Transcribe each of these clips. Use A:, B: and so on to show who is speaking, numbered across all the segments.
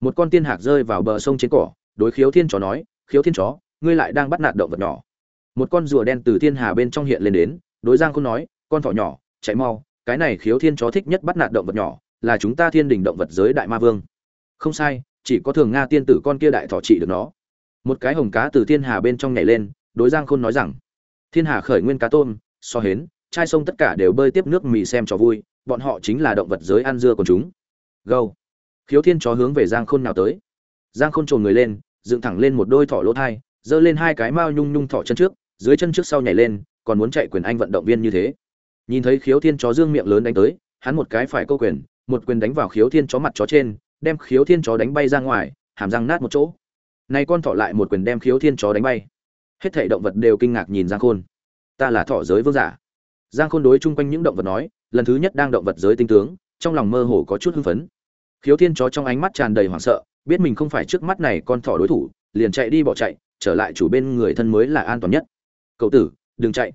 A: một con tiên hạc rơi vào bờ sông trên cỏ, đối khiếu thiên chó nói, khiếu thiên chó, ngươi lại đang bắt nạt động vật nhỏ. Một con rùa đen từ thiên hà bên trong hiện lên đến, đối giang khôn nói, con thỏ nhỏ, chạy mau, cái này khiếu thiên chó thích nhất bắt nạt động vật nhỏ, là chúng ta thiên đình động vật giới đại ma vương. Không sai, chỉ có thường nga tiên tử con kia đại thọ trị được nó. Một cái hồng cá từ thiên hà bên trong nhảy lên, đối giang khôn nói rằng, thiên hà khởi nguyên cá tôm, so hến, trai sông tất cả đều bơi tiếp nước mì xem cho vui, bọn họ chính là động vật giới ăn dưa của chúng. Gâu khiếu thiên chó hướng về giang khôn nào tới. Giang khôn trồn người lên, dựng thẳng lên một đôi thỏ lỗ thai, giơ lên hai cái mao nhung nhung thỏ chân trước, dưới chân trước sau nhảy lên, còn muốn chạy quyền anh vận động viên như thế. Nhìn thấy khiếu thiên chó dương miệng lớn đánh tới, hắn một cái phải câu quyền, một quyền đánh vào khiếu thiên chó mặt chó trên, đem khiếu thiên chó đánh bay ra ngoài, hàm răng nát một chỗ. Này con thỏ lại một quyền đem khiếu thiên chó đánh bay. Hết thảy động vật đều kinh ngạc nhìn giang khôn. Ta là thỏ giới vương giả. Giang khôn đối chung quanh những động vật nói, lần thứ nhất đang động vật giới tinh tướng, trong lòng mơ hồ có chút hưng phấn khiếu thiên chó trong ánh mắt tràn đầy hoảng sợ, biết mình không phải trước mắt này con thỏ đối thủ, liền chạy đi bỏ chạy, trở lại chủ bên người thân mới là an toàn nhất. Cậu tử, đừng chạy.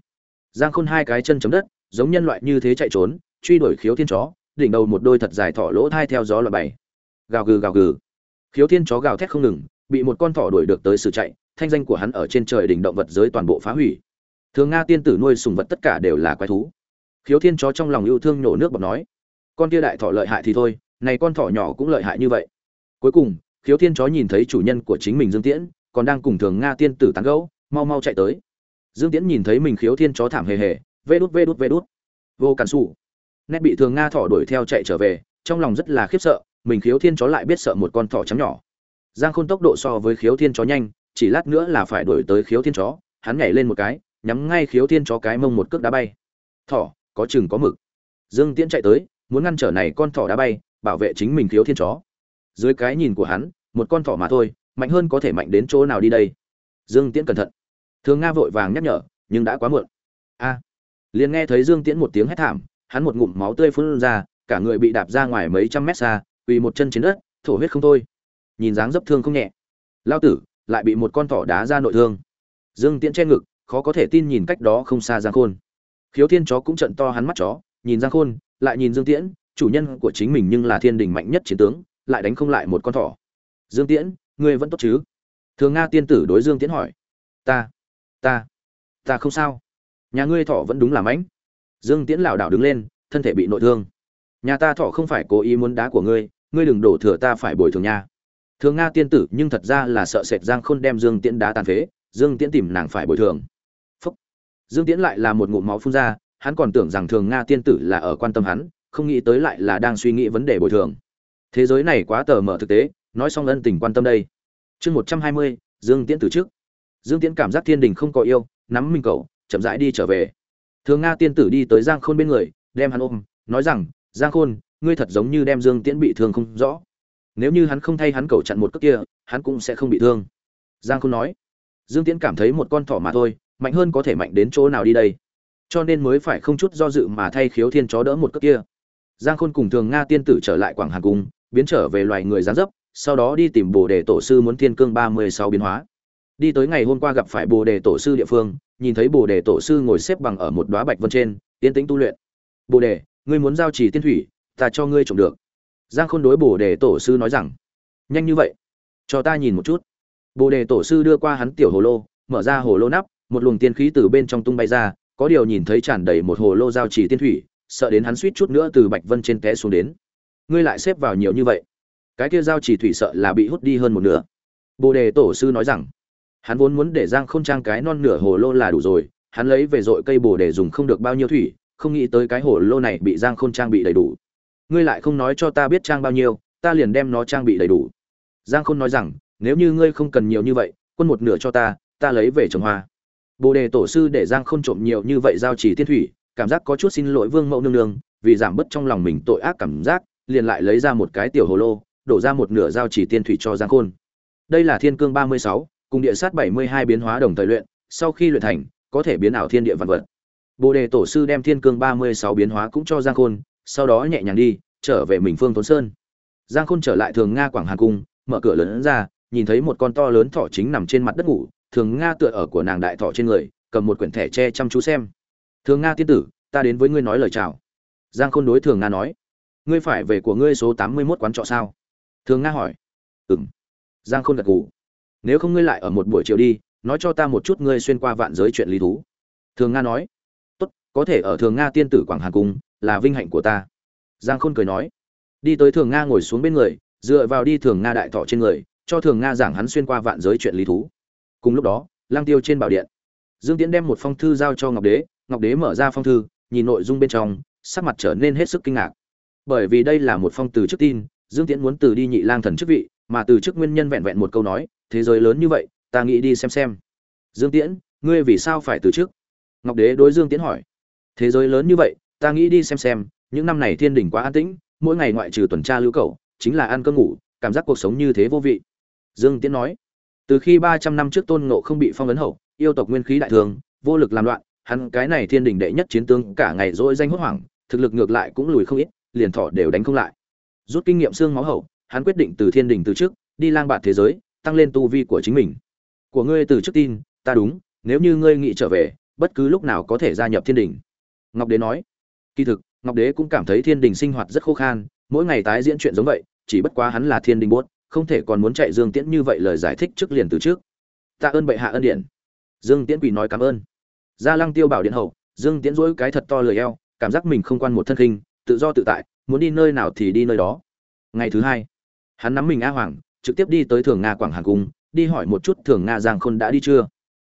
A: Giang khôn hai cái chân chấm đất, giống nhân loại như thế chạy trốn, truy đuổi khiếu thiên chó, đỉnh đầu một đôi thật dài thỏ lỗ thai theo gió loại bày gào gừ gào gừ. Khiếu thiên chó gào thét không ngừng, bị một con thỏ đuổi được tới sự chạy, thanh danh của hắn ở trên trời đỉnh động vật giới toàn bộ phá hủy. Thường nga tiên tử nuôi sùng vật tất cả đều là quái thú. Khiếu thiên chó trong lòng yêu thương nhổ nước bọt nói, con kia đại thỏ lợi hại thì thôi này con thỏ nhỏ cũng lợi hại như vậy. Cuối cùng, khiếu thiên chó nhìn thấy chủ nhân của chính mình dương tiễn, còn đang cùng thường nga tiên tử tán gẫu, mau mau chạy tới. Dương tiễn nhìn thấy mình khiếu thiên chó thảm hề hề, vê đút vê đút vê đút. Vô cản xù nét bị thường nga thỏ đuổi theo chạy trở về, trong lòng rất là khiếp sợ, mình khiếu thiên chó lại biết sợ một con thỏ trắng nhỏ. Giang khôn tốc độ so với khiếu thiên chó nhanh, chỉ lát nữa là phải đuổi tới khiếu thiên chó, hắn nhảy lên một cái, nhắm ngay khiếu thiên chó cái mông một cước đá bay. Thỏ, có chừng có mực. Dương tiễn chạy tới, muốn ngăn trở này con thỏ đá bay bảo vệ chính mình thiếu thiên chó. Dưới cái nhìn của hắn, một con thỏ mà thôi, mạnh hơn có thể mạnh đến chỗ nào đi đây? Dương tiễn cẩn thận. Thường nga vội vàng nhắc nhở, nhưng đã quá muộn. A. Liền nghe thấy dương tiễn một tiếng hét thảm, hắn một ngụm máu tươi phun ra, cả người bị đạp ra ngoài mấy trăm mét xa, quỳ một chân trên đất, thổ huyết không thôi. Nhìn dáng dấp thương không nhẹ. Lao tử, lại bị một con thỏ đá ra nội thương. Dương tiễn che ngực, khó có thể tin nhìn cách đó không xa giang khôn. Khiếu thiên chó cũng trận to hắn mắt chó, nhìn giang khôn, lại nhìn dương tiễn chủ nhân của chính mình nhưng là thiên đình mạnh nhất chiến tướng, lại đánh không lại một con thỏ. Dương tiễn, ngươi vẫn tốt chứ? Thường nga tiên tử đối dương tiễn hỏi. Ta ta ta không sao. Nhà ngươi thỏ vẫn đúng là mãnh. Dương tiễn lảo đảo đứng lên, thân thể bị nội thương. Nhà ta thỏ không phải cố ý muốn đá của ngươi ngươi đừng đổ thừa ta phải bồi thường nha. Thường nga tiên tử nhưng thật ra là sợ sệt giang khôn đem dương tiễn đá tàn phế, dương tiễn tìm nàng phải bồi thường. Phúc. dương tiễn lại là một ngụm máu phun ra, hắn còn tưởng rằng thường nga tiên tử là ở quan tâm hắn không nghĩ tới lại là đang suy nghĩ vấn đề bồi thường. Thế giới này quá tờ mở thực tế, nói xong ân tình quan tâm đây. Chương một trăm hai mươi, dương tiễn từ trước dương tiễn cảm giác thiên đình không có yêu, nắm mình cậu, chậm rãi đi trở về. Thường nga tiên tử đi tới giang khôn bên người, đem hắn ôm, nói rằng, giang khôn, ngươi thật giống như đem dương tiễn bị thương không rõ. Nếu như hắn không thay hắn cầu chặn một cước kia, hắn cũng sẽ không bị thương. Giang khôn nói. Dương tiễn cảm thấy một con thỏ mà thôi, mạnh hơn có thể mạnh đến chỗ nào đi đây. Cho nên mới phải không chút do dự mà thay khiếu thiên chó đỡ một cước kia giang khôn cùng thường nga tiên tử trở lại quảng hà cung, biến trở về loài người gián dấp, sau đó đi tìm bồ đề tổ sư muốn thiên cương ba mươi sáu biến hóa. Đi tới ngày hôm qua gặp phải bồ đề tổ sư địa phương, nhìn thấy bồ đề tổ sư ngồi xếp bằng ở một đoá bạch vân trên tiến tĩnh tu luyện. Bồ đề, ngươi muốn giao trì tiên thủy, ta cho ngươi trồng được. Giang khôn đối bồ đề tổ sư nói rằng. Nhanh như vậy, cho ta nhìn một chút. Bồ đề tổ sư đưa qua hắn tiểu hồ lô, mở ra hồ lô nắp, một luồng tiên khí từ bên trong tung bay ra, có điều nhìn thấy tràn đầy một hồ lô giao trì tiên thủy sợ đến hắn suýt chút nữa từ bạch vân trên té xuống đến. Ngươi lại xếp vào nhiều như vậy. Cái kia giao chỉ thủy sợ là bị hút đi hơn một nửa. Bồ đề tổ sư nói rằng, hắn vốn muốn để giang k h ô n trang cái non nửa hồ lô là đủ rồi, hắn lấy về dội cây bồ đề dùng không được bao nhiêu thủy, không nghĩ tới cái hồ lô này bị giang k h ô n trang bị đầy đủ. Ngươi lại không nói cho ta biết trang bao nhiêu, ta liền đem nó trang bị đầy đủ. Giang khôn nói rằng, nếu như ngươi không cần nhiều như vậy, quân một nửa cho ta ta lấy về trồng hoa. Bồ đề tổ sư để giang khôn trộm nhiều như vậy giao chỉ tiên thủy cảm giác có chút xin lỗi vương mẫu nương nương vì giảm bớt trong lòng mình tội ác cảm giác liền lại lấy ra một cái tiểu hồ lô đổ ra một nửa dao chỉ tiên thủy cho giang khôn đây là thiên cương ba mươi sáu cùng địa sát 72 biến hóa đồng thời luyện, sau khi luyện thành, có thể biến ảo thiên địa vạn vật. Bồ đề tổ sư đem thiên cương 36 biến hóa cũng cho Giang Khôn, sau đó nhẹ nhàng đi, trở về mình Phương Tốn Sơn. Giang Khôn trở lại Thường Nga Quảng Hàn cung, mở cửa lớn ra, nhìn thấy một con to lớn thỏ chính nằm trên mặt đất ngủ, Thường Nga tựa ở của nàng đại thỏ trên người, cầm một quyển thẻ che chăm chú xem. "Thường Nga tiên tử, ta đến với ngươi nói lời chào." Giang Khôn đối Thường Nga nói. "Ngươi phải về của ngươi số 81 quán trọ sao?" Thường Nga hỏi. ừm giang khôn gật gù nếu không ngươi lại ở một buổi chiều đi nói cho ta một chút ngươi xuyên qua vạn giới chuyện lý thú thường nga nói tốt có thể ở thường nga tiên tử quảng hà cung là vinh hạnh của ta giang khôn cười nói đi tới thường nga ngồi xuống bên người dựa vào đi thường nga đại thọ trên người cho thường nga giảng hắn xuyên qua vạn giới chuyện lý thú cùng lúc đó lang tiêu trên bảo điện dương tiễn đem một phong thư giao cho ngọc đế ngọc đế mở ra phong thư, nhìn nội dung bên trong, sắc mặt trở nên hết sức kinh ngạc. Bởi vì đây là một phong từ trước tin, dương tiễn muốn từ đi nhị lang thần chức vị, mà từ chức nguyên nhân vẹn vẹn một câu nói, thế giới lớn như vậy, ta nghĩ đi xem xem. Dương tiễn, ngươi vì sao phải từ chức? Ngọc đế đối dương tiễn hỏi. Thế giới lớn như vậy, ta nghĩ đi xem xem, những năm này thiên đình quá an tĩnh, mỗi ngày ngoại trừ tuần tra lưu cầu, chính là ăn cơm ngủ, cảm giác cuộc sống như thế vô vị. Dương tiễn nói. Từ khi ba trăm năm trước tôn ngộ không bị phong ấn hậu, yêu tộc nguyên khí đại thường, vô lực làm loạn hắn cái này thiên đình đệ nhất chiến tướng cả ngày dỗi danh hốt hoảng, thực lực ngược lại cũng lùi không ít, liền thọ đều đánh không lại. Rút kinh nghiệm xương máu hậu, hắn quyết định từ thiên đình từ trước, đi lang bạt thế giới, tăng lên tu vi của chính mình. Của ngươi từ trước tin, ta đúng, nếu như ngươi nghĩ trở về, bất cứ lúc nào có thể gia nhập thiên đình. Ngọc đế nói. Kỳ thực, ngọc đế cũng cảm thấy thiên đình sinh hoạt rất khô khan, mỗi ngày tái diễn chuyện giống vậy, chỉ bất quá hắn là thiên đình bốt không thể còn muốn chạy dương tiễn như vậy lời giải thích trước liền từ trước. Tạ ơn bệ hạ ân điện dương tiễn quỳ nói cảm ơn gia lăng tiêu bảo điện hậu, dương tiễn dỗi cái thật to lười eo, cảm giác mình không quan một thân khinh, tự do tự tại, muốn đi nơi nào thì đi nơi đó. Ngày thứ hai, hắn nắm mình a hoàng, trực tiếp đi tới thường nga quảng hàn cung, đi hỏi một chút thường nga giang khôn đã đi chưa.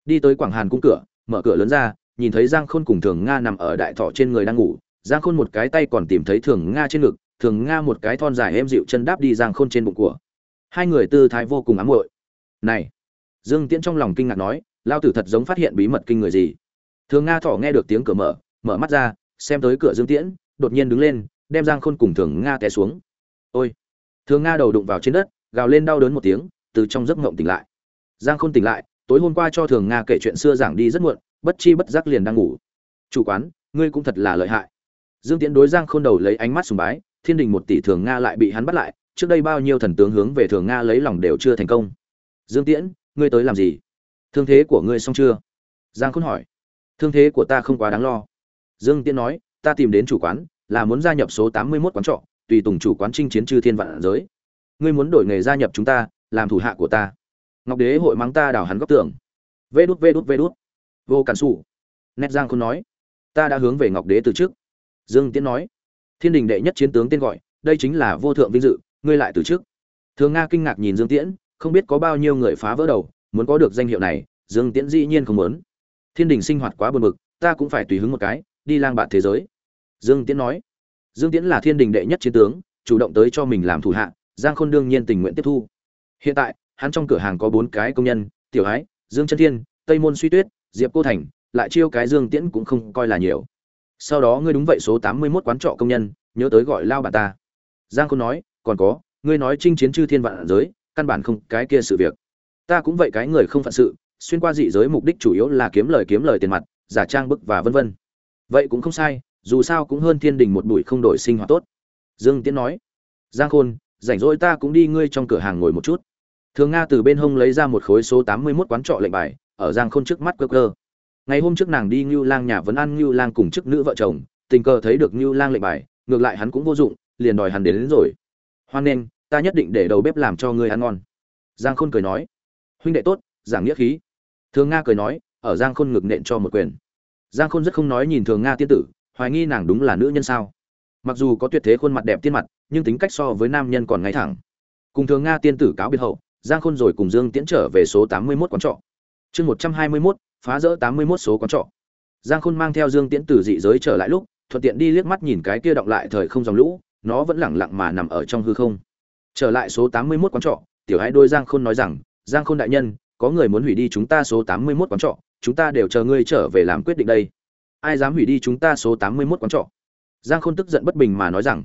A: Đi tới quảng hàn cung cửa, mở cửa lớn ra, nhìn thấy giang khôn cùng thường nga nằm ở đại thọ trên người đang ngủ. Giang khôn một cái tay còn tìm thấy thường nga trên ngực, thường nga một cái thon dài êm dịu chân đáp đi giang khôn trên bụng của. Hai người tư thái vô cùng ám muội. Này, dương tiễn trong lòng kinh ngạc nói lao tử thật giống phát hiện bí mật kinh người gì? Thường nga thỏ nghe được tiếng cửa mở mở mắt ra, xem tới cửa dương tiễn, đột nhiên đứng lên, đem giang khôn cùng thường nga té xuống. Ôi! Thường nga đầu đụng vào trên đất, gào lên đau đớn một tiếng, từ trong giấc ngộng tỉnh lại. Giang khôn tỉnh lại, tối hôm qua cho thường nga kể chuyện xưa giảng đi rất muộn, bất chi bất giác liền đang ngủ. Chủ quán, ngươi cũng thật là lợi hại. Dương tiễn đối giang khôn đầu lấy ánh mắt sùng bái, thiên đình một tỷ thường nga lại bị hắn bắt lại, trước đây bao nhiêu thần tướng hướng về thường nga lấy lòng đều chưa thành công. Dương tiễn, ngươi tới làm gì? Thương thế của ngươi xong chưa? Giang khôn hỏi thương thế của ta không quá đáng lo. Dương tiễn nói, ta tìm đến chủ quán, là muốn gia nhập số tám mươi mốt quán trọ, tùy tùng chủ quán chinh chiến chư thiên vạn giới. Ngươi muốn đổi nghề gia nhập chúng ta, làm thủ hạ của ta. Ngọc đế hội mắng ta đào hắn góc tưởng vê đút vê đút vê đút. Vô cản xù nét giang không nói, ta đã hướng về ngọc đế từ trước. Dương tiễn nói, thiên đình đệ nhất chiến tướng tên gọi, đây chính là vô thượng vinh dự, ngươi lại từ trước. Thường nga kinh ngạc nhìn dương tiễn, không biết có bao nhiêu người phá vỡ đầu, muốn có được danh hiệu này, dương tiễn dĩ nhiên không muốn thiên đình sinh hoạt quá buồn bực, ta cũng phải tùy hứng một cái, đi lang bạn thế giới. Dương tiễn nói. Dương tiễn là thiên đình đệ nhất chiến tướng, chủ động tới cho mình làm thủ hạ, giang khôn đương nhiên tình nguyện tiếp thu. Hiện tại, hắn trong cửa hàng có bốn cái công nhân, tiểu ái, dương chân thiên, tây môn suy tuyết, diệp cô thành, lại chiêu cái dương tiễn cũng không coi là nhiều. Sau đó ngươi đúng vậy số tám mươi 81 quán trọ công nhân, nhớ tới gọi lao bà ta. Giang khôn nói, còn có, ngươi nói chinh chiến chư thiên vạn giới, căn bản không cái kia sự việc. Ta cũng vậy cái người không phận sự xuyên qua dị giới mục đích chủ yếu là kiếm lời kiếm lời tiền mặt giả trang bức và vân vân. Vậy cũng không sai dù sao cũng hơn thiên đình một bụi không đổi sinh hoạt tốt. Dương tiến nói giang khôn rảnh rỗi ta cũng đi ngươi trong cửa hàng ngồi một chút. Thường nga từ bên hông lấy ra một khối số tám mươi 81 quán trọ lệnh bài ở giang khôn trước mắt cơ cơ ngày hôm trước nàng đi ngưu lang nhà vấn ăn ngưu lang cùng chức nữ vợ chồng tình cờ thấy được ngưu lang lệnh bài ngược lại hắn cũng vô dụng liền đòi hắn đến, đến rồi. Hoan nghênh ta nhất định để đầu bếp làm cho ngươi ăn ngon. Giang khôn cười nói huynh đệ tốt giảng nghĩa khí thường nga cười nói, ở giang khôn ngực nện cho một quyền. Giang khôn rất không nói nhìn thường nga tiên tử, hoài nghi nàng đúng là nữ nhân sao. Mặc dù có tuyệt thế khuôn mặt đẹp tiên mặt, nhưng tính cách so với nam nhân còn ngay thẳng. Cùng thường nga tiên tử cáo biệt hậu, giang khôn rồi cùng dương tiễn trở về số tám mươi mốt quán trọ. Chương một trăm hai mươi mốt, phá rỡ tám mươi mốt số quán trọ. Giang khôn mang theo dương tiễn từ dị giới trở lại lúc, thuận tiện đi liếc mắt nhìn cái kia động lại thời không dòng lũ, nó vẫn lẳng lặng mà nằm ở trong hư không. Trở lại số tám mươi mốt quán trọ, tiểu hai đôi giang khôn nói rằng, giang khôn đại nhân có người muốn hủy đi chúng ta số tám mươi 81 quán trọ, chúng ta đều chờ ngươi trở về làm quyết định đây. Ai dám hủy đi chúng ta số tám mươi 81 quán trọ? Giang khôn tức giận bất bình mà nói rằng,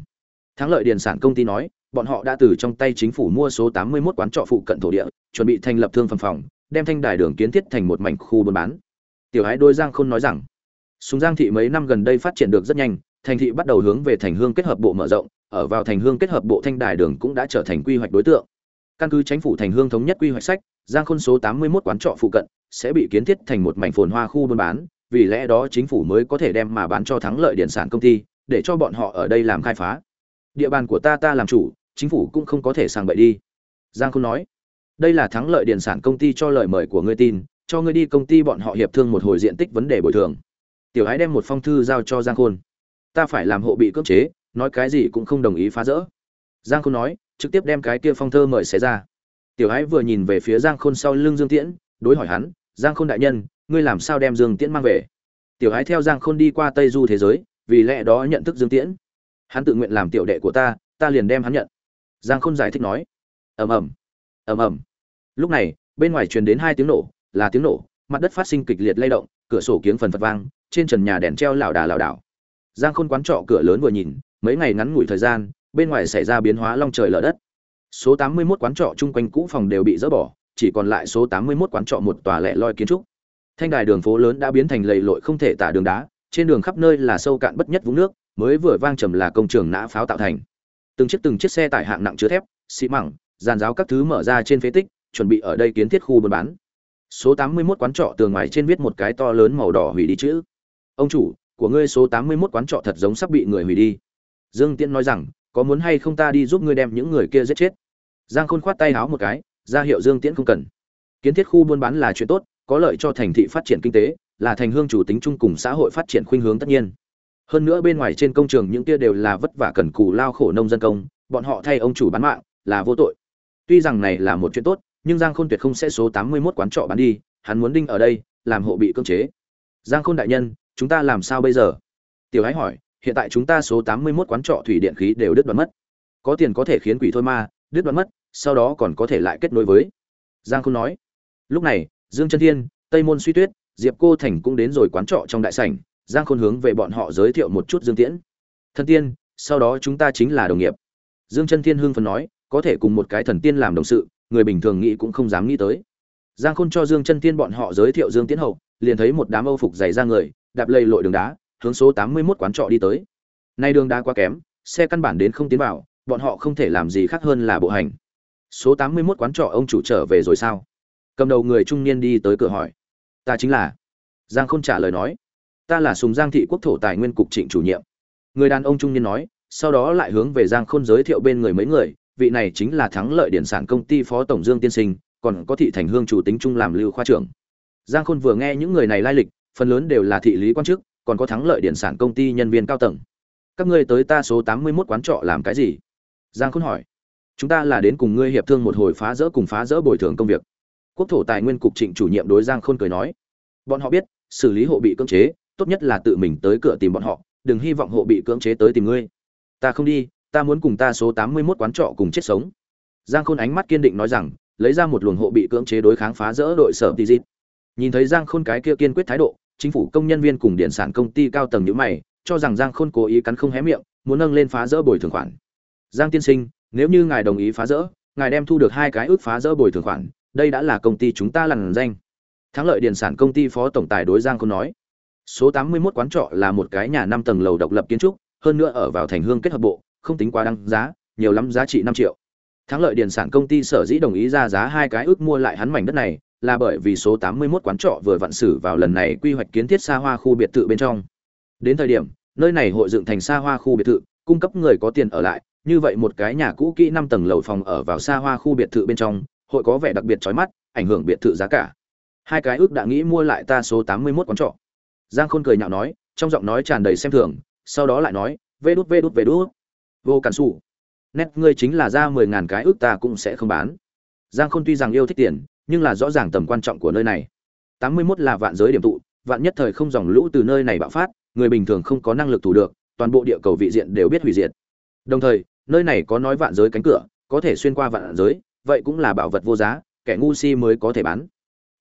A: thắng lợi điền sản công ty nói, bọn họ đã từ trong tay chính phủ mua số tám mươi 81 quán trọ phụ cận thổ địa, chuẩn bị thành lập thương phẩm phòng, đem thanh đài đường kiến thiết thành một mảnh khu buôn bán. Tiểu Hải đôi giang khôn nói rằng súng giang thị mấy năm gần đây phát triển được rất nhanh, thành thị bắt đầu hướng về thành hương kết hợp bộ mở rộng, ở vào thành hương kết hợp bộ thanh đài đường cũng đã trở thành quy hoạch đối tượng. Căn cứ chính phủ thành hương thống nhất quy hoạch sách giang khôn số 81 quán trọ phụ cận sẽ bị kiến thiết thành một mảnh phồn hoa khu buôn bán, vì lẽ đó chính phủ mới có thể đem mà bán cho thắng lợi điện sản công ty, để cho bọn họ ở đây làm khai phá. Địa bàn của ta ta làm chủ, chính phủ cũng không có thể sang bậy đi. Giang khôn nói, đây là thắng lợi điện sản công ty cho lời mời của ngươi tin, cho ngươi đi công ty bọn họ hiệp thương một hồi diện tích vấn đề bồi thường. Tiểu ái đem một phong thư giao cho giang khôn. Ta phải làm hộ bị cưỡng chế, nói cái gì cũng không đồng ý phá rỡ. Giang khôn nói, trực tiếp đem cái kia phong thơ mời xé ra tiểu ái vừa nhìn về phía giang khôn sau lưng dương tiễn, đối hỏi hắn, giang khôn đại nhân, ngươi làm sao đem dương tiễn mang về? Tiểu ái theo giang khôn đi qua tây du thế giới, vì lẽ đó nhận thức dương tiễn. Hắn tự nguyện làm tiểu đệ của ta ta liền đem hắn nhận. Giang khôn giải thích nói, ầm ầm ầm ầm. Lúc này, bên ngoài truyền đến hai tiếng nổ, là tiếng nổ, mặt đất phát sinh kịch liệt lay động, cửa sổ kiếng phần phật vang, trên trần nhà đèn treo lảo đà lảo đảo. Giang khôn quán trọ cửa lớn vừa nhìn, mấy ngày ngắn ngủi thời gian, bên ngoài xảy ra biến hóa long trời lở đất số 81 quán trọ chung quanh cũ phòng đều bị dỡ bỏ, chỉ còn lại số 81 quán trọ một tòa lẻ loi kiến trúc. Thanh đài đường phố lớn đã biến thành lầy lội không thể tả đường đá, trên đường khắp nơi là sâu cạn bất nhất vũng nước, mới vừa vang trầm là công trường nã pháo tạo thành. Từng chiếc từng chiếc xe tải hạng nặng chứa thép, xi măng, dàn giáo các thứ mở ra trên phế tích, chuẩn bị ở đây kiến thiết khu buôn bán. Số 81 quán trọ tường ngoài trên viết một cái to lớn màu đỏ hủy đi chữ. Ông chủ, của ngươi số 81 quán trọ thật giống sắp bị người hủy đi. Dương tiễn nói rằng, có muốn hay không ta đi giúp ngươi đem những người kia giết chết? Giang khôn khoát tay háo một cái, ra hiệu dương tiễn không cần. Kiến thiết khu buôn bán là chuyện tốt, có lợi cho thành thị phát triển kinh tế, là thành hương chủ tính chung cùng xã hội phát triển khuynh hướng tất nhiên. Hơn nữa bên ngoài trên công trường những kia đều là vất vả cần cù lao khổ nông dân công, bọn họ thay ông chủ bán mạng, là vô tội. Tuy rằng này là một chuyện tốt, nhưng giang khôn tuyệt không sẽ số tám mươi 81 quán trọ bán đi, hắn muốn đinh ở đây, làm hộ bị cưỡng chế. Giang khôn đại nhân, chúng ta làm sao bây giờ? Tiểu ái hỏi, hiện tại chúng ta số tám mươi 81 quán trọ thủy điện khí đều đứt đoạn mất. Có tiền có thể khiến quỷ thôi ma đứt đoạn mất, sau đó còn có thể lại kết nối với. Giang khôn nói, lúc này, dương chân thiên, tây môn suy tuyết, diệp cô thành cũng đến rồi quán trọ trong đại sảnh. Giang khôn hướng về bọn họ giới thiệu một chút dương tiễn. Thần tiên, sau đó chúng ta chính là đồng nghiệp. Dương chân thiên hưng phấn nói, có thể cùng một cái thần tiên làm đồng sự, người bình thường nghĩ cũng không dám nghĩ tới. Giang khôn cho dương chân tiên bọn họ giới thiệu dương tiễn hậu, liền thấy một đám âu phục dày ra người, đạp lầy lội đường đá, hướng số tám mươi 81 quán trọ đi tới. Nay đường đá quá kém, xe căn bản đến không tiến vào bọn họ không thể làm gì khác hơn là bộ hành. Số tám mươi 81 quán trọ ông chủ trở về rồi sao? Cầm đầu người trung niên đi tới cửa hỏi. Ta chính là. Giang khôn trả lời nói. Ta là sùng giang thị quốc thổ tài nguyên cục trịnh chủ nhiệm. Người đàn ông trung niên nói, sau đó lại hướng về giang khôn giới thiệu bên người mấy người, vị này chính là thắng lợi điện sản công ty phó tổng dương tiên sinh, còn có thị thành hương chủ tính trung làm lưu khoa trưởng. Giang khôn vừa nghe những người này lai lịch, phần lớn đều là thị lý quan chức, còn có thắng lợi điện sản công ty nhân viên cao tầng. Các ngươi tới ta số tám mươi 81 quán trọ làm cái gì? Giang khôn hỏi, chúng ta là đến cùng ngươi hiệp thương một hồi phá rỡ cùng phá rỡ bồi thường công việc. Quốc thổ tài nguyên cục trịnh chủ nhiệm đối giang khôn cười nói, bọn họ biết, xử lý hộ bị cưỡng chế, tốt nhất là tự mình tới cửa tìm bọn họ, đừng hy vọng hộ bị cưỡng chế tới tìm ngươi. Ta không đi, ta muốn cùng ta số tám mươi 81 quán trọ cùng chết sống. Giang khôn ánh mắt kiên định nói rằng, lấy ra một luồng hộ bị cưỡng chế đối kháng phá rỡ đội sở tì dịt. Nhìn thấy giang khôn cái kia kiên quyết thái độ, chính phủ công nhân viên cùng điện sản công ty cao tầng nhữ mày, cho rằng giang khôn cố ý cắn không hé miệng, muốn nâng lên phá rỡ bồi thường khoản giang tiên sinh, nếu như ngài đồng ý phá rỡ, ngài đem thu được hai cái ước phá rỡ bồi thường khoản, đây đã là công ty chúng ta lằn danh. Thắng lợi điện sản công ty phó tổng tài đối giang khôn nói. Số 81 quán trọ là một cái nhà năm tầng lầu độc lập kiến trúc, hơn nữa ở vào thành hương kết hợp bộ, không tính quá đăng giá, nhiều lắm giá trị năm triệu. Thắng lợi điện sản công ty sở dĩ đồng ý ra giá hai cái ước mua lại hắn mảnh đất này, là bởi vì số 81 quán trọ vừa vặn xử vào lần này quy hoạch kiến thiết xa hoa khu biệt thự bên trong. Đến thời điểm, nơi này hội dựng thành xa hoa khu biệt thự, cung cấp người có tiền ở lại như vậy một cái nhà cũ kỹ năm tầng lầu phòng ở vào xa hoa khu biệt thự bên trong, hội có vẻ đặc biệt chói mắt, ảnh hưởng biệt thự giá cả. Hai cái ước đã nghĩ mua lại ta số 81 quán trọ. Giang khôn cười nhạo nói, trong giọng nói tràn đầy xem thường, sau đó lại nói, vê đút vê đút vê đút. Vô cản sủ. Nét ngươi chính là ra mười ngàn cái ước ta cũng sẽ không bán. Giang khôn tuy rằng yêu thích tiền, nhưng là rõ ràng tầm quan trọng của nơi này. tám mươi 81 là vạn giới điểm tụ, vạn nhất thời không dòng lũ từ nơi này bạo phát, người bình thường không có năng lực thủ được, toàn bộ địa cầu vị diện đều biết hủy diệt. Đồng thời nơi này có nói vạn giới cánh cửa, có thể xuyên qua vạn giới, vậy cũng là bảo vật vô giá, kẻ ngu si mới có thể bán.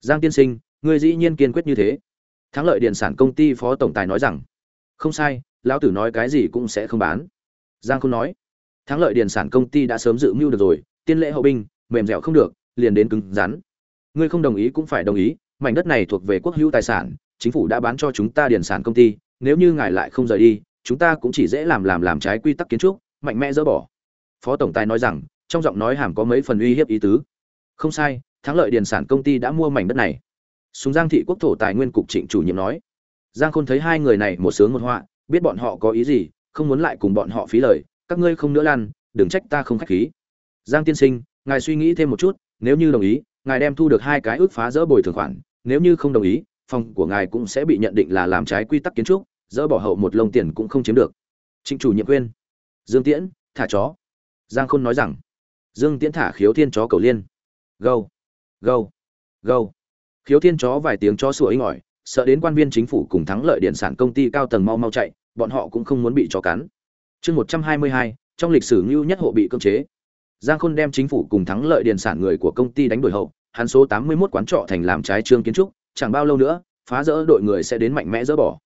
A: Giang tiên sinh, ngươi dĩ nhiên kiên quyết như thế. Thắng lợi điện sản công ty phó tổng tài nói rằng, không sai, lão tử nói cái gì cũng sẽ không bán. Giang không nói, thắng lợi điện sản công ty đã sớm dự mưu được rồi, tiên lễ hậu binh, mềm dẻo không được, liền đến cứng rắn. Ngươi không đồng ý cũng phải đồng ý, mảnh đất này thuộc về quốc hữu tài sản, chính phủ đã bán cho chúng ta điện sản công ty, nếu như ngài lại không rời đi, chúng ta cũng chỉ dễ làm làm làm trái quy tắc kiến trúc mạnh mẽ dỡ bỏ. Phó tổng tài nói rằng, trong giọng nói hàm có mấy phần uy hiếp ý tứ. Không sai, thắng lợi điện sản công ty đã mua mảnh đất này. Súng giang thị quốc thổ tài nguyên cục trịnh chủ nhiệm nói. Giang khôn thấy hai người này một sướng một họa, biết bọn họ có ý gì, không muốn lại cùng bọn họ phí lời, các ngươi không nữa lan đừng trách ta không khách khí. Giang tiên sinh, ngài suy nghĩ thêm một chút, nếu như đồng ý, ngài đem thu được hai cái ước phá dỡ bồi thường khoản, nếu như không đồng ý, phòng của ngài cũng sẽ bị nhận định là làm trái quy tắc kiến trúc, dỡ bỏ hậu một lông tiền cũng không chiếm được. Trịnh chủ nhiệm quên dương tiễn, thả chó. Giang khôn nói rằng, dương tiễn thả khiếu thiên chó cầu liên. Gâu gâu gâu. Khiếu thiên chó vài tiếng chó sủa inh ỏi, sợ đến quan viên chính phủ cùng thắng lợi điện sản công ty cao tầng mau mau chạy, bọn họ cũng không muốn bị chó cắn. Chương một trăm hai mươi hai, trong lịch sử ngưu nhất hộ bị cưỡng chế. Giang khôn đem chính phủ cùng thắng lợi điện sản người của công ty đánh đổi hậu, hắn số tám mươi 81 quán trọ thành làm trái trương kiến trúc, chẳng bao lâu nữa, phá rỡ đội người sẽ đến mạnh mẽ dỡ bỏ.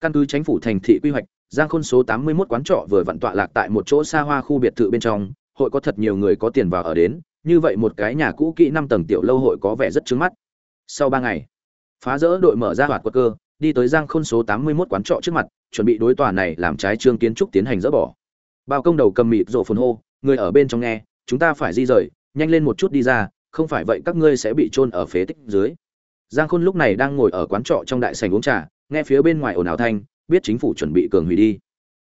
A: Căn cứ chính phủ thành thị quy hoạch giang khôn số 81 quán trọ vừa vặn tọa lạc tại một chỗ xa hoa khu biệt thự bên trong, hội có thật nhiều người có tiền vào ở đến, như vậy một cái nhà cũ kỹ năm tầng tiểu lâu hội có vẻ rất trứng mắt. Sau ba ngày, phá rỡ đội mở ra hoạt quật cơ, đi tới giang khôn số 81 quán trọ trước mặt, chuẩn bị đối tòa này làm trái trương kiến trúc tiến hành dỡ bỏ. Bao công đầu cầm mịt rộ phồn hô, người ở bên trong nghe, chúng ta phải di rời, nhanh lên một chút đi ra, không phải vậy các ngươi sẽ bị trôn ở phế tích dưới. Giang khôn lúc này đang ngồi ở quán trọ trong đại sảnh uống trà, nghe phía bên ngoài ồn ào thanh biết chính phủ chuẩn bị cường hủy đi.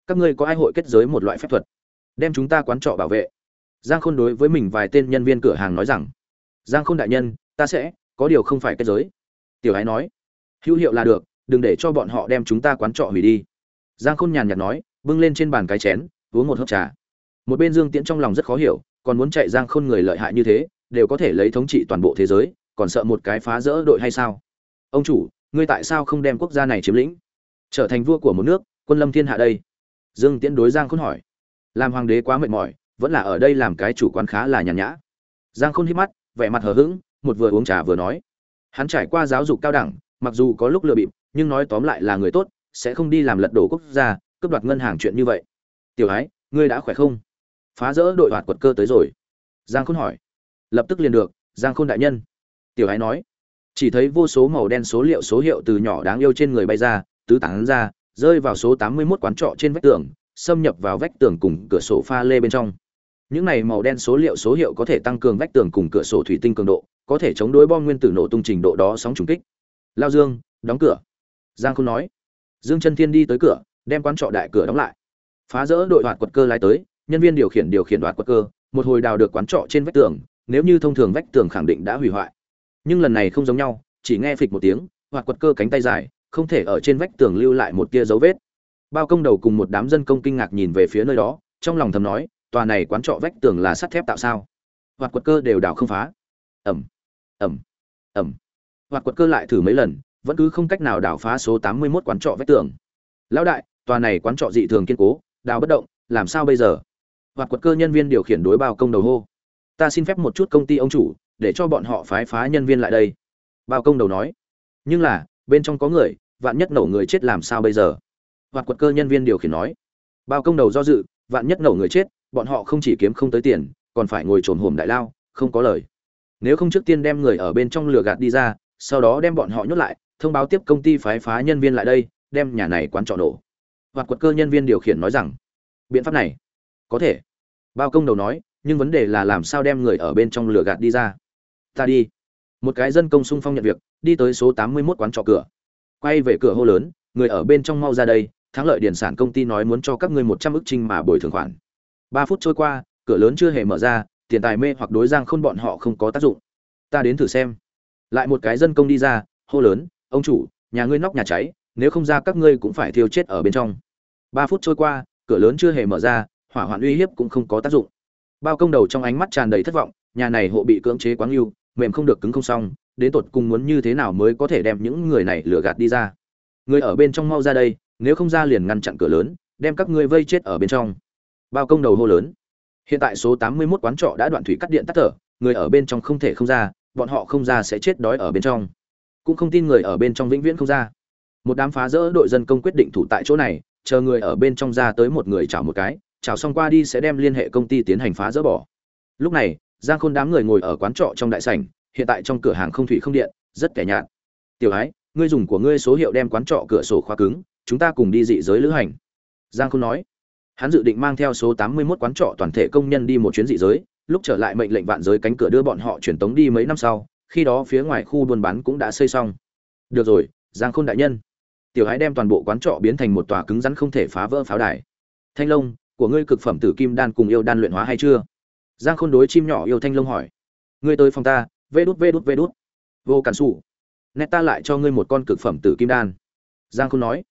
A: Các ngươi có ai hội kết giới một loại phép thuật? Đem chúng ta quán trọ bảo vệ. Giang khôn đối với mình vài tên nhân viên cửa hàng nói rằng, giang khôn đại nhân, ta sẽ, có điều không phải kết giới. Tiểu ái nói, hữu hiệu là được, đừng để cho bọn họ đem chúng ta quán trọ hủy đi. Giang khôn nhàn nhạt nói, bưng lên trên bàn cái chén, uống một hớp trà. Một bên dương tiễn trong lòng rất khó hiểu, còn muốn chạy giang khôn người lợi hại như thế, đều có thể lấy thống trị toàn bộ thế giới, còn sợ một cái phá rỡ đội hay sao? Ông chủ, ngươi tại sao không đem quốc gia này chiếm lĩnh? Trở thành vua của một nước, quân lâm thiên hạ đây. Dương tiễn đối giang khôn hỏi. Làm hoàng đế quá mệt mỏi, vẫn là ở đây làm cái chủ quán khá là nhàn nhã. Giang khôn hít mắt, vẻ mặt hờ hững, một vừa uống trà vừa nói. Hắn trải qua giáo dục cao đẳng, mặc dù có lúc lừa bịp, nhưng nói tóm lại là người tốt, sẽ không đi làm lật đổ quốc gia, cướp đoạt ngân hàng chuyện như vậy. Tiểu ái, ngươi đã khỏe không? Phá rỡ đội hoạt quật cơ tới rồi. Giang khôn hỏi. Lập tức liền được, giang khôn đại nhân. Tiểu ái nói. Chỉ thấy vô số màu đen số liệu số hiệu từ nhỏ đáng yêu trên người bay ra tứ tán ra, rơi vào số tám mươi 81 quán trọ trên vách tường, xâm nhập vào vách tường cùng cửa sổ pha lê bên trong. Những này màu đen số liệu số hiệu có thể tăng cường vách tường cùng cửa sổ thủy tinh cường độ, có thể chống đối bom nguyên tử nổ tung trình độ đó sóng trùng kích. Lao dương, đóng cửa. Giang Khôn nói. Dương chân thiên đi tới cửa, đem quán trọ đại cửa đóng lại. Phá rỡ đội hoạt quật cơ lái tới, nhân viên điều khiển điều khiển đoạt quật cơ, một hồi đào được quán trọ trên vách tường, nếu như thông thường vách tường khẳng định đã hủy hoại. Nhưng lần này không giống nhau, chỉ nghe phịch một tiếng, hoạt quật cơ cánh tay dài không thể ở trên vách tường lưu lại một tia dấu vết. Bao công đầu cùng một đám dân công kinh ngạc nhìn về phía nơi đó, trong lòng thầm nói, tòa này quán trọ vách tường là sắt thép tạo sao? Hoạt quật cơ đều đào không phá. Ẩm ẩm ẩm. Hoạt quật cơ lại thử mấy lần, vẫn cứ không cách nào đào phá số tám mươi 81 quán trọ vách tường. Lão đại, tòa này quán trọ dị thường kiên cố, đào bất động, làm sao bây giờ? Hoạt quật cơ nhân viên điều khiển đối bao công đầu hô, ta xin phép một chút công ty ông chủ, để cho bọn họ phái phá nhân viên lại đây. Bao công đầu nói, nhưng là bên trong có người, vạn nhất nổ người chết làm sao bây giờ? Hoạt quật cơ nhân viên điều khiển nói. Bao công đầu do dự, vạn nhất nổ người chết, bọn họ không chỉ kiếm không tới tiền, còn phải ngồi trồn hồm đại lao, không có lời. Nếu không trước tiên đem người ở bên trong lửa gạt đi ra, sau đó đem bọn họ nhốt lại, thông báo tiếp công ty phái phá nhân viên lại đây, đem nhà này quán trọ nổ. Hoạt quật cơ nhân viên điều khiển nói rằng, biện pháp này, có thể. Bao công đầu nói, nhưng vấn đề là làm sao đem người ở bên trong lửa gạt đi ra? Ta đi một cái dân công sung phong nhận việc, đi tới số tám mươi 81 quán trọ cửa. Quay về cửa hô lớn, người ở bên trong mau ra đây, thắng lợi điển sản công ty nói muốn cho các ngươi một trăm ức trinh mà bồi thường khoản. Ba phút trôi qua, cửa lớn chưa hề mở ra, tiền tài mê hoặc đối giang khôn bọn họ không có tác dụng. Ta đến thử xem. Lại một cái dân công đi ra, hô lớn, ông chủ, nhà ngươi nóc nhà cháy, nếu không ra các ngươi cũng phải thiêu chết ở bên trong. Ba phút trôi qua, cửa lớn chưa hề mở ra, hỏa hoạn uy hiếp cũng không có tác dụng. Bao công đầu trong ánh mắt tràn đầy thất vọng, nhà này hộ bị cưỡng chế quá yêu mềm không được cứng không xong, đến tột cùng muốn như thế nào mới có thể đem những người này lừa gạt đi ra. Người ở bên trong mau ra đây, nếu không ra liền ngăn chặn cửa lớn, đem các ngươi vây chết ở bên trong. Bao công đầu hô lớn. Hiện tại số tám mươi 81 quán trọ đã đoạn thủy cắt điện tắt thở, người ở bên trong không thể không ra, bọn họ không ra sẽ chết đói ở bên trong. Cũng không tin người ở bên trong vĩnh viễn không ra. Một đám phá rỡ đội dân công quyết định thủ tại chỗ này, chờ người ở bên trong ra tới một người chào một cái, chào xong qua đi sẽ đem liên hệ công ty tiến hành phá rỡ bỏ. Lúc này giang khôn đám người ngồi ở quán trọ trong đại sảnh, hiện tại trong cửa hàng không thủy không điện, rất kẻ nhạt. Tiểu ái, ngươi dùng của ngươi số hiệu đem quán trọ cửa sổ khóa cứng, chúng ta cùng đi dị giới lữ hành. Giang khôn nói. Hắn dự định mang theo số tám mươi 81 quán trọ toàn thể công nhân đi một chuyến dị giới, lúc trở lại mệnh lệnh vạn giới cánh cửa đưa bọn họ chuyển tống đi mấy năm sau, khi đó phía ngoài khu buôn bán cũng đã xây xong. Được rồi, giang khôn đại nhân. Tiểu hãy đem toàn bộ quán trọ biến thành một tòa cứng rắn không thể phá vỡ pháo đài. Thanh long, của ngươi cực phẩm tử kim đan cùng yêu đan luyện hóa hay chưa? Giang khôn đối chim nhỏ yêu thanh long hỏi. Ngươi tới phòng ta, vê đút vê đút vê đút. Vô cản xù nét ta lại cho ngươi một con cực phẩm tử kim đan. Giang khôn nói.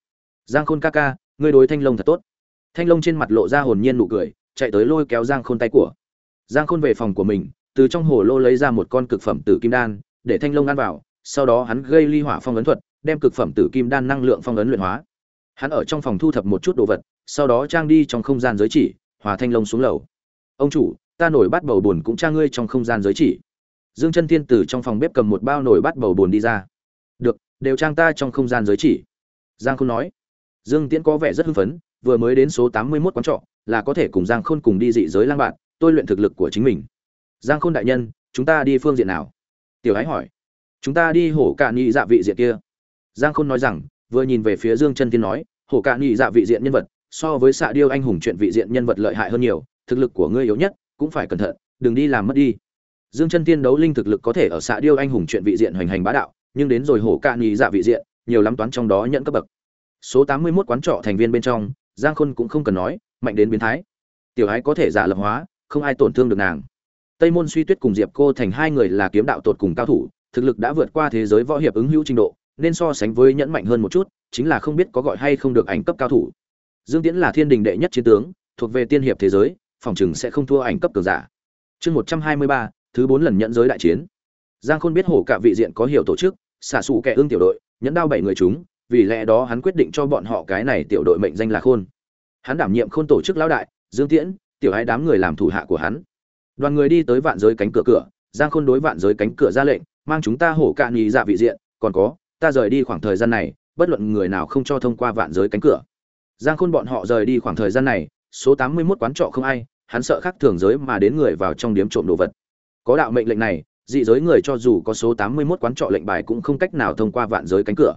A: Giang khôn ca ca, ngươi đối thanh long thật tốt. Thanh long trên mặt lộ ra hồn nhiên nụ cười, chạy tới lôi kéo giang khôn tay của. Giang khôn về phòng của mình, từ trong hồ lô lấy ra một con cực phẩm tử kim đan, để thanh long ăn vào, sau đó hắn gây ly hỏa phong ấn thuật, đem cực phẩm tử kim đan năng lượng phong ấn luyện hóa. Hắn ở trong phòng thu thập một chút đồ vật, sau đó trang đi trong không gian giới chỉ, hòa thanh long xuống lầu. Ông chủ ta nổi bát bầu buồn cũng trang ngươi trong không gian giới chỉ. Dương chân thiên từ trong phòng bếp cầm một bao nổi bát bầu buồn đi ra. Được, đều trang ta trong không gian giới chỉ. Giang khôn nói. Dương tiễn có vẻ rất hưng phấn, vừa mới đến số tám mươi 81 quán trọ, là có thể cùng giang khôn cùng đi dị giới lang bạn, tôi luyện thực lực của chính mình. Giang khôn đại nhân, chúng ta đi phương diện nào? Tiểu ái hỏi. Chúng ta đi hổ cạn nhị dạ vị diện kia. Giang khôn nói rằng, vừa nhìn về phía dương chân tiên nói, hổ cạn nhị dạ vị diện nhân vật, so với xạ điêu anh hùng chuyện vị diện nhân vật lợi hại hơn nhiều, thực lực của ngươi yếu nhất cũng phải cẩn thận, đừng đi làm mất đi. Dương chân tiên đấu linh thực lực có thể ở xạ điêu anh hùng chuyện vị diện hoành hành bá đạo, nhưng đến rồi hổ cạn nhị dạ vị diện, nhiều lắm toán trong đó nhận cấp bậc. Số tám mươi 81 quán trọ thành viên bên trong, giang khôn cũng không cần nói, mạnh đến biến thái. Tiểu ái có thể giả lập hóa, không ai tổn thương được nàng. Tây môn suy tuyết cùng diệp cô thành hai người là kiếm đạo tột cùng cao thủ, thực lực đã vượt qua thế giới võ hiệp ứng hữu trình độ, nên so sánh với nhẫn mạnh hơn một chút, chính là không biết có gọi hay không được ảnh cấp cao thủ. Dương tiễn là thiên đình đệ nhất chiến tướng, thuộc về tiên hiệp thế giới phòng chừng sẽ không thua ảnh cấp cường giả. Chương một trăm hai mươi ba, thứ bốn lần nhận giới đại chiến. Giang khôn biết hổ cả vị diện có hiểu tổ chức, xả sụ kẻ ương tiểu đội, nhẫn đao bảy người chúng, vì lẽ đó hắn quyết định cho bọn họ cái này tiểu đội mệnh danh là khôn. Hắn đảm nhiệm khôn tổ chức lão đại, dương tiễn, tiểu hai đám người làm thủ hạ của hắn. Đoàn người đi tới vạn giới cánh cửa cửa, giang khôn đối vạn giới cánh cửa ra lệnh, mang chúng ta hổ cạn nhị dạ vị diện, còn có, ta rời đi khoảng thời gian này, bất luận người nào không cho thông qua vạn giới cánh cửa. Giang khôn bọn họ rời đi khoảng thời gian này số tám mươi 81 quán trọ không ai, hắn sợ khác thường giới mà đến người vào trong điếm trộm đồ vật. Có đạo mệnh lệnh này, dị giới người cho dù có số tám mươi 81 quán trọ lệnh bài cũng không cách nào thông qua vạn giới cánh cửa.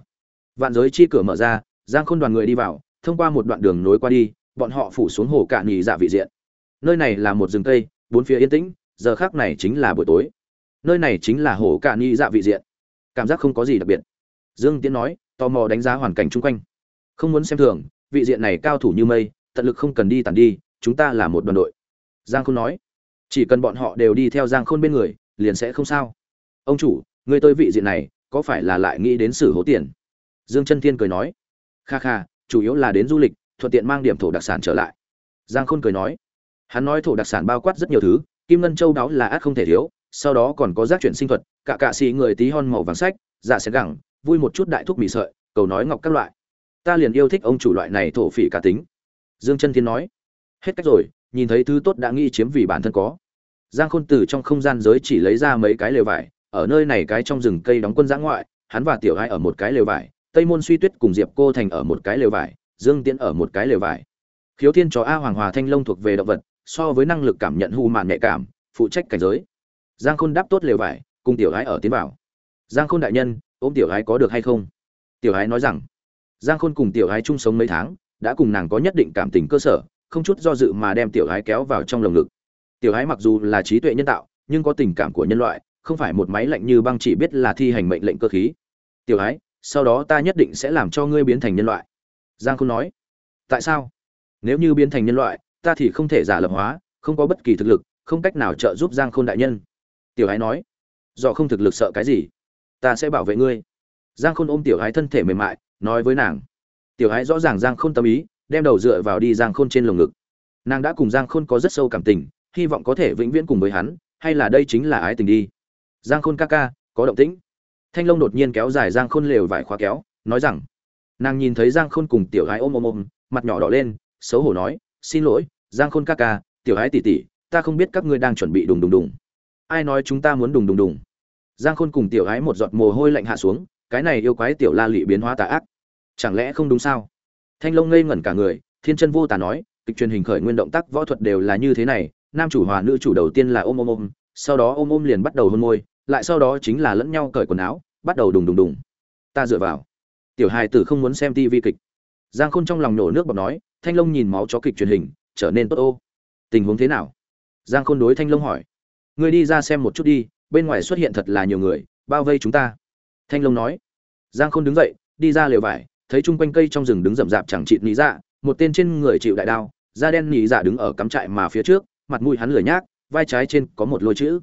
A: Vạn giới chi cửa mở ra, giang khôn đoàn người đi vào, thông qua một đoạn đường nối qua đi, bọn họ phủ xuống hồ cạn nhì dạ vị diện. Nơi này là một rừng cây, bốn phía yên tĩnh, giờ khác này chính là buổi tối. Nơi này chính là hồ cạn nhì dạ vị diện. Cảm giác không có gì đặc biệt. Dương tiến nói, tò mò đánh giá hoàn cảnh chung quanh. Không muốn xem thường, vị diện này cao thủ như mây tận lực không cần đi tản đi, chúng ta là một đoàn đội. Giang khôn nói. Chỉ cần bọn họ đều đi theo giang khôn bên người, liền sẽ không sao. Ông chủ người tôi vị diện này, có phải là lại nghĩ đến xử hố tiền? Dương chân thiên cười nói. Kha kha, chủ yếu là đến du lịch, thuận tiện mang điểm thổ đặc sản trở lại. Giang khôn cười nói. Hắn nói thổ đặc sản bao quát rất nhiều thứ, kim ngân châu đáo là át không thể thiếu, sau đó còn có giác chuyển sinh thuật, cả cạ xì người tí hon màu vàng sách dạ sẽ gẳng, vui một chút đại thuốc mì sợi, cầu nói ngọc các loại. Ta liền yêu thích ông chủ loại này thổ phỉ cả tính dương chân thiên nói. Hết cách rồi, nhìn thấy thứ tốt đã nghĩ chiếm vì bản thân có. Giang khôn từ trong không gian giới chỉ lấy ra mấy cái lều vải, ở nơi này cái trong rừng cây đóng quân giã ngoại, hắn và tiểu hai ở một cái lều vải, tây môn suy tuyết cùng diệp cô thành ở một cái lều vải, dương tiễn ở một cái lều vải. Khiếu thiên chó a hoàng hòa thanh long thuộc về động vật, so với năng lực cảm nhận hù mạn nhạy cảm, phụ trách cảnh giới. Giang khôn đáp tốt lều vải, cùng tiểu gái ở tiến vào. Giang khôn đại nhân, ôm tiểu gái có được hay không? Tiểu gái nói rằng. Giang khôn cùng tiểu gái chung sống mấy tháng đã cùng nàng có nhất định cảm tình cơ sở, không chút do dự mà đem tiểu gái kéo vào trong lồng ngực. Tiểu gái mặc dù là trí tuệ nhân tạo, nhưng có tình cảm của nhân loại, không phải một máy lạnh như băng chỉ biết là thi hành mệnh lệnh cơ khí. Tiểu gái sau đó ta nhất định sẽ làm cho ngươi biến thành nhân loại. Giang khôn nói. Tại sao? Nếu như biến thành nhân loại, ta thì không thể giả lập hóa, không có bất kỳ thực lực, không cách nào trợ giúp giang khôn đại nhân. Tiểu ái nói. Do không thực lực sợ cái gì? Ta sẽ bảo vệ ngươi. Giang khôn ôm tiểu ái thân thể mềm mại, nói với nàng tiểu ái rõ ràng giang khôn tâm ý, đem đầu dựa vào đi giang khôn trên lồng ngực. Nàng đã cùng giang khôn có rất sâu cảm tình, hy vọng có thể vĩnh viễn cùng với hắn, hay là đây chính là ái tình đi. Giang khôn ca ca, có động tĩnh. Thanh long đột nhiên kéo dài giang khôn lều vải khóa kéo, nói rằng, nàng nhìn thấy giang khôn cùng tiểu gái ôm ôm ôm, mặt nhỏ đỏ lên, xấu hổ nói, xin lỗi, giang khôn ca ca, tiểu gái tỉ tỉ ta không biết các ngươi đang chuẩn bị đùng đùng đùng. Ai nói chúng ta muốn đùng đùng đùng? Giang khôn cùng tiểu gái một giọt mồ hôi lạnh hạ xuống, cái này yêu quái tiểu la lị biến hóa tà ác chẳng lẽ không đúng sao? Thanh long ngây ngẩn cả người, thiên chân vô tà nói, kịch truyền hình khởi nguyên động tác võ thuật đều là như thế này, nam chủ hòa nữ chủ đầu tiên là ôm ôm ôm, sau đó ôm ôm liền bắt đầu hôn môi, lại sau đó chính là lẫn nhau cởi quần áo, bắt đầu đùng đùng đùng. Ta dựa vào. Tiểu hài tử không muốn xem tivi kịch. Giang khôn trong lòng nổ nước bọt nói, thanh long nhìn máu chó kịch truyền hình, trở nên tốt ô. Tình huống thế nào? Giang khôn đối thanh long hỏi. Ngươi đi ra xem một chút đi, bên ngoài xuất hiện thật là nhiều người, bao vây chúng ta. Thanh long nói. Giang khôn đứng dậy, đi ra lều vải thấy chung quanh cây trong rừng đứng rậm rạp chẳng chịt nỉ dạ một tên trên người chịu đại đao, da đen nỉ dạ đứng ở cắm trại mà phía trước, mặt mũi hắn lười nhác, vai trái trên có một lôi chữ.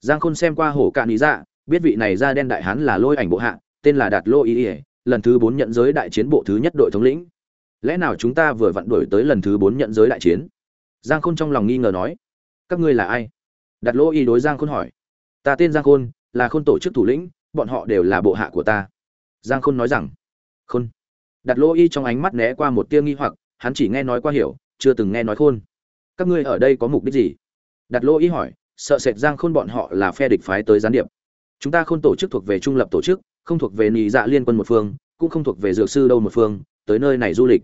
A: Giang khôn xem qua hổ cạn nỉ dạ biết vị này da đen đại hán là lôi ảnh bộ hạ, tên là đạt lô ý ỉa lần thứ bốn nhận giới đại chiến bộ thứ nhất đội thống lĩnh. Lẽ nào chúng ta vừa vặn đổi tới lần thứ bốn nhận giới đại chiến? Giang khôn trong lòng nghi ngờ nói. Các ngươi là ai? Đạt lô ý đối giang khôn hỏi. Ta tên giang khôn, là khôn tổ chức thủ lĩnh, bọn họ đều là bộ hạ của ta. Giang khôn nói rằng. Khôn đặt lô y trong ánh mắt né qua một tia nghi hoặc, hắn chỉ nghe nói qua hiểu, chưa từng nghe nói khôn. Các ngươi ở đây có mục đích gì? Đặt lô y hỏi, sợ sệt giang khôn bọn họ là phe địch phái tới gián điệp. Chúng ta khôn tổ chức thuộc về trung lập tổ chức, không thuộc về nị dạ liên quân một phương, cũng không thuộc về dược sư đâu một phương, tới nơi này du lịch.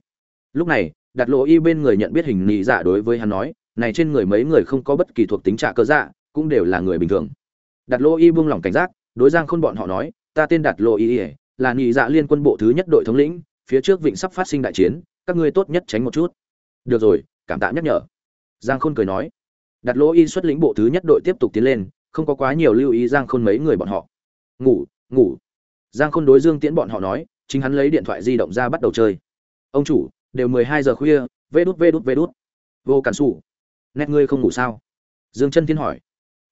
A: Lúc này, đặt Lô y bên người nhận biết hình nị dạ đối với hắn nói, này trên người mấy người không có bất kỳ thuộc tính trả cơ dạ cũng đều là người bình thường. Đặt Lô y buông lỏng cảnh giác, đối giang khôn bọn họ nói, ta tên đặt Lô y, là nị dạ liên quân bộ thứ nhất đội thống lĩnh phía trước vịnh sắp phát sinh đại chiến, các ngươi tốt nhất tránh một chút. Được rồi, cảm tạ nhắc nhở. Giang khôn cười nói. Đặt lỗ y xuất lĩnh bộ thứ nhất đội tiếp tục tiến lên, không có quá nhiều lưu ý giang khôn mấy người bọn họ. Ngủ ngủ. Giang khôn đối dương tiễn bọn họ nói, chính hắn lấy điện thoại di động ra bắt đầu chơi. Ông chủ, đều mười hai giờ khuya, vê đút vê đút vê đút. Vô cản xù nét ngươi không ngủ sao? Dương chân thiên hỏi.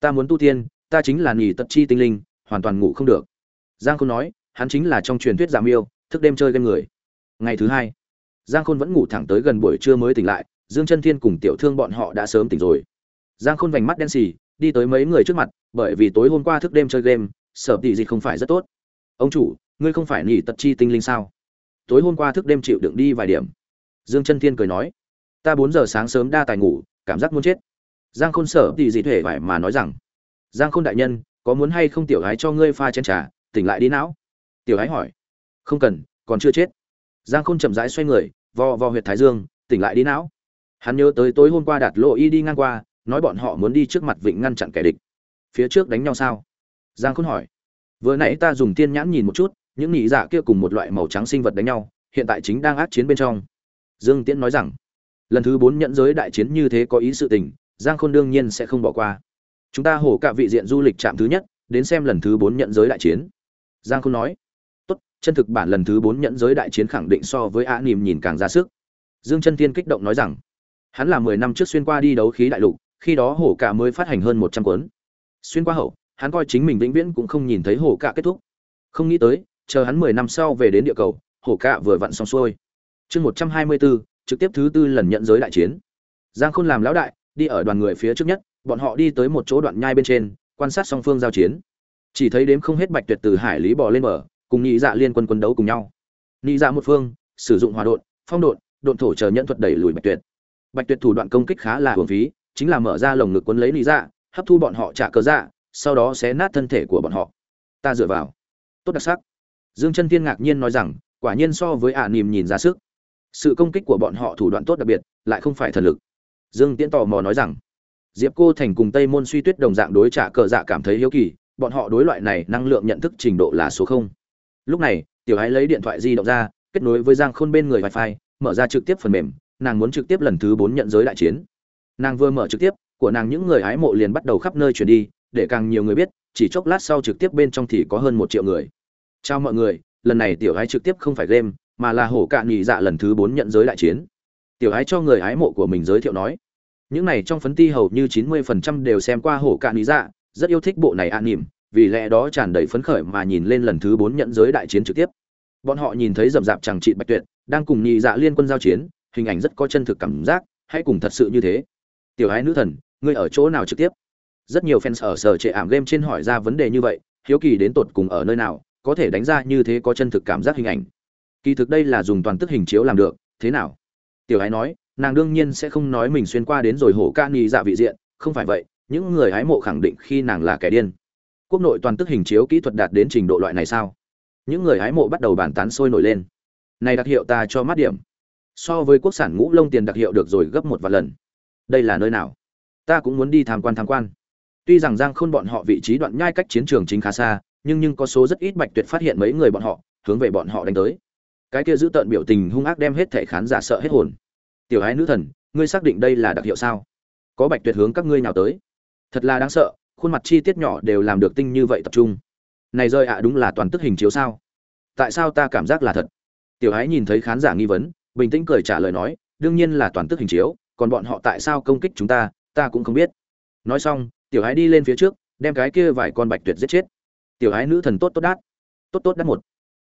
A: Ta muốn tu tiên, ta chính là nghỉ tật chi tinh linh, hoàn toàn ngủ không được. Giang khôn nói, hắn chính là trong truyền thuyết giảm yêu thức đêm chơi game người ngày thứ hai, giang khôn vẫn ngủ thẳng tới gần buổi trưa mới tỉnh lại, dương chân thiên cùng tiểu thương bọn họ đã sớm tỉnh rồi. Giang khôn vành mắt đen xì, đi tới mấy người trước mặt, bởi vì tối hôm qua thức đêm chơi game, sở tỷ dịch không phải rất tốt. Ông chủ, ngươi không phải nghỉ tật chi tinh linh sao? Tối hôm qua thức đêm chịu đựng đi vài điểm. Dương chân thiên cười nói, ta bốn giờ sáng sớm đa tài ngủ, cảm giác muốn chết. Giang khôn sở tỷ dị thể phải mà nói rằng, giang khôn đại nhân, có muốn hay không tiểu gái cho ngươi pha chén trà, tỉnh lại đi não. Tiểu gái hỏi, không cần, còn chưa chết giang khôn chậm rãi xoay người, vò vò huyệt thái dương, tỉnh lại đi não. Hắn nhớ tới tối hôm qua đạt lộ y đi ngang qua, nói bọn họ muốn đi trước mặt vịnh ngăn chặn kẻ địch. Phía trước đánh nhau sao? Giang khôn hỏi. Vừa nãy ta dùng tiên nhãn nhìn một chút, những nhị dạ kia cùng một loại màu trắng sinh vật đánh nhau, hiện tại chính đang ác chiến bên trong. Dương tiễn nói rằng, lần thứ bốn nhận giới đại chiến như thế có ý sự tình, giang khôn đương nhiên sẽ không bỏ qua. Chúng ta hổ cả vị diện du lịch trạm thứ nhất, đến xem lần thứ bốn nhận giới đại chiến. Giang khôn nói chân thực bản lần thứ bốn nhận giới đại chiến khẳng định so với a nìm nhìn càng ra sức. Dương chân tiên kích động nói rằng, hắn là mười năm trước xuyên qua đi đấu khí đại lục, khi đó hổ cả mới phát hành hơn một trăm cuốn. Xuyên qua hậu, hắn coi chính mình vĩnh viễn cũng không nhìn thấy hổ cả kết thúc. Không nghĩ tới, chờ hắn mười năm sau về đến địa cầu, hổ cả vừa vặn xong xuôi. Chương một trăm hai mươi bốn, trực tiếp thứ tư lần nhận giới đại chiến. Giang khôn làm lão đại, đi ở đoàn người phía trước nhất, bọn họ đi tới một chỗ đoạn nhai bên trên, quan sát song phương giao chiến. Chỉ thấy đếm không hết bạch tuyệt từ hải lý bò lên mở cùng nhị dạ liên quân quân đấu cùng nhau. Nhị dạ một phương, sử dụng hòa đột phong đột độn thổ chờ nhận thuật đẩy lùi bạch tuyệt. Bạch tuyệt thủ đoạn công kích khá là hưởng phí, chính là mở ra lồng ngực quấn lấy lý dạ hấp thu bọn họ trả cớ dạ sau đó sẽ nát thân thể của bọn họ. Ta dựa vào. Tốt đặc sắc. Dương chân thiên ngạc nhiên nói rằng, quả nhiên so với ả nìm nhìn ra sức. Sự công kích của bọn họ thủ đoạn tốt đặc biệt, lại không phải thần lực. Dương tiễn tò mò nói rằng, diệp cô thành cùng tây môn suy tuyết đồng dạng đối trả cờ dạ cảm thấy hiếu kỳ, bọn họ đối loại này năng lượng nhận thức trình độ là số không lúc này, tiểu ái lấy điện thoại di động ra, kết nối với giang khôn bên người wifi, mở ra trực tiếp phần mềm, nàng muốn trực tiếp lần thứ bốn nhận giới đại chiến. Nàng vừa mở trực tiếp, của nàng những người hái mộ liền bắt đầu khắp nơi chuyển đi, để càng nhiều người biết, chỉ chốc lát sau trực tiếp bên trong thì có hơn một triệu người. Chào mọi người, lần này tiểu hái trực tiếp không phải game, mà là hổ cạn nhị dạ lần thứ bốn nhận giới đại chiến. Tiểu hái cho người hái mộ của mình giới thiệu nói, những này trong phấn ti hầu như chín mươi phần trăm đều xem qua hổ cạn nhị dạ rất yêu thích bộ này an nỉm vì lẽ đó tràn đầy phấn khởi mà nhìn lên lần thứ bốn nhận giới đại chiến trực tiếp. Bọn họ nhìn thấy rậm rạp chẳng trị bạch tuyệt, đang cùng nhị dạ liên quân giao chiến, hình ảnh rất có chân thực cảm giác, hãy cùng thật sự như thế. Tiểu ái nữ thần, ngươi ở chỗ nào trực tiếp? Rất nhiều fans ở sở trệ ảm game trên hỏi ra vấn đề như vậy, hiếu kỳ đến tột cùng ở nơi nào, có thể đánh ra như thế có chân thực cảm giác hình ảnh. Kỳ thực đây là dùng toàn tức hình chiếu làm được, thế nào? Tiểu ái nói, nàng đương nhiên sẽ không nói mình xuyên qua đến rồi hổ ca nghi dạ vị diện, không phải vậy, những người hái mộ khẳng định khi nàng là kẻ điên quốc nội toàn tức hình chiếu kỹ thuật đạt đến trình độ loại này sao? Những người hái mộ bắt đầu bàn tán sôi nổi lên. Này đặc hiệu ta cho mắt điểm. So với quốc sản ngũ lông tiền đặc hiệu được rồi gấp một vài lần. Đây là nơi nào? Ta cũng muốn đi tham quan tham quan. Tuy rằng giang khôn bọn họ vị trí đoạn nhai cách chiến trường chính khá xa, nhưng nhưng có số rất ít bạch tuyệt phát hiện mấy người bọn họ, hướng về bọn họ đánh tới. Cái kia giữ tợn biểu tình hung ác đem hết thể khán giả sợ hết hồn. Tiểu hái nữ thần, ngươi xác định đây là đặc hiệu sao? Có bạch tuyệt hướng các ngươi nào tới. Thật là đáng sợ khuôn mặt chi tiết nhỏ đều làm được tinh như vậy tập trung. Này rơi ạ, đúng là toàn tức hình chiếu sao? Tại sao ta cảm giác là thật? Tiểu ái nhìn thấy khán giả nghi vấn, bình tĩnh cười trả lời nói, đương nhiên là toàn tức hình chiếu, còn bọn họ tại sao công kích chúng ta ta cũng không biết. Nói xong, tiểu ái đi lên phía trước, đem cái kia vài con bạch tuyệt giết chết. Tiểu ái nữ thần tốt tốt đát. Tốt tốt đắt một.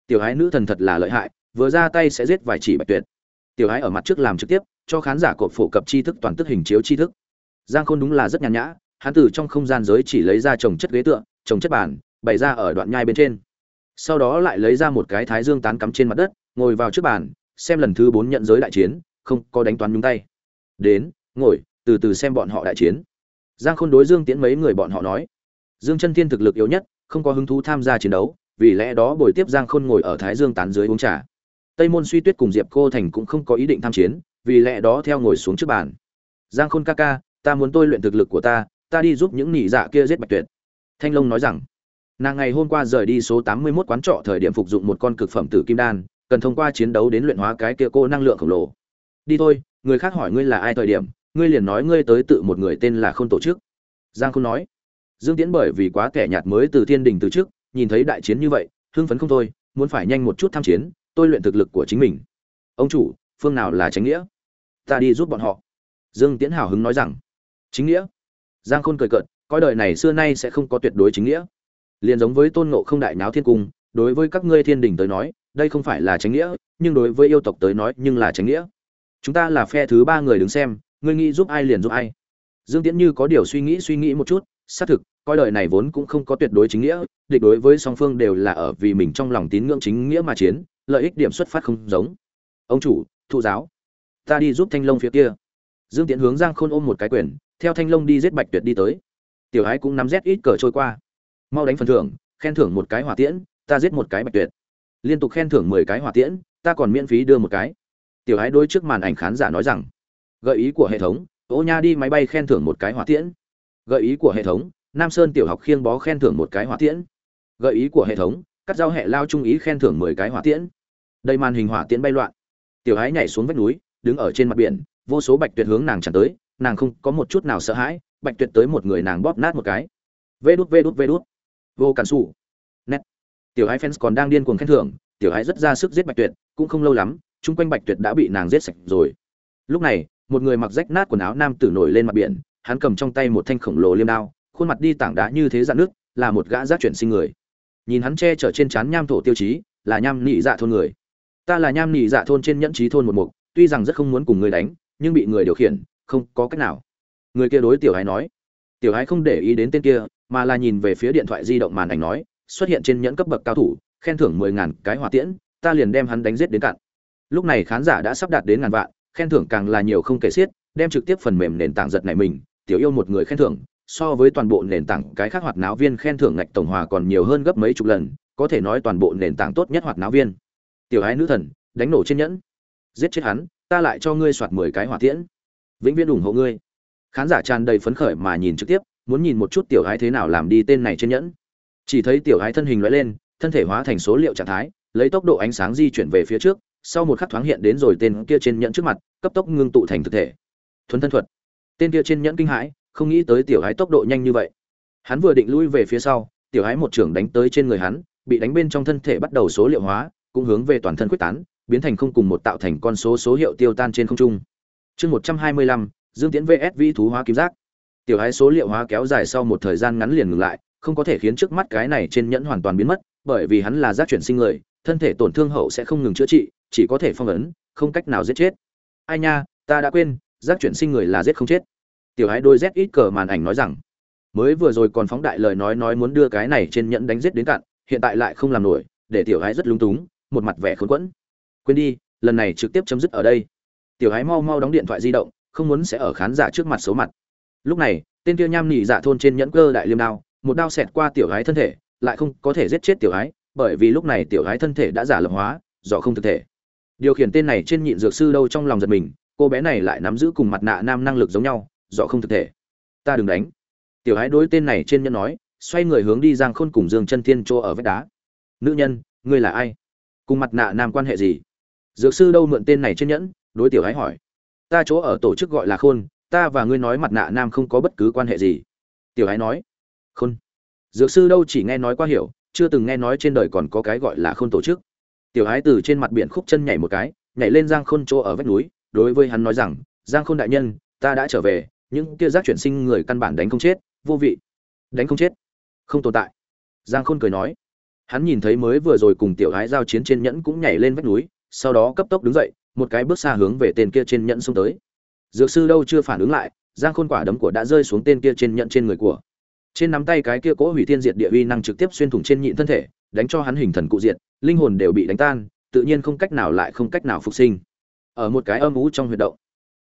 A: Tiểu ái nữ thần thật là lợi hại, vừa ra tay sẽ giết vài chỉ bạch tuyệt. Tiểu ái ở mặt trước làm trực tiếp, cho khán giả cột phổ cập tri thức toàn tức hình chiếu tri thức. Giang khôn đúng là rất nhàn nhã hắn từ trong không gian giới chỉ lấy ra trồng chất ghế tựa, trồng chất bàn, bày ra ở đoạn nhai bên trên. Sau đó lại lấy ra một cái thái dương tán cắm trên mặt đất, ngồi vào trước bàn, xem lần thứ bốn nhận giới đại chiến, không có đánh toán nhúng tay. Đến, ngồi, từ từ xem bọn họ đại chiến. Giang khôn đối dương tiễn mấy người bọn họ nói. Dương chân thiên thực lực yếu nhất, không có hứng thú tham gia chiến đấu, vì lẽ đó buổi tiếp giang khôn ngồi ở thái dương tán dưới uống trà. Tây môn suy tuyết cùng diệp cô thành cũng không có ý định tham chiến, vì lẽ đó theo ngồi xuống trước bàn. Giang khôn ca ca, ta muốn tôi luyện thực lực của ta ta đi giúp những nỉ dạ kia giết bạch tuyệt. Thanh long nói rằng, nàng ngày hôm qua rời đi số tám mươi 81 quán trọ thời điểm phục dụng một con cực phẩm tử kim đan, cần thông qua chiến đấu đến luyện hóa cái kia cô năng lượng khổng lồ. Đi thôi, người khác hỏi ngươi là ai thời điểm, ngươi liền nói ngươi tới tự một người tên là không tổ chức. Giang không nói, dương tiễn bởi vì quá kẻ nhạt mới từ thiên đình từ trước, nhìn thấy đại chiến như vậy, hưng phấn không thôi, muốn phải nhanh một chút tham chiến, tôi luyện thực lực của chính mình. Ông chủ, phương nào là tránh nghĩa? Ta đi giúp bọn họ. Dương tiễn hào hứng nói rằng chính nghĩa? Giang khôn cười cợt coi đời này xưa nay sẽ không có tuyệt đối chính nghĩa. Liền giống với tôn ngộ không đại náo thiên cung, đối với các ngươi thiên đình tới nói, đây không phải là tránh nghĩa, nhưng đối với yêu tộc tới nói nhưng là tránh nghĩa. Chúng ta là phe thứ ba người đứng xem, ngươi nghĩ giúp ai liền giúp ai. Dương tiễn như có điều suy nghĩ suy nghĩ một chút, xác thực coi đời này vốn cũng không có tuyệt đối chính nghĩa, địch đối với song phương đều là ở vì mình trong lòng tín ngưỡng chính nghĩa mà chiến, lợi ích điểm xuất phát không giống. Ông chủ, thụ giáo, ta đi giúp thanh long phía kia. Dương tiễn hướng giang khôn ôm một cái quyền theo thanh long đi giết bạch tuyệt đi tới. Tiểu ái cũng nắm rét ít cờ trôi qua. Mau đánh phần thưởng, khen thưởng một cái hỏa tiễn, ta giết một cái bạch tuyệt. Liên tục khen thưởng mười cái hỏa tiễn, ta còn miễn phí đưa một cái. Tiểu ái đôi trước màn ảnh khán giả nói rằng, gợi ý của hệ thống, ô nha, đi máy bay khen thưởng một cái hỏa tiễn. Gợi ý của hệ thống, nam sơn tiểu học khiêng bó khen thưởng một cái hỏa tiễn. Gợi ý của hệ thống, cắt rau hẹ lao trung ý khen thưởng mười cái hỏa tiễn. Đây màn hình hỏa tiễn bay loạn. Tiểu ái nhảy xuống vách núi, đứng ở trên mặt biển, vô số bạch tuyệt hướng nàng tràn tới nàng không có một chút nào sợ hãi, bạch tuyệt tới một người nàng bóp nát một cái. Vê đút vê đút vê đút. Vô cản xù nét. Tiểu hai fans còn đang điên cuồng khen thưởng, tiểu hai rất ra sức giết bạch tuyệt, cũng không lâu lắm, chung quanh bạch tuyệt đã bị nàng giết sạch rồi. Lúc này, một người mặc rách nát quần áo nam tử nổi lên mặt biển, hắn cầm trong tay một thanh khổng lồ liêm đao, khuôn mặt đi tảng đá như thế dạn nước là một gã giác chuyển sinh người. Nhìn hắn che chở trên trán nham thổ tiêu chí, là nham nị dạ thôn người. Ta là nham nị dạ thôn trên nhẫn trí thôn một mục, tuy rằng rất không muốn cùng người đánh, nhưng bị người điều khiển không có cách nào. Người kia đối tiểu hái nói. Tiểu hái không để ý đến tên kia, mà là nhìn về phía điện thoại di động màn ảnh nói, xuất hiện trên nhẫn cấp bậc cao thủ, khen thưởng mười ngàn cái hỏa tiễn, ta liền đem hắn đánh giết đến cạn. Lúc này khán giả đã sắp đạt đến ngàn vạn, khen thưởng càng là nhiều không kể xiết, đem trực tiếp phần mềm nền tảng giật này mình, tiểu yêu một người khen thưởng, so với toàn bộ nền tảng cái khác hoạt náo viên khen thưởng ngạch tổng hòa còn nhiều hơn gấp mấy chục lần, có thể nói toàn bộ nền tảng tốt nhất hoạt náo viên. Tiểu hái nữ thần, đánh nổ trên nhẫn. Giết chết hắn, ta lại cho ngươi soạt mười cái hỏa tiễn vĩnh viễn ủng hộ ngươi. Khán giả tràn đầy phấn khởi mà nhìn trực tiếp, muốn nhìn một chút tiểu hái thế nào làm đi tên này trên nhẫn. Chỉ thấy tiểu hái thân hình loại lên, thân thể hóa thành số liệu trạng thái, lấy tốc độ ánh sáng di chuyển về phía trước, sau một khắc thoáng hiện đến rồi tên kia trên nhẫn trước mặt, cấp tốc ngưng tụ thành thực thể. Thuấn thân thuật. Tên kia trên nhẫn kinh hãi, không nghĩ tới tiểu hái tốc độ nhanh như vậy. Hắn vừa định lui về phía sau, tiểu hái một trưởng đánh tới trên người hắn, bị đánh bên trong thân thể bắt đầu số liệu hóa, cũng hướng về toàn thân quyết tán, biến thành không cùng một tạo thành con số số hiệu tiêu tan trên không trung chương một trăm hai mươi lăm, dương tiễn vs vĩ thú hóa kim giác. Tiểu hái số liệu hóa kéo dài sau một thời gian ngắn liền ngừng lại, không có thể khiến trước mắt cái này trên nhẫn hoàn toàn biến mất, bởi vì hắn là giác chuyển sinh người, thân thể tổn thương hậu sẽ không ngừng chữa trị, chỉ có thể phong ấn, không cách nào giết chết. Ai nha, ta đã quên, giác chuyển sinh người là giết không chết. Tiểu hái đôi z ít cờ màn ảnh nói rằng, mới vừa rồi còn phóng đại lời nói nói muốn đưa cái này trên nhẫn đánh giết đến cạn, hiện tại lại không làm nổi, để tiểu hái rất lung túng, một mặt vẻ khốn quẫn. Quên đi, lần này trực tiếp chấm dứt ở đây tiểu ái mau mau đóng điện thoại di động, không muốn sẽ ở khán giả trước mặt số mặt. Lúc này, tên kia nham nỉ dạ thôn trên nhẫn cơ đại liêm đao, một đao xẹt qua tiểu ái thân thể, lại không có thể giết chết tiểu ái bởi vì lúc này tiểu ái thân thể đã giả lập hóa, do không thực thể. Điều khiển tên này trên nhịn dược sư đâu trong lòng giật mình, cô bé này lại nắm giữ cùng mặt nạ nam năng lực giống nhau, do không thực thể. Ta đừng đánh. Tiểu ái đối tên này trên nhẫn nói, xoay người hướng đi giang khôn cùng dương chân thiên chỗ ở vách đá. Nữ nhân, ngươi là ai? Cùng mặt nạ nam quan hệ gì? Dược sư đâu mượn tên này trên nhẫn? Đối tiểu ái hỏi. Ta chỗ ở tổ chức gọi là khôn, ta và ngươi nói mặt nạ nam không có bất cứ quan hệ gì. Tiểu ái nói. Khôn. Dược sư đâu chỉ nghe nói qua hiểu, chưa từng nghe nói trên đời còn có cái gọi là khôn tổ chức. Tiểu ái từ trên mặt biển khúc chân nhảy một cái, nhảy lên giang khôn chỗ ở vách núi, đối với hắn nói rằng, giang khôn đại nhân, ta đã trở về, những kia giác chuyển sinh người căn bản đánh không chết, vô vị. Đánh không chết. Không tồn tại. Giang khôn cười nói. Hắn nhìn thấy mới vừa rồi cùng tiểu hái giao chiến trên nhẫn cũng nhảy lên vách núi, sau đó cấp tốc đứng dậy một cái bước xa hướng về tên kia trên nhẫn xông tới. Dược sư đâu chưa phản ứng lại, giang khôn quả đấm của đã rơi xuống tên kia trên nhẫn trên người của. Trên nắm tay cái kia cỗ hủy thiên diệt địa uy năng trực tiếp xuyên thủng trên nhịn thân thể, đánh cho hắn hình thần cụ diệt, linh hồn đều bị đánh tan, tự nhiên không cách nào lại không cách nào phục sinh. Ở một cái âm ú trong huyệt động,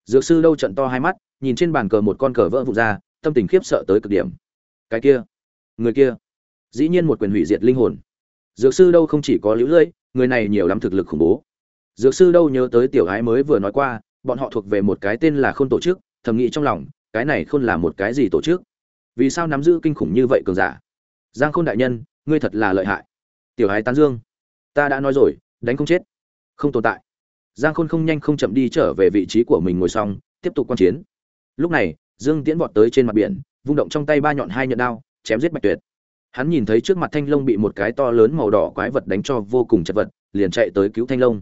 A: dược sư đâu trận to hai mắt, nhìn trên bàn cờ một con cờ vỡ vụn ra, tâm tình khiếp sợ tới cực điểm. Cái kia, người kia, dĩ nhiên một quyền hủy diệt linh hồn. Dược sư đâu không chỉ có lũ lưỡi, người này nhiều lắm thực lực khủng bố dược sư đâu nhớ tới tiểu gái mới vừa nói qua, bọn họ thuộc về một cái tên là khôn tổ chức, thầm nghĩ trong lòng, cái này không là một cái gì tổ chức? Vì sao nắm giữ kinh khủng như vậy cường giả? Giang khôn đại nhân, ngươi thật là lợi hại. Tiểu ái tán dương. Ta đã nói rồi, đánh không chết. Không tồn tại. Giang khôn không nhanh không chậm đi trở về vị trí của mình ngồi xong, tiếp tục quan chiến. Lúc này, dương tiễn vọt tới trên mặt biển, vung động trong tay ba nhọn hai nhận đao, chém giết bạch tuyệt. Hắn nhìn thấy trước mặt thanh long bị một cái to lớn màu đỏ quái vật đánh cho vô cùng chật vật, liền chạy tới cứu thanh long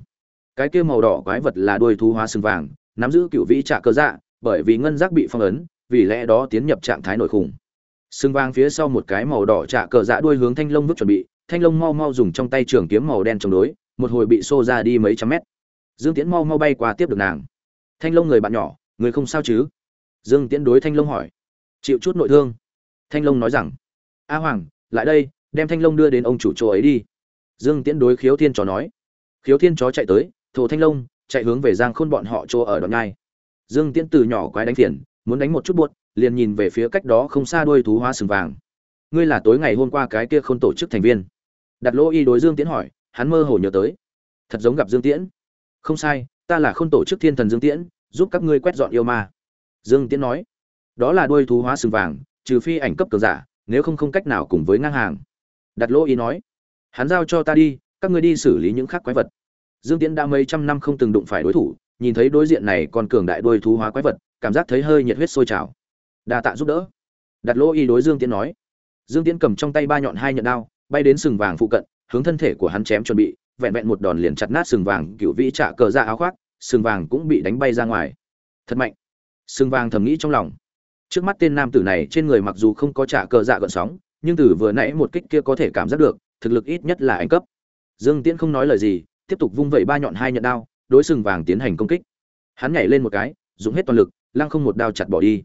A: cái kia màu đỏ quái vật là đuôi thú hóa sừng vàng, nắm giữ cựu vĩ trạ cơ dạ bởi vì ngân giác bị phong ấn, vì lẽ đó tiến nhập trạng thái nội khủng. Sừng vàng phía sau một cái màu đỏ trạ cờ dạ đuôi hướng thanh long vứt chuẩn bị, thanh long mau mau dùng trong tay trường kiếm màu đen chống đối, một hồi bị xô ra đi mấy trăm mét. Dương tiễn mau mau bay qua tiếp được nàng. Thanh long người bạn nhỏ, người không sao chứ? Dương tiễn đối thanh long hỏi. Chịu chút nội thương. Thanh long nói rằng. A hoàng, lại đây, đem thanh long đưa đến ông chủ chỗ ấy đi. Dương tiễn đối khiếu thiên chó nói. Khiếu thiên chó chạy tới thổ thanh long, chạy hướng về giang khôn bọn họ chỗ ở đoạn nhai. Dương tiễn từ nhỏ quái đánh phiền, muốn đánh một chút buốt, liền nhìn về phía cách đó không xa đuôi thú hoa sừng vàng. Ngươi là tối ngày hôm qua cái kia không tổ chức thành viên. Đặt lỗ y đối dương tiễn hỏi, hắn mơ hồ nhớ tới. Thật giống gặp dương tiễn. Không sai, ta là không tổ chức thiên thần dương tiễn, giúp các ngươi quét dọn yêu ma. Dương tiễn nói, đó là đuôi thú hóa sừng vàng, trừ phi ảnh cấp cường giả, nếu không không cách nào cùng với ngang hàng. Đặt lỗ y nói, hắn giao cho ta đi, các ngươi đi xử lý những khác quái vật dương tiễn đã mấy trăm năm không từng đụng phải đối thủ, nhìn thấy đối diện này còn cường đại đôi thú hóa quái vật, cảm giác thấy hơi nhiệt huyết sôi trào. Đa tạ giúp đỡ. Đặt lỗ y đối dương tiễn nói. Dương tiễn cầm trong tay ba nhọn hai nhận đao, bay đến sừng vàng phụ cận, hướng thân thể của hắn chém chuẩn bị, vẹn vẹn một đòn liền chặt nát sừng vàng cựu vĩ trả cờ ra áo khoác, sừng vàng cũng bị đánh bay ra ngoài. Thật mạnh. Sừng vàng thầm nghĩ trong lòng. Trước mắt tên nam tử này trên người mặc dù không có trả cờ dạ gợn sóng, nhưng từ vừa nãy một kích kia có thể cảm giác được, thực lực ít nhất là anh cấp. Dương tiễn không nói lời gì tiếp tục vung vẩy ba nhọn hai nhận đao, đối sừng vàng tiến hành công kích. Hắn nhảy lên một cái, dùng hết toàn lực, lăng không một đao chặt bỏ đi.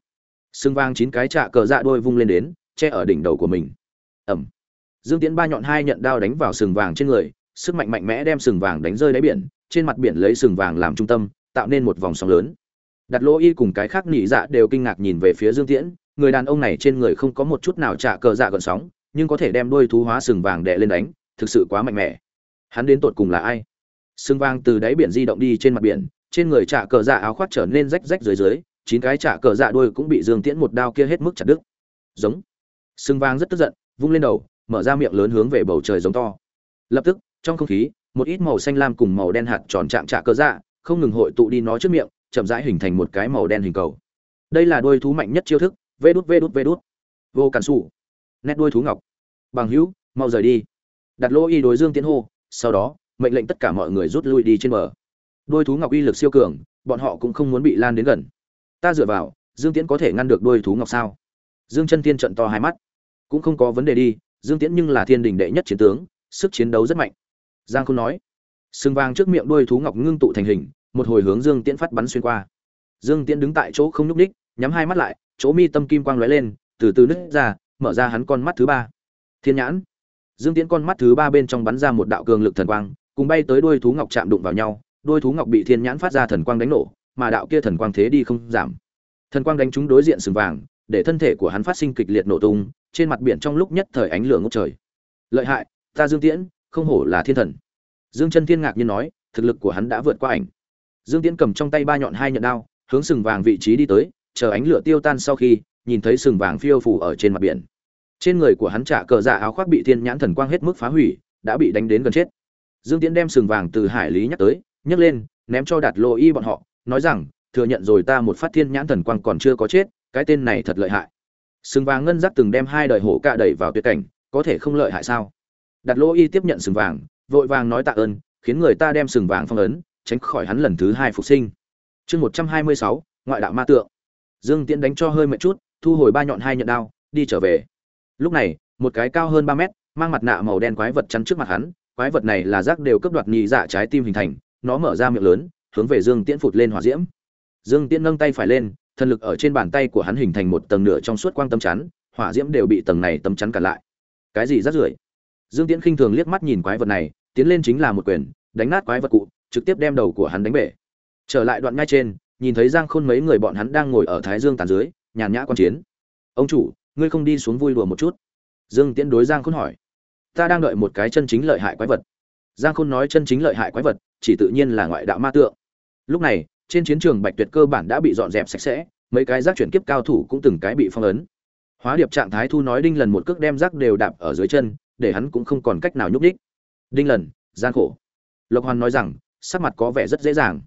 A: Sừng vàng chín cái trạ cờ dạ đôi vung lên đến, che ở đỉnh đầu của mình. Ẩm. Dương tiễn ba nhọn hai nhận đao đánh vào sừng vàng trên người, sức mạnh mạnh mẽ đem sừng vàng đánh rơi đáy biển, trên mặt biển lấy sừng vàng làm trung tâm, tạo nên một vòng sóng lớn. Đặt lỗ y cùng cái khác nỉ dạ đều kinh ngạc nhìn về phía dương tiễn, người đàn ông này trên người không có một chút nào trả cờ dạ gợn sóng, nhưng có thể đem đôi thú hóa sừng vàng đệ lên đánh, thực sự quá mạnh mẽ. Hắn đến tột cùng là ai? Sưng vang từ đáy biển di động đi trên mặt biển, trên người trả cờ dạ áo khoác trở nên rách rách dưới dưới, chín cái trả cờ dạ đuôi cũng bị dương tiễn một đao kia hết mức chặt đứt. Giống. Sưng vang rất tức giận, vung lên đầu, mở ra miệng lớn hướng về bầu trời giống to. Lập tức, trong không khí, một ít màu xanh lam cùng màu đen hạt tròn trạng trả cờ dạ không ngừng hội tụ đi nó trước miệng, chậm rãi hình thành một cái màu đen hình cầu. Đây là đôi thú mạnh nhất chiêu thức, vê đút vê đút vê đút. Vô cản sủ. Nét đôi thú ngọc. Bằng hữu, mau rời đi. Đặt lỗ y đối dương tiến hô, sau đó mệnh lệnh tất cả mọi người rút lui đi trên bờ. Đôi thú ngọc uy lực siêu cường, bọn họ cũng không muốn bị lan đến gần. Ta dựa vào, dương tiễn có thể ngăn được đôi thú ngọc sao? Dương chân tiên trận to hai mắt. Cũng không có vấn đề đi, dương tiễn nhưng là thiên đình đệ nhất chiến tướng, sức chiến đấu rất mạnh. Giang khôn nói. Sừng vàng trước miệng đôi thú ngọc ngưng tụ thành hình, một hồi hướng dương tiễn phát bắn xuyên qua. Dương tiễn đứng tại chỗ không nhúc ních nhắm hai mắt lại, chỗ mi tâm kim quang lóe lên, từ từ nứt ra, mở ra hắn con mắt thứ ba. Thiên nhãn. Dương tiễn con mắt thứ ba bên trong bắn ra một đạo cường lực thần quang cùng bay tới đuôi thú ngọc chạm đụng vào nhau, đuôi thú ngọc bị thiên nhãn phát ra thần quang đánh nổ, mà đạo kia thần quang thế đi không giảm. Thần quang đánh trúng đối diện sừng vàng, để thân thể của hắn phát sinh kịch liệt nổ tung, trên mặt biển trong lúc nhất thời ánh lửa ngút trời. Lợi hại, ta dương tiễn, không hổ là thiên thần. Dương chân thiên ngạc nhiên nói, thực lực của hắn đã vượt qua ảnh. Dương tiễn cầm trong tay ba nhọn hai nhận đao, hướng sừng vàng vị trí đi tới, chờ ánh lửa tiêu tan sau khi, nhìn thấy sừng vàng phiêu phù ở trên mặt biển. Trên người của hắn trả cờ dạ áo khoác bị thiên nhãn thần quang hết mức phá hủy, đã bị đánh đến gần chết dương tiễn đem sừng vàng từ hải lý nhắc tới, nhấc lên, ném cho đạt lộ y bọn họ, nói rằng, thừa nhận rồi ta một phát thiên nhãn thần quang còn chưa có chết, cái tên này thật lợi hại. Sừng vàng ngân giác từng đem hai đời hổ cạ đẩy vào tuyệt cảnh, có thể không lợi hại sao? Đạt Lô y tiếp nhận sừng vàng, vội vàng nói tạ ơn, khiến người ta đem sừng vàng phong ấn, tránh khỏi hắn lần thứ hai phục sinh. Chương một trăm hai mươi sáu, ngoại đạo ma tượng. Dương tiễn đánh cho hơi mệt chút, thu hồi ba nhọn hai nhận đao, đi trở về. Lúc này, một cái cao hơn ba mét, mang mặt nạ màu đen quái vật chắn trước mặt hắn quái vật này là rác đều cấp đoạt nhị dạ trái tim hình thành, nó mở ra miệng lớn, hướng về dương tiễn phụt lên hỏa diễm. Dương tiễn nâng tay phải lên, thần lực ở trên bàn tay của hắn hình thành một tầng nửa trong suốt quang tâm chắn, hỏa diễm đều bị tầng này tâm chắn cả lại. Cái gì rác rưởi? Dương tiễn khinh thường liếc mắt nhìn quái vật này, tiến lên chính là một quyền, đánh nát quái vật cụ, trực tiếp đem đầu của hắn đánh bể. Trở lại đoạn ngay trên, nhìn thấy giang khôn mấy người bọn hắn đang ngồi ở thái dương tàn dưới, nhàn nhã quan chiến. Ông chủ, ngươi không đi xuống vui đùa một chút? Dương tiễn đối giang khôn hỏi ta đang đợi một cái chân chính lợi hại quái vật. Giang khôn nói chân chính lợi hại quái vật, chỉ tự nhiên là ngoại đạo ma tượng. Lúc này, trên chiến trường bạch tuyệt cơ bản đã bị dọn dẹp sạch sẽ, mấy cái rác chuyển kiếp cao thủ cũng từng cái bị phong ấn. Hóa điệp trạng thái thu nói đinh lần một cước đem rác đều đạp ở dưới chân, để hắn cũng không còn cách nào nhúc đích đinh lần gian khổ. Lộc hoàn nói rằng, sắc mặt có vẻ rất dễ dàng.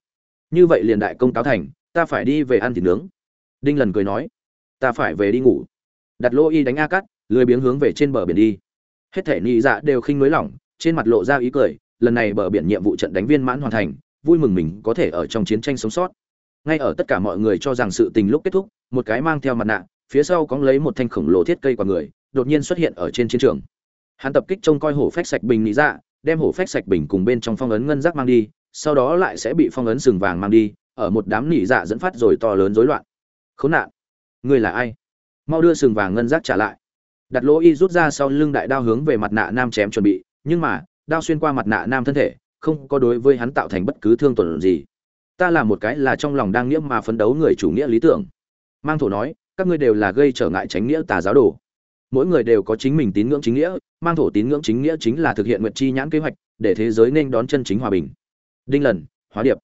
A: Như vậy liền đại công cáo thành, ta phải đi về ăn thịt nướng. Đinh lần cười nói, ta phải về đi ngủ. Đặt lô y đánh a cắt lười biếng hướng về trên bờ biển đi hết thể nhị dạ đều khinh mới lỏng, trên mặt lộ ra ý cười, lần này bờ biển nhiệm vụ trận đánh viên mãn hoàn thành, vui mừng mình có thể ở trong chiến tranh sống sót. Ngay ở tất cả mọi người cho rằng sự tình lúc kết thúc, một cái mang theo mặt nạ, phía sau có lấy một thanh khổng lồ thiết cây qua người, đột nhiên xuất hiện ở trên chiến trường. Hắn tập kích trông coi hổ phách sạch bình lý dạ đem hổ phách sạch bình cùng bên trong phong ấn ngân giác mang đi, sau đó lại sẽ bị phong ấn sừng vàng mang đi, ở một đám nỉ dạ dẫn phát rồi to lớn rối loạn. Khốn nạn! Ngươi là ai? Mau đưa sừng vàng ngân giác trả lại đặt lỗ y rút ra sau lưng đại đao hướng về mặt nạ nam chém chuẩn bị, nhưng mà, đao xuyên qua mặt nạ nam thân thể, không có đối với hắn tạo thành bất cứ thương tổn gì. Ta là một cái là trong lòng đang nghĩa mà phấn đấu người chủ nghĩa lý tưởng. Mang thổ nói, các ngươi đều là gây trở ngại tránh nghĩa tà giáo đồ. Mỗi người đều có chính mình tín ngưỡng chính nghĩa, mang thổ tín ngưỡng chính nghĩa chính là thực hiện nguyện chi nhãn kế hoạch, để thế giới nên đón chân chính hòa bình. Đinh lần hóa điệp.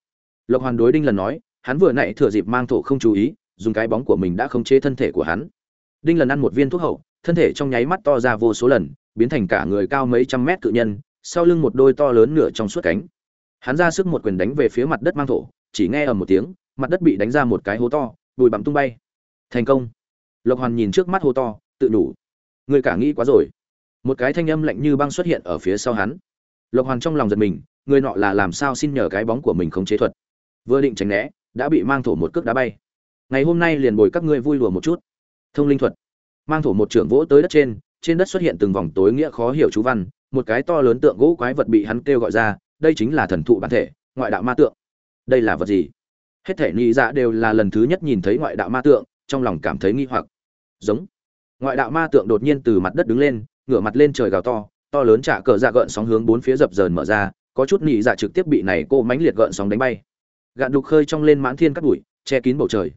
A: Lộc hoàn đối đinh lần nói, hắn vừa nãy thừa dịp mang thổ không chú ý, dùng cái bóng của mình đã khống chế thân thể của hắn. Đinh lần ăn một viên thuốc hậu thân thể trong nháy mắt to ra vô số lần, biến thành cả người cao mấy trăm mét cự nhân, sau lưng một đôi to lớn nửa trong suốt cánh. Hắn ra sức một quyền đánh về phía mặt đất mang thổ, chỉ nghe ầm một tiếng, mặt đất bị đánh ra một cái hố to, bụi bặm tung bay. Thành công. Lộc hoàn nhìn trước mắt hố to, tự đủ. Người cả nghĩ quá rồi. Một cái thanh âm lạnh như băng xuất hiện ở phía sau hắn. Lộc hoàn trong lòng giật mình, người nọ là làm sao xin nhờ cái bóng của mình không chế thuật? Vừa định tránh né, đã bị mang thổ một cước đá bay. Ngày hôm nay liền bồi các ngươi vui lùa một chút. Thông linh thuật mang thổ một trưởng vỗ tới đất trên trên đất xuất hiện từng vòng tối nghĩa khó hiểu chú văn, một cái to lớn tượng gỗ quái vật bị hắn kêu gọi ra, đây chính là thần thụ bản thể, ngoại đạo ma tượng. Đây là vật gì? Hết thể nghĩ dạ đều là lần thứ nhất nhìn thấy ngoại đạo ma tượng, trong lòng cảm thấy nghi hoặc. Giống. Ngoại đạo ma tượng đột nhiên từ mặt đất đứng lên, ngửa mặt lên trời gào to to lớn trả cờ dạ gợn sóng hướng bốn phía dập dờn mở ra, có chút nị dạ trực tiếp bị này cô mánh liệt gợn sóng đánh bay. Gạn đục khơi trong lên mãn thiên cắt bụi, che kín bầu trời.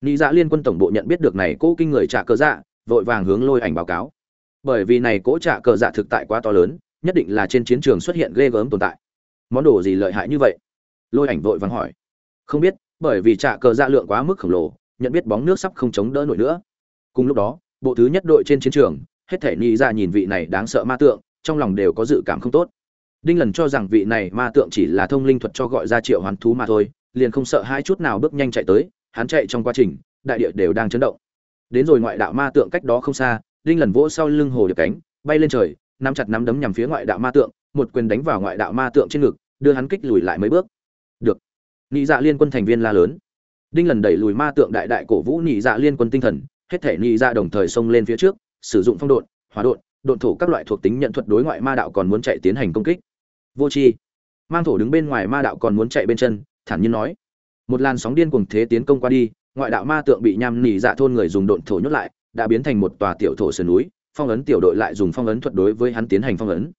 A: Nị dạ liên quân tổng bộ nhận biết được này cô kinh người trả cờ dạ vội vàng hướng lôi ảnh báo cáo. Bởi vì này cỗ trả cờ dạ thực tại quá to lớn, nhất định là trên chiến trường xuất hiện ghê gớm tồn tại. Món đồ gì lợi hại như vậy? Lôi ảnh vội vàng hỏi. Không biết, bởi vì trả cờ dạ lượng quá mức khổng lồ, nhận biết bóng nước sắp không chống đỡ nổi nữa. Cùng lúc đó, bộ thứ nhất đội trên chiến trường, hết thể ni ra nhìn vị này đáng sợ ma tượng, trong lòng đều có dự cảm không tốt. Đinh lần cho rằng vị này ma tượng chỉ là thông linh thuật cho gọi ra triệu hoán thú mà thôi, liền không sợ hai chút nào bước nhanh chạy tới, hắn chạy trong quá trình, đại địa đều đang chấn động đến rồi ngoại đạo ma tượng cách đó không xa, đinh lần vỗ sau lưng hồ điệp cánh, bay lên trời, nắm chặt nắm đấm nhằm phía ngoại đạo ma tượng, một quyền đánh vào ngoại đạo ma tượng trên ngực, đưa hắn kích lùi lại mấy bước. Được. Nhị dạ liên quân thành viên la lớn. Đinh lần đẩy lùi ma tượng đại đại cổ vũ nhị dạ liên quân tinh thần, hết thể nhị dạ đồng thời xông lên phía trước, sử dụng phong độn hóa độn độn thổ các loại thuộc tính nhận thuật đối ngoại ma đạo còn muốn chạy tiến hành công kích. Vô tri. Mang thổ đứng bên ngoài ma đạo còn muốn chạy bên chân, thản nhiên nói. Một làn sóng điên cuồng thế tiến công qua đi ngoại đạo ma tượng bị nham nỉ dạ thôn người dùng độn thổ nhốt lại, đã biến thành một tòa tiểu thổ sườn núi, phong ấn tiểu đội lại dùng phong ấn thuật đối với hắn tiến hành phong ấn.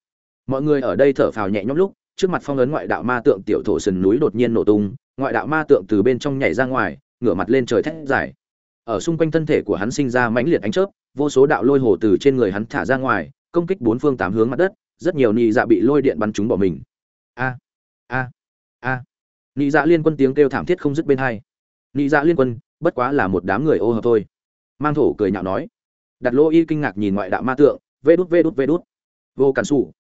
A: Mọi người ở đây thở phào nhẹ nhõm lúc, trước mặt phong ấn ngoại đạo ma tượng tiểu thổ sườn núi đột nhiên nổ tung, ngoại đạo ma tượng từ bên trong nhảy ra ngoài, ngửa mặt lên trời thét dài. Ở xung quanh thân thể của hắn sinh ra mãnh liệt ánh chớp, vô số đạo lôi hồ từ trên người hắn thả ra ngoài, công kích bốn phương tám hướng mặt đất, rất nhiều nị dạ bị lôi điện bắn trúng bỏ mình. A a a. Nị dạ liên quân tiếng kêu thảm thiết không dứt bên hai. Nị dạ liên quân bất quá là một đám người ô hợp thôi. Mang thổ cười nhạo nói. Đặt lô y kinh ngạc nhìn ngoại đạo ma tượng, vê đút vê đút vê đút. Vô cản xù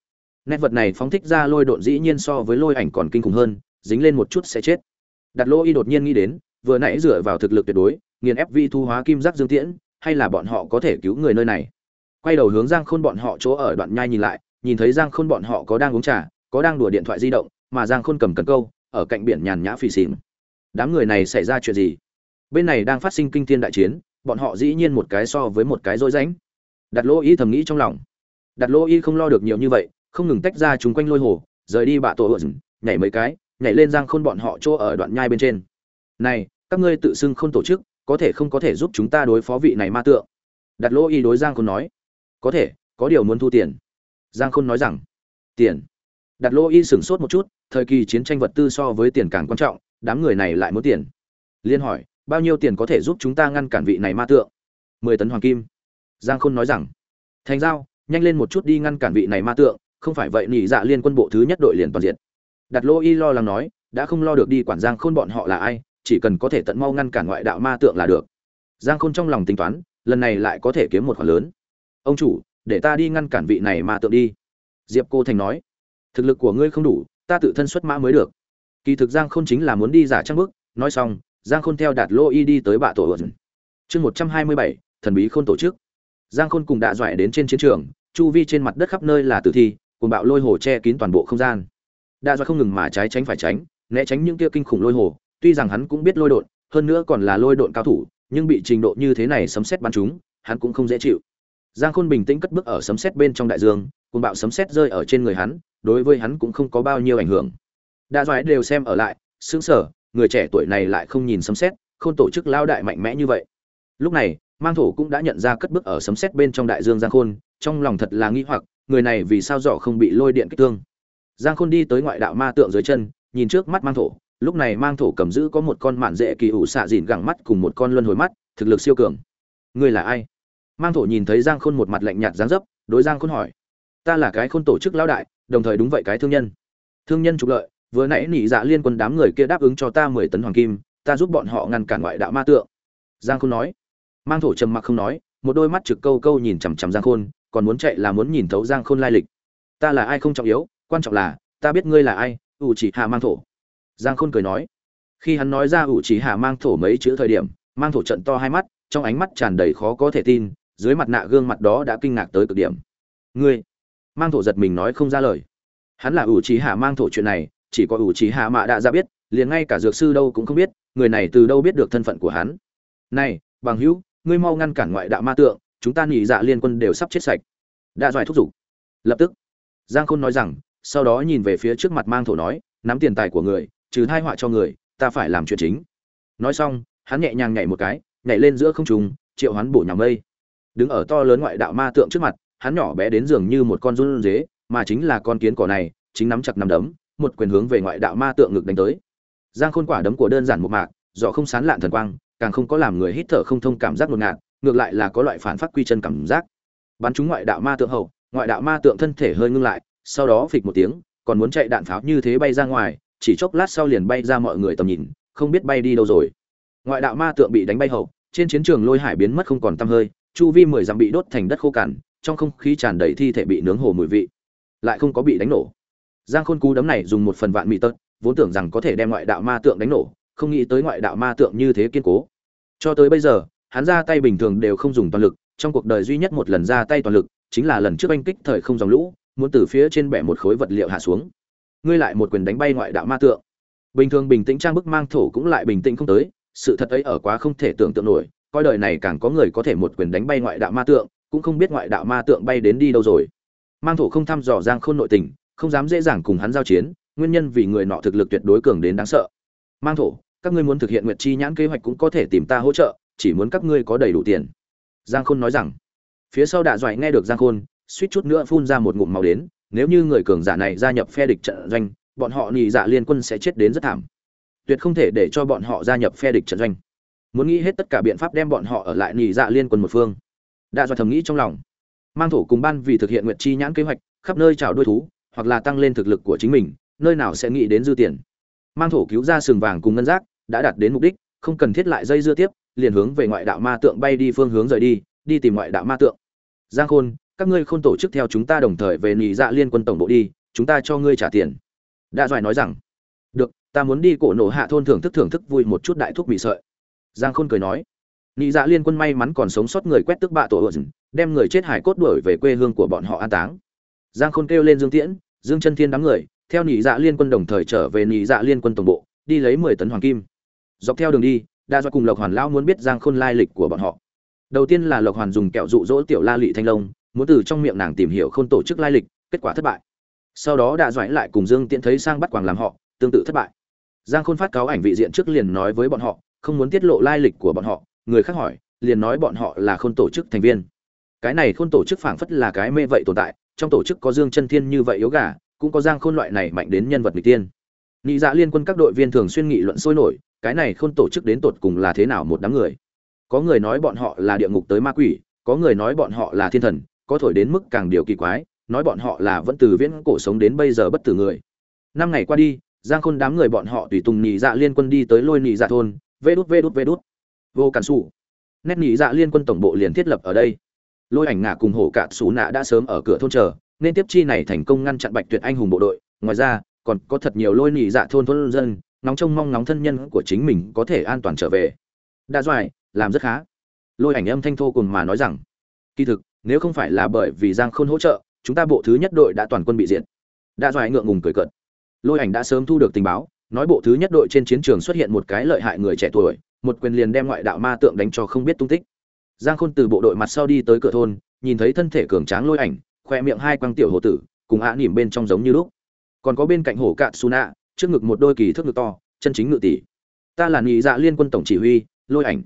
A: nét vật này phóng thích ra lôi độn dĩ nhiên so với lôi ảnh còn kinh khủng hơn, dính lên một chút sẽ chết. Đặt lô y đột nhiên nghĩ đến, vừa nãy dựa vào thực lực tuyệt đối, nghiền ép vi thu hóa kim giác dương tiễn, hay là bọn họ có thể cứu người nơi này? Quay đầu hướng giang khôn bọn họ chỗ ở đoạn nhai nhìn lại, nhìn thấy giang khôn bọn họ có đang uống trà, có đang đùa điện thoại di động, mà giang khôn cầm cần câu, ở cạnh biển nhàn nhã phì xìm. Đám người này xảy ra chuyện gì? Bên này đang phát sinh kinh thiên đại chiến, bọn họ dĩ nhiên một cái so với một cái rối rãnh. Đặt lỗ y thầm nghĩ trong lòng. Đặt lỗ y không lo được nhiều như vậy, không ngừng tách ra chúng quanh lôi hồ, rời đi bạ tổ ợn nhảy mấy cái, nhảy lên giang khôn bọn họ chỗ ở đoạn nhai bên trên. Này, các ngươi tự xưng không tổ chức, có thể không có thể giúp chúng ta đối phó vị này ma tượng? Đặt lỗ y đối giang khôn nói. Có thể, có điều muốn thu tiền. Giang khôn nói rằng. Tiền. Đặt lỗ y sửng sốt một chút, thời kỳ chiến tranh vật tư so với tiền càng quan trọng, đám người này lại muốn tiền. Liên hỏi bao nhiêu tiền có thể giúp chúng ta ngăn cản vị này ma tượng? Mười tấn hoàng kim. Giang khôn nói rằng, thành giao, nhanh lên một chút đi ngăn cản vị này ma tượng, không phải vậy nỉ dạ liên quân bộ thứ nhất đội liền toàn diện. Đặt lô y lo lắng nói, đã không lo được đi quản giang khôn bọn họ là ai, chỉ cần có thể tận mau ngăn cản ngoại đạo ma tượng là được. Giang khôn trong lòng tính toán, lần này lại có thể kiếm một khoản lớn. Ông chủ, để ta đi ngăn cản vị này ma tượng đi. Diệp cô thành nói, thực lực của ngươi không đủ, ta tự thân xuất mã mới được. Kỳ thực giang khôn chính là muốn đi giả trang bức, nói xong giang khôn theo đạt lô y đi tới bạ tổ ẩn chương một trăm hai mươi bảy, thần bí khôn tổ chức. Giang khôn cùng đạ doại đến trên chiến trường, chu vi trên mặt đất khắp nơi là tử thi cùng bạo lôi hồ che kín toàn bộ không gian. Đạ doại không ngừng mà trái tránh phải tránh, né tránh những kia kinh khủng lôi hồ, tuy rằng hắn cũng biết lôi độn, hơn nữa còn là lôi độn cao thủ, nhưng bị trình độ như thế này sấm xét bắn chúng hắn cũng không dễ chịu. Giang khôn bình tĩnh cất bước ở sấm xét bên trong đại dương cùng bạo sấm xét rơi ở trên người hắn, đối với hắn cũng không có bao nhiêu ảnh hưởng. Đa doái đều xem ở lại xứng sở người trẻ tuổi này lại không nhìn sấm xét không tổ chức lao đại mạnh mẽ như vậy. Lúc này, mang thổ cũng đã nhận ra cất bước ở sấm xét bên trong đại dương giang khôn, trong lòng thật là nghi hoặc, người này vì sao dọ không bị lôi điện kích thương. Giang khôn đi tới ngoại đạo ma tượng dưới chân, nhìn trước mắt mang thổ, lúc này mang thổ cầm giữ có một con mạn dễ kỳ ủ xạ dìn gẳng mắt cùng một con luân hồi mắt, thực lực siêu cường. Ngươi là ai? Mang thổ nhìn thấy giang khôn một mặt lạnh nhạt dáng dấp, đối giang khôn hỏi. Ta là cái khôn tổ chức lão đại, đồng thời đúng vậy cái thương nhân. Thương nhân trục lợi vừa nãy nỉ dạ liên quân đám người kia đáp ứng cho ta mười tấn hoàng kim, ta giúp bọn họ ngăn cản ngoại đạo ma tượng. Giang khôn nói. Mang thổ trầm mặc không nói, một đôi mắt trực câu câu nhìn chằm chằm giang khôn, còn muốn chạy là muốn nhìn thấu giang khôn lai lịch. Ta là ai không trọng yếu, quan trọng là, ta biết ngươi là ai, ủ chỉ hạ mang thổ. Giang khôn cười nói. Khi hắn nói ra ủ chỉ hạ mang thổ mấy chữ thời điểm, mang thổ trận to hai mắt, trong ánh mắt tràn đầy khó có thể tin, dưới mặt nạ gương mặt đó đã kinh ngạc tới cực điểm. Ngươi? Mang thổ giật mình nói không ra lời. Hắn là ủ trí hạ mang thổ chuyện này chỉ có ủ trí hạ mạ đã ra biết, liền ngay cả dược sư đâu cũng không biết, người này từ đâu biết được thân phận của hắn. Này, bằng hữu, ngươi mau ngăn cản ngoại đạo ma tượng, chúng ta nghỉ dạ liên quân đều sắp chết sạch. Đã doài thúc giục. Lập tức, giang khôn nói rằng, sau đó nhìn về phía trước mặt mang thổ nói, nắm tiền tài của người, trừ thai họa cho người, ta phải làm chuyện chính. Nói xong, hắn nhẹ nhàng nhảy một cái, nhảy lên giữa không trùng triệu hắn bổ nhà mây. Đứng ở to lớn ngoại đạo ma tượng trước mặt, hắn nhỏ bé đến giường như một con run dế mà chính là con kiến cỏ này, chính nắm chặt nắm đấm một quyền hướng về ngoại đạo ma tượng ngực đánh tới. Giang khôn quả đấm của đơn giản một mạc dọ không sán lạn thần quang, càng không có làm người hít thở không thông cảm giác ngột ngạt, ngược lại là có loại phản phát quy chân cảm giác. Bắn trúng ngoại đạo ma tượng hậu, ngoại đạo ma tượng thân thể hơi ngưng lại, sau đó phịch một tiếng, còn muốn chạy đạn pháo như thế bay ra ngoài, chỉ chốc lát sau liền bay ra mọi người tầm nhìn, không biết bay đi đâu rồi. Ngoại đạo ma tượng bị đánh bay hậu, trên chiến trường lôi hải biến mất không còn tăm hơi, chu vi mười dặm bị đốt thành đất khô cằn, trong không khí tràn đầy thi thể bị nướng hồ mùi vị. Lại không có bị đánh nổ giang khôn cú đấm này dùng một phần vạn mỹ tật, vốn tưởng rằng có thể đem ngoại đạo ma tượng đánh nổ, không nghĩ tới ngoại đạo ma tượng như thế kiên cố. Cho tới bây giờ, hắn ra tay bình thường đều không dùng toàn lực, trong cuộc đời duy nhất một lần ra tay toàn lực, chính là lần trước anh kích thời không dòng lũ, muốn từ phía trên bẻ một khối vật liệu hạ xuống. Ngươi lại một quyền đánh bay ngoại đạo ma tượng. Bình thường bình tĩnh trang bức mang thổ cũng lại bình tĩnh không tới, sự thật ấy ở quá không thể tưởng tượng nổi, coi đời này càng có người có thể một quyền đánh bay ngoại đạo ma tượng, cũng không biết ngoại đạo ma tượng bay đến đi đâu rồi. Mang thổ không thăm dò giang khôn nội tình không dám dễ dàng cùng hắn giao chiến, nguyên nhân vì người nọ thực lực tuyệt đối cường đến đáng sợ. Mang thổ, các ngươi muốn thực hiện nguyệt chi nhãn kế hoạch cũng có thể tìm ta hỗ trợ, chỉ muốn các ngươi có đầy đủ tiền. Giang khôn nói rằng. Phía sau đạ doại nghe được giang khôn, suýt chút nữa phun ra một ngụm máu đến, nếu như người cường giả này gia nhập phe địch trận doanh, bọn họ nhị dạ liên quân sẽ chết đến rất thảm. Tuyệt không thể để cho bọn họ gia nhập phe địch trận doanh. Muốn nghĩ hết tất cả biện pháp đem bọn họ ở lại nhị dạ liên quân một phương. Đã Doại thầm nghĩ trong lòng. Mang thổ cùng ban vì thực hiện nguyệt chi nhãn kế hoạch, khắp nơi chảo đuôi thú hoặc là tăng lên thực lực của chính mình nơi nào sẽ nghĩ đến dư tiền. Mang thổ cứu ra sừng vàng cùng ngân giác đã đạt đến mục đích không cần thiết lại dây dưa tiếp liền hướng về ngoại đạo ma tượng bay đi phương hướng rời đi đi tìm ngoại đạo ma tượng. Giang khôn các ngươi không tổ chức theo chúng ta đồng thời về nhị dạ liên quân tổng bộ đi chúng ta cho ngươi trả tiền. Đa doài nói rằng được ta muốn đi cổ nổ hạ thôn thưởng thức thưởng thức vui một chút đại thuốc bị sợi. Giang khôn cười nói nhị dạ liên quân may mắn còn sống sót người quét tức bạ tổ ẩn, đem người chết hải cốt đuổi về quê hương của bọn họ an táng. Giang Khôn kêu lên Dương Tiễn, Dương Chân Thiên đám người, theo Nhị dạ liên quân đồng thời trở về Nhị dạ liên quân tổng bộ, đi lấy 10 tấn hoàng kim. Dọc theo đường đi, đa do cùng lộc hoàn lão muốn biết giang khôn lai lịch của bọn họ. Đầu tiên là lộc hoàn dùng kẹo dụ dỗ tiểu la lị thanh long muốn từ trong miệng nàng tìm hiểu khôn tổ chức lai lịch kết quả thất bại. Sau đó đạ doãn lại cùng dương tiễn thấy sang bắt quảng làm họ tương tự thất bại. Giang khôn phát cáo ảnh vị diện trước liền nói với bọn họ không muốn tiết lộ lai lịch của bọn họ người khác hỏi liền nói bọn họ là khôn tổ chức thành viên. Cái này khôn tổ chức phảng phất là cái mê vậy tồn tại trong tổ chức có dương chân thiên như vậy yếu gà, cũng có giang khôn loại này mạnh đến nhân vật n tiên. Nghị dạ liên quân các đội viên thường xuyên nghị luận sôi nổi, cái này khôn tổ chức đến tột cùng là thế nào một đám người? Có người nói bọn họ là địa ngục tới ma quỷ, có người nói bọn họ là thiên thần, có thổi đến mức càng điều kỳ quái, nói bọn họ là vẫn từ viễn cổ sống đến bây giờ bất tử người. Năm ngày qua đi, giang khôn đám người bọn họ tùy tùng nhị dạ liên quân đi tới lôi nhị dạ thôn, vê đút vê đút vê đút. Vô cản xù nét nhị dạ liên quân tổng bộ liền thiết lập ở đây lôi ảnh ngả cùng hổ cạn xù nạ đã sớm ở cửa thôn chờ, nên tiếp chi này thành công ngăn chặn bạch tuyệt anh hùng bộ đội. Ngoài ra, còn có thật nhiều lôi nhị dạ thôn thôn dân nóng trông mong nóng thân nhân của chính mình có thể an toàn trở về. Đa doài, làm rất khá. Lôi ảnh âm thanh thô cùng mà nói rằng, kỳ thực, nếu không phải là bởi vì giang khôn hỗ trợ, chúng ta bộ thứ nhất đội đã toàn quân bị diệt. Đa doài ngượng ngùng cười cợt. Lôi ảnh đã sớm thu được tình báo, nói bộ thứ nhất đội trên chiến trường xuất hiện một cái lợi hại người trẻ tuổi, một quyền liền đem ngoại đạo ma tượng đánh cho không biết tung tích giang khôn từ bộ đội mặt sau đi tới cửa thôn, nhìn thấy thân thể cường tráng lôi ảnh, khoe miệng hai quang tiểu hồ tử, cùng ạ nỉm bên trong giống như lúc. Còn có bên cạnh hổ cạn su nạ, trước ngực một đôi kỳ thước ngực to, chân chính ngự tỷ. Ta là nghị dạ liên quân tổng chỉ huy, lôi ảnh.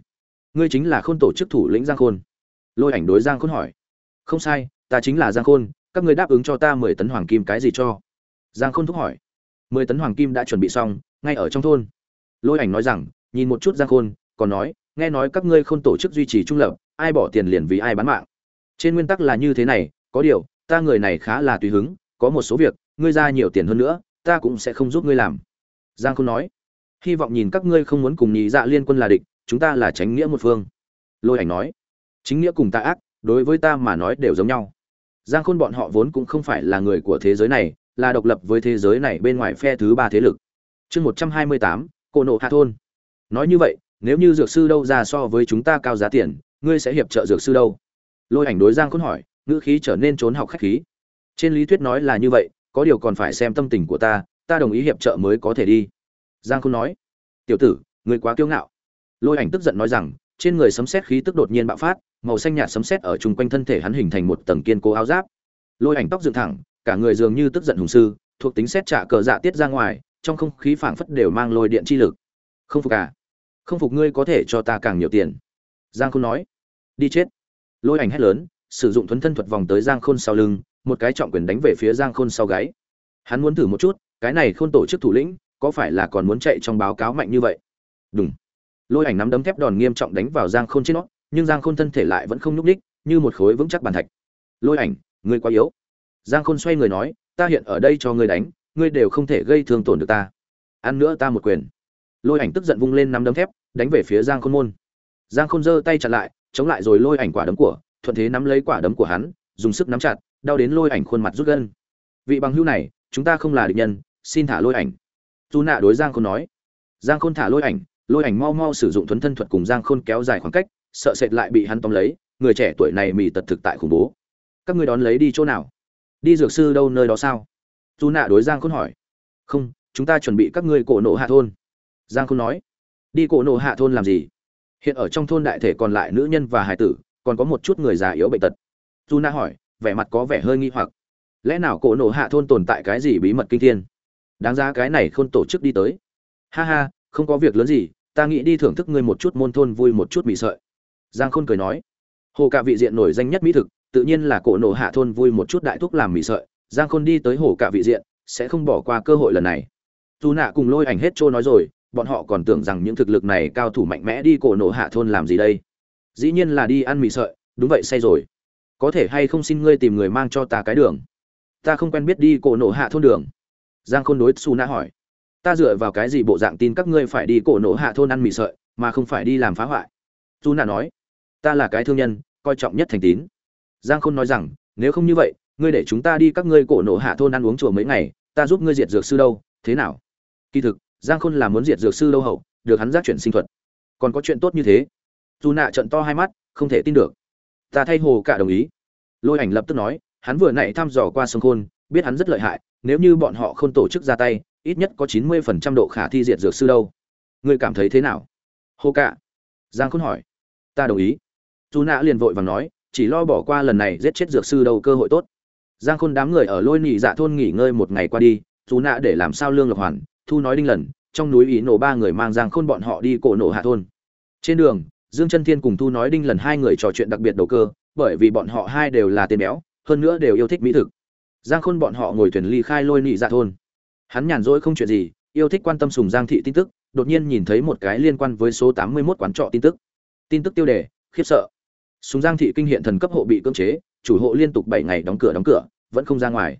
A: Ngươi chính là khôn tổ chức thủ lĩnh giang khôn. Lôi ảnh đối giang khôn hỏi. Không sai, ta chính là giang khôn, các ngươi đáp ứng cho ta mười tấn hoàng kim cái gì cho? Giang khôn thúc hỏi. Mười tấn hoàng kim đã chuẩn bị xong, ngay ở trong thôn. Lôi ảnh nói rằng, nhìn một chút giang khôn, còn nói, nghe nói các ngươi không tổ chức duy trì trung lập ai bỏ tiền liền vì ai bán mạng. Trên nguyên tắc là như thế này, có điều, ta người này khá là tùy hứng, có một số việc, ngươi ra nhiều tiền hơn nữa, ta cũng sẽ không giúp ngươi làm. Giang khôn nói. Hy vọng nhìn các ngươi không muốn cùng nhị dạ liên quân là địch, chúng ta là tránh nghĩa một phương. Lôi ảnh nói. Chính nghĩa cùng ta ác, đối với ta mà nói đều giống nhau. Giang khôn bọn họ vốn cũng không phải là người của thế giới này, là độc lập với thế giới này bên ngoài phe thứ ba thế lực. Chương một trăm hai mươi tám, cổ nộ hạ thôn. Nói như vậy, nếu như dược sư đâu ra so với chúng ta cao giá tiền ngươi sẽ hiệp trợ dược sư đâu? Lôi ảnh đối giang khôn hỏi, ngữ khí trở nên trốn học khách khí. Trên lý thuyết nói là như vậy, có điều còn phải xem tâm tình của ta ta đồng ý hiệp trợ mới có thể đi. Giang khôn nói, tiểu tử, ngươi quá kiêu ngạo. Lôi ảnh tức giận nói rằng, trên người sấm sét khí tức đột nhiên bạo phát, màu xanh nhạt sấm sét ở chung quanh thân thể hắn hình thành một tầng kiên cố áo giáp. Lôi ảnh tóc dựng thẳng, cả người dường như tức giận hùng sư, thuộc tính xét trả cờ dạ tiết ra ngoài, trong không khí phảng phất đều mang lôi điện chi lực. Không phục à? Không phục ngươi có thể cho ta càng nhiều tiền giang khôn nói, đi chết. Lôi ảnh hét lớn, sử dụng thuấn thân thuật vòng tới giang khôn sau lưng, một cái trọng quyền đánh về phía giang khôn sau gáy. Hắn muốn thử một chút, cái này khôn tổ chức thủ lĩnh, có phải là còn muốn chạy trong báo cáo mạnh như vậy? Đúng lôi ảnh nắm đấm thép đòn nghiêm trọng đánh vào giang khôn trên nó, nhưng giang khôn thân thể lại vẫn không nhúc ních như một khối vững chắc bàn thạch. Lôi ảnh, ngươi quá yếu. Giang khôn xoay người nói, ta hiện ở đây cho ngươi đánh, ngươi đều không thể gây thương tổn được ta. Ăn nữa ta một quyền. Lôi ảnh tức giận vung lên nắm đấm thép, đánh về phía giang khôn môn giang khôn giơ tay chặn lại, chống lại rồi lôi ảnh quả đấm của, thuận thế nắm lấy quả đấm của hắn, dùng sức nắm chặt, đau đến lôi ảnh khuôn mặt rút gân. Vị bằng hữu này, chúng ta không là địch nhân, xin thả lôi ảnh. Dù nạ đối giang khôn nói. Giang khôn thả lôi ảnh lôi ảnh mau mau sử dụng thuấn thân thuật cùng giang khôn kéo dài khoảng cách, sợ sệt lại bị hắn tóm lấy, người trẻ tuổi này mì tật thực tại khủng bố. Các ngươi đón lấy đi chỗ nào? Đi dược sư đâu nơi đó sao? Dù nạ đối giang khôn hỏi. Không, chúng ta chuẩn bị các ngươi cổ nộ hạ thôn. Giang khôn nói. Đi cổ nộ hạ thôn làm gì? Hiện ở trong thôn đại thể còn lại nữ nhân và hải tử, còn có một chút người già yếu bệnh tật. Dù Na hỏi, vẻ mặt có vẻ hơi nghi hoặc. Lẽ nào cổ nổ hạ thôn tồn tại cái gì bí mật kinh thiên? Đáng ra cái này không tổ chức đi tới. Ha ha, không có việc lớn gì, ta nghĩ đi thưởng thức ngươi một chút môn thôn vui một chút mì sợi. Giang khôn cười nói, hồ cạ vị diện nổi danh nhất mỹ thực, tự nhiên là cổ nổ hạ thôn vui một chút đại thúc làm mì sợi. Giang khôn đi tới hồ cạ vị diện, sẽ không bỏ qua cơ hội lần này. Dù nạ cùng lôi ảnh hết trôi nói rồi bọn họ còn tưởng rằng những thực lực này cao thủ mạnh mẽ đi cổ nổ hạ thôn làm gì đây. Dĩ nhiên là đi ăn mì sợi, đúng vậy, say rồi. Có thể hay không xin ngươi tìm người mang cho ta cái đường? Ta không quen biết đi cổ nổ hạ thôn đường. Giang khôn đối su Na hỏi. Ta dựa vào cái gì bộ dạng tin các ngươi phải đi cổ nổ hạ thôn ăn mì sợi, mà không phải đi làm phá hoại? Su Na nói. Ta là cái thương nhân, coi trọng nhất thành tín. Giang khôn nói rằng, nếu không như vậy, ngươi để chúng ta đi các ngươi cổ nổ hạ thôn ăn uống chùa mấy ngày, ta giúp ngươi diệt dược sư đâu, thế nào? Kỳ thực giang khôn là muốn diệt dược sư đâu hậu, được hắn giác chuyển sinh thuật. Còn có chuyện tốt như thế? Dù nạ trận to hai mắt, không thể tin được. Ta thay hồ cả đồng ý. Lôi ảnh lập tức nói, hắn vừa nãy thăm dò qua sông khôn, biết hắn rất lợi hại, nếu như bọn họ không tổ chức ra tay, ít nhất có chín mươi phần trăm độ khả thi diệt dược sư đâu. Ngươi cảm thấy thế nào? Hồ cạ giang khôn hỏi. Ta đồng ý. Dù nạ liền vội vàng nói, chỉ lo bỏ qua lần này giết chết dược sư Đâu cơ hội tốt. Giang khôn đám người ở lôi nị dạ thôn nghỉ ngơi một ngày qua đi, dù nạ để làm sao lương lộc hoàn thu nói đinh lần, trong núi ý nổ ba người mang giang khôn bọn họ đi cổ nổ hạ thôn. Trên đường, dương chân thiên cùng thu nói đinh lần hai người trò chuyện đặc biệt đầu cơ, bởi vì bọn họ hai đều là tên béo, hơn nữa đều yêu thích mỹ thực. Giang khôn bọn họ ngồi thuyền ly khai lôi nị dạ thôn. Hắn nhàn rỗi không chuyện gì, yêu thích quan tâm sùng giang thị tin tức, đột nhiên nhìn thấy một cái liên quan với số tám mươi 81 quán trọ tin tức. Tin tức tiêu đề, khiếp sợ. Sùng giang thị kinh hiện thần cấp hộ bị cưỡng chế, chủ hộ liên tục bảy ngày đóng cửa đóng cửa, vẫn không ra ngoài.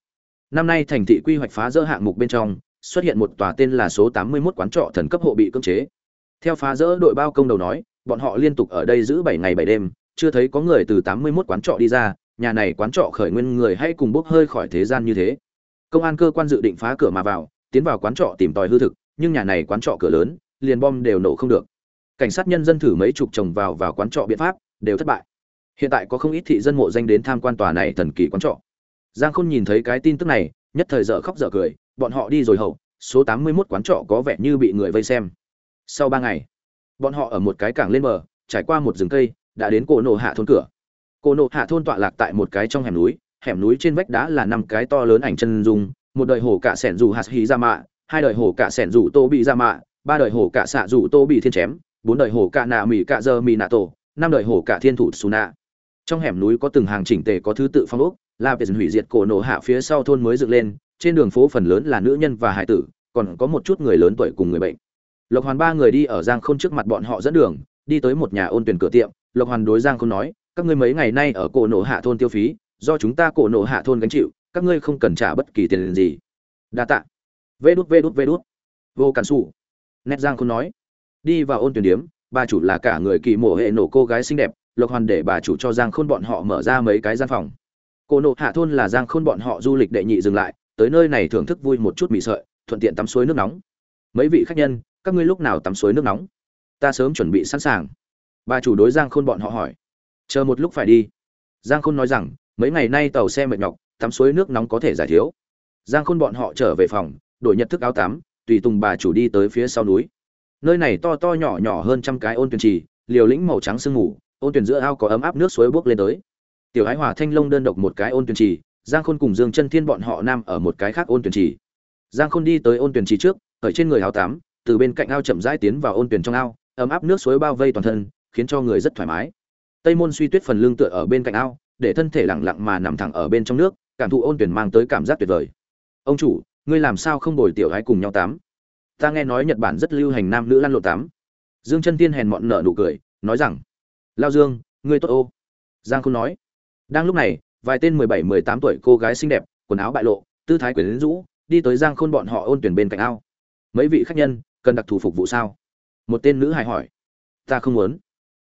A: Năm nay thành thị quy hoạch phá rỡ hạng mục bên trong xuất hiện một tòa tên là số 81 quán trọ thần cấp hộ bị cưỡng chế. Theo phá rỡ đội bao công đầu nói, bọn họ liên tục ở đây giữ bảy ngày bảy đêm, chưa thấy có người từ 81 quán trọ đi ra, nhà này quán trọ khởi nguyên người hay cùng bốc hơi khỏi thế gian như thế. Công an cơ quan dự định phá cửa mà vào, tiến vào quán trọ tìm tòi hư thực, nhưng nhà này quán trọ cửa lớn, liền bom đều nổ không được. Cảnh sát nhân dân thử mấy chục chồng vào vào quán trọ biện pháp, đều thất bại. Hiện tại có không ít thị dân mộ danh đến tham quan tòa này thần kỳ quán trọ. Giang khôn nhìn thấy cái tin tức này, nhất thời dở khóc dở cười bọn họ đi rồi hậu, số tám mươi 81 quán trọ có vẻ như bị người vây xem. Sau ba ngày, bọn họ ở một cái cảng lên bờ, trải qua một rừng cây, đã đến cổ nổ hạ thôn cửa. Cổ nổ hạ thôn tọa lạc tại một cái trong hẻm núi hẻm núi trên vách đá là năm cái to lớn ảnh chân dung, một đời hổ cả sẻn dù hạt hí ra mạ hai đời hổ cả sẻn dù tô bị ra mạ ba đời hổ cả xạ dù tô bị thiên chém bốn đời hổ cả nạ mỹ cả giờ mỹ nạ tổ, năm đời hổ cả thiên thủ xù nạ trong hẻm núi có từng hàng chỉnh tề có thứ tự phong ốc, là về hủy diệt cổ nổ hạ phía sau thôn mới dựng lên trên đường phố phần lớn là nữ nhân và hải tử, còn có một chút người lớn tuổi cùng người bệnh. Lộc hoàn ba người đi ở giang khôn trước mặt bọn họ dẫn đường, đi tới một nhà ôn tuyển cửa tiệm. Lộc hoàn đối giang khôn nói, các ngươi mấy ngày nay ở cổ nổ hạ thôn tiêu phí, do chúng ta cổ nổ hạ thôn gánh chịu, các ngươi không cần trả bất kỳ tiền gì. Đa tạ. Vê đút vê đút vê đút. Vô cản xù nét giang khôn nói, đi vào ôn tuyển điếm, bà chủ là cả người kỳ mổ hệ nổ cô gái xinh đẹp, lộc hoàn để bà chủ cho giang khôn bọn họ mở ra mấy cái gian phòng. Cổ nộ hạ thôn là giang khôn bọn họ du lịch đệ nhị dừng lại tới nơi này thưởng thức vui một chút mì sợi, thuận tiện tắm suối nước nóng. Mấy vị khách nhân, các ngươi lúc nào tắm suối nước nóng? Ta sớm chuẩn bị sẵn sàng. Bà chủ đối giang khôn bọn họ hỏi. Chờ một lúc phải đi. Giang khôn nói rằng, mấy ngày nay tàu xe mệt nhọc, tắm suối nước nóng có thể giải thiếu. Giang khôn bọn họ trở về phòng, đổi nhật thức áo tắm, tùy tùng bà chủ đi tới phía sau núi. Nơi này to to nhỏ nhỏ hơn trăm cái ôn tuyền trì, liều lĩnh màu trắng sương mù, ôn tuyền giữa ao có ấm áp nước suối bước lên tới. Tiểu ái hòa thanh long đơn độc một cái ôn tuyền trì giang khôn cùng dương chân thiên bọn họ nam ở một cái khác ôn tuyển trì. Giang khôn đi tới ôn tuyển trì trước ở trên người áo tắm, từ bên cạnh ao chậm rãi tiến vào ôn tuyển trong ao, ấm áp nước suối bao vây toàn thân, khiến cho người rất thoải mái. Tây môn suy tuyết phần lưng tựa ở bên cạnh ao, để thân thể lặng lặng mà nằm thẳng ở bên trong nước, cảm thụ ôn tuyển mang tới cảm giác tuyệt vời. Ông chủ, ngươi làm sao không bồi tiểu gái cùng nhau tắm? Ta nghe nói nhật bản rất lưu hành nam nữ lăn lộn tắm. Dương chân tiên hèn mọn nở nụ cười, nói rằng, lao dương, ngươi tốt ô. Giang Khôn nói. Đang lúc này vài tên mười bảy, mười tám tuổi cô gái xinh đẹp, quần áo bại lộ, tư thái quyến rũ, đi tới giang khôn bọn họ ôn tuyển bên cạnh ao. Mấy vị khách nhân, cần đặc thù phục vụ sao? Một tên nữ hài hỏi. Ta không muốn.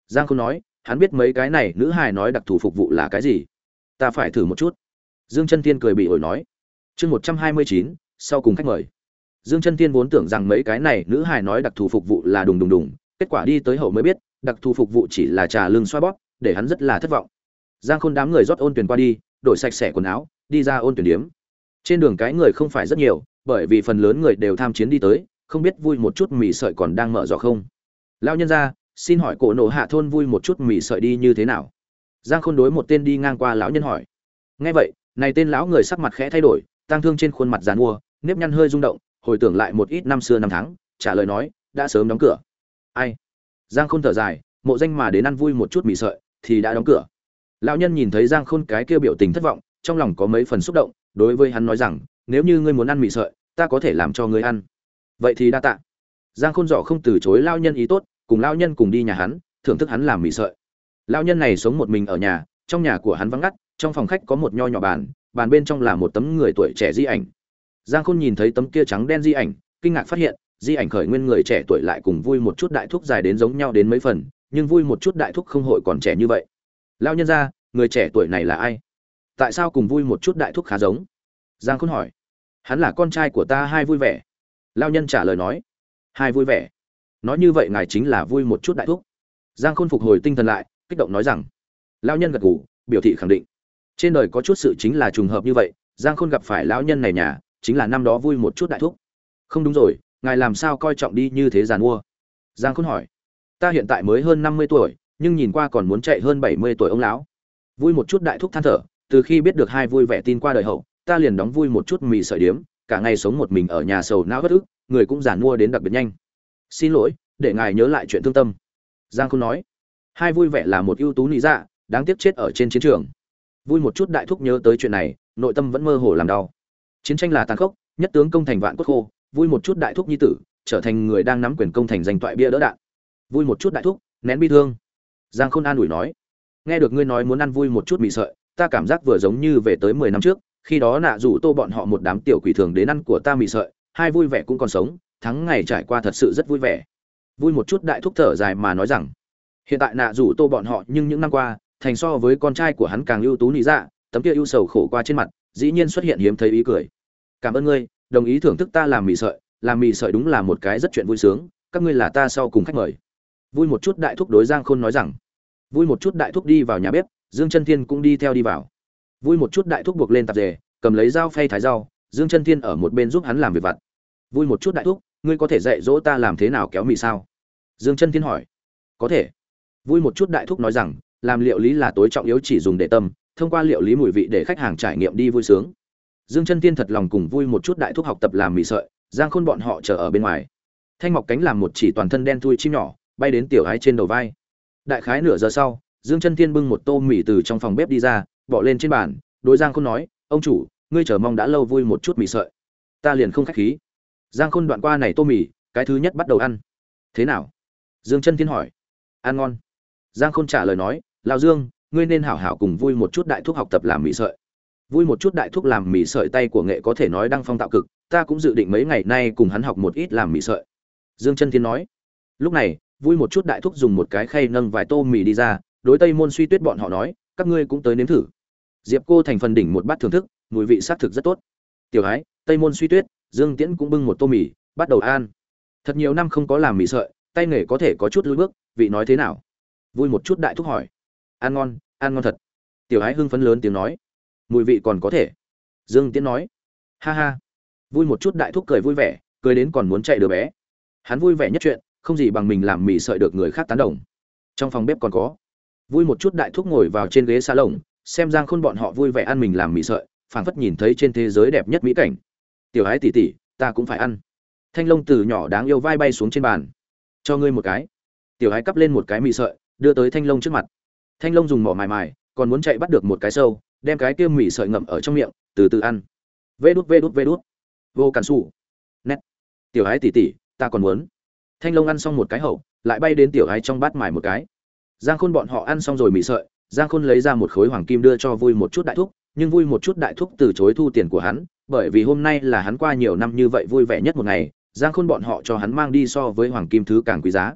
A: Giang khôn nói, hắn biết mấy cái này nữ hài nói đặc thù phục vụ là cái gì. Ta phải thử một chút. Dương chân tiên cười bị ổi nói. Chương một trăm hai mươi chín, sau cùng khách mời. Dương chân tiên vốn tưởng rằng mấy cái này nữ hài nói đặc thù phục vụ là đùng đùng đùng, kết quả đi tới hậu mới biết, đặc thù phục vụ chỉ là trà lương xoa bóp, để hắn rất là thất vọng giang khôn đám người rót ôn tuyển qua đi, đổi sạch sẽ quần áo, đi ra ôn tuyển điếm. Trên đường cái người không phải rất nhiều, bởi vì phần lớn người đều tham chiến đi tới, không biết vui một chút mì sợi còn đang mở giỏ không. Lao nhân ra xin hỏi cổ nổ hạ thôn vui một chút mì sợi đi như thế nào? Giang khôn đối một tên đi ngang qua lão nhân hỏi. Nghe vậy, này tên lão người sắc mặt khẽ thay đổi, tang thương trên khuôn mặt dàn mua, nếp nhăn hơi rung động, hồi tưởng lại một ít năm xưa năm tháng, trả lời nói, đã sớm đóng cửa. Ai? Giang khôn thở dài, mộ danh mà đến ăn vui một chút mì sợi thì đã đóng cửa lão nhân nhìn thấy giang khôn cái kia biểu tình thất vọng, trong lòng có mấy phần xúc động, đối với hắn nói rằng, nếu như ngươi muốn ăn mì sợi, ta có thể làm cho ngươi ăn. Vậy thì đa tạ. Giang khôn dọ không từ chối lao nhân ý tốt, cùng lao nhân cùng đi nhà hắn, thưởng thức hắn làm mì sợi. Lao nhân này sống một mình ở nhà, trong nhà của hắn vắng ngắt, trong phòng khách có một nho nhỏ bàn bàn bên trong là một tấm người tuổi trẻ di ảnh. Giang khôn nhìn thấy tấm kia trắng đen di ảnh, kinh ngạc phát hiện, di ảnh khởi nguyên người trẻ tuổi lại cùng vui một chút đại thúc dài đến giống nhau đến mấy phần, nhưng vui một chút đại thúc không hội còn trẻ như vậy. Lao nhân ra người trẻ tuổi này là ai? Tại sao cùng vui một chút đại thúc khá giống? Giang khôn hỏi. Hắn là con trai của ta hai vui vẻ. Lao nhân trả lời nói. Hai vui vẻ. Nói như vậy ngài chính là vui một chút đại thúc. Giang khôn phục hồi tinh thần lại, kích động nói rằng. Lao nhân gật gù, biểu thị khẳng định. Trên đời có chút sự chính là trùng hợp như vậy, giang khôn gặp phải lão nhân này nhà, chính là năm đó vui một chút đại thúc. Không đúng rồi, ngài làm sao coi trọng đi như thế giàn mua? Giang khôn hỏi. Ta hiện tại mới hơn năm mươi tuổi, nhưng nhìn qua còn muốn chạy hơn bảy mươi tuổi ông lão vui một chút đại thúc than thở, từ khi biết được hai vui vẻ tin qua đời hậu, ta liền đóng vui một chút mì sợi điếm, cả ngày sống một mình ở nhà sầu não bất ức, người cũng giản mua đến đặc biệt nhanh. Xin lỗi, để ngài nhớ lại chuyện thương tâm. Giang không nói, hai vui vẻ là một ưu tú lý dạ đáng tiếc chết ở trên chiến trường. Vui một chút đại thúc nhớ tới chuyện này, nội tâm vẫn mơ hồ làm đau. Chiến tranh là tàn khốc, nhất tướng công thành vạn quốc khô, vui một chút đại thúc nhi tử, trở thành người đang nắm quyền công thành giành toại bia đỡ đạn. Vui một chút đại thúc, nén bi thương. Giang khôn an ủi nói nghe được ngươi nói muốn ăn vui một chút mì sợi, ta cảm giác vừa giống như về tới mười năm trước, khi đó nạ rủ tô bọn họ một đám tiểu quỷ thường đến ăn của ta mì sợi, hai vui vẻ cũng còn sống, thắng ngày trải qua thật sự rất vui vẻ. Vui một chút đại thúc thở dài mà nói rằng, hiện tại nạ rủ tô bọn họ nhưng những năm qua, thành so với con trai của hắn càng ưu tú lý dạ tấm kia ưu sầu khổ qua trên mặt, dĩ nhiên xuất hiện hiếm thấy ý cười. Cảm ơn ngươi, đồng ý thưởng thức ta làm mì sợi, làm mì sợi đúng là một cái rất chuyện vui sướng, các ngươi là ta sau cùng khách mời. Vui một chút đại thúc đối giang khôn nói rằng vui một chút đại thúc đi vào nhà bếp, dương chân thiên cũng đi theo đi vào. Vui một chút đại thúc buộc lên tạp dề, cầm lấy dao phay thái rau, dương chân thiên ở một bên giúp hắn làm việc vặt. Vui một chút đại thúc, ngươi có thể dạy dỗ ta làm thế nào kéo mì sao? Dương chân thiên hỏi. Có thể. Vui một chút đại thúc nói rằng, làm liệu lý là tối trọng yếu chỉ dùng để tâm, thông qua liệu lý mùi vị để khách hàng trải nghiệm đi vui sướng. Dương chân tiên thật lòng cùng vui một chút đại thúc học tập làm mì sợi, giang khôn bọn họ chờ ở bên ngoài. Thanh mọc cánh làm một chỉ toàn thân đen thui chim nhỏ, bay đến tiểu ái trên đầu vai đại khái nửa giờ sau, dương chân Thiên bưng một tô mì từ trong phòng bếp đi ra, bỏ lên trên bàn, đối giang khôn nói, ông chủ, ngươi chờ mong đã lâu vui một chút mì sợi. Ta liền không khách khí. Giang khôn đoạn qua này tô mì, cái thứ nhất bắt đầu ăn. Thế nào? Dương chân Thiên hỏi. Ăn ngon. Giang khôn trả lời nói lao dương, ngươi nên hảo hảo cùng vui một chút đại thuốc học tập làm mì sợi. Vui một chút đại thuốc làm mì sợi tay của nghệ có thể nói đang phong tạo cực, ta cũng dự định mấy ngày nay cùng hắn học một ít làm mì sợi. Dương chân thiên nói. Lúc này vui một chút đại thúc dùng một cái khay nâng vài tô mì đi ra, đối tây môn suy tuyết bọn họ nói, các ngươi cũng tới nếm thử. Diệp cô thành phần đỉnh một bát thưởng thức, mùi vị xác thực rất tốt. Tiểu ái tây môn suy tuyết, dương tiễn cũng bưng một tô mì, bắt đầu ăn. Thật nhiều năm không có làm mì sợi, tay nghề có thể có chút lưỡi bước, vị nói thế nào? Vui một chút đại thúc hỏi. Ăn ngon ăn ngon thật. Tiểu ái hưng phấn lớn tiếng nói. Mùi vị còn có thể. Dương tiễn nói. Ha ha. Vui một chút đại thúc cười vui vẻ, cười đến còn muốn chạy đứa bé. Hắn vui vẻ nhất chuyện không gì bằng mình làm mì sợi được người khác tán đồng. Trong phòng bếp còn có. Vui một chút đại thúc ngồi vào trên ghế xa lồng xem giang khôn bọn họ vui vẻ ăn mình làm mì sợi, phảng phất nhìn thấy trên thế giới đẹp nhất mỹ cảnh. Tiểu ái tỉ tỉ ta cũng phải ăn. Thanh long từ nhỏ đáng yêu vai bay xuống trên bàn. Cho ngươi một cái. Tiểu ái cắp lên một cái mì sợi, đưa tới thanh long trước mặt. Thanh long dùng mỏ mài mài, còn muốn chạy bắt được một cái sâu, đem cái kia mì sợi ngậm ở trong miệng, từ từ ăn. Vê đút vê đút vê đút. Vô cản xù. Nét. Tiểu ái tỉ tỉ ta còn muốn thanh long ăn xong một cái hậu, lại bay đến tiểu ái trong bát mài một cái. Giang khôn bọn họ ăn xong rồi mị sợi, giang khôn lấy ra một khối hoàng kim đưa cho vui một chút đại thúc, nhưng vui một chút đại thúc từ chối thu tiền của hắn, bởi vì hôm nay là hắn qua nhiều năm như vậy vui vẻ nhất một ngày, giang khôn bọn họ cho hắn mang đi so với hoàng kim thứ càng quý giá.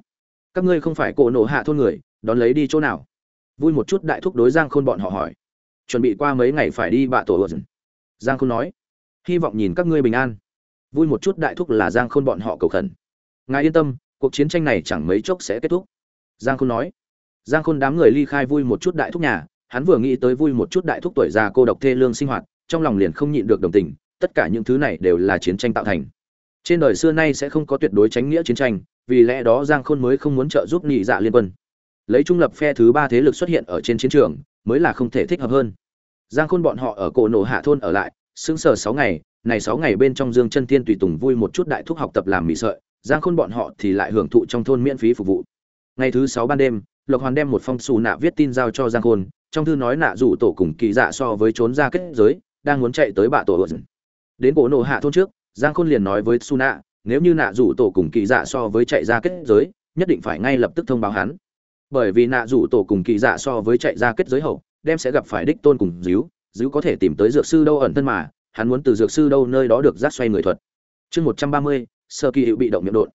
A: Các ngươi không phải cổ nổ hạ thôn người, đón lấy đi chỗ nào? Vui một chút đại thúc đối giang khôn bọn họ hỏi. Chuẩn bị qua mấy ngày phải đi bạ tổ ợn giang khôn nói. Hy vọng nhìn các ngươi bình an. Vui một chút đại thúc là giang khôn bọn họ cầu khẩn ngài yên tâm, cuộc chiến tranh này chẳng mấy chốc sẽ kết thúc. Giang khôn nói. Giang khôn đám người ly khai vui một chút đại thúc nhà, hắn vừa nghĩ tới vui một chút đại thúc tuổi già cô độc thê lương sinh hoạt, trong lòng liền không nhịn được đồng tình, tất cả những thứ này đều là chiến tranh tạo thành. Trên đời xưa nay sẽ không có tuyệt đối tránh nghĩa chiến tranh, vì lẽ đó giang khôn mới không muốn trợ giúp nhị dạ liên quân. Lấy trung lập phe thứ ba thế lực xuất hiện ở trên chiến trường, mới là không thể thích hợp hơn. Giang khôn bọn họ ở cổ nổ hạ thôn ở lại, sững sờ sáu ngày, này sáu ngày bên trong dương chân tiên tùy tùng vui một chút đại thúc học tập làm mì sợi giang khôn bọn họ thì lại hưởng thụ trong thôn miễn phí phục vụ. Ngày thứ sáu ban đêm, lộc hoàn đem một phong xù nạ viết tin giao cho giang khôn, trong thư nói nạ rủ tổ cùng kỳ dạ so với trốn ra kết giới, đang muốn chạy tới bạ tổ ẩn đến cổ nổ hạ thôn trước, giang khôn liền nói với su nạ, nếu như nạ rủ tổ cùng kỳ dạ so với chạy ra kết giới, nhất định phải ngay lập tức thông báo hắn. Bởi vì nạ rủ tổ cùng kỳ dạ so với chạy ra kết giới hậu, đem sẽ gặp phải đích tôn cùng díu díu có thể tìm tới dược sư đâu ẩn thân mà, hắn muốn từ dược sư đâu nơi đó được rát xoay người thuật. Chương một trăm ba mươi sơ kỳ hiệu bị động miệng đột.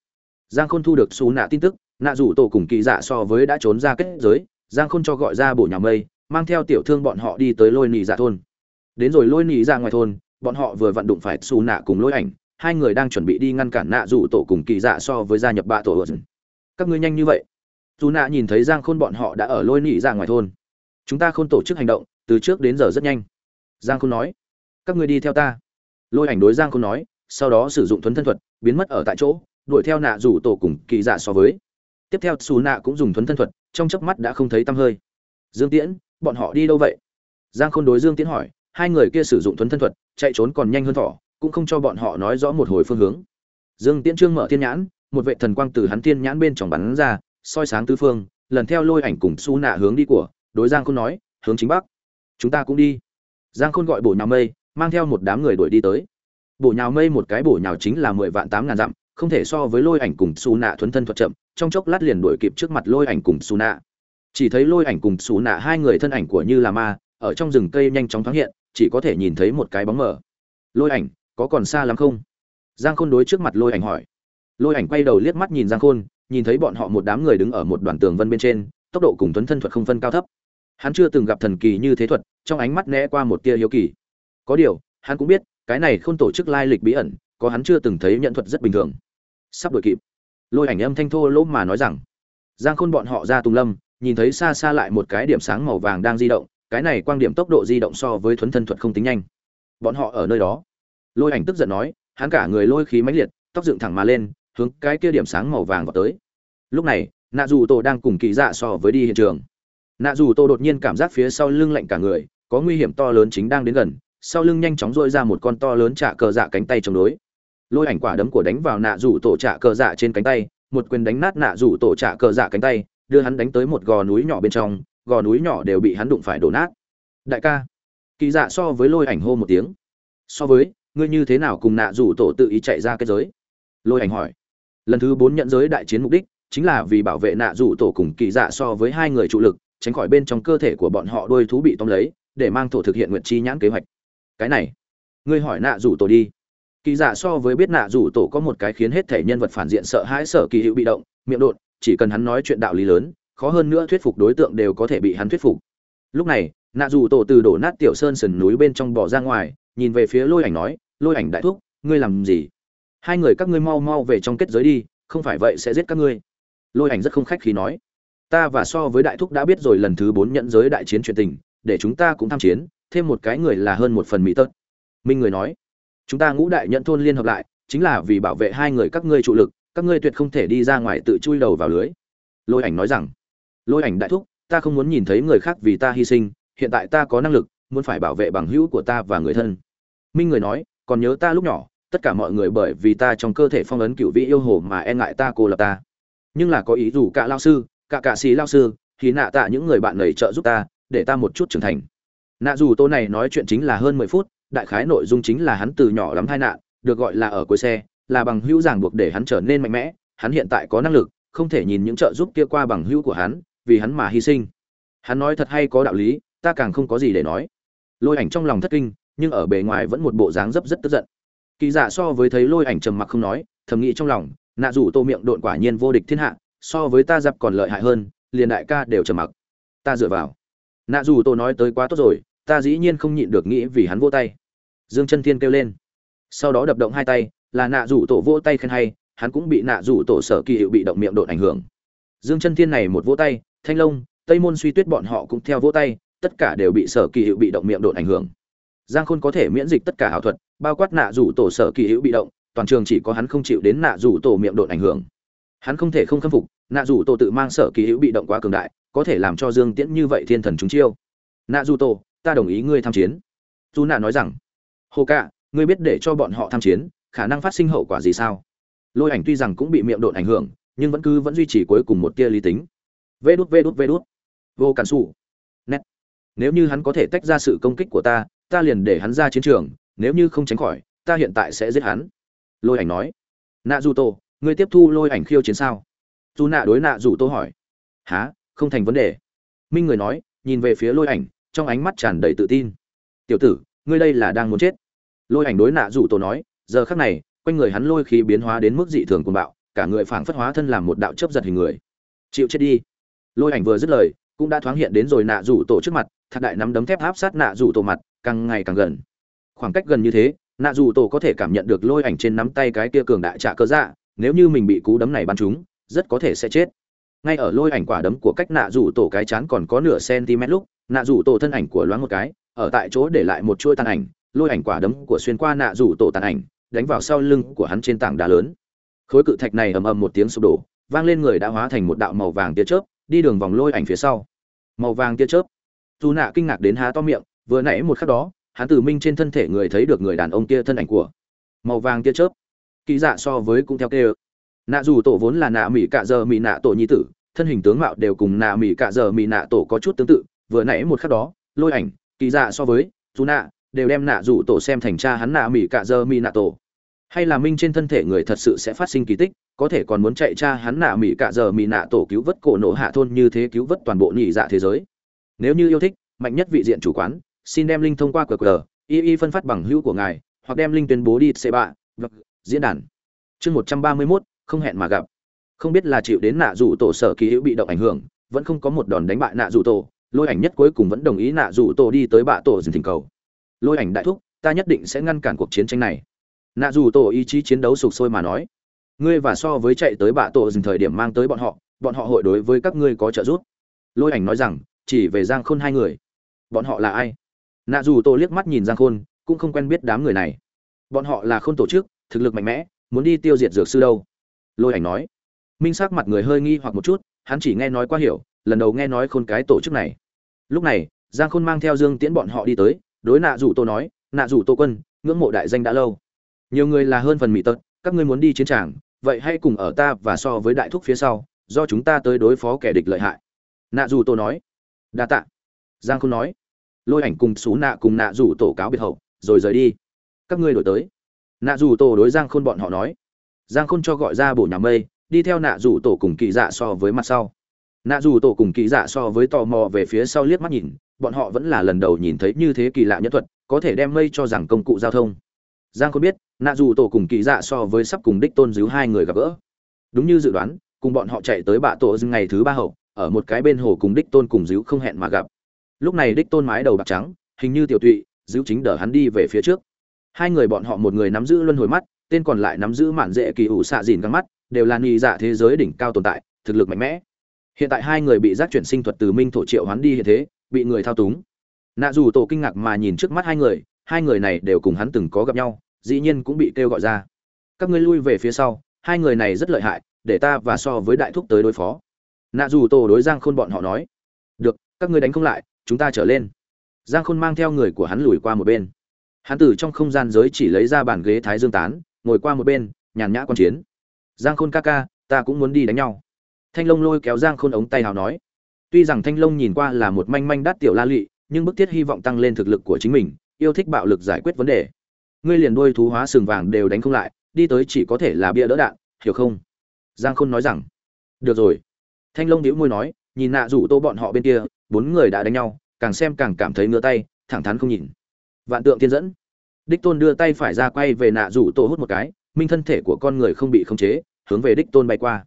A: Giang khôn thu được xú nạ tin tức, nạ rủ tổ cùng kỳ dạ so với đã trốn ra kết giới, giang khôn cho gọi ra bổ nhà mây, mang theo tiểu thương bọn họ đi tới lôi nỉ dạ thôn. Đến rồi lôi nỉ ra dạ ngoài thôn, bọn họ vừa vận đụng phải xù nạ cùng lôi ảnh, hai người đang chuẩn bị đi ngăn cản nạ rủ tổ cùng kỳ dạ so với gia nhập bạ tổ ớt. Các ngươi nhanh như vậy. Dù nạ nhìn thấy giang khôn bọn họ đã ở lôi nỉ ra dạ ngoài thôn. Chúng ta không tổ chức hành động, từ trước đến giờ rất nhanh. Giang khôn nói. Các ngươi đi theo ta. Lôi ảnh đối giang khôn nói sau đó sử dụng thuấn thân thuật, biến mất ở tại chỗ, đuổi theo nạ rủ tổ cùng kỳ dạ so với. Tiếp theo, xù nạ cũng dùng thuấn thân thuật, trong chớp mắt đã không thấy tăm hơi. Dương tiễn, bọn họ đi đâu vậy? Giang khôn đối dương tiễn hỏi, hai người kia sử dụng thuấn thân thuật, chạy trốn còn nhanh hơn thỏ, cũng không cho bọn họ nói rõ một hồi phương hướng. Dương tiễn trương mở thiên nhãn, một vệ thần quang từ hắn thiên nhãn bên trong bắn ra, soi sáng tứ phương, lần theo lôi ảnh cùng su nạ hướng đi của, đối giang khôn nói, hướng chính bắc, chúng ta cũng đi. Giang khôn gọi bổ nhà mây, mang theo một đám người đuổi đi tới bổ nhào mây một cái bổ nhào chính là mười vạn tám ngàn dặm, không thể so với lôi ảnh cùng su nạ thuấn thân thuật chậm, trong chốc lát liền đuổi kịp trước mặt lôi ảnh cùng su nạ. Chỉ thấy lôi ảnh cùng su nạ hai người thân ảnh của như là ma, ở trong rừng cây nhanh chóng thoáng hiện, chỉ có thể nhìn thấy một cái bóng mờ. Lôi ảnh, có còn xa lắm không? Giang khôn đối trước mặt lôi ảnh hỏi. Lôi ảnh quay đầu liếc mắt nhìn giang khôn, nhìn thấy bọn họ một đám người đứng ở một đoàn tường vân bên trên, tốc độ cùng tuấn thân thuật không phân cao thấp. Hắn chưa từng gặp thần kỳ như thế thuật, trong ánh mắt né qua một tia hiếu kỳ. Có điều, hắn cũng biết cái này không tổ chức lai lịch bí ẩn, có hắn chưa từng thấy nhận thuật rất bình thường. Sắp đổi kịp. Lôi ảnh âm thanh thô lỗ mà nói rằng, giang khôn bọn họ ra tùng lâm, nhìn thấy xa xa lại một cái điểm sáng màu vàng đang di động, cái này quang điểm tốc độ di động so với thuấn thân thuật không tính nhanh. Bọn họ ở nơi đó. Lôi ảnh tức giận nói, hắn cả người lôi khí mãnh liệt, tóc dựng thẳng mà lên, hướng cái kia điểm sáng màu vàng vào tới. Lúc này, nạ dù tô đang cùng kỳ dạ so với đi hiện trường. Nạ dù tô đột nhiên cảm giác phía sau lưng lạnh cả người, có nguy hiểm to lớn chính đang đến gần sau lưng nhanh chóng dội ra một con to lớn trả cờ dạ cánh tay chống đối. Lôi ảnh quả đấm của đánh vào nạ rủ tổ trả cờ dạ trên cánh tay, một quyền đánh nát nạ rủ tổ trả cờ dạ cánh tay, đưa hắn đánh tới một gò núi nhỏ bên trong, gò núi nhỏ đều bị hắn đụng phải đổ nát. Đại ca, kỳ dạ so với lôi ảnh hô một tiếng. So với, ngươi như thế nào cùng nạ rủ tổ tự ý chạy ra cái giới? Lôi ảnh hỏi. Lần thứ bốn nhận giới đại chiến mục đích, chính là vì bảo vệ nạ rủ tổ cùng kỳ dạ so với hai người trụ lực, tránh khỏi bên trong cơ thể của bọn họ đôi thú bị tóm lấy, để mang thổ thực hiện nguyện chi nhãn kế hoạch cái này, ngươi hỏi nạ rủ tổ đi. Kỳ giả so với biết nạ rủ tổ có một cái khiến hết thể nhân vật phản diện sợ hãi sợ kỳ hữu bị động, miệng đột, chỉ cần hắn nói chuyện đạo lý lớn, khó hơn nữa thuyết phục đối tượng đều có thể bị hắn thuyết phục. Lúc này, nạ rủ tổ từ đổ nát tiểu sơn sườn núi bên trong bỏ ra ngoài, nhìn về phía lôi ảnh nói, lôi ảnh đại thúc, ngươi làm gì? Hai người các ngươi mau mau về trong kết giới đi, không phải vậy sẽ giết các ngươi. Lôi ảnh rất không khách khí nói, ta và so với đại thúc đã biết rồi lần thứ bốn nhận giới đại chiến chuyện tình, để chúng ta cũng tham chiến thêm một cái người là hơn một phần mỹ tớt minh người nói, chúng ta ngũ đại nhận thôn liên hợp lại, chính là vì bảo vệ hai người các ngươi trụ lực, các ngươi tuyệt không thể đi ra ngoài tự chui đầu vào lưới. Lôi ảnh nói rằng, lôi ảnh đại thúc, ta không muốn nhìn thấy người khác vì ta hy sinh, hiện tại ta có năng lực, muốn phải bảo vệ bằng hữu của ta và người thân. Minh người nói, còn nhớ ta lúc nhỏ, tất cả mọi người bởi vì ta trong cơ thể phong ấn cựu vị yêu hồ mà e ngại ta cô lập ta. Nhưng là có ý dù cả lao sư, cả cả xì lao sư, thì nạ tạ những người bạn nầy trợ giúp ta, để ta một chút trưởng thành nạ dù tô này nói chuyện chính là hơn mười phút, đại khái nội dung chính là hắn từ nhỏ lắm tai nạn, được gọi là ở cuối xe, là bằng hữu ràng buộc để hắn trở nên mạnh mẽ, hắn hiện tại có năng lực, không thể nhìn những trợ giúp kia qua bằng hữu của hắn, vì hắn mà hy sinh. Hắn nói thật hay có đạo lý, ta càng không có gì để nói. Lôi ảnh trong lòng thất kinh, nhưng ở bề ngoài vẫn một bộ dáng dấp rất tức giận. Kỳ dạ so với thấy lôi ảnh trầm mặc không nói, thầm nghĩ trong lòng, nạ rủ tô miệng độn quả nhiên vô địch thiên hạ, so với ta dập còn lợi hại hơn, liền đại ca đều trầm mặc. Ta dựa vào nạ dù tôi nói tới quá tốt rồi, ta dĩ nhiên không nhịn được nghĩ vì hắn vô tay. Dương chân thiên kêu lên. Sau đó đập động hai tay, là nạ rủ tổ vô tay khen hay, hắn cũng bị nạ rủ tổ sở kỳ hiệu bị động miệng đột ảnh hưởng. Dương chân thiên này một vỗ tay, thanh long, tây môn suy tuyết bọn họ cũng theo vỗ tay, tất cả đều bị sở kỳ hiệu bị động miệng đột ảnh hưởng. Giang khôn có thể miễn dịch tất cả ảo thuật, bao quát nạ rủ tổ sở kỳ hữu bị động, toàn trường chỉ có hắn không chịu đến nạ rủ tổ miệng đột ảnh hưởng. Hắn không thể không khâm phục, nạ rủ tổ tự mang sở kỳ hữu bị động quá cường đại có thể làm cho dương tiễn như vậy thiên thần chúng chiêu. Nạ du tô ta đồng ý ngươi tham chiến. Dù nạ nói rằng, hồ cạ, ngươi biết để cho bọn họ tham chiến, khả năng phát sinh hậu quả gì sao? Lôi ảnh tuy rằng cũng bị miệng độn ảnh hưởng, nhưng vẫn cứ vẫn duy trì cuối cùng một tia lý tính. Vê đút vê đút vê đút. Vô cản xù nét. Nếu như hắn có thể tách ra sự công kích của ta ta liền để hắn ra chiến trường, nếu như không tránh khỏi, ta hiện tại sẽ giết hắn. Lôi ảnh nói. Nạ du tô ngươi tiếp thu lôi ảnh khiêu chiến sao? Dù nạ đối nạ dù tô hỏi. Há không thành vấn đề. Minh người nói, nhìn về phía lôi ảnh, trong ánh mắt tràn đầy tự tin. Tiểu tử, ngươi đây là đang muốn chết. Lôi ảnh đối nạ rủ tổ nói, giờ khắc này, quanh người hắn lôi khí biến hóa đến mức dị thường cuồng bạo, cả người phảng phất hóa thân làm một đạo chấp giật hình người. Chịu chết đi. Lôi ảnh vừa dứt lời, cũng đã thoáng hiện đến rồi nạ rủ tổ trước mặt thạc đại nắm đấm thép áp sát nạ rủ tổ mặt, càng ngày càng gần. Khoảng cách gần như thế, nạ rủ tổ có thể cảm nhận được lôi ảnh trên nắm tay cái kia cường đại trạ cơ dạ nếu như mình bị cú đấm này bắn trúng, rất có thể sẽ chết ngay ở lôi ảnh quả đấm của cách nạ rủ tổ cái chán còn có nửa cm lúc, nạ rủ tổ thân ảnh của loáng một cái, ở tại chỗ để lại một chuỗi tàn ảnh, lôi ảnh quả đấm của xuyên qua nạ rủ tổ tàn ảnh, đánh vào sau lưng của hắn trên tảng đá lớn. Khối cự thạch này ầm ầm một tiếng sụp đổ, vang lên người đã hóa thành một đạo màu vàng tia chớp, đi đường vòng lôi ảnh phía sau. Màu vàng tia chớp. Dù nạ kinh ngạc đến há to miệng, vừa nãy một khắc đó, hắn từ minh trên thân thể người thấy được người đàn ông kia thân ảnh của. Màu vàng tia chớp. Kỳ dạ so với cũng theo kêu nạ dù tổ vốn là nạ mỹ cạ giờ mỹ nạ tổ nhi tử, thân hình tướng mạo đều cùng nạ mỹ cạ giờ mỹ nạ tổ có chút tương tự, vừa nãy một khắc đó, lôi ảnh, kỳ dạ so với, dù nạ, đều đem nạ dù tổ xem thành cha hắn nạ mỹ cạ giờ mỹ nạ tổ. Hay là minh trên thân thể người thật sự sẽ phát sinh kỳ tích, có thể còn muốn chạy cha hắn nạ mỹ cạ giờ mỹ nạ tổ cứu vớt cổ nổ hạ thôn như thế cứu vớt toàn bộ nhị dạ thế giới. Nếu như yêu thích, mạnh nhất vị diện chủ quán, xin đem linh thông qua qr, y y phân phát bằng hữu của ngài, hoặc đem linh tuyên bố đi c bạ diễn đàn. Chương một trăm ba mươi mốt không hẹn mà gặp. Không biết là chịu đến nạ dù tổ sở kỳ hữu bị động ảnh hưởng, vẫn không có một đòn đánh bại nạ dù tổ, lôi ảnh nhất cuối cùng vẫn đồng ý nạ dù tổ đi tới bạ tổ dừng thỉnh cầu. Lôi ảnh đại thúc, ta nhất định sẽ ngăn cản cuộc chiến tranh này. Nạ dù tổ ý chí chiến đấu sục sôi mà nói, ngươi và so với chạy tới bạ tổ dừng thời điểm mang tới bọn họ bọn họ hội đối với các ngươi có trợ giúp. Lôi ảnh nói rằng, chỉ về giang khôn hai người. Bọn họ là ai? Nạ dù tổ liếc mắt nhìn giang khôn, cũng không quen biết đám người này. Bọn họ là khôn tổ chức, thực lực mạnh mẽ, muốn đi tiêu diệt dược sư đâu? Lôi ảnh nói. Minh sắc mặt người hơi nghi hoặc một chút, hắn chỉ nghe nói qua hiểu, lần đầu nghe nói khôn cái tổ chức này. Lúc này, giang khôn mang theo dương tiễn bọn họ đi tới, đối nạ rủ tô nói, nạ rủ tô quân, ngưỡng mộ đại danh đã lâu. Nhiều người là hơn phần mỹ tật, các ngươi muốn đi chiến tràng, vậy hãy cùng ở ta và so với đại thúc phía sau, do chúng ta tới đối phó kẻ địch lợi hại. Nạ dù tô nói. Đa tạ. Giang khôn nói. Lôi ảnh cùng xú nạ cùng nạ dù tổ cáo biệt hậu, rồi rời đi. Các ngươi đổi tới. Nạ dù tổ đối giang khôn bọn họ nói giang khôn cho gọi ra bổ nhà mây, đi theo nạ dù tổ cùng kỳ dạ so với mặt sau. Nạ dù tổ cùng kỳ dạ so với tò mò về phía sau liếc mắt nhìn, bọn họ vẫn là lần đầu nhìn thấy như thế kỳ lạ nhất thuật, có thể đem mây cho rằng công cụ giao thông. Giang khôn biết, nạ dù tổ cùng kỳ dạ so với sắp cùng đích tôn díu hai người gặp gỡ. Đúng như dự đoán, cùng bọn họ chạy tới bạ tổ dưng ngày thứ ba hậu, ở một cái bên hồ cùng đích tôn cùng díu không hẹn mà gặp. Lúc này đích tôn mái đầu bạc trắng, hình như tiểu tụy, díu chính đỡ hắn đi về phía trước. Hai người bọn họ một người nắm giữ luân hồi mắt tên còn lại nắm giữ mạn dễ kỳ ủ xạ dìn găng mắt, đều là nghi dạ thế giới đỉnh cao tồn tại, thực lực mạnh mẽ. Hiện tại hai người bị giác chuyển sinh thuật từ minh thổ triệu hoán đi hiện thế, bị người thao túng. Nạ dù tổ kinh ngạc mà nhìn trước mắt hai người hai người này đều cùng hắn từng có gặp nhau, dĩ nhiên cũng bị kêu gọi ra. Các ngươi lui về phía sau, hai người này rất lợi hại, để ta và so với đại thúc tới đối phó. Nạ dù tổ đối giang khôn bọn họ nói. Được, các ngươi đánh không lại, chúng ta trở lên. Giang khôn mang theo người của hắn lùi qua một bên. Hắn từ trong không gian giới chỉ lấy ra bàn ghế thái dương tán ngồi qua một bên, nhàn nhã quan chiến. Giang khôn ca ca, ta cũng muốn đi đánh nhau. Thanh long lôi kéo giang khôn ống tay hào nói. Tuy rằng thanh long nhìn qua là một manh manh đắt tiểu la lị, nhưng bức thiết hy vọng tăng lên thực lực của chính mình, yêu thích bạo lực giải quyết vấn đề. Ngươi liền đuôi thú hóa sừng vàng đều đánh không lại, đi tới chỉ có thể là bia đỡ đạn, hiểu không? Giang khôn nói rằng. Được rồi. Thanh long đĩu môi nói, nhìn nạ rủ tô bọn họ bên kia, bốn người đã đánh nhau, càng xem càng cảm thấy ngứa tay, thẳng thắn không nhìn. Vạn tượng thiên dẫn đích tôn đưa tay phải ra quay về nạ rủ tổ hút một cái, minh thân thể của con người không bị khống chế, hướng về đích tôn bay qua.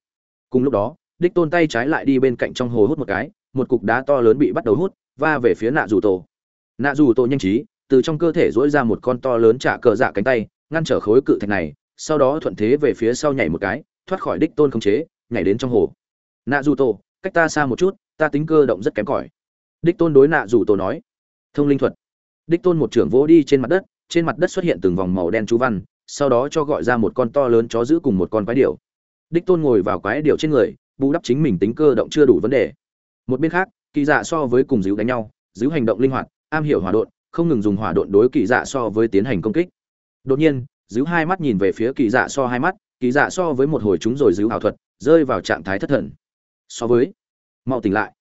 A: Cùng lúc đó, đích tôn tay trái lại đi bên cạnh trong hồ hút một cái, một cục đá to lớn bị bắt đầu hút, va về phía nạ rủ tổ. Nạ rủ tổ nhanh trí, từ trong cơ thể dỗi ra một con to lớn trả cờ dạ cánh tay, ngăn trở khối cự thạch này, sau đó thuận thế về phía sau nhảy một cái, thoát khỏi đích tôn khống chế, nhảy đến trong hồ. Nạ rủ tổ, cách ta xa một chút, ta tính cơ động rất kém cỏi. Đích tôn đối nạ rủ tổ nói, thông linh thuật. Đích tôn một trưởng vỗ đi trên mặt đất trên mặt đất xuất hiện từng vòng màu đen chú văn, sau đó cho gọi ra một con to lớn chó giữ cùng một con quái điểu. Đích tôn ngồi vào quái điểu trên người, bù đắp chính mình tính cơ động chưa đủ vấn đề. Một bên khác, kỳ dạ so với cùng díu đánh nhau, díu hành động linh hoạt, am hiểu hỏa độn, không ngừng dùng hỏa độn đối kỳ dạ so với tiến hành công kích. Đột nhiên, díu hai mắt nhìn về phía kỳ dạ so hai mắt, kỳ dạ so với một hồi chúng rồi díu ảo thuật, rơi vào trạng thái thất thần. So với, mau tỉnh lại.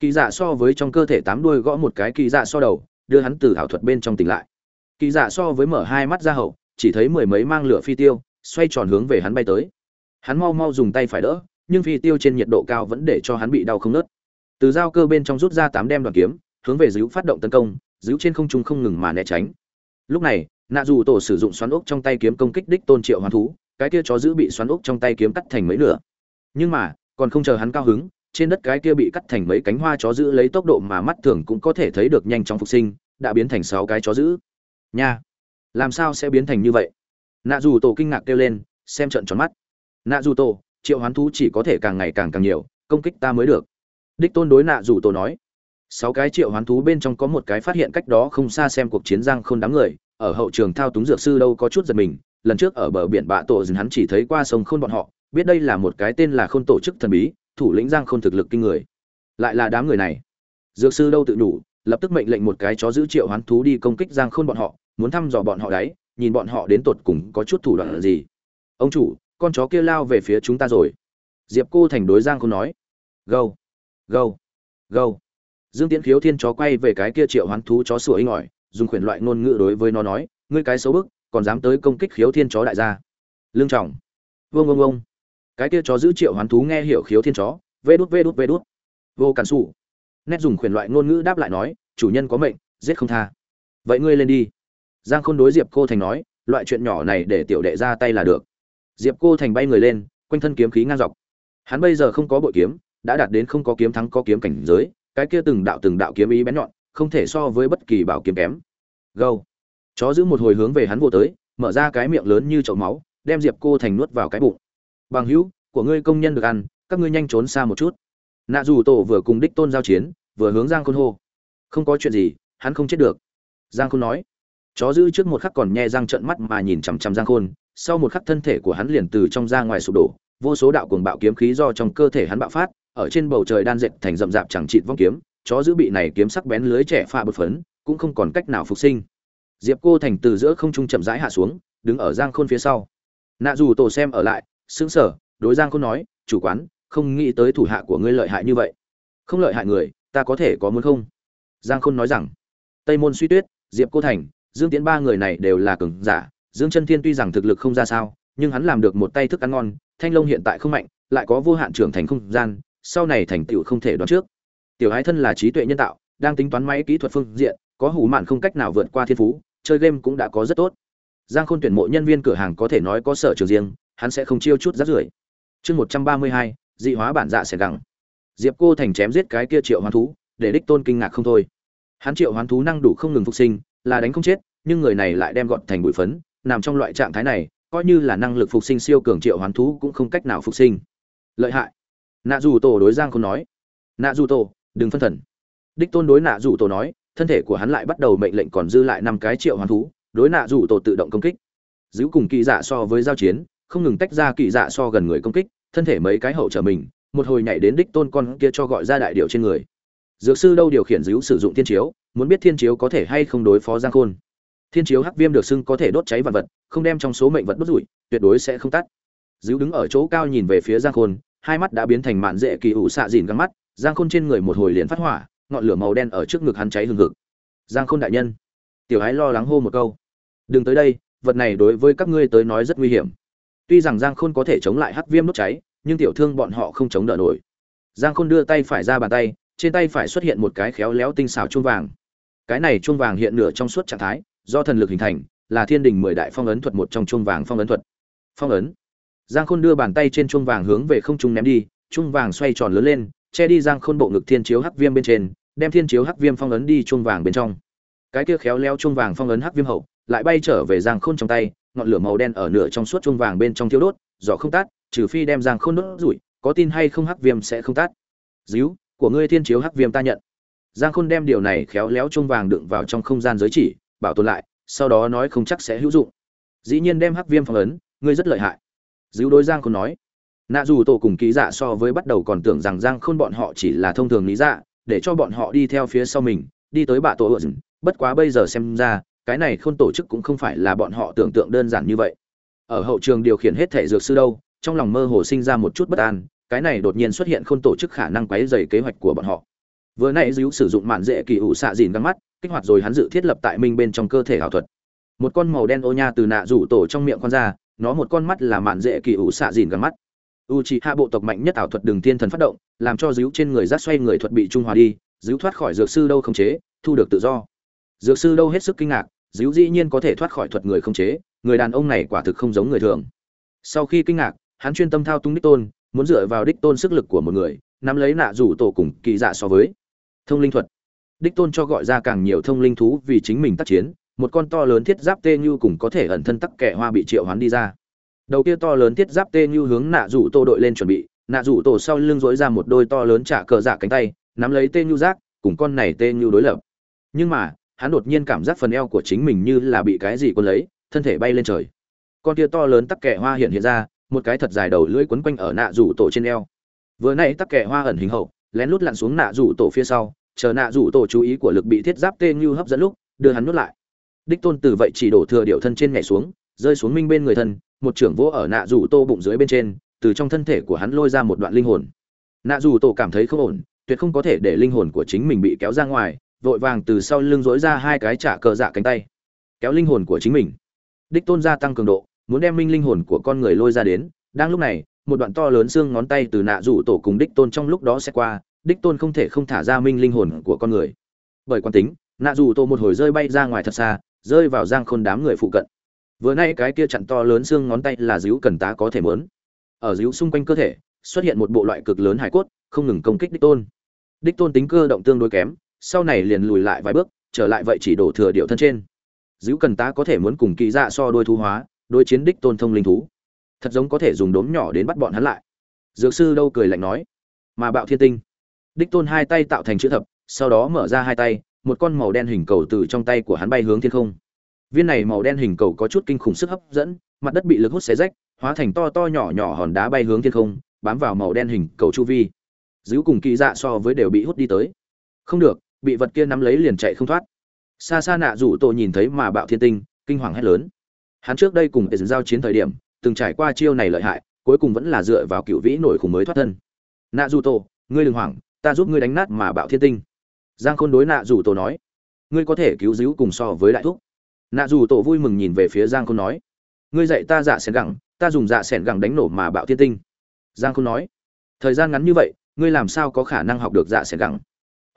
A: Kỳ dạ so với trong cơ thể tám đuôi gõ một cái kỳ dạ so đầu, đưa hắn từ ảo thuật bên trong tỉnh lại kỳ dạ so với mở hai mắt ra hậu, chỉ thấy mười mấy mang lửa phi tiêu, xoay tròn hướng về hắn bay tới. Hắn mau mau dùng tay phải đỡ, nhưng phi tiêu trên nhiệt độ cao vẫn để cho hắn bị đau không nớt từ dao cơ bên trong rút ra tám đem đoàn kiếm, hướng về díu phát động tấn công díu trên không trung không ngừng mà né tránh. Lúc này, nạ dù tổ sử dụng xoắn ốc trong tay kiếm công kích đích tôn triệu hoàn thú, cái kia chó giữ bị xoắn ốc trong tay kiếm cắt thành mấy nửa. Nhưng mà, còn không chờ hắn cao hứng, trên đất cái kia bị cắt thành mấy cánh hoa chó giữ lấy tốc độ mà mắt thường cũng có thể thấy được nhanh chóng phục sinh, đã biến thành sáu cái chó giữ nha. Làm sao sẽ biến thành như vậy? Nạ dù tổ kinh ngạc kêu lên, xem trận tròn mắt. Nạ dù tổ, triệu hoán thú chỉ có thể càng ngày càng càng nhiều, công kích ta mới được. Đích tôn đối nạ dù tổ nói. Sáu cái triệu hoán thú bên trong có một cái phát hiện cách đó không xa xem cuộc chiến giang không đám người, ở hậu trường thao túng dược sư đâu có chút giật mình. Lần trước ở bờ biển bạ tổ dừng hắn chỉ thấy qua sông khôn bọn họ, biết đây là một cái tên là khôn tổ chức thần bí, thủ lĩnh giang khôn thực lực kinh người. Lại là đám người này. Dược sư đâu tự đủ, lập tức mệnh lệnh một cái chó giữ triệu hoán thú đi công kích giang khôn bọn họ muốn thăm dò bọn họ đấy, nhìn bọn họ đến tột cùng có chút thủ đoạn gì. Ông chủ, con chó kia lao về phía chúng ta rồi. Diệp cô thành đối giang khôn nói. Gâu gâu gâu. Dương tiễn khiếu thiên chó quay về cái kia triệu hoán thú chó sủa inh ỏi, dùng khuyển loại ngôn ngữ đối với nó nói, ngươi cái xấu bức, còn dám tới công kích khiếu thiên chó đại gia. Lương trọng vương vương vương cái kia chó giữ triệu hoán thú nghe hiểu khiếu thiên chó, vê đút vê đút vê đút. Vô cản xù nét dùng khuyển loại ngôn ngữ đáp lại nói, chủ nhân có mệnh, giết không tha. Vậy ngươi lên đi giang khôn đối diệp cô thành nói, loại chuyện nhỏ này để tiểu đệ ra tay là được. Diệp cô thành bay người lên, quanh thân kiếm khí ngang dọc. Hắn bây giờ không có bội kiếm, đã đạt đến không có kiếm thắng có kiếm cảnh giới, cái kia từng đạo từng đạo kiếm ý bén nhọn, không thể so với bất kỳ bảo kiếm kém. Gâu. Chó giữ một hồi hướng về hắn vô tới, mở ra cái miệng lớn như chậu máu, đem diệp cô thành nuốt vào cái bụng. Bằng hữu, của ngươi công nhân được ăn, các ngươi nhanh trốn xa một chút. Nạ dù tổ vừa cùng đích tôn giao chiến, vừa hướng giang khôn hô. Không có chuyện gì, hắn không chết được. Giang khôn nói chó giữ trước một khắc còn nhe răng trợn mắt mà nhìn chằm chằm giang khôn, sau một khắc thân thể của hắn liền từ trong ra ngoài sụp đổ, vô số đạo cuồng bạo kiếm khí do trong cơ thể hắn bạo phát, ở trên bầu trời đan dệt thành rậm rạp chẳng trịt vong kiếm, chó giữ bị này kiếm sắc bén lưới trẻ pha bột phấn, cũng không còn cách nào phục sinh. Diệp cô thành từ giữa không trung chậm rãi hạ xuống, đứng ở giang khôn phía sau. Nạ dù tổ xem ở lại, sững sờ, đối giang khôn nói, chủ quán, không nghĩ tới thủ hạ của ngươi lợi hại như vậy. Không lợi hại người, ta có thể có muốn không? Giang khôn nói rằng. Tây môn suy tuyết, diệp cô thành dương Tiễn ba người này đều là cường giả, dương chân thiên tuy rằng thực lực không ra sao, nhưng hắn làm được một tay thức ăn ngon, thanh long hiện tại không mạnh, lại có vô hạn trưởng thành không gian, sau này thành tựu không thể đoán trước. Tiểu ái thân là trí tuệ nhân tạo, đang tính toán máy kỹ thuật phương diện, có hủ mạn không cách nào vượt qua thiên phú, chơi game cũng đã có rất tốt. Giang khôn tuyển mộ nhân viên cửa hàng có thể nói có sở trường riêng, hắn sẽ không chiêu chút rắc rưởi. Chương một trăm ba mươi hai, dị hóa bản dạ sẽ gặng. diệp cô thành chém giết cái kia triệu hoán thú, để đích tôn kinh ngạc không thôi. Hắn triệu hoán thú năng đủ không ngừng phục sinh là đánh không chết, nhưng người này lại đem gọn thành bụi phấn, nằm trong loại trạng thái này, coi như là năng lực phục sinh siêu cường triệu hoán thú cũng không cách nào phục sinh. Lợi hại. Nạ dù tổ đối giang không nói. Nạ dù tổ, đừng phân thần. Đích tôn đối nạ dù tổ nói, thân thể của hắn lại bắt đầu mệnh lệnh còn dư lại năm cái triệu hoán thú, đối nạ dù tổ tự động công kích. Giữ cùng kỳ dạ so với giao chiến, không ngừng tách ra kỳ dạ so gần người công kích, thân thể mấy cái hậu trở mình, một hồi nhảy đến đích tôn con kia cho gọi ra đại điệu trên người. Dược sư đâu điều khiển giữ sử dụng tiên chiếu muốn biết thiên chiếu có thể hay không đối phó giang khôn. Thiên chiếu hắc viêm được xưng có thể đốt cháy vật vật, không đem trong số mệnh vật đốt rủi, tuyệt đối sẽ không tắt. Dữ đứng ở chỗ cao nhìn về phía giang khôn, hai mắt đã biến thành mạn dễ kỳ ủ xạ dìn găng mắt, giang khôn trên người một hồi liền phát hỏa, ngọn lửa màu đen ở trước ngực hắn cháy hừng hực. Giang khôn đại nhân, tiểu ái lo lắng hô một câu. Đừng tới đây, vật này đối với các ngươi tới nói rất nguy hiểm. Tuy rằng giang khôn có thể chống lại hắc viêm đốt cháy, nhưng tiểu thương bọn họ không chống đỡ nổi. Giang khôn đưa tay phải ra bàn tay, trên tay phải xuất hiện một cái khéo léo tinh xảo chuông vàng cái này chuông vàng hiện nửa trong suốt trạng thái, do thần lực hình thành, là thiên đình mười đại phong ấn thuật một trong chuông vàng phong ấn thuật. Phong ấn. Giang khôn đưa bàn tay trên chuông vàng hướng về không trung ném đi, chuông vàng xoay tròn lớn lên, che đi giang khôn bộ ngực thiên chiếu hắc viêm bên trên, đem thiên chiếu hắc viêm phong ấn đi chuông vàng bên trong. Cái kia khéo léo chuông vàng phong ấn hắc viêm hậu, lại bay trở về giang khôn trong tay, ngọn lửa màu đen ở nửa trong suốt chuông vàng bên trong thiêu đốt, giỏ không tắt trừ phi đem giang khôn đốt rủi, có tin hay không hắc viêm sẽ không tắt díu, của ngươi thiên chiếu hắc viêm ta nhận giang khôn đem điều này khéo léo chuông vàng đựng vào trong không gian giới chỉ, bảo tồn lại, sau đó nói không chắc sẽ hữu dụng. Dĩ nhiên đem hắc viêm phong ấn, ngươi rất lợi hại. Dữu đối giang khôn nói. Nạ dù tổ cùng ký dạ so với bắt đầu còn tưởng rằng giang khôn bọn họ chỉ là thông thường lý dạ để cho bọn họ đi theo phía sau mình, đi tới bạ tổ ựa bất quá bây giờ xem ra, cái này khôn tổ chức cũng không phải là bọn họ tưởng tượng đơn giản như vậy. Ở hậu trường điều khiển hết thể dược sư đâu, trong lòng mơ hồ sinh ra một chút bất an, cái này đột nhiên xuất hiện khôn tổ chức khả năng quấy rầy kế hoạch của bọn họ vừa nãy dữ sử dụng mạn dễ kỳ ủ xạ dìn găng mắt, kích hoạt rồi hắn dự thiết lập tại minh bên trong cơ thể ảo thuật. Một con màu đen ô nha từ nạ rủ tổ trong miệng con ra, nó một con mắt là mạn dễ kỳ ủ xạ dìn găng mắt. U c hạ bộ tộc mạnh nhất ảo thuật đường tiên thần phát động, làm cho dữ trên người rát xoay người thuật bị trung hòa đi dữ thoát khỏi dược sư đâu không chế, thu được tự do. Dược sư đâu hết sức kinh ngạc dữ dĩ nhiên có thể thoát khỏi thuật người không chế, người đàn ông này quả thực không giống người thường. Sau khi kinh ngạc, hắn chuyên tâm thao tung đích tôn, muốn dựa vào đích tôn sức lực của một người, nắm lấy nạ rủ tổ cùng kỳ dạ so với thông linh thuật. Đích tôn cho gọi ra càng nhiều thông linh thú vì chính mình tác chiến một con to lớn thiết giáp tê như cùng có thể ẩn thân tắc kẻ hoa bị triệu hoán đi ra. Đầu kia to lớn thiết giáp tê như hướng nạ rủ tổ đội lên chuẩn bị nạ rủ tổ sau lưng dối ra một đôi to lớn trả cờ dạ cánh tay nắm lấy tê như giác, cùng con này tê như đối lập. Nhưng mà hắn đột nhiên cảm giác phần eo của chính mình như là bị cái gì quân lấy thân thể bay lên trời. Con kia to lớn tắc kẻ hoa hiện hiện ra một cái thật dài đầu lưỡi quấn quanh ở nạ rủ tổ trên eo. Vừa nay tắc kẻ hoa ẩn hình hậu lén lút lặn xuống nạ rủ tổ phía sau, chờ nạ rủ tổ chú ý của lực bị thiết giáp tê như hấp dẫn lúc, đưa hắn nuốt lại. Đích tôn từ vậy chỉ đổ thừa điệu thân trên nhảy xuống, rơi xuống minh bên người thân, một trưởng vỗ ở nạ rủ tô bụng dưới bên trên, từ trong thân thể của hắn lôi ra một đoạn linh hồn. Nạ rủ tổ cảm thấy không ổn, tuyệt không có thể để linh hồn của chính mình bị kéo ra ngoài, vội vàng từ sau lưng dối ra hai cái trả cờ dạ cánh tay, kéo linh hồn của chính mình. Đích tôn gia tăng cường độ, muốn đem minh linh hồn của con người lôi ra đến, đang lúc này một đoạn to lớn xương ngón tay từ nạ rủ tổ cùng đích tôn trong lúc đó sẽ qua, đích tôn không thể không thả ra minh linh hồn của con người. Bởi quan tính, nạ rủ tổ một hồi rơi bay ra ngoài thật xa, rơi vào giang khôn đám người phụ cận. Vừa nay cái kia chặn to lớn xương ngón tay là díu cần tá có thể mớn. Ở díu xung quanh cơ thể, xuất hiện một bộ loại cực lớn hải cốt, không ngừng công kích đích tôn. Đích tôn tính cơ động tương đối kém, sau này liền lùi lại vài bước, trở lại vậy chỉ đổ thừa điệu thân trên. Díu cần tá có thể muốn cùng kỳ dạ so đôi thú hóa, đối chiến đích tôn thông linh thú thật giống có thể dùng đốm nhỏ đến bắt bọn hắn lại. Dược sư đâu cười lạnh nói. Mà bạo thiên tinh. Đích tôn hai tay tạo thành chữ thập, sau đó mở ra hai tay, một con màu đen hình cầu từ trong tay của hắn bay hướng thiên không. Viên này màu đen hình cầu có chút kinh khủng sức hấp dẫn, mặt đất bị lực hút xé rách, hóa thành to to nhỏ nhỏ hòn đá bay hướng thiên không, bám vào màu đen hình cầu chu vi. Giữ cùng kỳ dạ so với đều bị hút đi tới. Không được, bị vật kia nắm lấy liền chạy không thoát. Xa xa nạ rủ tổ nhìn thấy mà bạo thiên tinh, kinh hoàng hét lớn. Hắn trước đây cùng ezin giao chiến thời điểm từng trải qua chiêu này lợi hại, cuối cùng vẫn là dựa vào cựu vĩ nổi khủng mới thoát thân. Nạ Dù tổ, ngươi đừng hoảng, ta giúp ngươi đánh nát mà bạo thiên tinh. Giang khôn đối nạ Dù tổ nói, ngươi có thể cứu giữ cùng so với đại thúc. Nạ Dù tổ vui mừng nhìn về phía giang khôn nói, ngươi dạy ta dạ sẹn gẳng, ta dùng dạ sẹn gẳng đánh nổ mà bạo thiên tinh. Giang khôn nói, thời gian ngắn như vậy, ngươi làm sao có khả năng học được dạ sẹn gẳng?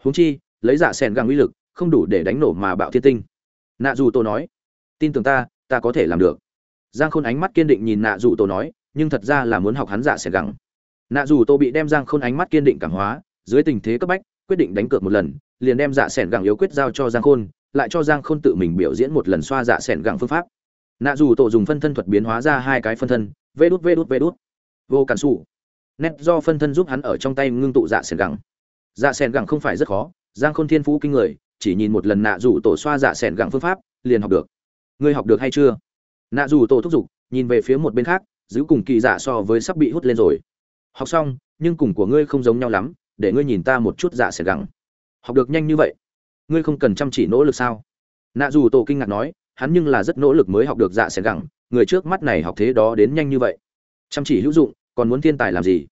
A: Huống chi, lấy dạ sẹn gẳng uy lực, không đủ để đánh nổ mà bạo thiên tinh. Nạ dù tổ nói, tin tưởng ta ta có thể làm được giang khôn ánh mắt kiên định nhìn nạ dù tổ nói, nhưng thật ra là muốn học hắn dạ sẽ gẳng. Nạ dù tổ bị đem giang khôn ánh mắt kiên định cảm hóa, dưới tình thế cấp bách, quyết định đánh cược một lần, liền đem dạ sẻn gẳng yếu quyết giao cho giang khôn, lại cho giang khôn tự mình biểu diễn một lần xoa dạ sẻn gẳng phương pháp. Nạ dù tổ dùng phân thân thuật biến hóa ra hai cái phân thân, vê đút vê đút vê đút. Vô cản xù nét do phân thân giúp hắn ở trong tay ngưng tụ dạ sẻn gẳng. Dạ sẻn gẳng không phải rất khó, giang khôn thiên phú kinh người, chỉ nhìn một lần nạ dù tổ xoa dạ sẻn gẳng phương pháp, liền học được. Ngươi học được hay chưa? Nạ dù tổ thúc giục, nhìn về phía một bên khác, giữ cùng kỳ dạ so với sắp bị hút lên rồi. Học xong, nhưng cùng của ngươi không giống nhau lắm, để ngươi nhìn ta một chút dạ sẽ gẳng. Học được nhanh như vậy? Ngươi không cần chăm chỉ nỗ lực sao? Nạ dù tổ kinh ngạc nói, hắn nhưng là rất nỗ lực mới học được dạ sẽ gẳng, người trước mắt này học thế đó đến nhanh như vậy. Chăm chỉ hữu dụng, còn muốn thiên tài làm gì?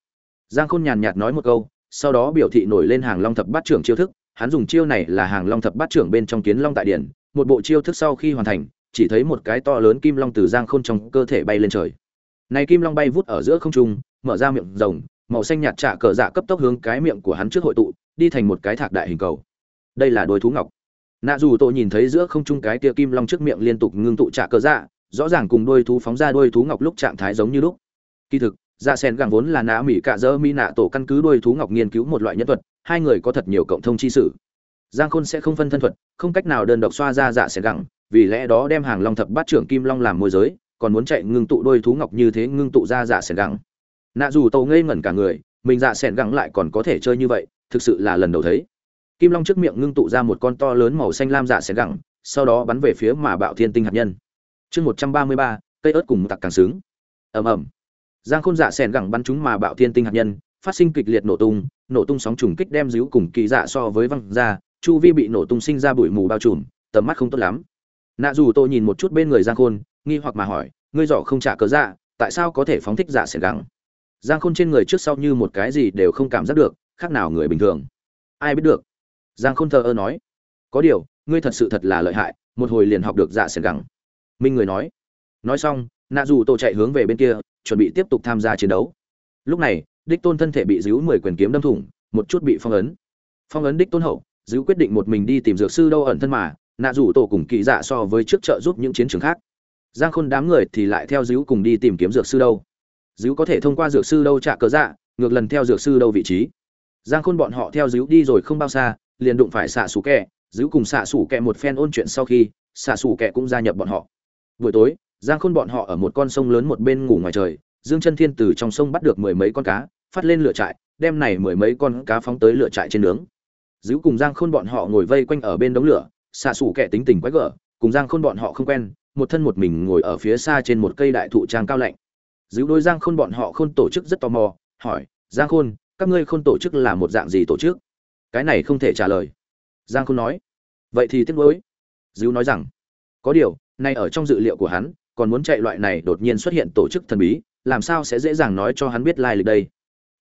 A: Giang khôn nhàn nhạt nói một câu, sau đó biểu thị nổi lên hàng long thập bát trưởng chiêu thức, hắn dùng chiêu này là hàng long thập bát trưởng bên trong kiến long tại điển một bộ chiêu thức sau khi hoàn thành chỉ thấy một cái to lớn kim long từ giang khôn trong cơ thể bay lên trời. Này kim long bay vút ở giữa không trung, mở ra miệng rồng, màu xanh nhạt trạ cờ dạ cấp tốc hướng cái miệng của hắn trước hội tụ, đi thành một cái thạc đại hình cầu. Đây là đôi thú ngọc. Nạ dù tôi nhìn thấy giữa không trung cái tia kim long trước miệng liên tục ngưng tụ trạ cờ dạ rõ ràng cùng đôi thú phóng ra đôi thú ngọc lúc trạng thái giống như lúc. Kỳ thực dạ sen gẳng vốn là nã mỹ cạ dơ mỹ nạ tổ căn cứ đôi thú ngọc nghiên cứu một loại nhân thuật, hai người có thật nhiều cộng thông chi sử. Giang khôn sẽ không phân thân thuật, không cách nào đơn độc xoa ra dạ sen gẳng vì lẽ đó đem hàng long thập bát trưởng kim long làm môi giới, còn muốn chạy ngưng tụ đôi thú ngọc như thế ngưng tụ ra dạ sẻn gẳng. Nạ dù tàu ngây ngẩn cả người, mình dạ sẻn gẳng lại còn có thể chơi như vậy, thực sự là lần đầu thấy. Kim long trước miệng ngưng tụ ra một con to lớn màu xanh lam dạ sẻn gẳng, sau đó bắn về phía mà bạo thiên tinh hạt nhân. Chương một trăm ba mươi ba, cây ớt cùng tặc càng xứng ầm ầm. Giang khôn dạ sẻn gẳng bắn chúng mà bạo thiên tinh hạt nhân, phát sinh kịch liệt nổ tung nổ tung sóng trùng kích đem díu cùng kỳ dạ so với văng ra, chu vi bị nổ tung sinh ra bụi mù bao trùm, tầm mắt không tốt lắm nạ dù tôi nhìn một chút bên người giang khôn, nghi hoặc mà hỏi, ngươi dọ không trả cớ dạ tại sao có thể phóng thích dạ sẻn gắng? giang khôn trên người trước sau như một cái gì đều không cảm giác được, khác nào người bình thường ai biết được giang khôn thờ ơ nói, có điều, ngươi thật sự thật là lợi hại, một hồi liền học được dạ sẻn gắng. minh người nói nói xong, nạ dù tổ chạy hướng về bên kia, chuẩn bị tiếp tục tham gia chiến đấu lúc này, đích tôn thân thể bị díu mười quyền kiếm đâm thủng, một chút bị phong ấn phong ấn đích tôn hậu, díu quyết định một mình đi tìm dược sư đâu ẩn thân mà nạ rủ tổ cùng kỳ dạ so với trước trợ giúp những chiến trường khác. Giang khôn đám người thì lại theo díu cùng đi tìm kiếm dược sư đâu. Díu có thể thông qua dược sư đâu trả cớ dạ ngược lần theo dược sư đâu vị trí. Giang khôn bọn họ theo díu đi rồi không bao xa, liền đụng phải xạ xù kẹ. Díu cùng xạ xù kẹ một phen ôn chuyện sau khi, xạ xù kẹ cũng gia nhập bọn họ. Buổi tối, giang khôn bọn họ ở một con sông lớn một bên ngủ ngoài trời, dương chân thiên từ trong sông bắt được mười mấy con cá, phát lên lửa trại, đem này mười mấy con cá phóng tới lửa trại trên nướng. Dữ cùng giang khôn bọn họ ngồi vây quanh ở bên đống lửa xạ xủ kẻ tính tình quái gở, cùng giang khôn bọn họ không quen, một thân một mình ngồi ở phía xa trên một cây đại thụ trang cao lạnh. Giữ đôi giang khôn bọn họ khôn tổ chức rất tò mò, hỏi, giang khôn, các ngươi khôn tổ chức là một dạng gì tổ chức? Cái này không thể trả lời. Giang khôn nói, vậy thì tiếc nuối. Dữ nói rằng, có điều, nay ở trong dự liệu của hắn, còn muốn chạy loại này đột nhiên xuất hiện tổ chức thần bí, làm sao sẽ dễ dàng nói cho hắn biết lai lịch đây?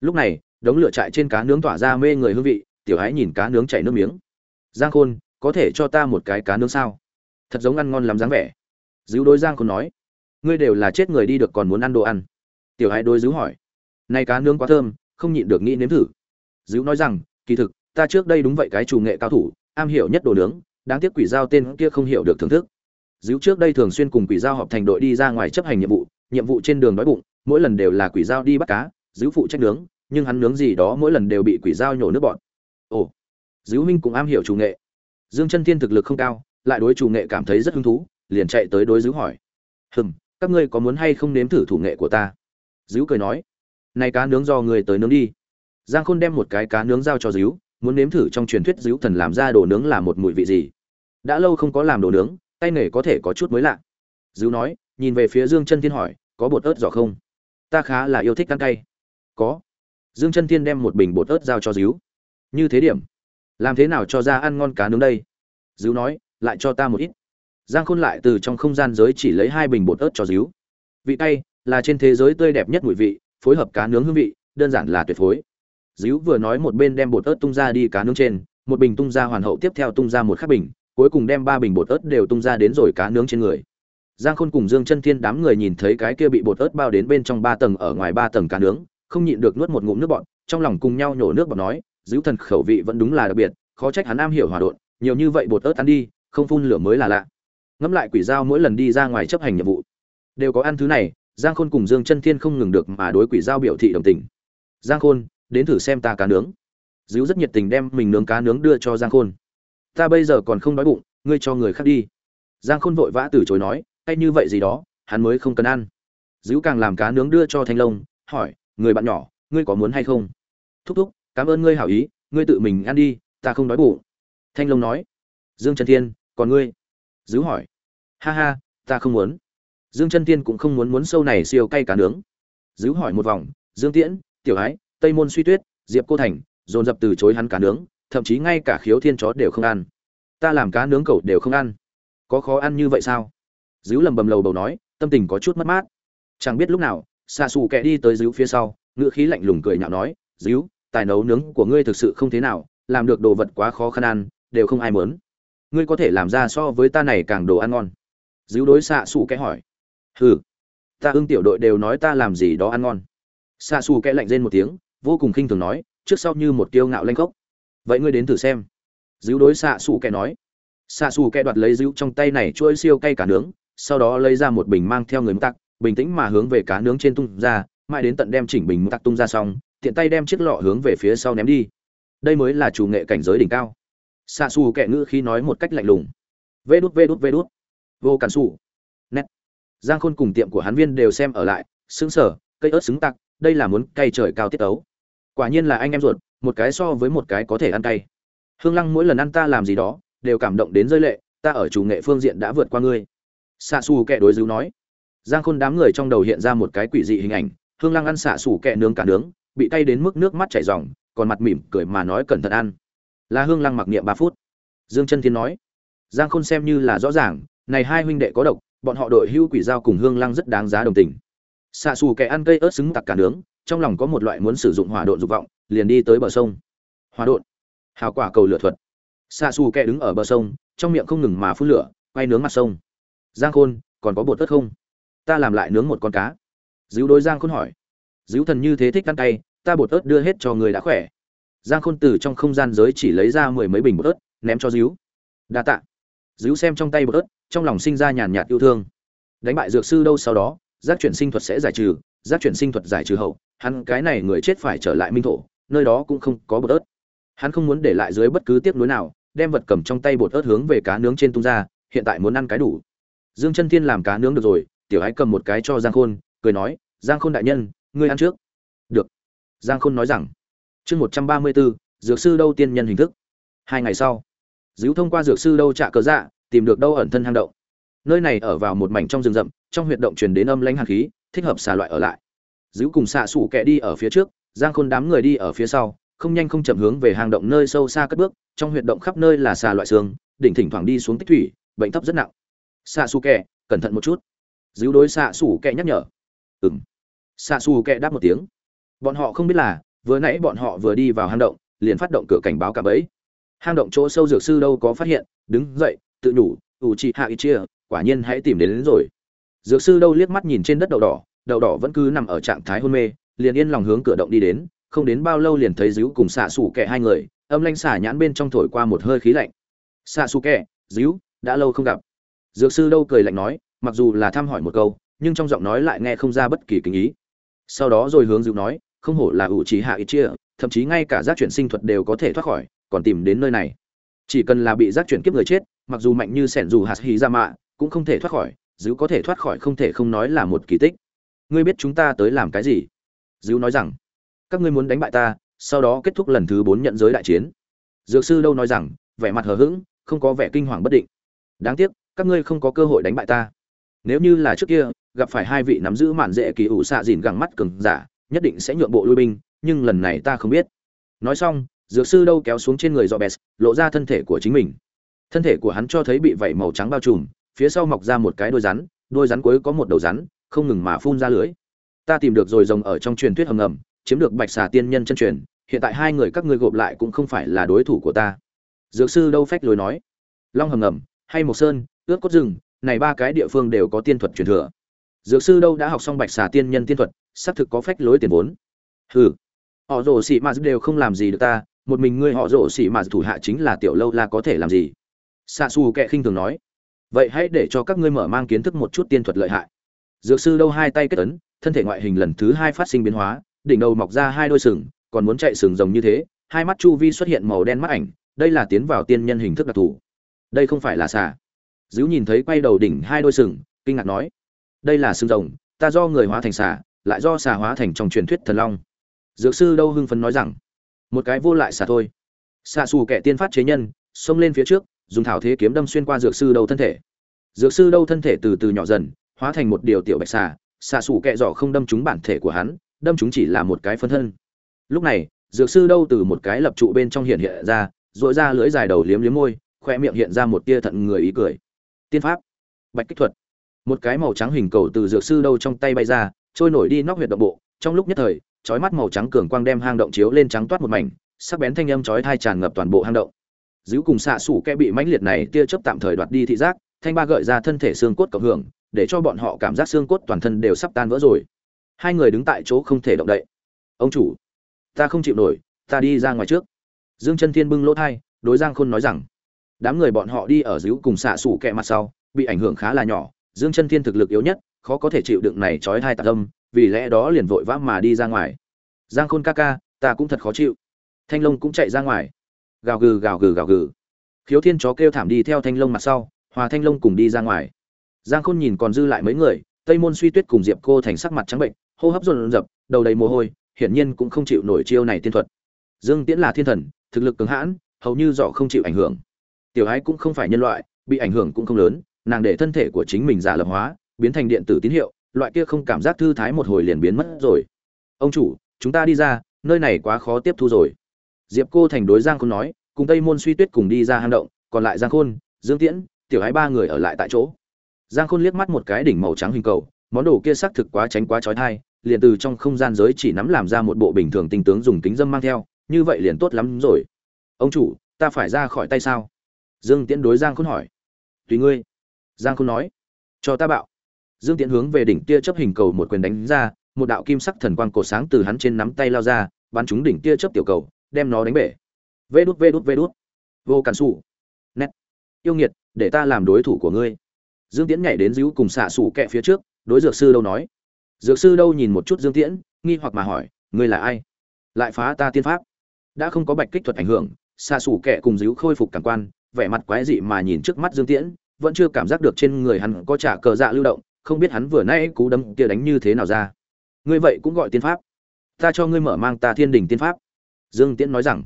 A: Lúc này, đống lửa trại trên cá nướng tỏa ra mê người hương vị, tiểu ái nhìn cá nướng chảy nước miếng. Giang khôn có thể cho ta một cái cá nướng sao? Thật giống ăn ngon lắm dáng vẻ. Dữ đối giang khôn nói. Ngươi đều là chết người đi được còn muốn ăn đồ ăn. Tiểu ái đối dữ hỏi. Nay cá nướng quá thơm, không nhịn được nghĩ nếm thử. Dữ nói rằng, kỳ thực, ta trước đây đúng vậy cái chủ nghệ cao thủ, am hiểu nhất đồ nướng, đáng tiếc quỷ giao tên kia không hiểu được thưởng thức. Dữ trước đây thường xuyên cùng quỷ giao họp thành đội đi ra ngoài chấp hành nhiệm vụ nhiệm vụ trên đường đói bụng, mỗi lần đều là quỷ giao đi bắt cá, dữ phụ trách nướng, nhưng hắn nướng gì đó mỗi lần đều bị quỷ giao nhổ nước bọt. Ồ. Dữ huynh cũng am hiểu chủ nghệ dương chân thiên thực lực không cao, lại đối chủ nghệ cảm thấy rất hứng thú, liền chạy tới đối dữ hỏi. Hừm, các ngươi có muốn hay không nếm thử thủ nghệ của ta? Dữ cười nói. Này cá nướng do người tới nướng đi. Giang khôn đem một cái cá nướng giao cho dữ muốn nếm thử trong truyền thuyết dữ thần làm ra đồ nướng là một mùi vị gì. Đã lâu không có làm đồ nướng, tay nghề có thể có chút mới lạ. Dữ nói, nhìn về phía dương chân thiên hỏi, có bột ớt giỏ không? Ta khá là yêu thích ăn cay. Có. Dương chân thiên đem một bình bột ớt giao cho dữ như thế điểm làm thế nào cho ra ăn ngon cá nướng đây? Dữ nói, lại cho ta một ít. Giang khôn lại từ trong không gian giới chỉ lấy hai bình bột ớt cho dữ vị cay, là trên thế giới tươi đẹp nhất mùi vị, phối hợp cá nướng hương vị, đơn giản là tuyệt phối. Dữ vừa nói một bên đem bột ớt tung ra đi cá nướng trên, một bình tung ra hoàn hậu tiếp theo tung ra một khắc bình, cuối cùng đem ba bình bột ớt đều tung ra đến rồi cá nướng trên người. Giang khôn cùng dương chân thiên đám người nhìn thấy cái kia bị bột ớt bao đến bên trong ba tầng ở ngoài ba tầng cá nướng, không nhịn được nuốt một ngụm nước bọt, trong lòng cùng nhau nhổ nước bọt nói giữ thần khẩu vị vẫn đúng là đặc biệt, khó trách hắn am hiểu hòa đột nhiều như vậy bột ớt ăn đi, không phun lửa mới là lạ. Ngẫm lại quỷ dao mỗi lần đi ra ngoài chấp hành nhiệm vụ, đều có ăn thứ này, giang khôn cùng dương chân thiên không ngừng được mà đối quỷ dao biểu thị đồng tình. Giang khôn, đến thử xem ta cá nướng. Dữ rất nhiệt tình đem mình nướng cá nướng đưa cho giang khôn. Ta bây giờ còn không đói bụng, ngươi cho người khác đi. Giang khôn vội vã từ chối nói, hay như vậy gì đó, hắn mới không cần ăn. Dữ càng làm cá nướng đưa cho thanh long, hỏi, người bạn nhỏ, ngươi có muốn hay không? Thúc thúc cảm ơn ngươi hảo ý, ngươi tự mình ăn đi, ta không đói bụng. Thanh long nói. Dương trần thiên, còn ngươi? Dứ hỏi. Ha ha, ta không muốn. Dương trần thiên cũng không muốn muốn sâu này siêu cay cá nướng. Dứ hỏi một vòng. Dương tiễn, tiểu ái, tây môn suy tuyết, diệp cô thành, dồn dập từ chối hắn cá nướng, thậm chí ngay cả khiếu thiên chó đều không ăn. Ta làm cá nướng cậu đều không ăn. Có khó ăn như vậy sao? Dứ lầm bầm lầu bầu nói, tâm tình có chút mất mát. Chẳng biết lúc nào xa xù kẹ đi tới dứ phía sau ngựa khí lạnh lùng cười nhạo nói díu tài nấu nướng của ngươi thực sự không thế nào, làm được đồ vật quá khó khăn ăn, đều không ai mớn ngươi có thể làm ra so với ta này càng đồ ăn ngon. Díu đối xạ xù kẽ hỏi. Hừ, ta ưng tiểu đội đều nói ta làm gì đó ăn ngon. Xạ xù kẽ lạnh rên một tiếng, vô cùng khinh thường nói, trước sau như một kiêu ngạo lanh cốc. vậy ngươi đến thử xem. Díu đối xạ xù kẽ nói. Xạ xù kẽ đoạt lấy díu trong tay này chuỗi siêu cay cả nướng, sau đó lấy ra một bình mang theo người tặc bình tĩnh mà hướng về cá nướng trên tung ra, mãi đến tận đem chỉnh bình tặc tung ra xong tiện tay đem chiếc lọ hướng về phía sau ném đi. Đây mới là chủ nghệ cảnh giới đỉnh cao. Xạ xù kẻ ngữ khi nói một cách lạnh lùng. Vê đút vê đút vê đút. Vô cản xù. Nét. Giang khôn cùng tiệm của hắn viên đều xem ở lại xứng sở cây ớt xứng tặc đây là muốn cay trời cao tiết tấu. Quả nhiên là anh em ruột, một cái so với một cái có thể ăn cay. Hương lăng mỗi lần ăn ta làm gì đó, đều cảm động đến rơi lệ, ta ở chủ nghệ phương diện đã vượt qua ngươi. Xạ xù kẻ đối dữ nói. Giang khôn đám người trong đầu hiện ra một cái quỷ dị hình ảnh, hương lăng ăn xạ xù kẹ nướng cả nướng bị cay đến mức nước mắt chảy ròng, còn mặt mỉm cười mà nói cẩn thận ăn. La hương lăng mặc niệm ba phút. Dương chân thiên nói, giang khôn xem như là rõ ràng, này hai huynh đệ có độc, bọn họ đội hưu quỷ giao cùng hương lăng rất đáng giá đồng tình. Xạ Sù kẻ ăn cây ớt xứng tặc cả nướng, trong lòng có một loại muốn sử dụng hỏa độn dục vọng, liền đi tới bờ sông. Hỏa độn, hào quả cầu lửa thuật. Xạ Sù kẻ đứng ở bờ sông, trong miệng không ngừng mà phun lửa, quay nướng mặt sông. Giang khôn, còn có bột ớt không? Ta làm lại nướng một con cá. Dữu đối giang khôn hỏi díu thần như thế thích ăn cay, ta bột ớt đưa hết cho người đã khỏe. Giang khôn từ trong không gian giới chỉ lấy ra mười mấy bình bột ớt, ném cho díu. Đa tạ. Díu xem trong tay bột ớt, trong lòng sinh ra nhàn nhạt yêu thương. Đánh bại dược sư đâu sau đó, giác chuyển sinh thuật sẽ giải trừ, giác chuyển sinh thuật giải trừ hậu, hắn cái này người chết phải trở lại minh thổ, nơi đó cũng không có bột ớt. Hắn không muốn để lại dưới bất cứ tiếc nuối nào, đem vật cầm trong tay bột ớt hướng về cá nướng trên tung ra, hiện tại muốn ăn cái đủ. Dương chân thiên làm cá nướng được rồi, tiểu ái cầm một cái cho giang khôn, cười nói, giang khôn đại nhân ngươi ăn trước. Được. Giang khôn nói rằng. Chương một trăm ba mươi bốn, dược sư đâu tiên nhân hình thức. Hai ngày sau dữ thông qua dược sư đâu trạ cớ dạ tìm được đâu ẩn thân hang động. Nơi này ở vào một mảnh trong rừng rậm, trong huyệt động truyền đến âm lãnh hàn khí, thích hợp xà loại ở lại. Dữ cùng xạ xủ kẹ đi ở phía trước, giang khôn đám người đi ở phía sau, không nhanh không chậm hướng về hang động nơi sâu xa cất bước, trong huyệt động khắp nơi là xà loại xương, đỉnh thỉnh thoảng đi xuống tích thủy, bệnh thấp rất nặng. Xạ xù kẹ cẩn thận một chút. Dữ đối xạ sủ kẹ nhắc nhở. Ừng xạ xù kẹ đáp một tiếng. Bọn họ không biết là vừa nãy bọn họ vừa đi vào hang động liền phát động cửa cảnh báo cả bẫy. Hang động chỗ sâu dược sư đâu có phát hiện đứng dậy tự nhủ ủ chị hạ ít chia quả nhiên hãy tìm đến, đến rồi. Dược sư đâu liếc mắt nhìn trên đất đậu đỏ đậu đỏ vẫn cứ nằm ở trạng thái hôn mê liền yên lòng hướng cửa động đi đến không đến bao lâu liền thấy díu cùng xạ xù kẹ hai người âm lanh xả nhãn bên trong thổi qua một hơi khí lạnh. Xạ xù kẹ díu đã lâu không gặp. Dược sư đâu cười lạnh nói mặc dù là thăm hỏi một câu nhưng trong giọng nói lại nghe không ra bất kỳ kính ý sau đó rồi hướng dịu nói, không hổ là ủ trí hạ ít chia, thậm chí ngay cả giác chuyển sinh thuật đều có thể thoát khỏi, còn tìm đến nơi này. Chỉ cần là bị giác chuyển kiếp người chết, mặc dù mạnh như sẻn dù hạt hì ra mạ, cũng không thể thoát khỏi dữ có thể thoát khỏi không thể không nói là một kỳ tích. Ngươi biết chúng ta tới làm cái gì? Dữ nói rằng, các ngươi muốn đánh bại ta, sau đó kết thúc lần thứ bốn nhận giới đại chiến. Dược sư đâu nói rằng, vẻ mặt hờ hững, không có vẻ kinh hoàng bất định. Đáng tiếc, các ngươi không có cơ hội đánh bại ta. Nếu như là trước kia gặp phải hai vị nắm giữ mạn dễ kỳ ủ xạ dìn gẳng mắt cường giả, nhất định sẽ nhượng bộ lui binh, nhưng lần này ta không biết. Nói xong, dược sư đâu kéo xuống trên người dọ bès lộ ra thân thể của chính mình. Thân thể của hắn cho thấy bị vảy màu trắng bao trùm, phía sau mọc ra một cái đôi rắn đôi rắn cuối có một đầu rắn, không ngừng mà phun ra lưới. Ta tìm được rồi rồng ở trong truyền thuyết hầm ngầm, chiếm được bạch xà tiên nhân chân truyền, hiện tại hai người các ngươi gộp lại cũng không phải là đối thủ của ta. Dược sư đâu phách lối nói. Long hầm ngầm, hay mộc sơn, ướt cốt rừng, này ba cái địa phương đều có tiên thuật truyền thừa dược sư đâu đã học xong bạch xà tiên nhân tiên thuật, xác thực có phách lối tiền vốn. Hừ. Họ rồ xị mà đều không làm gì được ta, một mình ngươi họ rồ xị mà thủ hạ chính là tiểu lâu la có thể làm gì? Xa xù kệ khinh thường nói. Vậy hãy để cho các ngươi mở mang kiến thức một chút tiên thuật lợi hại. Dược sư đâu hai tay kết ấn, thân thể ngoại hình lần thứ hai phát sinh biến hóa, đỉnh đầu mọc ra hai đôi sừng, còn muốn chạy sừng rồng như thế, hai mắt chu vi xuất hiện màu đen mắt ảnh, đây là tiến vào tiên nhân hình thức đặc thù. Đây không phải là xà. Dữ nhìn thấy quay đầu đỉnh hai đôi sừng, kinh ngạc nói đây là xương rồng, ta do người hóa thành xà, lại do xà hóa thành trong truyền thuyết thần long. Dược sư đâu hưng phấn nói rằng, một cái vô lại xà thôi. Xà xù kẻ tiên phát chế nhân, xông lên phía trước, dùng thảo thế kiếm đâm xuyên qua dược sư đâu thân thể. Dược sư đâu thân thể từ từ nhỏ dần, hóa thành một điều tiểu bạch xà xà xù kẹ giỏ không đâm trúng bản thể của hắn, đâm chúng chỉ là một cái phân thân. Lúc này, dược sư đâu từ một cái lập trụ bên trong hiện hiện ra dội ra lưỡi dài đầu liếm liếm môi, khoe miệng hiện ra một tia thận người ý cười. Tiên pháp, bạch kích thuật một cái màu trắng hình cầu từ dược sư đâu trong tay bay ra, trôi nổi đi nóc huyệt động bộ. Trong lúc nhất thời, chói mắt màu trắng cường quang đem hang động chiếu lên trắng toát một mảnh, sắc bén thanh âm chói thai tràn ngập toàn bộ hang động. Giữ cùng xạ sủ kẽ bị mãnh liệt này tia chớp tạm thời đoạt đi thị giác, thanh ba gợi ra thân thể xương cốt cộng hưởng, để cho bọn họ cảm giác xương cốt toàn thân đều sắp tan vỡ rồi. Hai người đứng tại chỗ không thể động đậy. Ông chủ, ta không chịu nổi, ta đi ra ngoài trước. Dương chân thiên bưng lỗ thai, đối giang khôn nói rằng. Đám người bọn họ đi ở dưới cùng xạ sủ kẹ mặt sau, bị ảnh hưởng khá là nhỏ dương chân thiên thực lực yếu nhất, khó có thể chịu đựng này trói thai tạc âm, vì lẽ đó liền vội vã mà đi ra ngoài. Giang khôn ca ca, ta cũng thật khó chịu. Thanh long cũng chạy ra ngoài. Gào gừ gào gừ gào gừ. Khiếu thiên chó kêu thảm đi theo thanh long mặt sau, hòa thanh long cùng đi ra ngoài. Giang khôn nhìn còn dư lại mấy người, tây môn suy tuyết cùng diệp cô thành sắc mặt trắng bệnh, hô hấp dồn dập đầu đầy mồ hôi, hiển nhiên cũng không chịu nổi chiêu này tiên thuật. Dương tiễn là thiên thần, thực lực cứng hãn, hầu như dọ không chịu ảnh hưởng. Tiểu ái cũng không phải nhân loại, bị ảnh hưởng cũng không lớn nàng để thân thể của chính mình giả lập hóa, biến thành điện tử tín hiệu, loại kia không cảm giác thư thái một hồi liền biến mất rồi. Ông chủ, chúng ta đi ra, nơi này quá khó tiếp thu rồi. Diệp cô thành đối giang khôn nói, cùng tây môn suy tuyết cùng đi ra hang động, còn lại giang khôn, dương tiễn, tiểu ái ba người ở lại tại chỗ. Giang khôn liếc mắt một cái đỉnh màu trắng hình cầu, món đồ kia xác thực quá tránh quá trói thai liền từ trong không gian giới chỉ nắm làm ra một bộ bình thường tinh tướng dùng kính dâm mang theo, như vậy liền tốt lắm rồi. Ông chủ, ta phải ra khỏi tay sao? Dương tiễn đối giang khôn hỏi. Tùy ngươi giang khôn nói, cho ta bạo. Dương tiễn hướng về đỉnh tia chấp hình cầu một quyền đánh ra, một đạo kim sắc thần quang cổ sáng từ hắn trên nắm tay lao ra, bắn trúng đỉnh tia chấp tiểu cầu, đem nó đánh bể. Vê đút vê đút vê đút. Vô cản sủ. Nét. Yêu nghiệt, để ta làm đối thủ của ngươi. Dương tiễn nhảy đến díu cùng xạ sủ kẹ phía trước, đối dược sư đâu nói. Dược sư đâu nhìn một chút dương tiễn, nghi hoặc mà hỏi, ngươi là ai? Lại phá ta tiên pháp. Đã không có bạch kích thuật ảnh hưởng, xạ sủ kẹ cùng díu khôi phục cảm quan, vẻ mặt quái dị mà nhìn trước mắt dương tiễn vẫn chưa cảm giác được trên người hắn có trả cờ dạ lưu động, không biết hắn vừa nãy cú đấm kia đánh như thế nào ra. Ngươi vậy cũng gọi tiên pháp. Ta cho ngươi mở mang ta thiên đình tiên pháp. Dương tiễn nói rằng.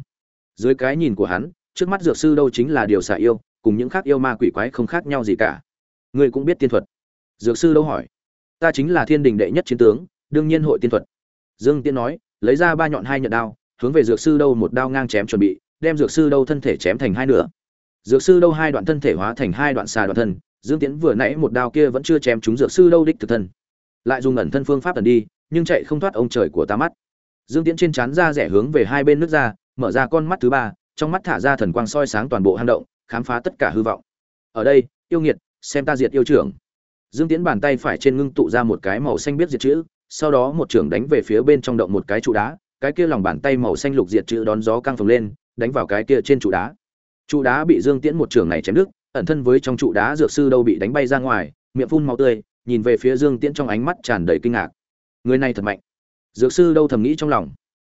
A: Dưới cái nhìn của hắn, trước mắt dược sư đâu chính là điều xả yêu, cùng những khác yêu ma quỷ quái không khác nhau gì cả. Ngươi cũng biết tiên thuật. Dược sư đâu hỏi. Ta chính là thiên đình đệ nhất chiến tướng, đương nhiên hội tiên thuật. Dương tiễn nói, lấy ra ba nhọn hai nhận đao, hướng về dược sư đâu một đao ngang chém chuẩn bị, đem dược sư đâu thân thể chém thành hai nửa dược sư đâu hai đoạn thân thể hóa thành hai đoạn xà đoạn thân, dương tiễn vừa nãy một đao kia vẫn chưa chém chúng dược sư đâu đích thực thân. Lại dùng ẩn thân phương pháp ẩn đi, nhưng chạy không thoát ông trời của ta mắt. Dương tiễn trên chán ra rẻ hướng về hai bên nước ra, mở ra con mắt thứ ba, trong mắt thả ra thần quang soi sáng toàn bộ hang động, khám phá tất cả hư vọng. Ở đây, yêu nghiệt, xem ta diệt yêu trưởng. Dương tiễn bàn tay phải trên ngưng tụ ra một cái màu xanh biết diệt chữ, sau đó một trưởng đánh về phía bên trong động một cái trụ đá, cái kia lòng bàn tay màu xanh lục diệt chữ đón gió căng phồng lên, đánh vào cái kia trên trụ đá trụ đá bị dương tiễn một trường này chém đứt, ẩn thân với trong trụ đá dược sư đâu bị đánh bay ra ngoài, miệng phun máu tươi, nhìn về phía dương tiễn trong ánh mắt tràn đầy kinh ngạc. Người này thật mạnh. Dược sư đâu thầm nghĩ trong lòng.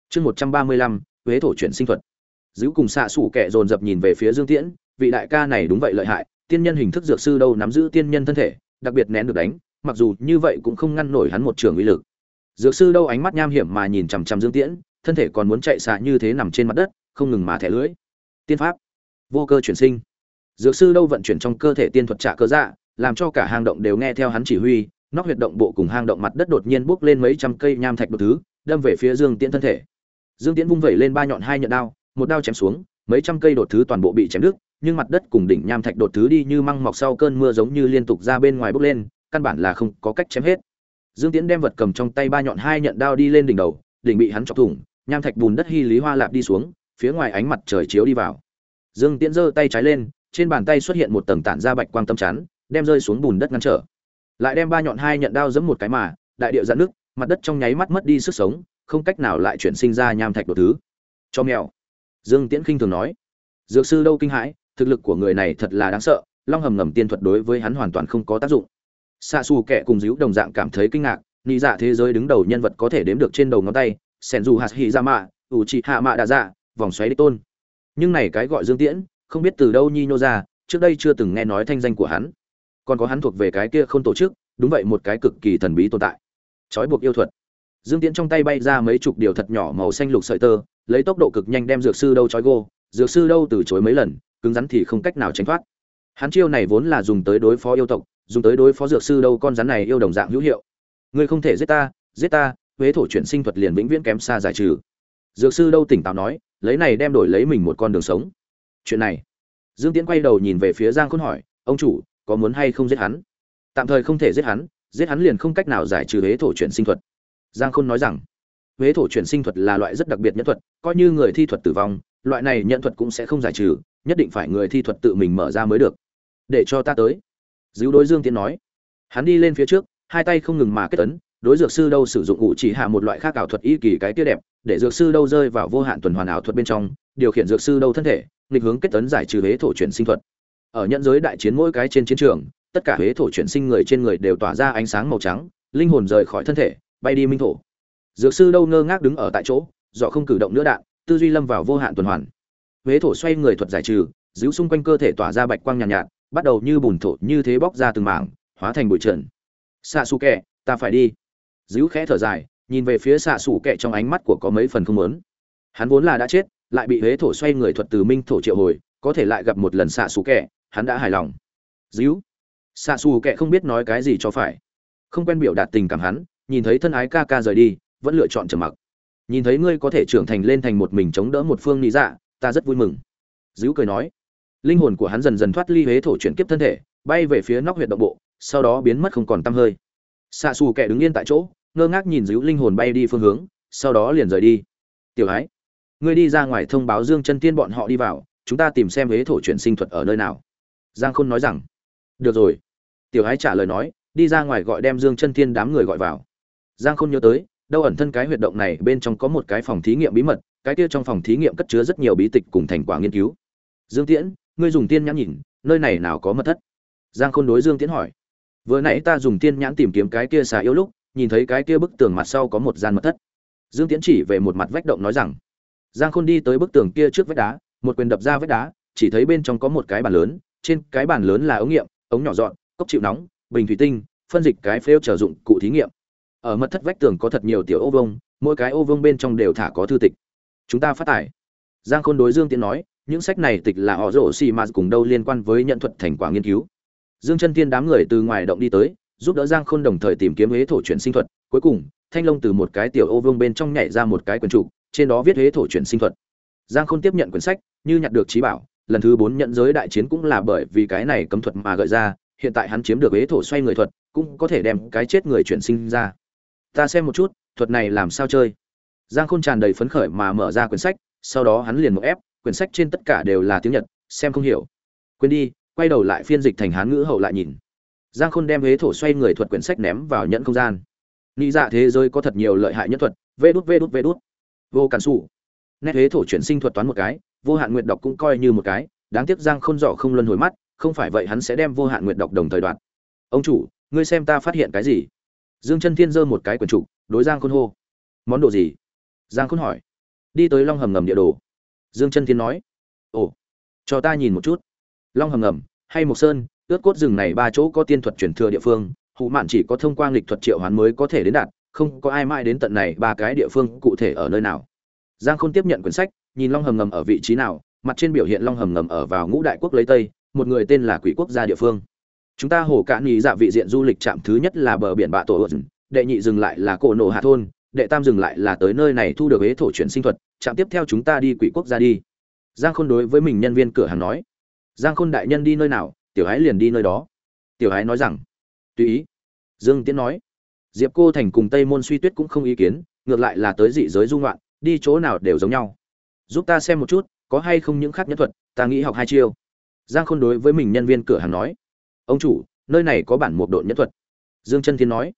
A: Chương một trăm ba mươi lăm, huế thổ chuyển sinh thuật. Giữ cùng xạ sủ kẻ dồn dập nhìn về phía dương tiễn, vị đại ca này đúng vậy lợi hại, tiên nhân hình thức dược sư đâu nắm giữ tiên nhân thân thể, đặc biệt nén được đánh, mặc dù như vậy cũng không ngăn nổi hắn một trường uy lực. Dược sư đâu ánh mắt nham hiểm mà nhìn chằm chằm dương tiễn, thân thể còn muốn chạy xạ như thế nằm trên mặt đất, không ngừng mà thẻ lưỡi. Tiên pháp vô cơ chuyển sinh. Dược sư đâu vận chuyển trong cơ thể tiên thuật trạ cơ dạ làm cho cả hang động đều nghe theo hắn chỉ huy, nóc huyệt động bộ cùng hang động mặt đất đột nhiên bốc lên mấy trăm cây nham thạch đột thứ, đâm về phía dương tiễn thân thể. Dương tiễn vung vẩy lên ba nhọn hai nhận đao, một đao chém xuống, mấy trăm cây đột thứ toàn bộ bị chém đứt, nhưng mặt đất cùng đỉnh nham thạch đột thứ đi như măng mọc sau cơn mưa giống như liên tục ra bên ngoài bốc lên, căn bản là không có cách chém hết. Dương tiễn đem vật cầm trong tay ba nhọn hai nhận đao đi lên đỉnh đầu, đỉnh bị hắn chọc thủng, nham thạch bùn đất hy lý hoa lạp đi xuống, phía ngoài ánh mặt trời chiếu đi vào dương tiễn giơ tay trái lên trên bàn tay xuất hiện một tầng tản ra bạch quang tâm chắn đem rơi xuống bùn đất ngăn trở. Lại đem ba nhọn hai nhận đao giẫm một cái mà đại địa giận nước mặt đất trong nháy mắt mất đi sức sống không cách nào lại chuyển sinh ra nham thạch đồ thứ. Cho mèo. Dương tiễn khinh thường nói. Dược sư đâu kinh hãi thực lực của người này thật là đáng sợ long hầm ngầm tiên thuật đối với hắn hoàn toàn không có tác dụng. Sa xù kẻ cùng díu đồng dạng cảm thấy kinh ngạc nhị dạ thế giới đứng đầu nhân vật có thể đếm được trên đầu ngón tay Senju dù hạt dạ Madara, ủ hạ dạ vòng xoáy đích tôn nhưng này cái gọi dương tiễn, không biết từ đâu nhi nhô ra, trước đây chưa từng nghe nói thanh danh của hắn. Còn có hắn thuộc về cái kia không tổ chức, đúng vậy một cái cực kỳ thần bí tồn tại. Trói buộc yêu thuật. Dương tiễn trong tay bay ra mấy chục điều thật nhỏ màu xanh lục sợi tơ, lấy tốc độ cực nhanh đem dược sư đâu trói gô, dược sư đâu từ chối mấy lần, cứng rắn thì không cách nào tránh thoát. Hắn chiêu này vốn là dùng tới đối phó yêu tộc, dùng tới đối phó dược sư đâu con rắn này yêu đồng dạng hữu hiệu. Ngươi không thể giết ta giết ta, huế thổ chuyển sinh thuật liền vĩnh viễn kém xa giải trừ dược sư đâu tỉnh táo nói, lấy này đem đổi lấy mình một con đường sống. Chuyện này. Dương tiễn quay đầu nhìn về phía giang khôn hỏi, ông chủ, có muốn hay không giết hắn? Tạm thời không thể giết hắn giết hắn liền không cách nào giải trừ huế thổ chuyển sinh thuật. Giang khôn nói rằng, huế thổ chuyển sinh thuật là loại rất đặc biệt nhân thuật, coi như người thi thuật tử vong, loại này nhận thuật cũng sẽ không giải trừ, nhất định phải người thi thuật tự mình mở ra mới được. Để cho ta tới. Dữ đối dương tiến nói. Hắn đi lên phía trước, hai tay không ngừng mà kết ấn đối dược sư đâu sử dụng ngụ chỉ hạ một loại khác ảo thuật y kỳ cái kia đẹp để dược sư đâu rơi vào vô hạn tuần hoàn ảo thuật bên trong điều khiển dược sư đâu thân thể nghịch hướng kết tấn giải trừ huế thổ chuyển sinh thuật. Ở nhận giới đại chiến mỗi cái trên chiến trường tất cả huế thổ chuyển sinh người trên người đều tỏa ra ánh sáng màu trắng linh hồn rời khỏi thân thể bay đi minh thổ. Dược sư đâu ngơ ngác đứng ở tại chỗ dọ không cử động nữa đạn tư duy lâm vào vô hạn tuần hoàn. Huế thổ xoay người thuật giải trừ giữ xung quanh cơ thể tỏa ra bạch quang nhàn nhạt, nhạt bắt đầu như bùn thổ như thế bóc ra từng mảng hóa thành bụi trần. Xạ su kẹ ta phải đi. Dữ khẽ thở dài, nhìn về phía xạ xủ kẹ trong ánh mắt của có mấy phần không lớn hắn vốn là đã chết, lại bị huế thổ xoay người thuật từ minh thổ triệu hồi, có thể lại gặp một lần xạ xù kẹ, hắn đã hài lòng. Díu. Xạ xù kẹ không biết nói cái gì cho phải. Không quen biểu đạt tình cảm hắn, nhìn thấy thân ái ca ca rời đi, vẫn lựa chọn trầm mặc. Nhìn thấy ngươi có thể trưởng thành lên thành một mình chống đỡ một phương lý dạ ta rất vui mừng. Díu cười nói. Linh hồn của hắn dần dần thoát ly huế thổ chuyển kiếp thân thể, bay về phía nóc huyệt động bộ, sau đó biến mất không còn tăm hơi. Xạ xù kẻ đứng yên tại chỗ ngơ ngác nhìn giữ linh hồn bay đi phương hướng, sau đó liền rời đi. Tiểu ái, ngươi đi ra ngoài thông báo dương chân tiên bọn họ đi vào, chúng ta tìm xem huế thổ chuyển sinh thuật ở nơi nào. Giang khôn nói rằng. Được rồi. Tiểu ái trả lời nói, đi ra ngoài gọi đem dương chân tiên đám người gọi vào. Giang khôn nhớ tới, đâu ẩn thân cái huyệt động này bên trong có một cái phòng thí nghiệm bí mật, cái kia trong phòng thí nghiệm cất chứa rất nhiều bí tịch cùng thành quả nghiên cứu. Dương tiễn, ngươi dùng tiên nhãn nhìn, nơi này nào có mật thất? Giang khôn đối dương tiễn hỏi. Vừa nãy ta dùng tiên nhãn tìm kiếm cái kia xà yêu lúc nhìn thấy cái kia bức tường mặt sau có một gian mật thất. Dương tiễn chỉ về một mặt vách động nói rằng, giang khôn đi tới bức tường kia trước vách đá, một quyền đập ra vách đá, chỉ thấy bên trong có một cái bàn lớn, trên cái bàn lớn là ống nghiệm, ống nhỏ dọn, cốc chịu nóng, bình thủy tinh, phân dịch cái phêu trở dụng, cụ thí nghiệm. Ở mật thất vách tường có thật nhiều tiểu ô vông mỗi cái ô vông bên trong đều thả có thư tịch. Chúng ta phát tải. Giang khôn đối dương tiễn nói, những sách này tịch là họ rổ xì mà cùng đâu liên quan với nhận thuật thành quả nghiên cứu. Dương chân tiên đám người từ ngoài động đi tới giúp đỡ giang khôn đồng thời tìm kiếm huế thổ chuyển sinh thuật. Cuối cùng, thanh long từ một cái tiểu ô vương bên trong nhảy ra một cái quyển trục trên đó viết huế thổ chuyển sinh thuật. Giang khôn tiếp nhận quyển sách, như nhặt được trí bảo, lần thứ bốn nhận giới đại chiến cũng là bởi vì cái này cấm thuật mà gợi ra, hiện tại hắn chiếm được huế thổ xoay người thuật, cũng có thể đem cái chết người chuyển sinh ra. Ta xem một chút, thuật này làm sao chơi? Giang khôn tràn đầy phấn khởi mà mở ra quyển sách, sau đó hắn liền một ép, quyển sách trên tất cả đều là tiếng nhật, xem không hiểu. Quên đi, quay đầu lại phiên dịch thành hán ngữ hậu lại nhìn giang khôn đem huế thổ xoay người thuật quyển sách ném vào nhẫn không gian. Nghĩ dạ thế giới có thật nhiều lợi hại nhất thuật, vê đút vê đút vê đút. Vô cản xù nét huế thổ chuyển sinh thuật toán một cái, vô hạn nguyện đọc cũng coi như một cái, đáng tiếc giang khôn dọ không luân hồi mắt, không phải vậy hắn sẽ đem vô hạn nguyện đọc đồng thời đoạn. Ông chủ, ngươi xem ta phát hiện cái gì? Dương chân thiên giơ một cái quyển trục đối giang khôn hô. Món đồ gì? Giang khôn hỏi. Đi tới long hầm ngầm địa đồ. Dương chân thiên nói. Ồ, cho ta nhìn một chút. Long hầm ngầm, hay mộc sơn ướt cốt rừng này ba chỗ có tiên thuật truyền thừa địa phương hụ mạn chỉ có thông qua nghịch thuật triệu hoán mới có thể đến đạt, không có ai mãi đến tận này ba cái địa phương cụ thể ở nơi nào. Giang khôn tiếp nhận quyển sách, nhìn long hầm ngầm ở vị trí nào, mặt trên biểu hiện long hầm ngầm ở vào ngũ đại quốc lấy tây, một người tên là quỷ quốc gia địa phương. Chúng ta hồ cạn nghỉ dạ vị diện du lịch trạm thứ nhất là bờ biển bạ tổ ớt đệ nhị dừng lại là cổ nổ hạ thôn, đệ tam dừng lại là tới nơi này thu được ế thổ chuyển sinh thuật, trạm tiếp theo chúng ta đi quỷ quốc gia đi. Giang khôn đối với mình nhân viên cửa hàng nói, giang khôn đại nhân đi nơi nào tiểu hái liền đi nơi đó. Tiểu hái nói rằng, tùy ý. Dương tiến nói, diệp cô thành cùng tây môn suy tuyết cũng không ý kiến, ngược lại là tới dị giới dung loạn đi chỗ nào đều giống nhau. Giúp ta xem một chút, có hay không những khác nhân thuật, ta nghĩ học hai chiêu. Giang khôn đối với mình nhân viên cửa hàng nói, ông chủ, nơi này có bản một độn nhân thuật. Dương chân thiên nói,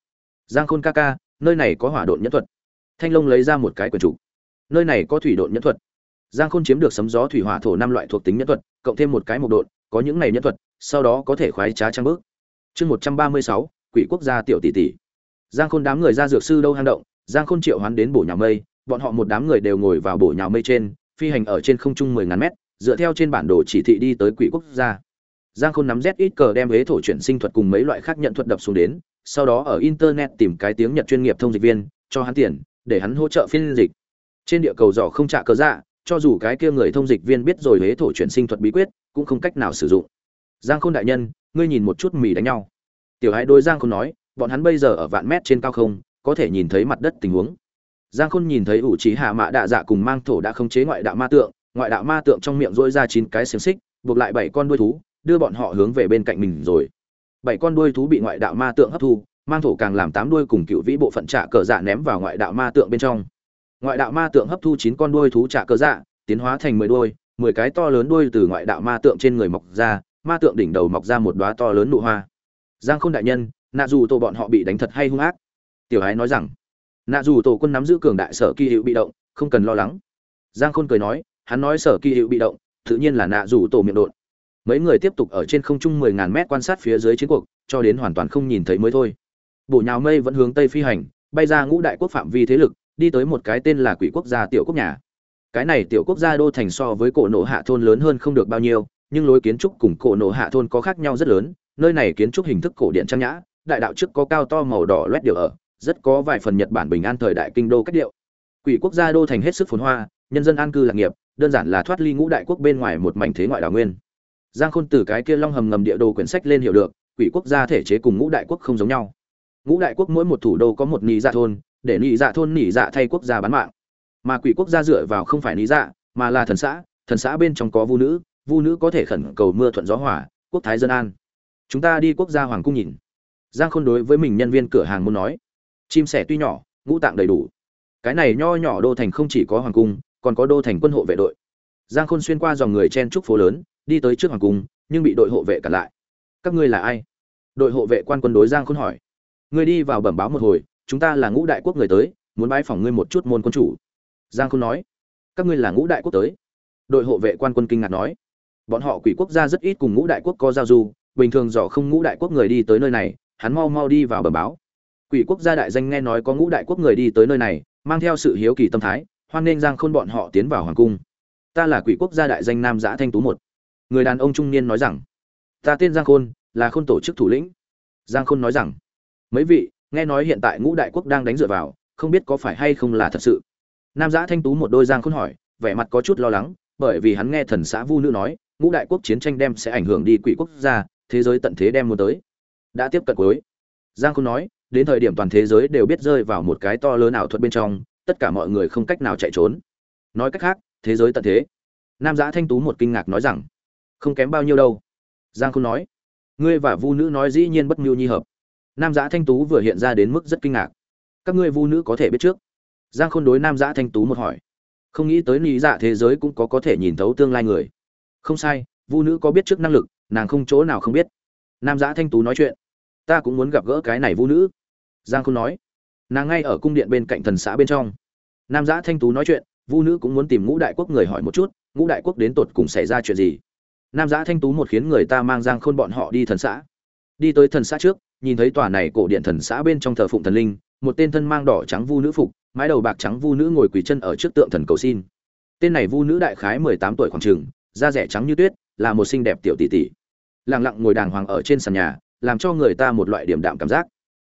A: giang khôn ca ca, nơi này có hỏa độn nhân thuật. Thanh long lấy ra một cái quyển chủ nơi này có thủy độn nhân thuật giang khôn chiếm được sấm gió thủy hỏa thổ năm loại thuộc tính nhân thuật, cộng thêm một cái mục độn, có những này nhân thuật, sau đó có thể khoái trá trang bước. Chương một trăm ba mươi sáu, quỷ quốc gia tiểu tỷ tỷ. Giang khôn đám người ra dược sư đâu hang động, giang khôn triệu hoán đến bổ nhà mây, bọn họ một đám người đều ngồi vào bổ nhà mây trên, phi hành ở trên không trung mười ngàn mét, dựa theo trên bản đồ chỉ thị đi tới quỷ quốc gia. Giang khôn nắm z ít cờ đem hế thổ chuyển sinh thuật cùng mấy loại khác nhận thuật đập xuống đến, sau đó ở internet tìm cái tiếng nhật chuyên nghiệp thông dịch viên, cho hắn tiền, để hắn hỗ trợ phiên dịch. Trên địa cầu dò không trả cờ dạ cho dù cái kia người thông dịch viên biết rồi huế thổ chuyển sinh thuật bí quyết, cũng không cách nào sử dụng. Giang khôn đại nhân, ngươi nhìn một chút mì đánh nhau. Tiểu hãy đôi giang khôn nói, bọn hắn bây giờ ở vạn mét trên cao không, có thể nhìn thấy mặt đất tình huống. Giang khôn nhìn thấy ủ trí hạ mạ đạ dạ cùng mang thổ đã không chế ngoại đạo ma tượng, ngoại đạo ma tượng trong miệng dỗi ra chín cái xiềng xích, buộc lại bảy con đuôi thú, đưa bọn họ hướng về bên cạnh mình rồi. Bảy con đuôi thú bị ngoại đạo ma tượng hấp thu, mang thổ càng làm tám đuôi cùng cựu vĩ bộ phận trạ cờ dạ ném vào ngoại đạo ma tượng bên trong ngoại đạo ma tượng hấp thu chín con đuôi thú trả cơ dạ tiến hóa thành mười đuôi, mười cái to lớn đuôi từ ngoại đạo ma tượng trên người mọc ra, ma tượng đỉnh đầu mọc ra một đóa to lớn nụ hoa. Giang khôn đại nhân, nạ dù tổ bọn họ bị đánh thật hay hung ác? Tiểu ái nói rằng, nạ dù tổ quân nắm giữ cường đại sở kỳ hiệu bị động, không cần lo lắng. Giang khôn cười nói, hắn nói sở kỳ hiệu bị động, tự nhiên là nạ dù tổ miệng đột mấy người tiếp tục ở trên không trung mười ngàn mét quan sát phía dưới chiến cuộc, cho đến hoàn toàn không nhìn thấy mới thôi. Bổ nhào mây vẫn hướng tây phi hành, bay ra ngũ đại quốc phạm vi thế lực đi tới một cái tên là quỷ quốc gia tiểu quốc nhà. Cái này tiểu quốc gia đô thành so với cổ nộ hạ thôn lớn hơn không được bao nhiêu, nhưng lối kiến trúc cùng cổ nộ hạ thôn có khác nhau rất lớn, nơi này kiến trúc hình thức cổ điện trang nhã, đại đạo trước có cao to màu đỏ loét điều ở, rất có vài phần nhật bản bình an thời đại kinh đô cách điệu. Quỷ quốc gia đô thành hết sức phồn hoa, nhân dân an cư lạc nghiệp, đơn giản là thoát ly ngũ đại quốc bên ngoài một mảnh thế ngoại đảo nguyên. Giang khôn từ cái kia long hầm ngầm địa đồ quyển sách lên hiểu được, quỷ quốc gia thể chế cùng ngũ đại quốc không giống nhau. Ngũ đại quốc mỗi một thủ đô có một nỉ gia dạ thôn để nỉ dạ thôn nỉ dạ thay quốc gia bán mạng. Mà quỷ quốc gia dựa vào không phải nỉ dạ mà là thần xã thần xã bên trong có vu nữ vu nữ có thể khẩn cầu mưa thuận gió hỏa quốc thái dân an. Chúng ta đi quốc gia hoàng cung nhìn. Giang khôn đối với mình nhân viên cửa hàng muốn nói, chim sẻ tuy nhỏ, ngũ tạng đầy đủ. Cái này nho nhỏ đô thành không chỉ có hoàng cung, còn có đô thành quân hộ vệ đội. Giang khôn xuyên qua dòng người chen trúc phố lớn, đi tới trước hoàng cung, nhưng bị đội hộ vệ cản lại. Các ngươi là ai? Đội hộ vệ quan quân đối giang khôn hỏi. Ngươi đi vào bẩm báo một hồi chúng ta là ngũ đại quốc người tới, muốn bái phỏng ngươi một chút môn quân chủ. Giang khôn nói. Các ngươi là ngũ đại quốc tới. Đội hộ vệ quan quân kinh ngạc nói. Bọn họ quỷ quốc gia rất ít cùng ngũ đại quốc có giao du, bình thường dò không ngũ đại quốc người đi tới nơi này, hắn mau mau đi vào bờ báo. Quỷ quốc gia đại danh nghe nói có ngũ đại quốc người đi tới nơi này, mang theo sự hiếu kỳ tâm thái, hoan nghênh giang khôn bọn họ tiến vào hoàng cung. Ta là quỷ quốc gia đại danh nam giã thanh tú một. Người đàn ông trung niên nói rằng. Ta tên giang khôn, là khôn tổ chức thủ lĩnh. Giang khôn nói rằng. Mấy vị nghe nói hiện tại ngũ đại quốc đang đánh dựa vào, không biết có phải hay không là thật sự. Nam giã thanh tú một đôi giang khôn hỏi, vẻ mặt có chút lo lắng, bởi vì hắn nghe thần xã vu nữ nói, ngũ đại quốc chiến tranh đem sẽ ảnh hưởng đi quỷ quốc gia, thế giới tận thế đem muốn tới. Đã tiếp cận cuối. Giang khôn nói, đến thời điểm toàn thế giới đều biết rơi vào một cái to lớn ảo thuật bên trong, tất cả mọi người không cách nào chạy trốn. Nói cách khác, thế giới tận thế. Nam giã thanh tú một kinh ngạc nói rằng, không kém bao nhiêu đâu. Giang khôn nói, ngươi và vu nữ nói dĩ nhiên bất mưu nhi hợp nam giã thanh tú vừa hiện ra đến mức rất kinh ngạc. Các ngươi vu nữ có thể biết trước? Giang khôn đối nam giã thanh tú một hỏi. Không nghĩ tới lý dạ thế giới cũng có có thể nhìn thấu tương lai người. Không sai, vu nữ có biết trước năng lực, nàng không chỗ nào không biết. Nam giã thanh tú nói chuyện. Ta cũng muốn gặp gỡ cái này vu nữ. Giang khôn nói. Nàng ngay ở cung điện bên cạnh thần xã bên trong. Nam giã thanh tú nói chuyện, vu nữ cũng muốn tìm ngũ đại quốc người hỏi một chút, ngũ đại quốc đến tột cùng xảy ra chuyện gì? Nam giã thanh tú một khiến người ta mang giang khôn bọn họ đi thần xã. Đi tới thần xã trước nhìn thấy tòa này cổ điện thần xã bên trong thờ phụng thần linh, một tên thân mang đỏ trắng vu nữ phục, mái đầu bạc trắng vu nữ ngồi quỳ chân ở trước tượng thần cầu xin. Tên này vu nữ đại khái mười tám tuổi khoảng trường da rẻ trắng như tuyết, là một xinh đẹp tiểu tỷ tỷ. Lặng lặng ngồi đàng hoàng ở trên sàn nhà, làm cho người ta một loại điểm đạm cảm giác.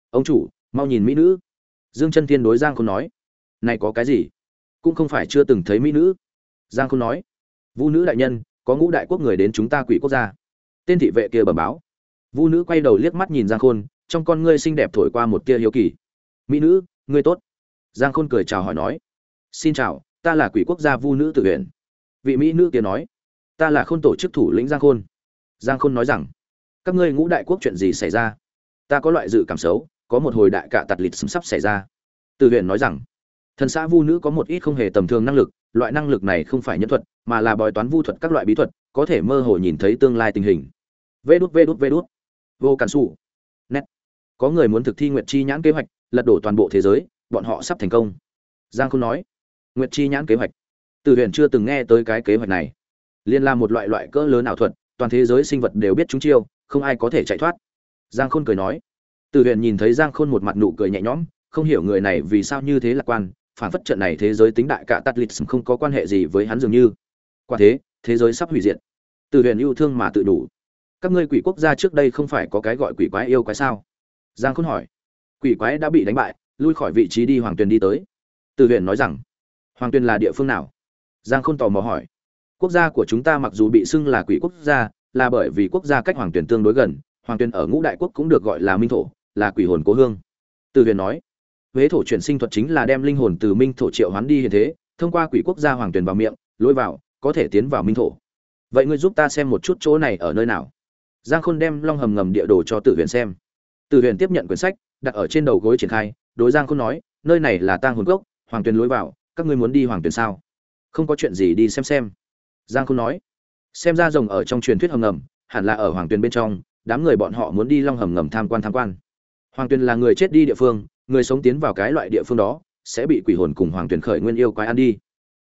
A: Ông chủ, mau nhìn mỹ nữ. Dương chân thiên đối giang không nói. Này có cái gì? Cũng không phải chưa từng thấy mỹ nữ. Giang không nói. Vu nữ đại nhân, có ngũ đại quốc người đến chúng ta quỷ quốc gia. Tên thị vệ kia bẩm báo vu nữ quay đầu liếc mắt nhìn giang khôn, trong con ngươi xinh đẹp thổi qua một tia hiếu kỳ. Mỹ nữ, ngươi tốt. Giang khôn cười chào hỏi nói. Xin chào, ta là quỷ quốc gia vu nữ tự huyện vị mỹ nữ kia nói. Ta là khôn tổ chức thủ lĩnh giang khôn. Giang khôn nói rằng. Các ngươi ngũ đại quốc chuyện gì xảy ra? Ta có loại dự cảm xấu, có một hồi đại cạ tạt lịch sắp xảy ra. Từ huyện nói rằng. Thần xã vu nữ có một ít không hề tầm thường năng lực, loại năng lực này không phải nhân thuật, mà là bói toán vu thuật các loại bí thuật, có thể mơ hồ nhìn thấy tương lai tình hình. Vê đút vê đút vê đút vô cản xù nét. Có người muốn thực thi nguyệt chi nhãn kế hoạch, lật đổ toàn bộ thế giới, bọn họ sắp thành công. Giang Khôn nói. Nguyệt chi nhãn kế hoạch. Từ huyền chưa từng nghe tới cái kế hoạch này. Liên là một loại loại cỡ lớn ảo thuật, toàn thế giới sinh vật đều biết chúng chiêu, không ai có thể chạy thoát. Giang khôn cười nói. Từ huyền nhìn thấy giang khôn một mặt nụ cười nhẹ nhõm, không hiểu người này vì sao như thế lạc quan, phản phất trận này thế giới tính đại cả tắt lịch không có quan hệ gì với hắn dường như. Quả thế thế giới sắp hủy diệt. Từ huyền yêu thương mà tự đủ các ngươi quỷ quốc gia trước đây không phải có cái gọi quỷ quái yêu quái sao? Giang khôn hỏi. Quỷ quái đã bị đánh bại, lui khỏi vị trí đi hoàng tuyền đi tới. Từ huyền nói rằng, hoàng tuyền là địa phương nào? Giang khôn tò mò hỏi. Quốc gia của chúng ta mặc dù bị xưng là quỷ quốc gia, là bởi vì quốc gia cách hoàng tuyền tương đối gần, hoàng tuyền ở ngũ đại quốc cũng được gọi là minh thổ, là quỷ hồn cố hương. Từ huyền nói, huế thổ chuyển sinh thuật chính là đem linh hồn từ minh thổ triệu hoán đi hiện thế, thông qua quỷ quốc gia hoàng tuyền vào miệng, lôi vào, có thể tiến vào minh thổ. Vậy ngươi giúp ta xem một chút chỗ này ở nơi nào? Giang khôn đem long hầm ngầm địa đồ cho tử huyền xem. Tử huyền tiếp nhận quyển sách, đặt ở trên đầu gối triển khai, đối giang khôn nói, nơi này là tang hồn gốc hoàng tuyền lối vào, các ngươi muốn đi hoàng tuyền sao? Không có chuyện gì đi xem xem. Giang khôn nói, xem ra rồng ở trong truyền thuyết hầm ngầm, hẳn là ở hoàng tuyền bên trong, đám người bọn họ muốn đi long hầm ngầm tham quan tham quan. Hoàng tuyền là người chết đi địa phương, người sống tiến vào cái loại địa phương đó, sẽ bị quỷ hồn cùng hoàng tuyền khởi nguyên yêu quái ăn đi.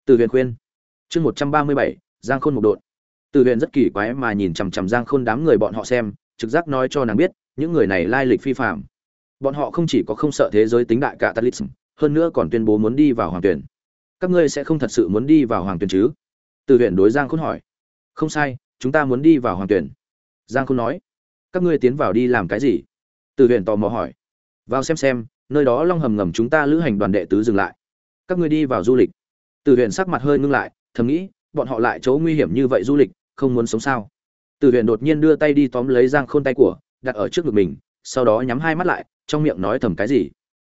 A: Từ huyền khuyên. Chương một trăm ba mươi bảy, giang khôn một đột từ huyền rất kỳ quái mà nhìn chằm chằm giang khôn đám người bọn họ xem trực giác nói cho nàng biết những người này lai lịch phi phàm, bọn họ không chỉ có không sợ thế giới tính đại cả talism hơn nữa còn tuyên bố muốn đi vào hoàng tuyển. Các ngươi sẽ không thật sự muốn đi vào hoàng tuyển chứ? Từ huyền đối giang khôn hỏi. Không sai chúng ta muốn đi vào hoàng tuyển. Giang khôn nói. Các ngươi tiến vào đi làm cái gì? Từ huyền tò mò hỏi. Vào xem xem nơi đó long hầm ngầm chúng ta lữ hành đoàn đệ tứ dừng lại. Các ngươi đi vào du lịch. Từ huyền sắc mặt hơi ngưng lại thầm nghĩ bọn họ lại chỗ nguy hiểm như vậy du lịch không muốn sống sao? Từ huyền đột nhiên đưa tay đi tóm lấy giang khôn tay của, đặt ở trước ngực mình, sau đó nhắm hai mắt lại, trong miệng nói thầm cái gì?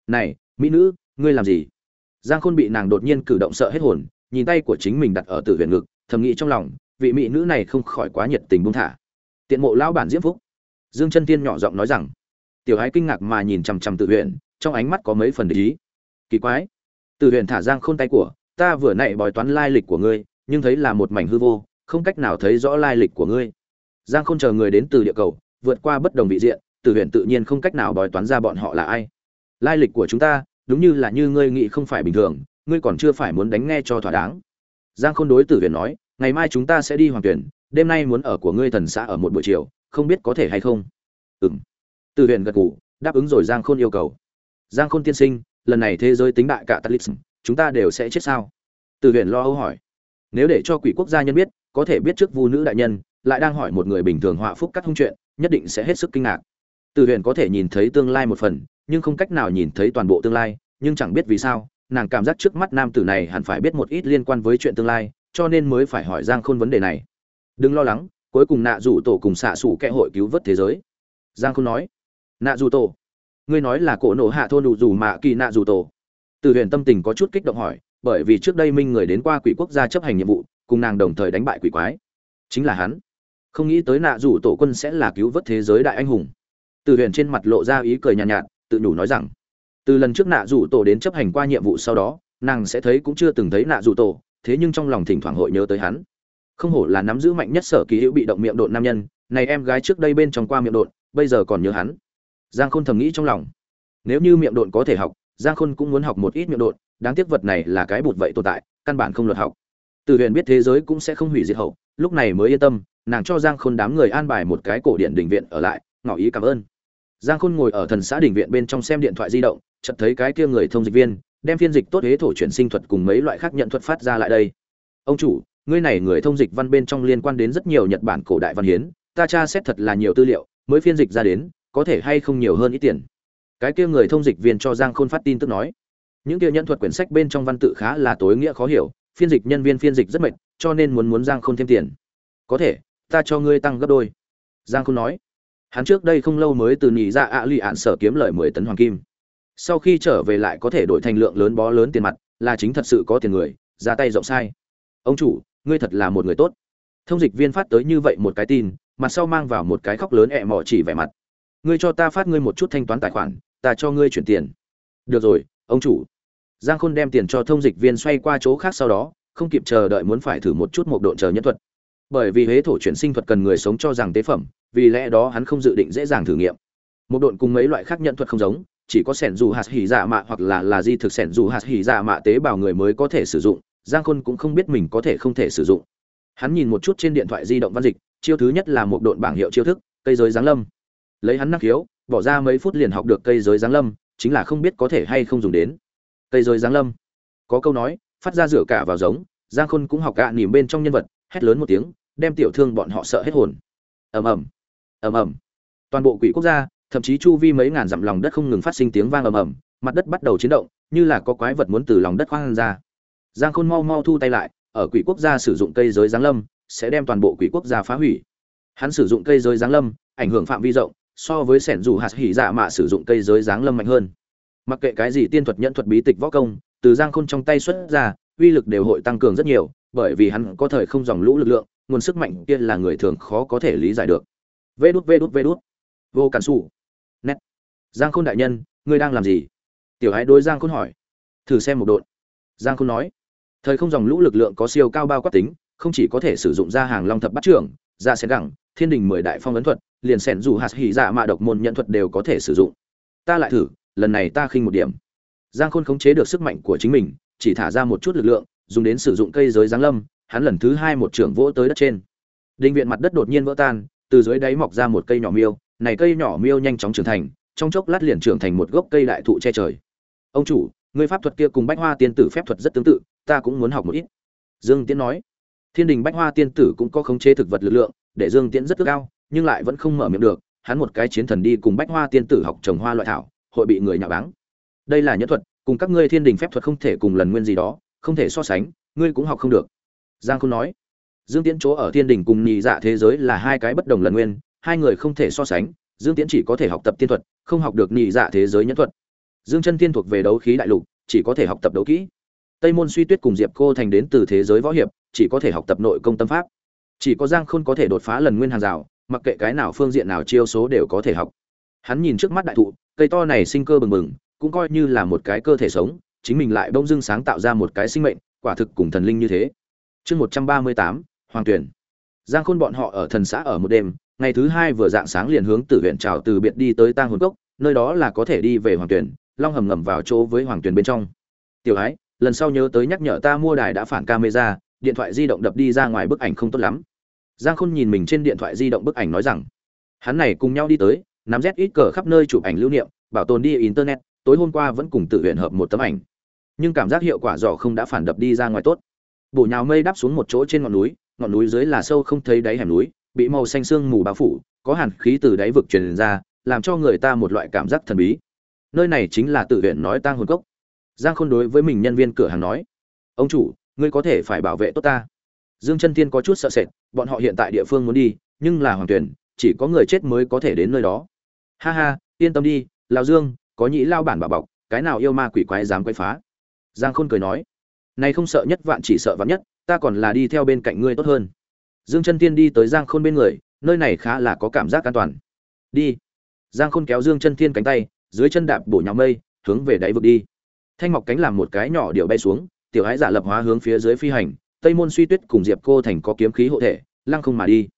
A: Này, mỹ nữ, ngươi làm gì? Giang khôn bị nàng đột nhiên cử động sợ hết hồn, nhìn tay của chính mình đặt ở tử huyền ngực, thầm nghĩ trong lòng, vị mỹ nữ này không khỏi quá nhiệt tình buông thả. Tiện mộ lão bản diễm phúc. Dương chân tiên nhỏ giọng nói rằng, tiểu hái kinh ngạc mà nhìn chằm chằm Từ huyền, trong ánh mắt có mấy phần để ý. Kỳ quái. Từ huyền thả giang khôn tay của, ta vừa nãy bói toán lai lịch của ngươi, nhưng thấy là một mảnh hư vô không cách nào thấy rõ lai lịch của ngươi. Giang khôn chờ người đến từ địa cầu, vượt qua bất đồng vị diện, từ huyện tự nhiên không cách nào bói toán ra bọn họ là ai. Lai lịch của chúng ta, đúng như là như ngươi nghĩ không phải bình thường, ngươi còn chưa phải muốn đánh nghe cho thỏa đáng. Giang khôn đối tử huyện nói, ngày mai chúng ta sẽ đi hoàng tuyển, đêm nay muốn ở của ngươi thần xã ở một buổi chiều, không biết có thể hay không? Ừm. Tử huyện gật gù, đáp ứng rồi giang khôn yêu cầu. Giang khôn tiên sinh, lần này thế giới tính đại cả talism chúng ta đều sẽ chết sao? Tử huyện lo âu hỏi. Nếu để cho quỷ quốc gia nhân biết có thể biết trước vu nữ đại nhân, lại đang hỏi một người bình thường họa phúc cắt hung chuyện, nhất định sẽ hết sức kinh ngạc. Từ huyền có thể nhìn thấy tương lai một phần, nhưng không cách nào nhìn thấy toàn bộ tương lai, nhưng chẳng biết vì sao, nàng cảm giác trước mắt nam tử này hẳn phải biết một ít liên quan với chuyện tương lai, cho nên mới phải hỏi giang khôn vấn đề này. Đừng lo lắng, cuối cùng nạ dù tổ cùng xạ xủ kẽ hội cứu vớt thế giới. Giang khôn nói. Nạ dù tổ. Ngươi nói là cổ nổ hạ thôn đủ dù mạ kỳ nạ dù tổ. Từ huyền tâm tình có chút kích động hỏi, bởi vì trước đây minh người đến qua quỷ quốc gia chấp hành nhiệm vụ cùng nàng đồng thời đánh bại quỷ quái. Chính là hắn. Không nghĩ tới nạ rủ tổ quân sẽ là cứu vớt thế giới đại anh hùng. Từ huyền trên mặt lộ ra ý cười nhàn nhạt, nhạt tự nhủ nói rằng từ lần trước nạ rủ tổ đến chấp hành qua nhiệm vụ sau đó nàng sẽ thấy cũng chưa từng thấy nạ rủ tổ thế nhưng trong lòng thỉnh thoảng hội nhớ tới hắn. Không hổ là nắm giữ mạnh nhất sở kỳ hữu bị động miệng độn nam nhân này em gái trước đây bên trong qua miệng độn bây giờ còn nhớ hắn. Giang khôn thầm nghĩ trong lòng. Nếu như miệng độn có thể học giang khôn cũng muốn học một ít miệng độn đáng tiếc vật này là cái bụt vậy tồn tại căn bản không luật học từ huyền biết thế giới cũng sẽ không hủy diệt hậu, lúc này mới yên tâm, nàng cho giang khôn đám người an bài một cái cổ điện đình viện ở lại, ngỏ ý cảm ơn. Giang khôn ngồi ở thần xã đình viện bên trong xem điện thoại di động, chợt thấy cái kia người thông dịch viên, đem phiên dịch tốt thế thổ chuyển sinh thuật cùng mấy loại khác nhận thuật phát ra lại đây. Ông chủ, ngươi này người thông dịch văn bên trong liên quan đến rất nhiều nhật bản cổ đại văn hiến, ta tra xét thật là nhiều tư liệu, mới phiên dịch ra đến, có thể hay không nhiều hơn ít tiền? Cái kia người thông dịch viên cho giang khôn phát tin tức nói. Những kia nhận thuật quyển sách bên trong văn tự khá là tối nghĩa khó hiểu phiên dịch nhân viên phiên dịch rất mệt, cho nên muốn muốn giang khôn thêm tiền. Có thể, ta cho ngươi tăng gấp đôi. Giang khôn nói. Hắn trước đây không lâu mới từ nhị ra dạ ạ lụy ạn sở kiếm lời mười tấn hoàng kim. Sau khi trở về lại có thể đổi thành lượng lớn bó lớn tiền mặt, là chính thật sự có tiền người, ra tay rộng sai. Ông chủ, ngươi thật là một người tốt. Thông dịch viên phát tới như vậy một cái tin, mặt sau mang vào một cái khóc lớn ẹ mỏ chỉ vẻ mặt. Ngươi cho ta phát ngươi một chút thanh toán tài khoản, ta cho ngươi chuyển tiền. Được rồi, ông chủ giang khôn đem tiền cho thông dịch viên xoay qua chỗ khác sau đó, không kịp chờ đợi muốn phải thử một chút một độn chờ nhân thuật. Bởi vì hế thổ chuyển sinh thuật cần người sống cho rằng tế phẩm, vì lẽ đó hắn không dự định dễ dàng thử nghiệm. Một độn cùng mấy loại khác nhận thuật không giống, chỉ có sẻn dù hạt hỉ dạ mạ hoặc là là di thực sẻn dù hạt hỉ dạ mạ tế bào người mới có thể sử dụng, giang khôn cũng không biết mình có thể không thể sử dụng. Hắn nhìn một chút trên điện thoại di động văn dịch, chiêu thứ nhất là một độn bảng hiệu chiêu thức, cây giới giáng lâm. Lấy hắn năng khiếu, bỏ ra mấy phút liền học được cây giới giáng lâm, chính là không biết có thể hay không dùng đến cây rơi giáng lâm. Có câu nói, phát ra rửa cả vào giống, giang khôn cũng học gạ nỉm bên trong nhân vật, hét lớn một tiếng, đem tiểu thương bọn họ sợ hết hồn. Ầm ầm ầm ầm. Toàn bộ quỷ quốc gia, thậm chí chu vi mấy ngàn dặm lòng đất không ngừng phát sinh tiếng vang ầm ầm, mặt đất bắt đầu chiến động, như là có quái vật muốn từ lòng đất khoang ra. Giang khôn mau mau thu tay lại, ở quỷ quốc gia sử dụng cây giới giáng lâm, sẽ đem toàn bộ quỷ quốc gia phá hủy. Hắn sử dụng cây giới giáng lâm, ảnh hưởng phạm vi rộng, so với sẻn dù hạt hỉ dạ mạ sử dụng cây giới giáng lâm mạnh hơn mặc kệ cái gì tiên thuật nhẫn thuật bí tịch võ công, từ giang khôn trong tay xuất ra, uy lực đều hội tăng cường rất nhiều, bởi vì hắn có thời không dòng lũ lực lượng, nguồn sức mạnh kia là người thường khó có thể lý giải được. Vê đút vê đút vê đút. Vô cản xù nét. Giang khôn đại nhân, ngươi đang làm gì? Tiểu hãy đối giang khôn hỏi. Thử xem một độn. Giang khôn nói. Thời không dòng lũ lực lượng có siêu cao bao quát tính, không chỉ có thể sử dụng ra hàng long thập bắt trưởng, ra xén gẳng, thiên đình mười đại phong ấn thuật, liền sẻn dù hạt hỉ dạ mạ độc môn nhận thuật đều có thể sử dụng. Ta lại thử lần này ta khinh một điểm. Giang khôn khống chế được sức mạnh của chính mình, chỉ thả ra một chút lực lượng, dùng đến sử dụng cây giới giáng lâm, hắn lần thứ hai một trưởng vỗ tới đất trên. Đinh viện mặt đất đột nhiên vỡ tan, từ dưới đáy mọc ra một cây nhỏ miêu, này cây nhỏ miêu nhanh chóng trưởng thành, trong chốc lát liền trưởng thành một gốc cây đại thụ che trời. Ông chủ, người pháp thuật kia cùng bách hoa tiên tử phép thuật rất tương tự, ta cũng muốn học một ít. Dương tiễn nói. Thiên đình bách hoa tiên tử cũng có khống chế thực vật lực lượng, để dương tiễn rất cao nhưng lại vẫn không mở miệng được, hắn một cái chiến thần đi cùng bách hoa tiên tử học trồng hoa loại thảo hội bị người nhạo báng. Đây là nhẫn thuật, cùng các ngươi thiên đình phép thuật không thể cùng lần nguyên gì đó, không thể so sánh, ngươi cũng học không được. Giang khôn nói. Dương tiễn chỗ ở thiên đình cùng nhị dạ thế giới là hai cái bất đồng lần nguyên, hai người không thể so sánh, dương tiễn chỉ có thể học tập tiên thuật, không học được nhị dạ thế giới nhẫn thuật. Dương chân tiên thuộc về đấu khí đại lục, chỉ có thể học tập đấu kỹ. Tây môn suy tuyết cùng diệp cô thành đến từ thế giới võ hiệp, chỉ có thể học tập nội công tâm pháp. Chỉ có giang khôn có thể đột phá lần nguyên hàng rào, mặc kệ cái nào phương diện nào chiêu số đều có thể học. Hắn nhìn trước mắt đại thụ cây to này sinh cơ bừng bừng, cũng coi như là một cái cơ thể sống, chính mình lại bỗng dưng sáng tạo ra một cái sinh mệnh, quả thực cùng thần linh như thế. Chương một trăm ba mươi tám, hoàng tuyển. Giang khôn bọn họ ở thần xã ở một đêm, ngày thứ hai vừa dạng sáng liền hướng từ huyện trào từ biệt đi tới tang hồn cốc, nơi đó là có thể đi về hoàng tuyển, long hầm ngầm vào chỗ với hoàng tuyển bên trong. Tiểu ái, lần sau nhớ tới nhắc nhở ta mua đài đã phản camera, điện thoại di động đập đi ra ngoài bức ảnh không tốt lắm. Giang khôn nhìn mình trên điện thoại di động bức ảnh nói rằng, hắn này cùng nhau đi tới nắm rét ít cờ khắp nơi chụp ảnh lưu niệm, bảo tồn đi internet, tối hôm qua vẫn cùng tự huyện hợp một tấm ảnh. Nhưng cảm giác hiệu quả giỏ không đã phản đập đi ra ngoài tốt. Bổ nhào mây đáp xuống một chỗ trên ngọn núi ngọn núi dưới là sâu không thấy đáy hẻm núi, bị màu xanh sương mù bao phủ, có hàn khí từ đáy vực truyền ra, làm cho người ta một loại cảm giác thần bí. Nơi này chính là tự huyện nói tang hồn cốc. Giang khôn đối với mình nhân viên cửa hàng nói, ông chủ, ngươi có thể phải bảo vệ tốt ta. Dương chân tiên có chút sợ sệt, bọn họ hiện tại địa phương muốn đi, nhưng là hoàng tuyển, chỉ có người chết mới có thể đến nơi đó ha ha, yên tâm đi lao dương, có nhĩ lao bản bà bọc, cái nào yêu ma quỷ quái dám quay phá? Giang khôn cười nói, này không sợ nhất vạn chỉ sợ vạn nhất, ta còn là đi theo bên cạnh ngươi tốt hơn. Dương chân tiên đi tới giang khôn bên người, nơi này khá là có cảm giác an toàn. Đi. Giang khôn kéo dương chân thiên cánh tay, dưới chân đạp bổ nhào mây, hướng về đáy vực đi. Thanh ngọc cánh làm một cái nhỏ điệu bay xuống, tiểu ái giả lập hóa hướng phía dưới phi hành, tây môn suy tuyết cùng diệp cô thành có kiếm khí hộ thể, lăng không mà đi.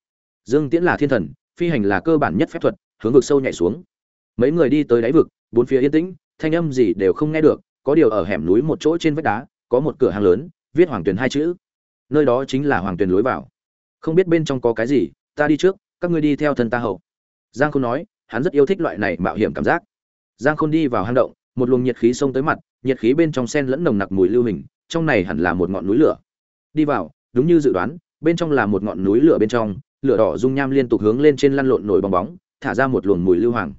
A: Dương tiễn là thiên thần, phi hành là cơ bản nhất phép thuật hướng vực sâu nhảy xuống. Mấy người đi tới đáy vực, bốn phía yên tĩnh, thanh âm gì đều không nghe được, có điều ở hẻm núi một chỗ trên vách đá, có một cửa hàng lớn, viết hoàng tuyền hai chữ. Nơi đó chính là hoàng tuyền lối vào. Không biết bên trong có cái gì, ta đi trước, các ngươi đi theo thân ta hậu. Giang khôn nói, hắn rất yêu thích loại này mạo hiểm cảm giác. Giang khôn đi vào hang động, một luồng nhiệt khí xông tới mặt, nhiệt khí bên trong sen lẫn nồng nặc mùi lưu hình, trong này hẳn là một ngọn núi lửa. Đi vào, đúng như dự đoán, bên trong là một ngọn núi lửa bên trong, lửa đỏ dung nham liên tục hướng lên trên lăn lộn nổi bong bóng thả ra một luồng mùi lưu hoàng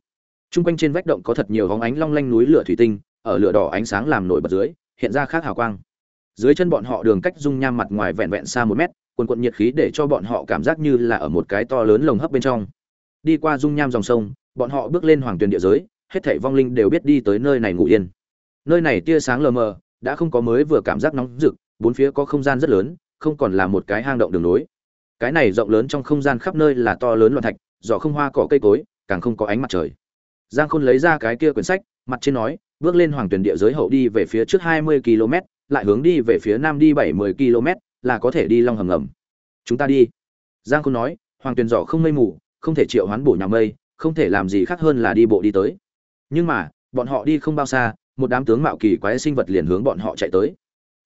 A: Trung quanh trên vách động có thật nhiều bóng ánh long lanh núi lửa thủy tinh, ở lửa đỏ ánh sáng làm nổi bật dưới, hiện ra khác hào quang. Dưới chân bọn họ đường cách dung nham mặt ngoài vẹn vẹn xa một mét, quần cuộn nhiệt khí để cho bọn họ cảm giác như là ở một cái to lớn lồng hấp bên trong. Đi qua dung nham dòng sông, bọn họ bước lên hoàng tuyền địa giới, hết thảy vong linh đều biết đi tới nơi này ngủ yên. Nơi này tia sáng lờ mờ, đã không có mới vừa cảm giác nóng rực, bốn phía có không gian rất lớn, không còn là một cái hang động đường nối. Cái này rộng lớn trong không gian khắp nơi là to lớn loạn thạch, giỏ không hoa cỏ cây cối, càng không có ánh mặt trời. Giang Khôn lấy ra cái kia quyển sách, mặt trên nói, bước lên hoàng tuyển địa giới hậu đi về phía trước 20 km, lại hướng đi về phía nam đi 70 km, là có thể đi long hầm ngầm. Chúng ta đi. Giang Khôn nói, hoàng tuyển giỏ không mây mù, không thể triệu hoán bổ nhà mây, không thể làm gì khác hơn là đi bộ đi tới. Nhưng mà, bọn họ đi không bao xa, một đám tướng mạo kỳ quái sinh vật liền hướng bọn họ chạy tới.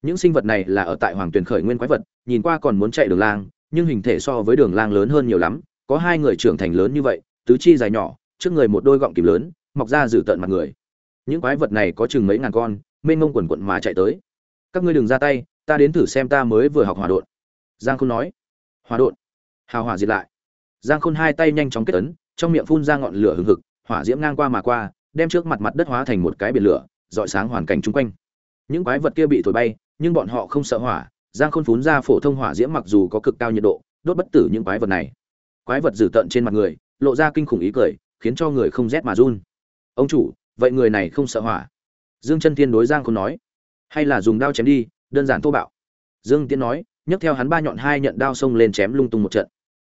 A: Những sinh vật này là ở tại hoàng tuyển khởi nguyên quái vật, nhìn qua còn muốn chạy đường lang, nhưng hình thể so với đường lang lớn hơn nhiều lắm, có hai người trưởng thành lớn như vậy, tứ chi dài nhỏ, trước người một đôi gọng kìm lớn mọc ra dử tợn mặt người. Những quái vật này có chừng mấy ngàn con mênh mông quần quận mà chạy tới. Các ngươi đừng ra tay ta đến thử xem ta mới vừa học hòa đột giang khôn nói. Hòa đột hào hỏa diệt lại. Giang khôn hai tay nhanh chóng kết ấn trong miệng phun ra ngọn lửa hừng hực hỏa diễm ngang qua mà qua đem trước mặt mặt đất hóa thành một cái biển lửa dọi sáng hoàn cảnh chung quanh. Những quái vật kia bị thổi bay nhưng bọn họ không sợ hỏa. Giang khôn phun ra phổ thông hỏa diễm mặc dù có cực cao nhiệt độ đốt bất tử những quái vật này quái vật dử tợn trên mặt người, lộ ra kinh khủng ý cười, khiến cho người không rét mà run. Ông chủ, vậy người này không sợ hỏa? Dương chân Thiên đối giang khôn nói. Hay là dùng đao chém đi, đơn giản thô bạo. Dương tiến nói, nhấc theo hắn ba nhọn hai nhận đao xông lên chém lung tung một trận.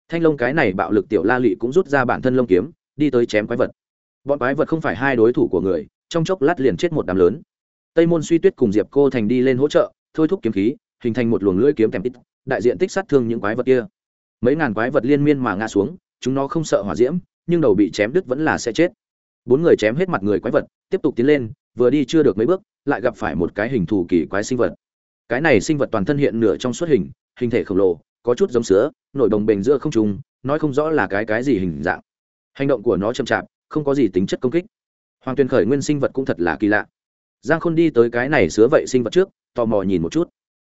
A: Thanh long cái này bạo lực tiểu la lị cũng rút ra bản thân lông kiếm, đi tới chém quái vật. Bọn quái vật không phải hai đối thủ của người, trong chốc lát liền chết một đám lớn. Tây môn suy tuyết cùng diệp cô thành đi lên hỗ trợ, thôi thúc kiếm khí, hình thành một luồng lưỡi kiếm kèm tích đại diện tích sát thương những quái vật kia mấy ngàn quái vật liên miên mà ngã xuống, chúng nó không sợ hỏa diễm, nhưng đầu bị chém đứt vẫn là sẽ chết. Bốn người chém hết mặt người quái vật, tiếp tục tiến lên, vừa đi chưa được mấy bước, lại gặp phải một cái hình thù kỳ quái sinh vật. Cái này sinh vật toàn thân hiện nửa trong suốt hình hình thể khổng lồ, có chút giống sứa, nổi đồng bền giữa không trung, nói không rõ là cái cái gì hình dạng. Hành động của nó chậm chạp, không có gì tính chất công kích. Hoàng tuyền khởi nguyên sinh vật cũng thật là kỳ lạ. Giang khôn đi tới cái này sứa vậy sinh vật trước, tò mò nhìn một chút.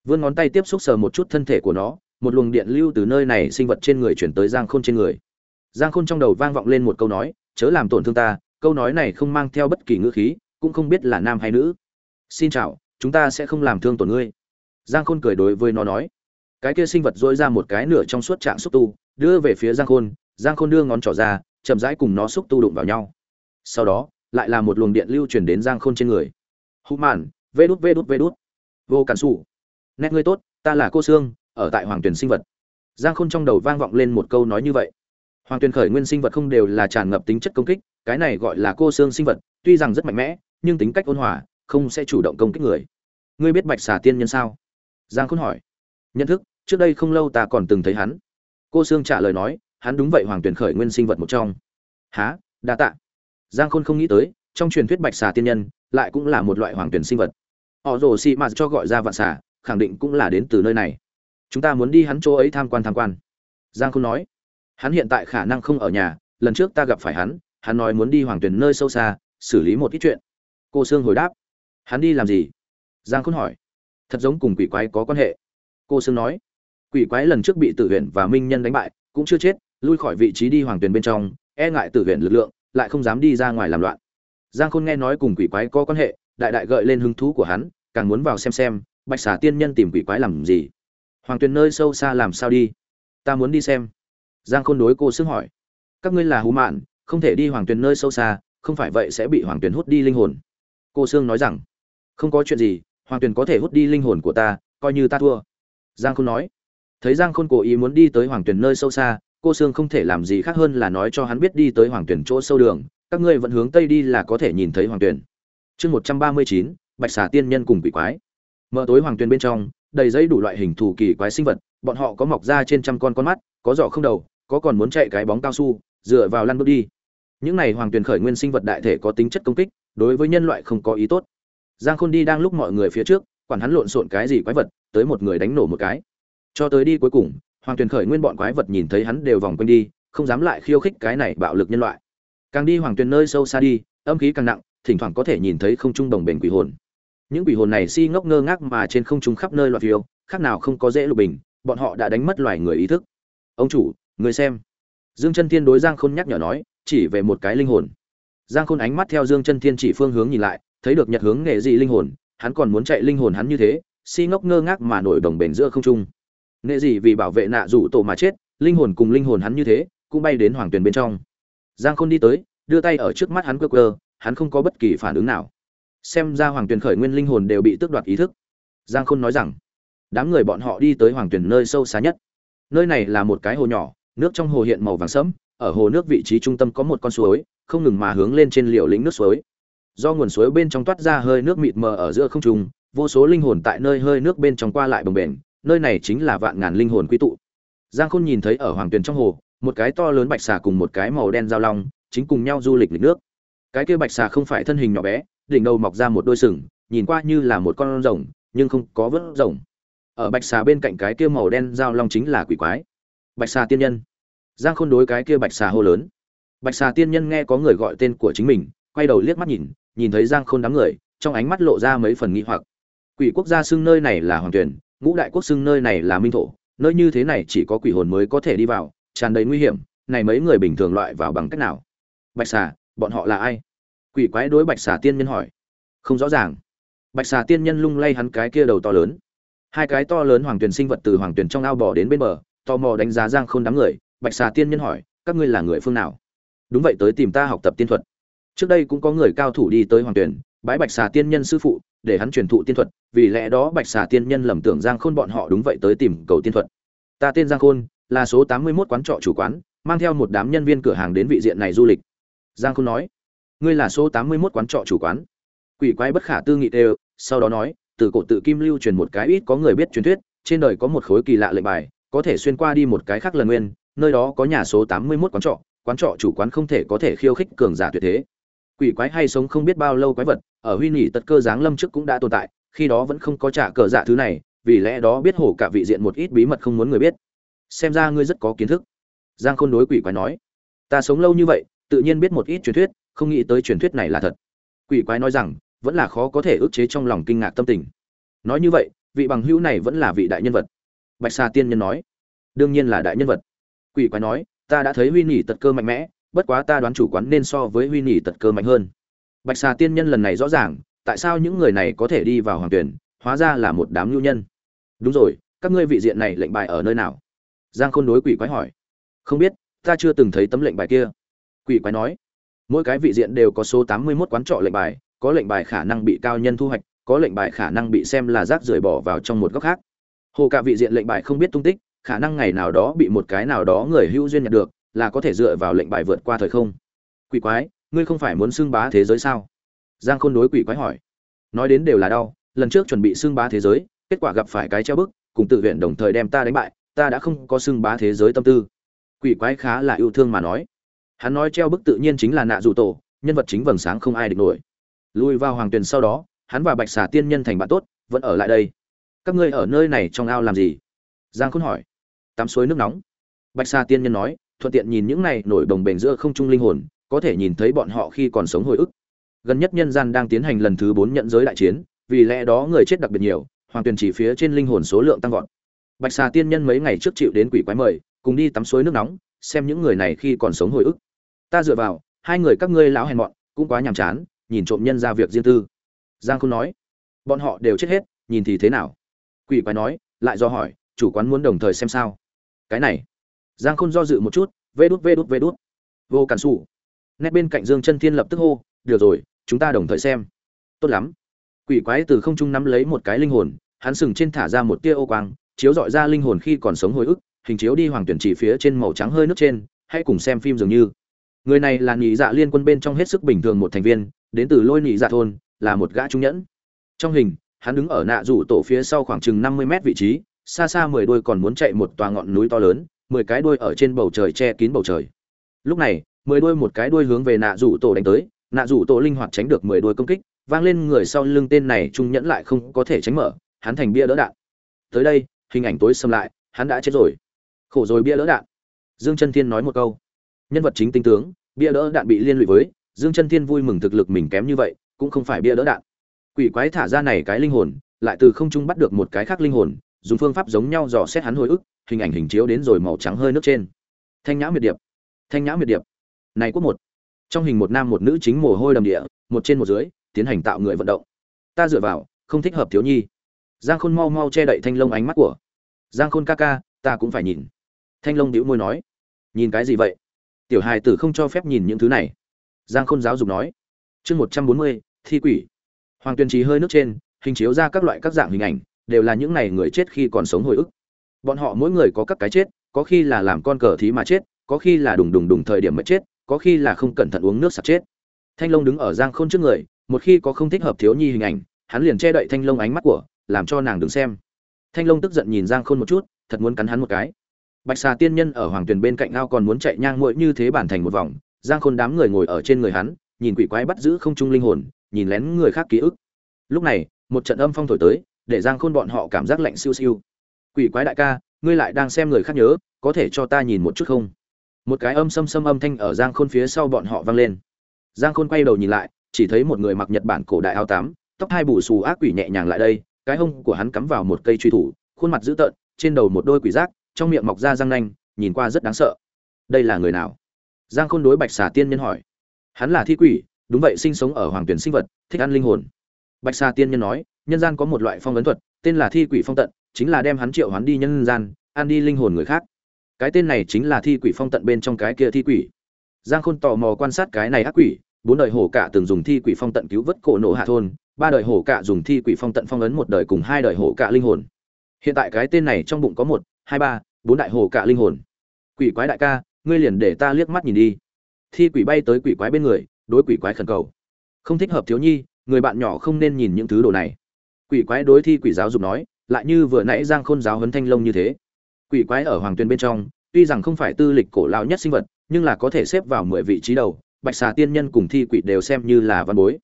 A: Vươn ngón tay tiếp xúc sờ một chút thân thể của nó một luồng điện lưu từ nơi này sinh vật trên người chuyển tới giang khôn trên người. Giang khôn trong đầu vang vọng lên một câu nói, chớ làm tổn thương ta, câu nói này không mang theo bất kỳ ngữ khí, cũng không biết là nam hay nữ. Xin chào, chúng ta sẽ không làm thương tổn ngươi. Giang khôn cười đối với nó nói. Cái kia sinh vật dỗi ra một cái nửa trong suốt trạng xúc tu, đưa về phía giang khôn. Giang khôn đưa ngón trỏ ra, chậm rãi cùng nó xúc tu đụng vào nhau. Sau đó, lại là một luồng điện lưu chuyển đến giang khôn trên người. Hụ mạn, vê đút vê đút vê đút. Vô cản xù nét ngươi tốt, ta là cô sương ở tại hoàng tuyển sinh vật. Giang khôn trong đầu vang vọng lên một câu nói như vậy. Hoàng tuyển khởi nguyên sinh vật không đều là tràn ngập tính chất công kích, cái này gọi là cô xương sinh vật, tuy rằng rất mạnh mẽ, nhưng tính cách ôn hòa, không sẽ chủ động công kích người. Ngươi biết bạch xà tiên nhân sao? Giang khôn hỏi. Nhận thức, trước đây không lâu ta còn từng thấy hắn. Cô sương trả lời nói, hắn đúng vậy hoàng tuyển khởi nguyên sinh vật một trong. Há đa tạ. Giang khôn không nghĩ tới, trong truyền thuyết bạch xà tiên nhân lại cũng là một loại hoàng tuyển sinh vật. Họ rồ xị mạt cho gọi ra vạn xà, khẳng định cũng là đến từ nơi này chúng ta muốn đi hắn chỗ ấy tham quan tham quan. Giang khôn nói, hắn hiện tại khả năng không ở nhà, lần trước ta gặp phải hắn hắn nói muốn đi hoàng tuyển nơi sâu xa, xử lý một ít chuyện. Cô sương hồi đáp, hắn đi làm gì? Giang khôn hỏi, thật giống cùng quỷ quái có quan hệ. Cô sương nói, quỷ quái lần trước bị tử huyện và minh nhân đánh bại, cũng chưa chết, lui khỏi vị trí đi hoàng tuyển bên trong e ngại tử huyện lực lượng, lại không dám đi ra ngoài làm loạn. Giang khôn nghe nói cùng quỷ quái có quan hệ, đại đại gợi lên hứng thú của hắn, càng muốn vào xem xem, bạch xà tiên nhân tìm quỷ quái làm gì hoàng tuyền nơi sâu xa làm sao đi? Ta muốn đi xem. Giang khôn đối cô xương hỏi. Các ngươi là hú mạn, không thể đi hoàng tuyền nơi sâu xa, không phải vậy sẽ bị hoàng tuyền hút đi linh hồn. Cô sương nói rằng. Không có chuyện gì, hoàng tuyền có thể hút đi linh hồn của ta, coi như ta thua. Giang khôn nói. Thấy giang khôn cố ý muốn đi tới hoàng tuyền nơi sâu xa, cô sương không thể làm gì khác hơn là nói cho hắn biết đi tới hoàng tuyền chỗ sâu đường. Các ngươi vẫn hướng tây đi là có thể nhìn thấy hoàng tuyền. Chương một trăm ba mươi chín, bạch xà tiên nhân cùng quỷ quái. Mở tối hoàng tuyền bên trong đầy dây đủ loại hình thù kỳ quái sinh vật, bọn họ có mọc ra trên trăm con con mắt, có giỏ không đầu, có còn muốn chạy cái bóng cao su, dựa vào lăn bước đi. Những này hoàng tuyền khởi nguyên sinh vật đại thể có tính chất công kích, đối với nhân loại không có ý tốt. Giang khôn đi đang lúc mọi người phía trước, quản hắn lộn xộn cái gì quái vật, tới một người đánh nổ một cái. Cho tới đi cuối cùng, hoàng tuyền khởi nguyên bọn quái vật nhìn thấy hắn đều vòng quanh đi, không dám lại khiêu khích cái này bạo lực nhân loại. Càng đi hoàng tuyền nơi sâu xa đi, âm khí càng nặng, thỉnh thoảng có thể nhìn thấy không trung đồng bền quỷ hồn những quỷ hồn này si ngốc ngơ ngác mà trên không trung khắp nơi loạt phiêu, khác nào không có dễ lục bình, bọn họ đã đánh mất loài người ý thức. Ông chủ, người xem. Dương chân thiên đối giang khôn nhắc nhở nói, chỉ về một cái linh hồn. Giang khôn ánh mắt theo dương chân thiên chỉ phương hướng nhìn lại, thấy được nhật hướng nghệ dị linh hồn, hắn còn muốn chạy linh hồn hắn như thế, si ngốc ngơ ngác mà nổi đồng bền giữa không trung. Nghệ dị vì bảo vệ nạ rủ tổ mà chết, linh hồn cùng linh hồn hắn như thế, cũng bay đến hoàng tuyền bên trong. Giang khôn đi tới, đưa tay ở trước mắt hắn cơ cơ hắn không có bất kỳ phản ứng nào xem ra hoàng tuyền khởi nguyên linh hồn đều bị tước đoạt ý thức. Giang khôn nói rằng, đám người bọn họ đi tới hoàng tuyền nơi sâu xa nhất. Nơi này là một cái hồ nhỏ, nước trong hồ hiện màu vàng sẫm, ở hồ nước vị trí trung tâm có một con suối, không ngừng mà hướng lên trên liều lĩnh nước suối. Do nguồn suối bên trong toát ra hơi nước mịt mờ ở giữa không trung, vô số linh hồn tại nơi hơi nước bên trong qua lại bồng bềnh, nơi này chính là vạn ngàn linh hồn quy tụ. Giang khôn nhìn thấy ở hoàng tuyền trong hồ, một cái to lớn bạch xà cùng một cái màu đen giao long, chính cùng nhau du lịch lịch nước. Cái kia bạch xà không phải thân hình nhỏ bé đỉnh đầu mọc ra một đôi sừng, nhìn qua như là một con rồng, nhưng không có vớt rồng. Ở bạch xà bên cạnh cái kia màu đen giao long chính là quỷ quái. Bạch xà tiên nhân. Giang khôn đối cái kia bạch xà hô lớn. Bạch xà tiên nhân nghe có người gọi tên của chính mình, quay đầu liếc mắt nhìn nhìn thấy giang khôn đám người, trong ánh mắt lộ ra mấy phần nghi hoặc. Quỷ quốc gia xưng nơi này là hoàng tuyển, ngũ đại quốc xưng nơi này là minh thổ, nơi như thế này chỉ có quỷ hồn mới có thể đi vào, tràn đầy nguy hiểm, này mấy người bình thường loại vào bằng cách nào? Bạch xà, bọn họ là ai? Quỷ quái đối bạch xà tiên nhân hỏi. Không rõ ràng. Bạch xà tiên nhân lung lay hắn cái kia đầu to lớn. Hai cái to lớn hoàng tuyển sinh vật từ hoàng tuyển trong ao bỏ đến bên bờ, tò mò đánh giá giang khôn đám người. Bạch xà tiên nhân hỏi, các ngươi là người phương nào? Đúng vậy, tới tìm ta học tập tiên thuật. Trước đây cũng có người cao thủ đi tới hoàng tuyển, bái bạch xà tiên nhân sư phụ, để hắn truyền thụ tiên thuật. Vì lẽ đó bạch xà tiên nhân lầm tưởng giang khôn bọn họ đúng vậy tới tìm cầu tiên thuật. Ta tên giang khôn, là số tám mươi mốt quán trọ chủ quán, mang theo một đám nhân viên cửa hàng đến vị diện này du lịch. Giang khôn nói ngươi là số tám mươi 81 quán trọ chủ quán. Quỷ quái bất khả tư nghị đều, sau đó nói, từ cổ tự kim lưu truyền một cái ít có người biết truyền thuyết, trên đời có một khối kỳ lạ lệnh bài, có thể xuyên qua đi một cái khác lần nguyên, nơi đó có nhà số tám mươi 81 quán trọ quán trọ chủ quán không thể có thể khiêu khích cường giả tuyệt thế. Quỷ quái hay sống không biết bao lâu quái vật, ở huy nhỉ tật cơ giáng lâm trước cũng đã tồn tại, khi đó vẫn không có trả cờ giả thứ này, vì lẽ đó biết hổ cả vị diện một ít bí mật không muốn người biết. Xem ra ngươi rất có kiến thức. Giang khôn đối quỷ quái nói, ta sống lâu như vậy, tự nhiên biết một ít truyền thuyết không nghĩ tới truyền thuyết này là thật. Quỷ quái nói rằng, vẫn là khó có thể ức chế trong lòng kinh ngạc tâm tình. Nói như vậy, vị bằng hữu này vẫn là vị đại nhân vật. Bạch sa tiên nhân nói, đương nhiên là đại nhân vật. Quỷ quái nói, ta đã thấy huy nhĩ tật cơ mạnh mẽ, bất quá ta đoán chủ quán nên so với huy nhĩ tật cơ mạnh hơn. Bạch xà tiên nhân lần này rõ ràng, tại sao những người này có thể đi vào hoàng tuyển, hóa ra là một đám nhu nhân. Đúng rồi, các ngươi vị diện này lệnh bài ở nơi nào? Giang khôn đối quỷ quái hỏi. Không biết, ta chưa từng thấy tấm lệnh bài kia. Quỷ quái nói mỗi cái vị diện đều có số tám mươi 81 quán trọ lệnh bài, có lệnh bài khả năng bị cao nhân thu hoạch, có lệnh bài khả năng bị xem là rác rưởi bỏ vào trong một góc khác. Hồ cả vị diện lệnh bài không biết tung tích, khả năng ngày nào đó bị một cái nào đó người hữu duyên nhận được, là có thể dựa vào lệnh bài vượt qua thời không. Quỷ quái, ngươi không phải muốn xưng bá thế giới sao? Giang khôn đối quỷ quái hỏi. Nói đến đều là đau, lần trước chuẩn bị xưng bá thế giới, kết quả gặp phải cái treo bức, cùng tự viện đồng thời đem ta đánh bại, ta đã không có xưng bá thế giới tâm tư. Quỷ quái khá là yêu thương mà nói hắn nói treo bức tự nhiên chính là nạ dù tổ, nhân vật chính vầng sáng không ai địch nổi. Lui vào hoàng tuyền sau đó, hắn và bạch xà tiên nhân thành bạn tốt, vẫn ở lại đây. Các ngươi ở nơi này trong ao làm gì? Giang khôn hỏi. Tắm suối nước nóng. Bạch xà tiên nhân nói, thuận tiện nhìn những này nổi đồng bền giữa không trung linh hồn, có thể nhìn thấy bọn họ khi còn sống hồi ức. Gần nhất nhân gian đang tiến hành lần thứ bốn nhận giới đại chiến, vì lẽ đó người chết đặc biệt nhiều, hoàng tuyền chỉ phía trên linh hồn số lượng tăng vọt. Bạch xà tiên nhân mấy ngày trước chịu đến quỷ quái mời, cùng đi tắm suối nước nóng, xem những người này khi còn sống hồi ức ta dựa vào, hai người các ngươi lão hèn mọn, cũng quá nhàm chán, nhìn trộm nhân ra việc riêng tư. Giang không nói. Bọn họ đều chết hết, nhìn thì thế nào? Quỷ quái nói, lại do hỏi, chủ quán muốn đồng thời xem sao? Cái này. Giang khôn do dự một chút, vê đút vê đút vê đút. Vô cản xù. Nét bên cạnh dương chân thiên lập tức hô, được rồi, chúng ta đồng thời xem. Tốt lắm. Quỷ quái từ không trung nắm lấy một cái linh hồn, hắn sừng trên thả ra một tia ô quang, chiếu dọi ra linh hồn khi còn sống hồi ức, hình chiếu đi hoàng tuyển chỉ phía trên màu trắng hơi nước trên, hãy cùng xem phim dường như người này là nhị dạ liên quân bên trong hết sức bình thường một thành viên, đến từ lôi nhị dạ thôn, là một gã trung nhẫn. Trong hình, hắn đứng ở nạ rủ tổ phía sau khoảng chừng năm mươi mét vị trí, xa xa mười đôi còn muốn chạy một tòa ngọn núi to lớn, mười cái đuôi ở trên bầu trời che kín bầu trời. Lúc này, mười đuôi một cái đuôi hướng về nạ rủ tổ đánh tới, nạ rủ tổ linh hoạt tránh được mười đuôi công kích, vang lên người sau lưng tên này trung nhẫn lại không có thể tránh mở, hắn thành bia đỡ đạn. Tới đây, hình ảnh tối xâm lại, hắn đã chết rồi. Khổ rồi bia đỡ đạn. Dương chân thiên nói một câu nhân vật chính tinh tướng, bia đỡ đạn bị liên lụy với, dương chân thiên vui mừng thực lực mình kém như vậy, cũng không phải bia đỡ đạn. Quỷ quái thả ra này cái linh hồn, lại từ không trung bắt được một cái khác linh hồn, dùng phương pháp giống nhau dò xét hắn hồi ức, hình ảnh hình chiếu đến rồi màu trắng hơi nước trên. Thanh nhã miệt điệp. Thanh nhã miệt điệp. Này quốc một. Trong hình một nam một nữ chính mồ hôi đầm địa, một trên một dưới, tiến hành tạo người vận động. Ta dựa vào, không thích hợp thiếu nhi. Giang khôn mau mau che đậy thanh long ánh mắt của. Giang khôn ca ca, ta cũng phải nhìn. Thanh long đĩu môi nói. Nhìn cái gì vậy? Tiểu hài tử không cho phép nhìn những thứ này. Giang khôn giáo dục nói, chương một trăm bốn mươi, thi quỷ. Hoàng tuyên trí hơi nước trên, hình chiếu ra các loại các dạng hình ảnh, đều là những ngày người chết khi còn sống hồi ức. Bọn họ mỗi người có các cái chết, có khi là làm con cờ thí mà chết, có khi là đùng đùng đùng thời điểm mất chết, có khi là không cẩn thận uống nước sặc chết. Thanh long đứng ở giang khôn trước người, một khi có không thích hợp thiếu nhi hình ảnh, hắn liền che đậy thanh long ánh mắt của, làm cho nàng đứng xem. Thanh long tức giận nhìn giang khôn một chút, thật muốn cắn hắn một cái bạch xà tiên nhân ở hoàng tuyền bên cạnh ao còn muốn chạy nhang muội như thế bản thành một vòng, giang khôn đám người ngồi ở trên người hắn, nhìn quỷ quái bắt giữ không trung linh hồn, nhìn lén người khác ký ức. Lúc này, một trận âm phong thổi tới, để giang khôn bọn họ cảm giác lạnh siêu siêu. Quỷ quái đại ca, ngươi lại đang xem người khác nhớ, có thể cho ta nhìn một chút không? Một cái âm xâm xâm âm thanh ở giang khôn phía sau bọn họ vang lên. Giang khôn quay đầu nhìn lại, chỉ thấy một người mặc nhật bản cổ đại áo tám tóc hai bù xù ác quỷ nhẹ nhàng lại đây, cái hông của hắn cắm vào một cây truy thủ, khuôn mặt dữ tợn, trên đầu một đôi quỷ rác trong miệng mọc ra răng nanh, nhìn qua rất đáng sợ. Đây là người nào? Giang khôn đối bạch xà tiên nhân hỏi. Hắn là thi quỷ, đúng vậy, sinh sống ở hoàng tuyển sinh vật, thích ăn linh hồn. Bạch xà tiên nhân nói, nhân gian có một loại phong ấn thuật, tên là thi quỷ phong tận, chính là đem hắn triệu hắn đi nhân gian, ăn đi linh hồn người khác. Cái tên này chính là thi quỷ phong tận bên trong cái kia thi quỷ. Giang khôn tò mò quan sát cái này ác quỷ, bốn đời hổ cả từng dùng thi quỷ phong tận cứu vớt cổ nổ hạ thôn, ba đời hổ cả dùng thi quỷ phong tận phong ấn một đời cùng hai đời hổ cả linh hồn. Hiện tại cái tên này trong bụng có một hai ba, bốn đại hồ cả linh hồn. Quỷ quái đại ca, ngươi liền để ta liếc mắt nhìn đi. Thi quỷ bay tới quỷ quái bên người, đối quỷ quái khẩn cầu. Không thích hợp thiếu nhi, người bạn nhỏ không nên nhìn những thứ đồ này. Quỷ quái đối thi quỷ giáo dục nói, lại như vừa nãy giang khôn giáo huấn thanh long như thế. Quỷ quái ở hoàng tuyên bên trong, tuy rằng không phải tư lịch cổ lão nhất sinh vật, nhưng là có thể xếp vào mười vị trí đầu, bạch xà tiên nhân cùng thi quỷ đều xem như là văn bối.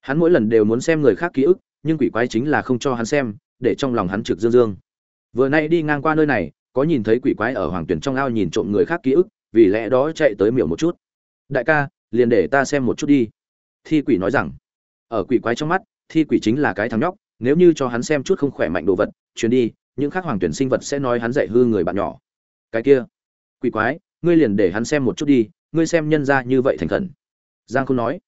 A: Hắn mỗi lần đều muốn xem người khác ký ức, nhưng quỷ quái chính là không cho hắn xem, để trong lòng hắn trực dương dương vừa nay đi ngang qua nơi này, có nhìn thấy quỷ quái ở hoàng tuyển trong ao nhìn trộm người khác ký ức, vì lẽ đó chạy tới miểu một chút. Đại ca, liền để ta xem một chút đi. Thi quỷ nói rằng, ở quỷ quái trong mắt, thi quỷ chính là cái thằng nhóc, nếu như cho hắn xem chút không khỏe mạnh đồ vật, chuyến đi, những khác hoàng tuyển sinh vật sẽ nói hắn dạy hư người bạn nhỏ. Cái kia, quỷ quái, ngươi liền để hắn xem một chút đi, ngươi xem nhân ra như vậy thành khẩn. Giang khôn nói.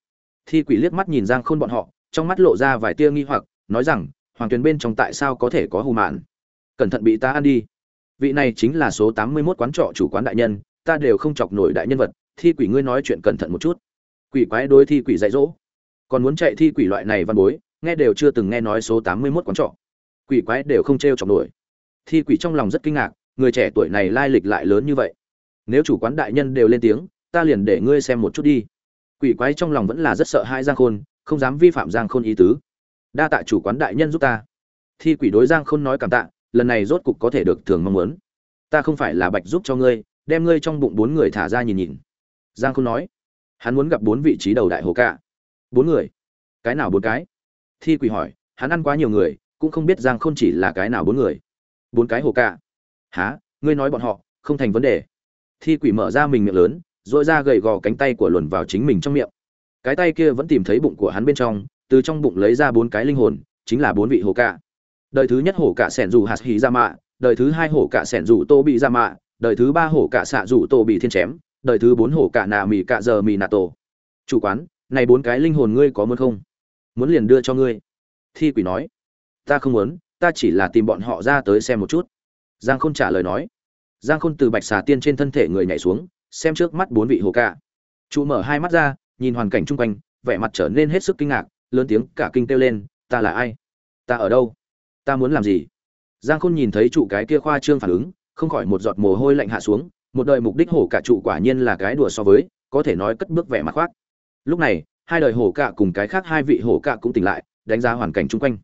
A: Thi quỷ liếc mắt nhìn giang khôn bọn họ, trong mắt lộ ra vài tia nghi hoặc, nói rằng, hoàng tuyển bên trong tại sao có thể có hù mạn? Cẩn thận bị ta ăn đi. Vị này chính là số tám mươi 81 quán trọ chủ quán đại nhân, ta đều không chọc nổi đại nhân vật, thi quỷ ngươi nói chuyện cẩn thận một chút. Quỷ quái đối thi quỷ dạy dỗ. Còn muốn chạy thi quỷ loại này văn bối, nghe đều chưa từng nghe nói số tám mươi 81 quán trọ. Quỷ quái đều không t r chọc nổi. Thi quỷ trong lòng rất kinh ngạc, người trẻ tuổi này lai lịch lại lớn như vậy. Nếu chủ quán đại nhân đều lên tiếng, ta liền để ngươi xem một chút đi. Quỷ quái trong lòng vẫn là rất sợ hai giang khôn, không dám vi phạm giang khôn ý tứ. Đa tạ chủ quán đại nhân giúp ta. Thi quỷ đối giang khôn nói cảm tạ lần này rốt cục có thể được thường mong muốn. Ta không phải là bạch giúp cho ngươi, đem ngươi trong bụng bốn người thả ra nhìn nhìn. Giang khôn nói. Hắn muốn gặp bốn vị trí đầu đại hồ cả. Bốn người? Cái nào bốn cái? Thi quỷ hỏi. Hắn ăn quá nhiều người, cũng không biết giang khôn chỉ là cái nào bốn người. Bốn cái hồ cả. Há ngươi nói bọn họ, không thành vấn đề. Thi quỷ mở ra mình miệng lớn dội ra gầy gò cánh tay của luồn vào chính mình trong miệng. Cái tay kia vẫn tìm thấy bụng của hắn bên trong, từ trong bụng lấy ra bốn cái linh hồn, chính là bốn vị hồ cả đời thứ nhất hổ cả sẻn dù hạt hì ra dạ mạ đời thứ hai hổ cả sẻn dù tô bị ra mạ đời thứ ba hổ cả xạ dù tô bị thiên chém đời thứ bốn hổ cả nà mì cạ giờ mì nà tổ. Chủ quán này bốn cái linh hồn ngươi có muốn không? Muốn liền đưa cho ngươi. Thi quỷ nói. Ta không muốn ta chỉ là tìm bọn họ ra tới xem một chút. Giang khôn trả lời nói. Giang khôn từ bạch xà tiên trên thân thể người nhảy xuống xem trước mắt bốn vị hồ cả. Chu mở hai mắt ra, nhìn hoàn cảnh chung quanh, vẻ mặt trở nên hết sức kinh ngạc, lớn tiếng cả kinh kêu lên, "Ta là ai? Ta ở đâu? Ta muốn làm gì?" Giang Khôn nhìn thấy trụ cái kia khoa trương phản ứng, không khỏi một giọt mồ hôi lạnh hạ xuống, một đời mục đích hổ cả trụ quả nhiên là cái đùa so với, có thể nói cất bước vẻ mặt khoác. Lúc này, hai đời hổ cả cùng cái khác hai vị hổ cả cũng tỉnh lại, đánh giá hoàn cảnh chung quanh.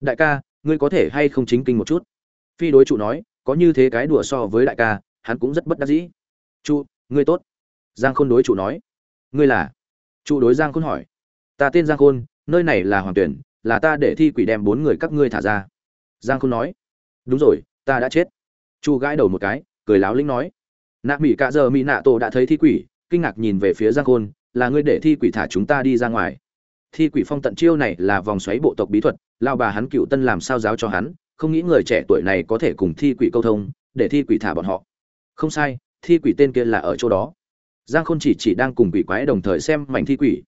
A: "Đại ca, ngươi có thể hay không chính kinh một chút?" Phi đối trụ nói, có như thế cái đùa so với đại ca, hắn cũng rất bất đắc dĩ. "Trụ, ngươi tốt." Giang Khôn đối trụ nói. "Ngươi là?" Trụ đối Giang Khôn hỏi. "Ta tên Giang Khôn, nơi này là Hoàng Tuyển, là ta để thi quỷ đem bốn người các ngươi thả ra." Giang Khôn nói. "Đúng rồi, ta đã chết." Chu gãi đầu một cái, cười láo lĩnh nói. Nạ Mỹ cạ giờ Mỹ Nạ Tổ đã thấy thi quỷ, kinh ngạc nhìn về phía Giang Khôn, là ngươi để thi quỷ thả chúng ta đi ra ngoài. Thi quỷ phong tận chiêu này là vòng xoáy bộ tộc bí thuật, lao bà hắn cựu tân làm sao giáo cho hắn, không nghĩ người trẻ tuổi này có thể cùng thi quỷ câu thông, để thi quỷ thả bọn họ. Không sai, thi quỷ tên kia là ở chỗ đó. Giang Khôn chỉ chỉ đang cùng quỷ quái đồng thời xem mảnh thi quỷ.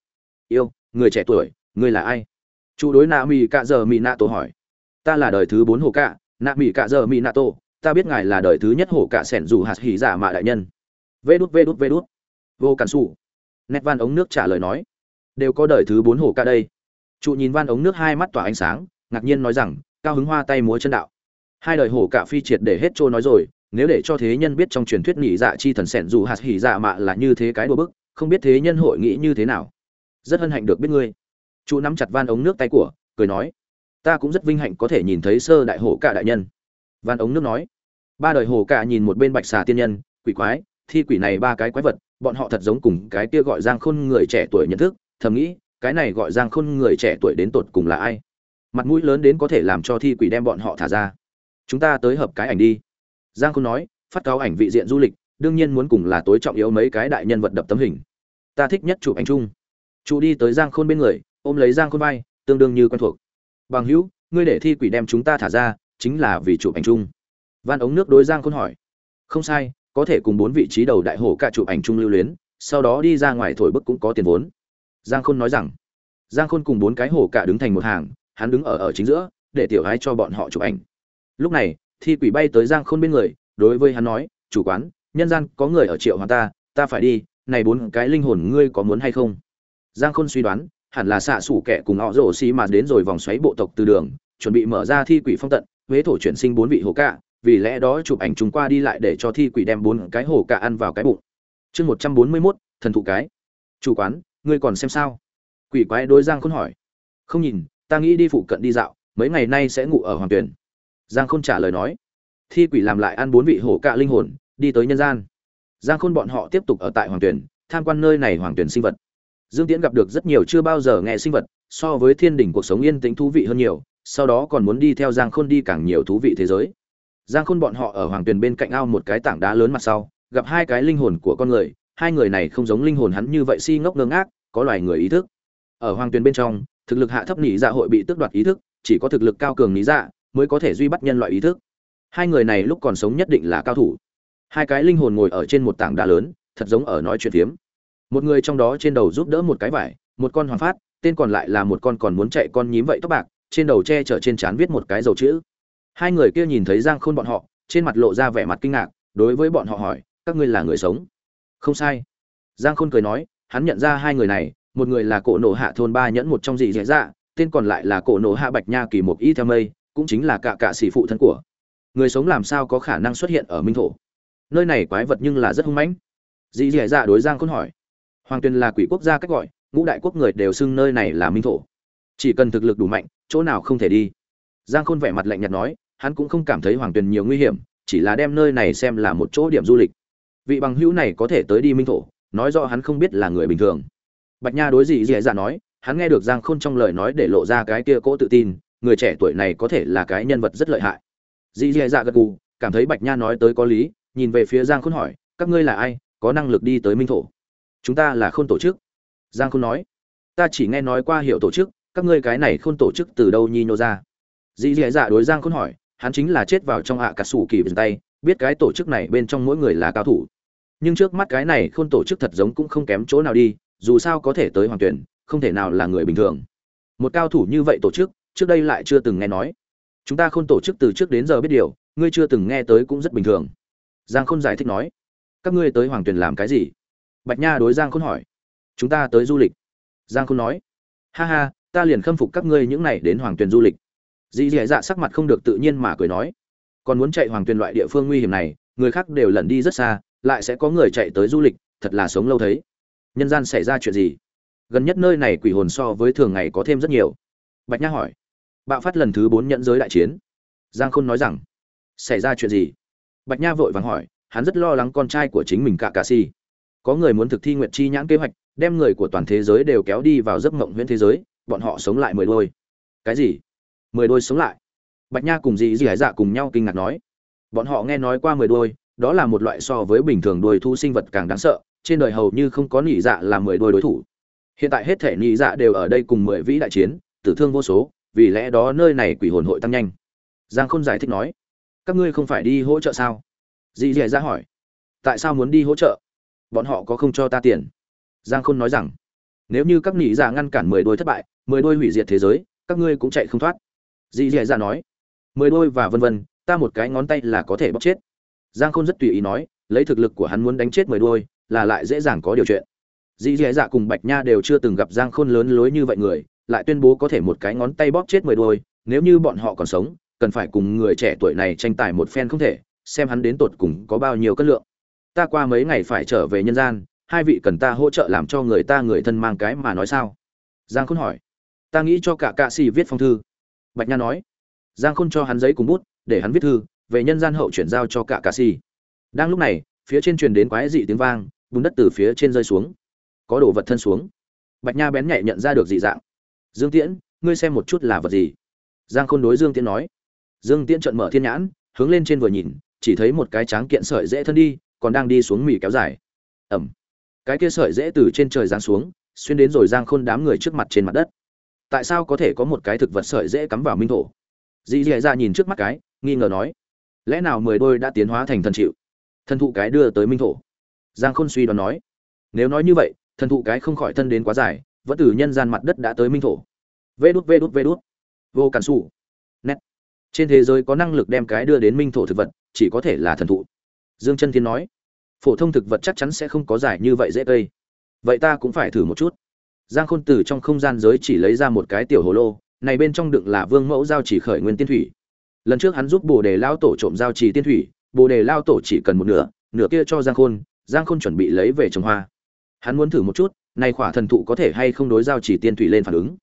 A: Yêu, người trẻ tuổi, ngươi là ai? chú đối Nạ Mỹ cạ giờ Mỹ Nạ Tổ hỏi. Ta là đời thứ bốn hồ cạ, Nạ Mỹ cạ giờ Mỹ Nạ Tổ, ta biết ngài là đời thứ nhất hồ cạ sẻn dù hạt hỉ giả mạ đại nhân. Vê đút vê đút vê đút. Vô cản xù nét van ống nước trả lời nói. Đều có đời thứ bốn hồ cạ đây. Trụ nhìn van ống nước hai mắt tỏa ánh sáng ngạc nhiên nói rằng cao hứng hoa tay múa chân đạo. Hai đời hổ cạ phi triệt để hết trôi nói rồi nếu để cho thế nhân biết trong truyền thuyết nhị dạ chi thần sẻn dù hạt hỉ dạ mạ là như thế cái đùa bức không biết thế nhân hội nghĩ như thế nào. Rất hân hạnh được biết ngươi. Chú nắm chặt van ống nước tay của cười nói ta cũng rất vinh hạnh có thể nhìn thấy sơ đại hổ cả đại nhân. Văn ống nước nói. Ba đời hồ cả nhìn một bên bạch xà tiên nhân, quỷ quái, thi quỷ này ba cái quái vật, bọn họ thật giống cùng cái kia gọi giang khôn người trẻ tuổi nhận thức, thầm nghĩ, cái này gọi giang khôn người trẻ tuổi đến tột cùng là ai? Mặt mũi lớn đến có thể làm cho thi quỷ đem bọn họ thả ra. Chúng ta tới hợp cái ảnh đi. Giang khôn nói, phát cáo ảnh vị diện du lịch, đương nhiên muốn cùng là tối trọng yếu mấy cái đại nhân vật đập tấm hình. Ta thích nhất chụp ảnh chung. Chủ đi tới giang khôn bên người, ôm lấy giang khôn vai, tương đương như quen thuộc bằng hữu, ngươi để thi quỷ đem chúng ta thả ra, chính là vì chụp ảnh chung. Van ống nước đối giang khôn hỏi. Không sai, có thể cùng bốn vị trí đầu đại hổ cả chụp ảnh chung lưu luyến, sau đó đi ra ngoài thổi bức cũng có tiền vốn. Giang khôn nói rằng, giang khôn cùng bốn cái hổ cả đứng thành một hàng, hắn đứng ở ở chính giữa, để tiểu gái cho bọn họ chụp ảnh. Lúc này, thi quỷ bay tới giang khôn bên người, đối với hắn nói, chủ quán, nhân gian có người ở triệu hoàng ta ta phải đi, này bốn cái linh hồn ngươi có muốn hay không? Giang khôn suy đoán hẳn là xạ sủ kẻ cùng họ rổ xi mà đến rồi vòng xoáy bộ tộc từ đường, chuẩn bị mở ra thi quỷ phong tận, huế thổ chuyển sinh bốn vị hồ cạ, vì lẽ đó chụp ảnh chúng qua đi lại để cho thi quỷ đem bốn cái hồ cạ ăn vào cái bụng. Chương một trăm bốn mươi mốt, thần thụ cái. Chủ quán, ngươi còn xem sao? Quỷ quái đối giang khôn hỏi. Không nhìn, ta nghĩ đi phụ cận đi dạo, mấy ngày nay sẽ ngủ ở hoàng tuyển. Giang khôn trả lời nói. Thi quỷ làm lại ăn bốn vị hổ cạ linh hồn, đi tới nhân gian. Giang khôn bọn họ tiếp tục ở tại hoàng tuyển, tham quan nơi này hoàng tuyển sinh vật dương tiễn gặp được rất nhiều chưa bao giờ nghe sinh vật, so với thiên đình cuộc sống yên tĩnh thú vị hơn nhiều, sau đó còn muốn đi theo giang khôn đi càng nhiều thú vị thế giới. Giang khôn bọn họ ở hoàng tuyền bên cạnh ao một cái tảng đá lớn mặt sau, gặp hai cái linh hồn của con người, hai người này không giống linh hồn hắn như vậy si ngốc ngơ ngác, có loài người ý thức. Ở hoàng tuyền bên trong, thực lực hạ thấp nhị dạ hội bị tước đoạt ý thức, chỉ có thực lực cao cường lý dạ mới có thể duy bắt nhân loại ý thức. Hai người này lúc còn sống nhất định là cao thủ. Hai cái linh hồn ngồi ở trên một tảng đá lớn, thật giống ở nói chuyện phiếm một người trong đó trên đầu giúp đỡ một cái vải, một con hoàng phát, tên còn lại là một con còn muốn chạy con nhím vậy tóc bạc, trên đầu che chở trên trán viết một cái dầu chữ. Hai người kia nhìn thấy giang khôn bọn họ, trên mặt lộ ra vẻ mặt kinh ngạc, đối với bọn họ hỏi, các ngươi là người sống? Không sai. Giang khôn cười nói, hắn nhận ra hai người này, một người là cổ nổ hạ thôn ba nhẫn một trong dị dạy dạ tên còn lại là cổ nổ hạ bạch nha kỳ một y theo mây, cũng chính là cả cả sĩ phụ thân của. Người sống làm sao có khả năng xuất hiện ở minh thổ? Nơi này quái vật nhưng là rất hung mãnh. Dị dạy dạ đối giang khôn hỏi hoàng tuyền là quỷ quốc gia cách gọi, ngũ đại quốc người đều xưng nơi này là minh thổ. Chỉ cần thực lực đủ mạnh, chỗ nào không thể đi. Giang khôn vẻ mặt lạnh nhạt nói, hắn cũng không cảm thấy hoàng tuyền nhiều nguy hiểm, chỉ là đem nơi này xem là một chỗ điểm du lịch. Vị bằng hữu này có thể tới đi minh thổ, nói rõ hắn không biết là người bình thường. Bạch nha đối dị dì dạ nói, hắn nghe được giang khôn trong lời nói để lộ ra cái kia cỗ tự tin, người trẻ tuổi này có thể là cái nhân vật rất lợi hại. Dị dì dạ gật gù, cảm thấy bạch nha nói tới có lý, nhìn về phía giang khôn hỏi, các ngươi là ai, có năng lực đi tới minh thổ? Chúng ta là khôn tổ chức. Giang khôn nói, ta chỉ nghe nói qua hiệu tổ chức, các ngươi cái này khôn tổ chức từ đâu nhi nhô ra? Dì dì dạ đối giang khôn hỏi, hắn chính là chết vào trong hạ cả sủ kỳ vườn tay, biết cái tổ chức này bên trong mỗi người là cao thủ. Nhưng trước mắt cái này khôn tổ chức thật giống cũng không kém chỗ nào đi, dù sao có thể tới hoàng tuyển, không thể nào là người bình thường. Một cao thủ như vậy tổ chức, trước đây lại chưa từng nghe nói. Chúng ta khôn tổ chức từ trước đến giờ biết điều, ngươi chưa từng nghe tới cũng rất bình thường. Giang khôn giải thích nói, các ngươi tới hoàng tuyển làm cái gì? Bạch nha đối giang khôn hỏi. Chúng ta tới du lịch. Giang khôn nói. Ha ha, ta liền khâm phục các ngươi những này đến hoàng tuyền du lịch. Dì dì dạ sắc mặt không được tự nhiên mà cười nói. Còn muốn chạy hoàng tuyền loại địa phương nguy hiểm này, người khác đều lẩn đi rất xa, lại sẽ có người chạy tới du lịch, thật là sống lâu thấy. Nhân gian xảy ra chuyện gì? Gần nhất nơi này quỷ hồn so với thường ngày có thêm rất nhiều. Bạch nha hỏi. Bạo phát lần thứ bốn nhận giới đại chiến. Giang khôn nói rằng, xảy ra chuyện gì? Bạch nha vội vàng hỏi, hắn rất lo lắng con trai của chính mình cả cà si có người muốn thực thi nguyện chi nhãn kế hoạch, đem người của toàn thế giới đều kéo đi vào giấc mộng huyễn thế giới, bọn họ sống lại mười đôi. Cái gì? Mười đôi sống lại? Bạch nha cùng dì dì hải dạ cùng nhau kinh ngạc nói. Bọn họ nghe nói qua mười đôi, đó là một loại so với bình thường đôi thu sinh vật càng đáng sợ, trên đời hầu như không có nỉ dạ là mười đôi đối thủ. Hiện tại hết thể nỉ dạ đều ở đây cùng mười vĩ đại chiến, tử thương vô số, vì lẽ đó nơi này quỷ hồn hội tăng nhanh. Giang không giải thích nói. Các ngươi không phải đi hỗ trợ sao? Dì dì ra hỏi. Tại sao muốn đi hỗ trợ? Bọn họ có không cho ta tiền? Giang khôn nói rằng, nếu như các nị dạ ngăn cản mười đôi thất bại, mười đôi hủy diệt thế giới, các ngươi cũng chạy không thoát. Dì dì ra nói, mười đôi và vân vân, ta một cái ngón tay là có thể bóc chết. Giang khôn rất tùy ý nói, lấy thực lực của hắn muốn đánh chết mười đôi, là lại dễ dàng có điều chuyện. Dì dì dạ cùng bạch nha đều chưa từng gặp giang khôn lớn lối như vậy người, lại tuyên bố có thể một cái ngón tay bóp chết mười đôi, nếu như bọn họ còn sống, cần phải cùng người trẻ tuổi này tranh tài một phen không thể, xem hắn đến tột cùng có bao nhiêu cân lượng ta qua mấy ngày phải trở về nhân gian, hai vị cần ta hỗ trợ làm cho người ta người thân mang cái mà nói sao? Giang khôn hỏi. Ta nghĩ cho cả cạ xì viết phong thư. Bạch nha nói. Giang khôn cho hắn giấy cùng bút, để hắn viết thư, về nhân gian hậu chuyển giao cho cả cạ xì đang lúc này, phía trên truyền đến quái dị tiếng vang, bùn đất từ phía trên rơi xuống. Có đồ vật thân xuống. Bạch nha bén nhạy nhận ra được dị dạng. Dương tiễn, ngươi xem một chút là vật gì? Giang khôn đối dương tiễn nói. Dương tiễn trợn mở thiên nhãn, hướng lên trên vừa nhìn, chỉ thấy một cái tráng kiện sợi dễ thân đi còn đang đi xuống mỉ kéo dài. Ẩm. Cái kia sợi dễ từ trên trời giáng xuống, xuyên đến rồi giang khôn đám người trước mặt trên mặt đất. Tại sao có thể có một cái thực vật sợi dễ cắm vào minh thổ? Dì dì ra nhìn trước mắt cái, nghi ngờ nói, lẽ nào mười đôi đã tiến hóa thành thần chịu? Thần thụ cái đưa tới minh thổ. Giang khôn suy đoán nói, nếu nói như vậy, thần thụ cái không khỏi thân đến quá dài, vẫn từ nhân gian mặt đất đã tới minh thổ. Vê đút vê đút vê đút. Vô cản xù nét. Trên thế giới có năng lực đem cái đưa đến minh thổ thực vật, chỉ có thể là thần thụ dương chân thiên nói, phổ thông thực vật chắc chắn sẽ không có giải như vậy dễ cây. Vậy ta cũng phải thử một chút. Giang khôn từ trong không gian giới chỉ lấy ra một cái tiểu hồ lô, này bên trong đựng là vương mẫu giao chỉ khởi nguyên tiên thủy. Lần trước hắn giúp bồ đề lao tổ trộm giao trì tiên thủy, bồ đề lao tổ chỉ cần một nửa nửa kia cho giang khôn giang khôn chuẩn bị lấy về trồng hoa. Hắn muốn thử một chút, này khỏa thần thụ có thể hay không đối giao chỉ tiên thủy lên phản ứng.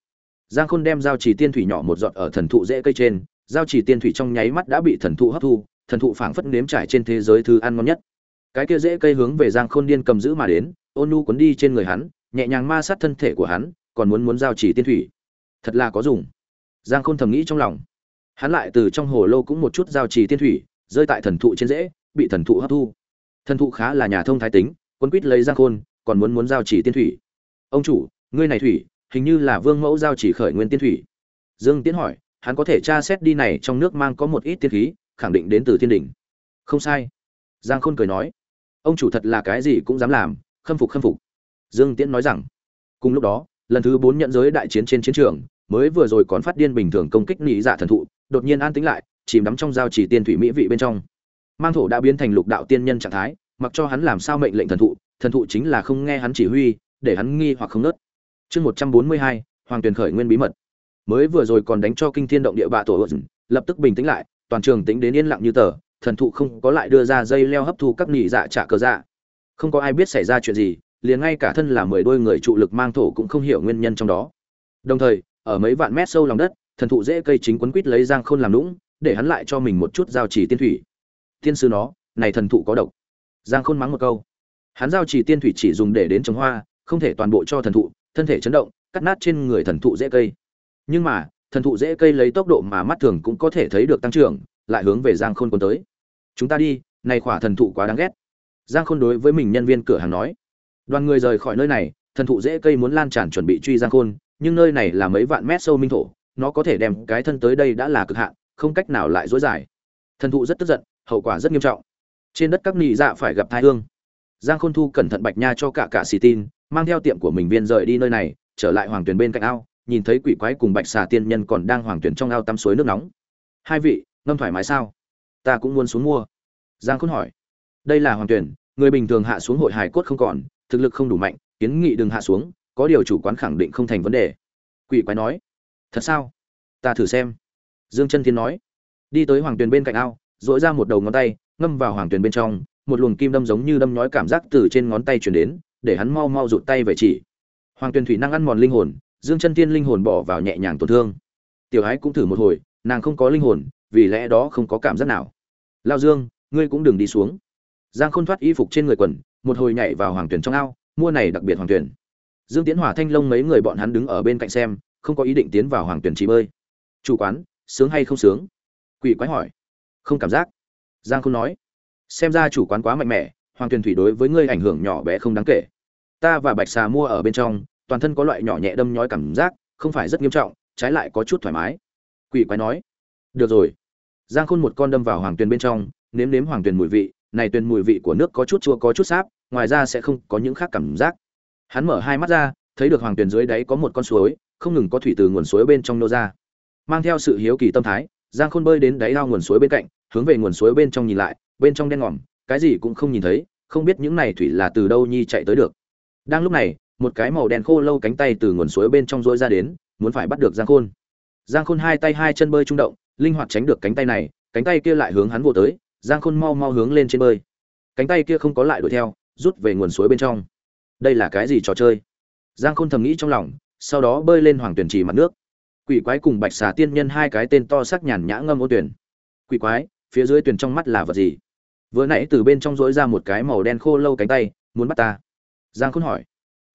A: Giang khôn đem giao chỉ tiên thủy nhỏ một giọt ở thần thụ dễ cây trên, giao chỉ tiên thủy trong nháy mắt đã bị thần thụ hấp thu thần thụ phảng phất nếm trải trên thế giới thứ ăn ngon nhất. Cái kia dễ cây hướng về giang khôn điên cầm giữ mà đến, ôn nu cuốn đi trên người hắn, nhẹ nhàng ma sát thân thể của hắn, còn muốn muốn giao chỉ tiên thủy. Thật là có dùng. Giang khôn thầm nghĩ trong lòng. Hắn lại từ trong hồ lô cũng một chút giao chỉ tiên thủy, rơi tại thần thụ trên rễ bị thần thụ hấp thu. Thần thụ khá là nhà thông thái tính quân quýt lấy giang khôn, còn muốn muốn giao chỉ tiên thủy. Ông chủ, ngươi này thủy, hình như là vương mẫu giao chỉ khởi nguyên tiên thủy. Dương tiến hỏi, hắn có thể tra xét đi này trong nước mang có một ít tiên khí khẳng định đến từ thiên đình. Không sai. Giang khôn cười nói. Ông chủ thật là cái gì cũng dám làm, khâm phục khâm phục. Dương tiễn nói rằng. Cùng lúc đó, lần thứ bốn nhận giới đại chiến trên chiến trường, mới vừa rồi còn phát điên bình thường công kích nị dạ thần thụ, đột nhiên an tĩnh lại, chìm đắm trong giao chỉ tiên thủy mỹ vị bên trong. Mang thổ đã biến thành lục đạo tiên nhân trạng thái, mặc cho hắn làm sao mệnh lệnh thần thụ thần thụ chính là không nghe hắn chỉ huy, để hắn nghi hoặc không nớt. Chương một trăm bốn mươi hai, hoàng tuyền khởi nguyên bí mật. Mới vừa rồi còn đánh cho kinh thiên động địa bạ tổ lập tức bình tĩnh lại toàn trường tính đến yên lặng như tờ, thần thụ không có lại đưa ra dây leo hấp thu các nỉ dạ trả cờ dạ. Không có ai biết xảy ra chuyện gì, liền ngay cả thân là mười đôi người trụ lực mang thổ cũng không hiểu nguyên nhân trong đó. Đồng thời, ở mấy vạn mét sâu lòng đất, thần thụ dễ cây chính quấn quít lấy giang khôn làm lũng để hắn lại cho mình một chút giao chỉ tiên thủy. Tiên sư nó, này thần thụ có độc. Giang khôn mắng một câu. Hắn giao chỉ tiên thủy chỉ dùng để đến trồng hoa, không thể toàn bộ cho thần thụ, thân thể chấn động, cắt nát trên người thần thụ dễ cây. Nhưng mà thần thụ dễ cây lấy tốc độ mà mắt thường cũng có thể thấy được tăng trưởng, lại hướng về giang khôn quân tới. Chúng ta đi, này khỏa thần thụ quá đáng ghét. Giang khôn đối với mình nhân viên cửa hàng nói. Đoàn người rời khỏi nơi này, thần thụ dễ cây muốn lan tràn chuẩn bị truy giang khôn, nhưng nơi này là mấy vạn mét sâu minh thổ, nó có thể đem cái thân tới đây đã là cực hạn, không cách nào lại dối dài. Thần thụ rất tức giận, hậu quả rất nghiêm trọng. Trên đất các nị dạ phải gặp thai hương. Giang khôn thu cẩn thận bạch nha cho cả cả xì tin, mang theo tiệm của mình viên rời đi nơi này, trở lại hoàng tuyền bên cạnh ao nhìn thấy quỷ quái cùng bạch xà tiên nhân còn đang hoàng tuyển trong ao tắm suối nước nóng. Hai vị, ngâm thoải mái sao? Ta cũng muốn xuống mua. Giang khôn hỏi. Đây là hoàng tuyển, người bình thường hạ xuống hội hài cốt không còn, thực lực không đủ mạnh, kiến nghị đừng hạ xuống, có điều chủ quán khẳng định không thành vấn đề. Quỷ quái nói. Thật sao? Ta thử xem. Dương chân thiên nói. Đi tới hoàng tuyền bên cạnh ao dội ra một đầu ngón tay, ngâm vào hoàng tuyền bên trong, một luồng kim đâm giống như đâm nhói cảm giác từ trên ngón tay chuyển đến, để hắn mau mau rụt tay về chỉ. Hoàng tuyền thủy năng ăn mòn linh hồn dương chân tiên linh hồn bỏ vào nhẹ nhàng tổn thương. Tiểu ái cũng thử một hồi, nàng không có linh hồn, vì lẽ đó không có cảm giác nào. Lao dương, ngươi cũng đừng đi xuống. Giang khôn thoát y phục trên người quần, một hồi nhảy vào hoàng tuyển trong ao, mua này đặc biệt hoàng tuyển. Dương tiến hỏa thanh long mấy người bọn hắn đứng ở bên cạnh xem, không có ý định tiến vào hoàng tuyển chỉ bơi. Chủ quán, sướng hay không sướng? Quỷ quái hỏi. Không cảm giác. Giang khôn nói. Xem ra chủ quán quá mạnh mẽ, hoàng tuyển thủy đối với ngươi ảnh hưởng nhỏ bé không đáng kể. Ta và bạch xà mua ở bên trong toàn thân có loại nhỏ nhẹ đâm nhói cảm giác, không phải rất nghiêm trọng, trái lại có chút thoải mái. Quỷ quái nói, được rồi. Giang khôn một con đâm vào hoàng tuyền bên trong, nếm nếm hoàng tuyền mùi vị, này tuyền mùi vị của nước có chút chua, có chút sáp, ngoài ra sẽ không có những khác cảm giác. Hắn mở hai mắt ra, thấy được hoàng tuyền dưới đáy có một con suối, không ngừng có thủy từ nguồn suối bên trong nô ra. Mang theo sự hiếu kỳ tâm thái, giang khôn bơi đến đáy ao nguồn suối bên cạnh, hướng về nguồn suối bên trong nhìn lại, bên trong đen ngòm, cái gì cũng không nhìn thấy, không biết những này thủy là từ đâu nhi chạy tới được. Đang lúc này một cái màu đen khô lâu cánh tay từ nguồn suối bên trong rỗi ra đến, muốn phải bắt được giang khôn. Giang khôn hai tay hai chân bơi trung động, linh hoạt tránh được cánh tay này, cánh tay kia lại hướng hắn vô tới, giang khôn mau mau hướng lên trên bơi. Cánh tay kia không có lại đuổi theo, rút về nguồn suối bên trong. Đây là cái gì trò chơi? Giang khôn thầm nghĩ trong lòng, sau đó bơi lên hoàng tuyển trì mặt nước. Quỷ quái cùng bạch xà tiên nhân hai cái tên to sắc nhàn nhã ngâm ô tuyển. Quỷ quái, phía dưới tuyển trong mắt là vật gì? Vừa nãy từ bên trong dối ra một cái màu đen khô lâu cánh tay, muốn bắt ta. Giang khôn hỏi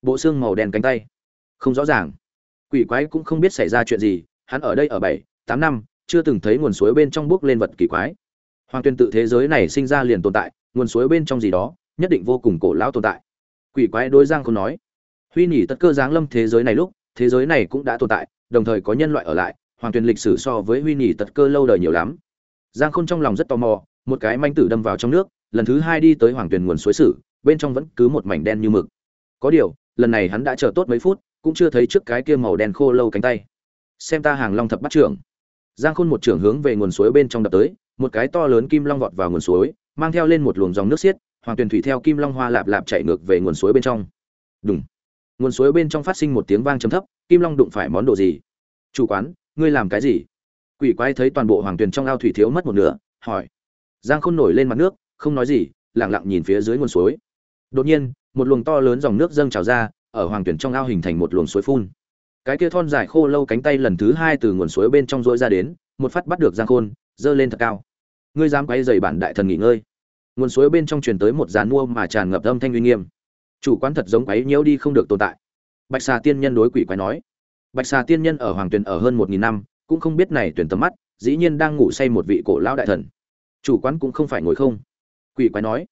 A: bộ xương màu đen cánh tay. Không rõ ràng. Quỷ quái cũng không biết xảy ra chuyện gì, hắn ở đây ở bảy, tám năm, chưa từng thấy nguồn suối bên trong bước lên vật kỳ quái. Hoàng tuyên tự thế giới này sinh ra liền tồn tại, nguồn suối bên trong gì đó, nhất định vô cùng cổ lão tồn tại. Quỷ quái đối giang không nói, huy nhỉ tất cơ giáng lâm thế giới này lúc, thế giới này cũng đã tồn tại, đồng thời có nhân loại ở lại, hoàng tuyên lịch sử so với huy nhỉ tật cơ lâu đời nhiều lắm. Giang khôn trong lòng rất tò mò, một cái manh tử đâm vào trong nước, lần thứ hai đi tới hoàng tuyển nguồn suối sử, bên trong vẫn cứ một mảnh đen như mực. Có điều lần này hắn đã chờ tốt mấy phút, cũng chưa thấy trước cái kia màu đen khô lâu cánh tay. Xem ta hàng long thập bắt trưởng. Giang khôn một trưởng hướng về nguồn suối bên trong đập tới, một cái to lớn kim long vọt vào nguồn suối, mang theo lên một luồng dòng nước xiết, hoàng tuyền thủy theo kim long hoa lạp lạp chạy ngược về nguồn suối bên trong. Đúng nguồn suối bên trong phát sinh một tiếng vang trầm thấp, kim long đụng phải món đồ gì? Chủ quán, ngươi làm cái gì? Quỷ quái thấy toàn bộ hoàng tuyền trong ao thủy thiếu mất một nửa, hỏi. Giang khôn nổi lên mặt nước, không nói gì, lặng lặng nhìn phía dưới nguồn suối đột nhiên, một luồng to lớn dòng nước dâng trào ra, ở hoàng tuyển trong ao hình thành một luồng suối phun. Cái kia thon dài khô lâu cánh tay lần thứ hai từ nguồn suối bên trong rỗi ra đến, một phát bắt được giang khôn, giơ lên thật cao. Ngươi dám quay dày bản đại thần nghỉ ngơi. Nguồn suối bên trong truyền tới một dàn mua mà tràn ngập âm thanh uy nghiêm. Chủ quán thật giống quấy nhiễu đi không được tồn tại. Bạch xà tiên nhân đối quỷ quái nói. Bạch xà tiên nhân ở hoàng tuyển ở hơn một nghìn năm, cũng không biết này tuyển tầm mắt, dĩ nhiên đang ngủ say một vị cổ lão đại thần. Chủ quán cũng không phải ngồi không. Quỷ quái nói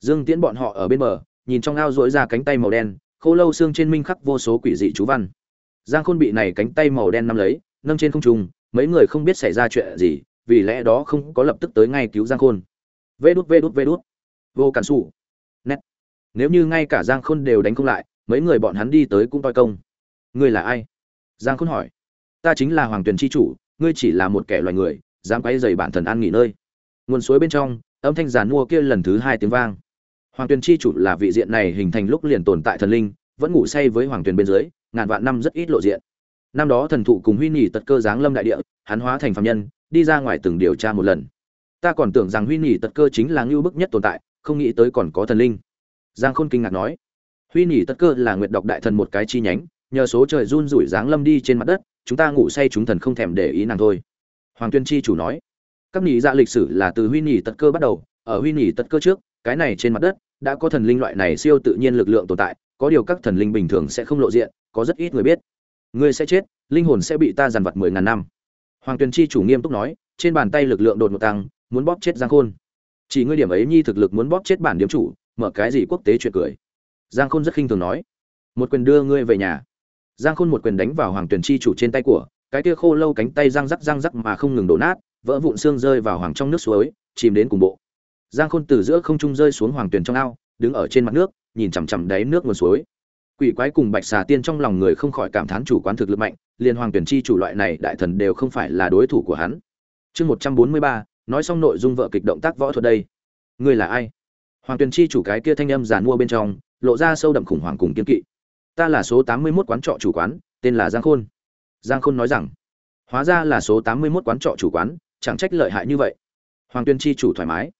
A: dương tiễn bọn họ ở bên bờ, nhìn trong ao rũa ra cánh tay màu đen khô lâu xương trên minh khắc vô số quỷ dị chú văn. Giang khôn bị này cánh tay màu đen nắm lấy, nâng trên không trung, mấy người không biết xảy ra chuyện gì, vì lẽ đó không có lập tức tới ngay cứu giang khôn. Vê đút vê đút vê đút. Vô cản Sủ. nét. Nếu như ngay cả giang khôn đều đánh không lại, mấy người bọn hắn đi tới cũng toi công. Ngươi là ai? Giang khôn hỏi. Ta chính là hoàng tuyền Chi chủ, ngươi chỉ là một kẻ loài người, dám quấy rầy bản thần an nghỉ nơi. Nguồn suối bên trong, âm thanh giàn mua kia lần thứ hai tiếng vang hoàng tuyền chi chủ là vị diện này hình thành lúc liền tồn tại thần linh, vẫn ngủ say với hoàng tuyền bên dưới, ngàn vạn năm rất ít lộ diện. Năm đó thần thụ cùng huy Nhĩ tật cơ giáng lâm đại địa, hắn hóa thành phạm nhân, đi ra ngoài từng điều tra một lần. Ta còn tưởng rằng huy Nhĩ tật cơ chính là ngưu bức nhất tồn tại, không nghĩ tới còn có thần linh. Giang khôn kinh ngạc nói, huy Nhĩ tật cơ là nguyệt độc đại thần một cái chi nhánh, nhờ số trời run rủi giáng lâm đi trên mặt đất, chúng ta ngủ say chúng thần không thèm để ý nàng thôi. Hoàng tuyên chi chủ nói, các nhị dạ lịch sử là từ huy Nhĩ tật cơ bắt đầu, ở huy Nhĩ tật cơ trước, cái này trên mặt đất đã có thần linh loại này siêu tự nhiên lực lượng tồn tại, có điều các thần linh bình thường sẽ không lộ diện, có rất ít người biết. Ngươi sẽ chết, linh hồn sẽ bị ta dằn vặt mười ngàn năm. Hoàng tuyền chi chủ nghiêm túc nói, trên bàn tay lực lượng đột ngột tăng, muốn bóp chết giang khôn. Chỉ ngươi điểm ấy nhi thực lực muốn bóp chết bản điếm chủ, mở cái gì quốc tế chuyện cười. Giang khôn rất khinh thường nói, một quyền đưa ngươi về nhà. Giang khôn một quyền đánh vào hoàng tuyền chi chủ trên tay của, cái kia khô lâu cánh tay răng rắc răng rắc mà không ngừng đổ nát, vỡ vụn xương rơi vào hoàng trong nước suối, chìm đến cùng bộ giang khôn từ giữa không trung rơi xuống hoàng tuyền trong ao, đứng ở trên mặt nước, nhìn chằm chằm đáy nước nguồn suối. Quỷ quái cùng bạch xà tiên trong lòng người không khỏi cảm thán chủ quán thực lực mạnh, liền hoàng tuyển chi chủ loại này đại thần đều không phải là đối thủ của hắn. Chương một trăm bốn mươi ba, nói xong nội dung vợ kịch động tác võ thuật đây. Ngươi là ai? Hoàng tuyển chi chủ cái kia thanh âm giàn mua bên trong, lộ ra sâu đậm khủng hoảng cùng kiên kỵ. Ta là số tám mươi mốt quán trọ chủ quán, tên là giang khôn. Giang khôn nói rằng, hóa ra là số tám mươi mốt quán trọ chủ quán, chẳng trách lợi hại như vậy. Hoàng tuyên chi chủ thoải mái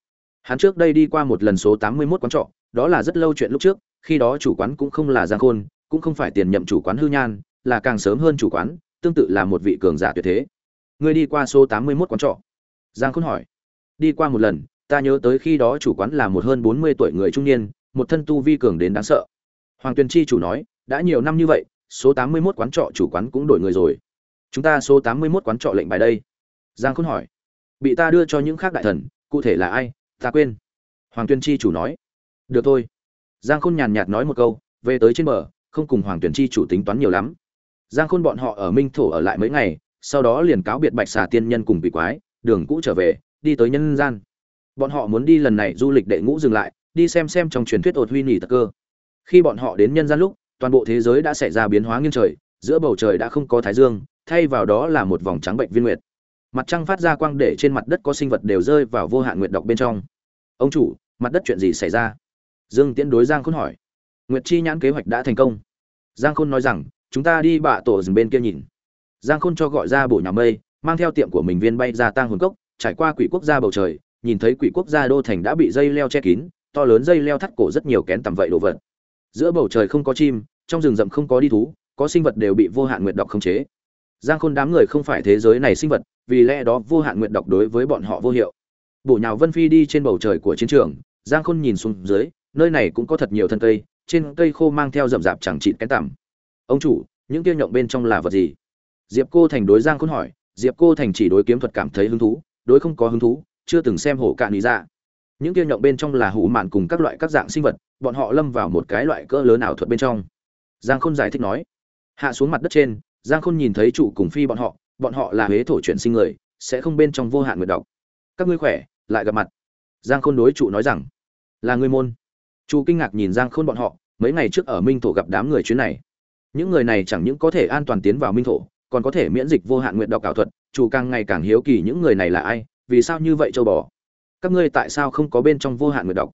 A: hắn trước đây đi qua một lần số 81 quán trọ, đó là rất lâu chuyện lúc trước, khi đó chủ quán cũng không là giang khôn, cũng không phải tiền nhậm chủ quán hư nhan, là càng sớm hơn chủ quán, tương tự là một vị cường giả tuyệt thế. Ngươi đi qua số 81 quán trọ. Giang khôn hỏi. Đi qua một lần, ta nhớ tới khi đó chủ quán là một hơn bốn mươi tuổi người trung niên, một thân tu vi cường đến đáng sợ. Hoàng tuyền chi chủ nói, đã nhiều năm như vậy, số 81 quán trọ chủ quán cũng đổi người rồi. Chúng ta số 81 quán trọ lệnh bài đây. Giang khôn hỏi. Bị ta đưa cho những khác đại thần, cụ thể là ai? Ta quên. Hoàng tuyên chi chủ nói. Được thôi. Giang khôn nhàn nhạt nói một câu, về tới trên bờ, không cùng hoàng Tuyên chi chủ tính toán nhiều lắm. Giang khôn bọn họ ở minh thổ ở lại mấy ngày, sau đó liền cáo biệt bạch xà tiên nhân cùng bị quái, đường cũ trở về, đi tới nhân gian. Bọn họ muốn đi lần này du lịch đệ ngũ dừng lại, đi xem xem trong truyền thuyết ột huy nỉ tật cơ. Khi bọn họ đến nhân gian lúc, toàn bộ thế giới đã xảy ra biến hóa nghiêng trời, giữa bầu trời đã không có thái dương, thay vào đó là một vòng trắng bệnh viên nguyệt mặt trăng phát ra quang để trên mặt đất có sinh vật đều rơi vào vô hạn nguyệt độc bên trong. Ông chủ, mặt đất chuyện gì xảy ra? Dương tiễn đối giang khôn hỏi. Nguyệt chi nhãn kế hoạch đã thành công. Giang khôn nói rằng, chúng ta đi bạ tổ dừng bên kia nhìn. Giang khôn cho gọi ra bổ nhà mây, mang theo tiệm của mình viên bay ra tang hồn cốc, trải qua quỷ quốc gia bầu trời, nhìn thấy quỷ quốc gia đô thành đã bị dây leo che kín, to lớn dây leo thắt cổ rất nhiều kén tầm vậy đồ vật. Giữa bầu trời không có chim, trong rừng rậm không có đi thú, có sinh vật đều bị vô hạn nguyệt độc khống chế giang khôn đám người không phải thế giới này sinh vật, vì lẽ đó vô hạn nguyện độc đối với bọn họ vô hiệu. Bổ nhào vân phi đi trên bầu trời của chiến trường, giang khôn nhìn xuống dưới, nơi này cũng có thật nhiều thân cây, trên cây khô mang theo rậm rạp chẳng chịt cái tằm. Ông chủ, những tiêu nhộng bên trong là vật gì? Diệp cô thành đối giang khôn hỏi. Diệp cô thành chỉ đối kiếm thuật cảm thấy hứng thú, đối không có hứng thú, chưa từng xem hổ cạn lý dạ. ra những tiêu nhộng bên trong là hủ mạn cùng các loại các dạng sinh vật, bọn họ lâm vào một cái loại cỡ lớn ảo thuật bên trong. Giang khôn giải thích nói. Hạ xuống mặt đất trên giang khôn nhìn thấy chủ cùng phi bọn họ bọn họ là huế thổ chuyển sinh người, sẽ không bên trong vô hạn nguyệt độc. Các ngươi khỏe, lại gặp mặt. Giang khôn đối trụ nói rằng, là ngươi môn. Trụ kinh ngạc nhìn giang khôn bọn họ, mấy ngày trước ở minh thổ gặp đám người chuyến này. Những người này chẳng những có thể an toàn tiến vào minh thổ, còn có thể miễn dịch vô hạn nguyện đọc ảo thuật, chủ càng ngày càng hiếu kỳ những người này là ai, vì sao như vậy châu bò. Các ngươi tại sao không có bên trong vô hạn nguyện đọc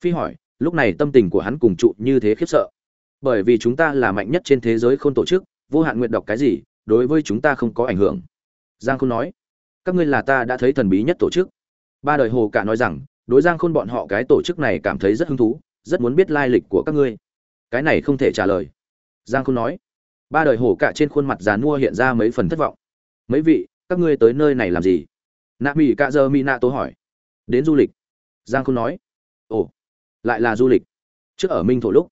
A: phi hỏi, lúc này tâm tình của hắn cùng trụ như thế khiếp sợ. Bởi vì chúng ta là mạnh nhất trên thế giới khôn tổ chức vô hạn nguyện đọc cái gì, đối với chúng ta không có ảnh hưởng. Giang khôn nói, các ngươi là ta đã thấy thần bí nhất tổ chức. Ba đời hồ cả nói rằng, đối giang khôn bọn họ cái tổ chức này cảm thấy rất hứng thú, rất muốn biết lai lịch của các ngươi. Cái này không thể trả lời. Giang khôn nói, ba đời hổ cả trên khuôn mặt già nua hiện ra mấy phần thất vọng. Mấy vị, các ngươi tới nơi này làm gì? Nạ mỹ cạ giờ mỹ nạ tố hỏi. Đến du lịch. Giang khôn nói, ồ, lại là du lịch. Trước ở minh thổ lúc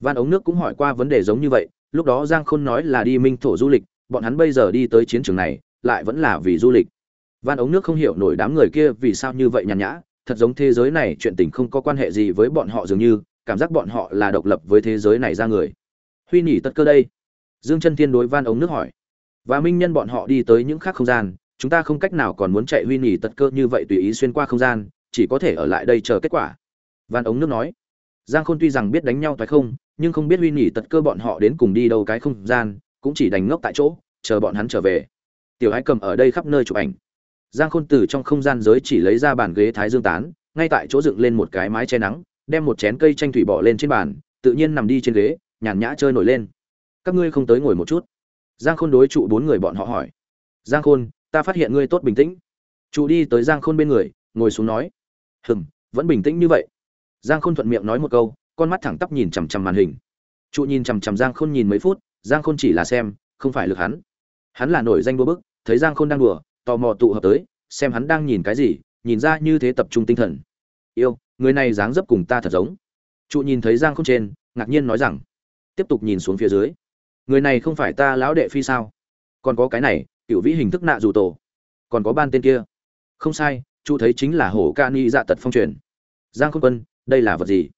A: van ống nước cũng hỏi qua vấn đề giống như vậy lúc đó giang khôn nói là đi minh thổ du lịch, bọn hắn bây giờ đi tới chiến trường này, lại vẫn là vì du lịch. Van ống nước không hiểu nổi đám người kia vì sao như vậy nhàn nhã, thật giống thế giới này chuyện tình không có quan hệ gì với bọn họ dường như, cảm giác bọn họ là độc lập với thế giới này ra người. Huy nhỉ tất cơ đây. Dương chân thiên đối van ống nước hỏi. Và minh nhân bọn họ đi tới những khác không gian, chúng ta không cách nào còn muốn chạy huy nhỉ tất cơ như vậy tùy ý xuyên qua không gian, chỉ có thể ở lại đây chờ kết quả. Van ống nước nói. Giang khôn tuy rằng biết đánh nhau thoái không nhưng không biết huy nhỉ tật cơ bọn họ đến cùng đi đâu cái không gian, cũng chỉ đánh ngốc tại chỗ, chờ bọn hắn trở về. Tiểu ái cầm ở đây khắp nơi chụp ảnh. Giang khôn từ trong không gian giới chỉ lấy ra bàn ghế thái dương tán, ngay tại chỗ dựng lên một cái mái che nắng, đem một chén cây chanh thủy bỏ lên trên bàn, tự nhiên nằm đi trên ghế, nhàn nhã chơi nổi lên. Các ngươi không tới ngồi một chút? Giang khôn đối trụ bốn người bọn họ hỏi. Giang khôn, ta phát hiện ngươi tốt bình tĩnh. Trụ đi tới giang khôn bên người, ngồi xuống nói. Hừm, vẫn bình tĩnh như vậy. Giang khôn thuận miệng nói một câu con mắt thẳng tắp nhìn chằm chằm màn hình. Trụ nhìn chằm chằm giang khôn nhìn mấy phút, giang khôn chỉ là xem, không phải lực hắn. Hắn là nổi danh đua bức, thấy giang khôn đang đùa, tò mò tụ hợp tới, xem hắn đang nhìn cái gì, nhìn ra như thế tập trung tinh thần. Yêu, người này dáng dấp cùng ta thật giống. Trụ nhìn thấy giang khôn trên, ngạc nhiên nói rằng, tiếp tục nhìn xuống phía dưới. Người này không phải ta lão đệ phi sao? Còn có cái này, cựu vĩ hình thức nạ dù tổ. Còn có ban tên kia. Không sai chu thấy chính là hổ ca ni dạ tật phong truyền. Giang khôn quân, đây là vật gì?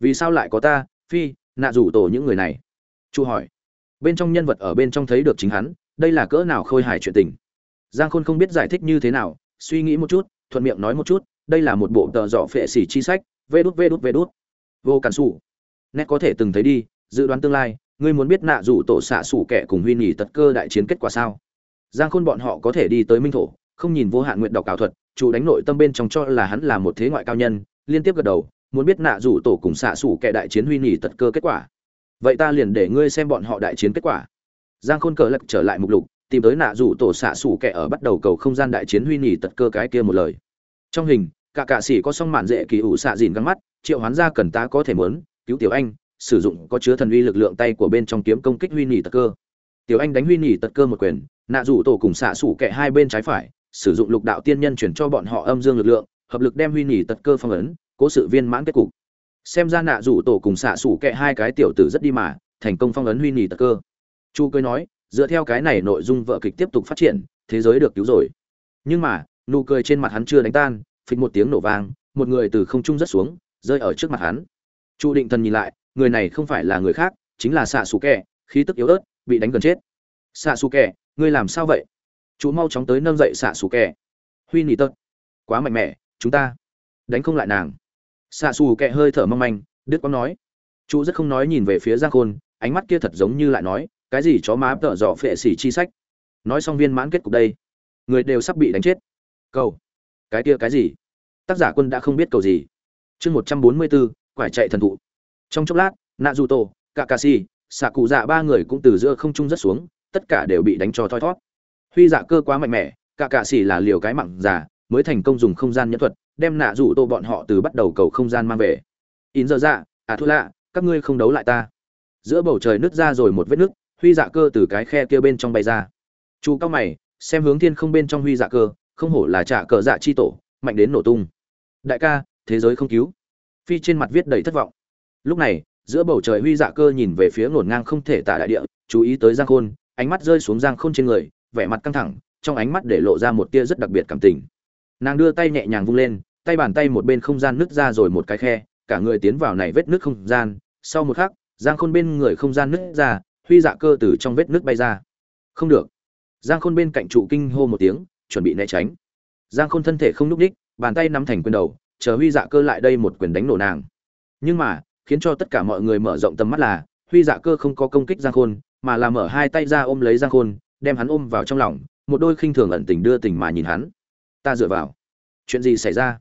A: Vì sao lại có ta, phi, nạ rủ tổ những người này? Chu hỏi. Bên trong nhân vật ở bên trong thấy được chính hắn, đây là cỡ nào khôi hài chuyện tình? Giang khôn không biết giải thích như thế nào, suy nghĩ một chút, thuận miệng nói một chút, đây là một bộ tờ dọ phệ xỉ chi sách, vê đút vê đút vê đút. Vô cản xù nét có thể từng thấy đi, dự đoán tương lai, ngươi muốn biết nạ rủ tổ xạ xủ kẻ cùng huy nhỉ tật cơ đại chiến kết quả sao? Giang khôn bọn họ có thể đi tới minh thổ, không nhìn vô hạn nguyện đọc ảo thuật, chủ đánh nội tâm bên trong cho là hắn là một thế ngoại cao nhân, liên tiếp gật đầu muốn biết nạ rủ tổ cùng xạ sủ kẻ đại chiến huy nhỉ tật cơ kết quả. Vậy ta liền để ngươi xem bọn họ đại chiến kết quả. Giang khôn cờ lật trở lại mục lục, tìm tới nạ rủ tổ xạ sủ kẻ ở bắt đầu cầu không gian đại chiến huy nhỉ tật cơ cái kia một lời. Trong hình, cả cạ sĩ có song màn dễ kỳ ủ xạ dìn găng mắt, triệu hoán ra cần ta có thể muốn, cứu tiểu anh, sử dụng có chứa thần uy lực lượng tay của bên trong kiếm công kích huy nhỉ tật cơ. Tiểu anh đánh huy nhỉ tật cơ một quyền, nạ rủ tổ cùng xạ sủ kẻ hai bên trái phải, sử dụng lục đạo tiên nhân chuyển cho bọn họ âm dương lực lượng, hợp lực đem huy nhỉ tật cơ phong ấn cố sự viên mãn kết cục. Xem ra nạ rủ tổ cùng xạ xủ kệ hai cái tiểu tử rất đi mà thành công phong ấn huy nhì tật cơ. Chu cười nói dựa theo cái này nội dung vợ kịch tiếp tục phát triển thế giới được cứu rồi. Nhưng mà nụ cười trên mặt hắn chưa đánh tan phịch một tiếng nổ vang một người từ không trung rất xuống rơi ở trước mặt hắn. Chu định thần nhìn lại người này không phải là người khác chính là xạ xù kẹ khí tức yếu ớt bị đánh gần chết. Xạ xù kẹ ngươi làm sao vậy? Chú mau chóng tới nâng dậy xạ xù kẹ. Huy nỉ tật, quá mạnh mẽ chúng ta đánh không lại nàng xạ xù kẹ hơi thở mong manh, đức có nói. Chú rất không nói nhìn về phía giang khôn, ánh mắt kia thật giống như lại nói, cái gì chó má tợ dọ phệ xỉ chi sách? Nói xong viên mãn kết cục đây, người đều sắp bị đánh chết. Cầu. Cái kia cái gì? Tác giả quân đã không biết cầu gì. Chương một trăm bốn mươi bốn quải chạy thần thụ. Trong chốc lát nạ du tổ cạ cà si xạ cụ dạ ba người cũng từ giữa không trung rất xuống, tất cả đều bị đánh cho thoi thót. Huy dạ cơ quá mạnh mẽ cạ cà si là liều cái mặn giả mới thành công dùng không gian nhẫn thuật đem nạ rủ tô bọn họ từ bắt đầu cầu không gian mang về. In giờ dạ à thu lạ, các ngươi không đấu lại ta. Giữa bầu trời nứt ra rồi một vết nứt, huy dạ cơ từ cái khe kia bên trong bay ra. Chú cao mày, xem hướng thiên không bên trong huy dạ cơ, không hổ là trả cờ dạ chi tổ, mạnh đến nổ tung. Đại ca, thế giới không cứu. Phi trên mặt viết đầy thất vọng. Lúc này, giữa bầu trời huy dạ cơ nhìn về phía ngổn ngang không thể tả đại địa, chú ý tới giang khôn, ánh mắt rơi xuống giang khôn trên người, vẻ mặt căng thẳng, trong ánh mắt để lộ ra một tia rất đặc biệt cảm tình. Nàng đưa tay nhẹ nhàng vung lên tay bàn tay một bên không gian nứt ra rồi một cái khe cả người tiến vào này vết nứt không gian. Sau một khắc giang khôn bên người không gian nứt ra huy dạ cơ từ trong vết nứt bay ra. Không được. Giang khôn bên cạnh trụ kinh hô một tiếng chuẩn bị né tránh. Giang khôn thân thể không lúc đích, bàn tay nắm thành quyền đầu chờ huy dạ cơ lại đây một quyền đánh nổ nàng. Nhưng mà khiến cho tất cả mọi người mở rộng tầm mắt là huy dạ cơ không có công kích giang khôn mà là mở hai tay ra ôm lấy giang khôn đem hắn ôm vào trong lòng một đôi khinh thường ẩn tình đưa tình mà nhìn hắn. Ta dựa vào. Chuyện gì xảy ra?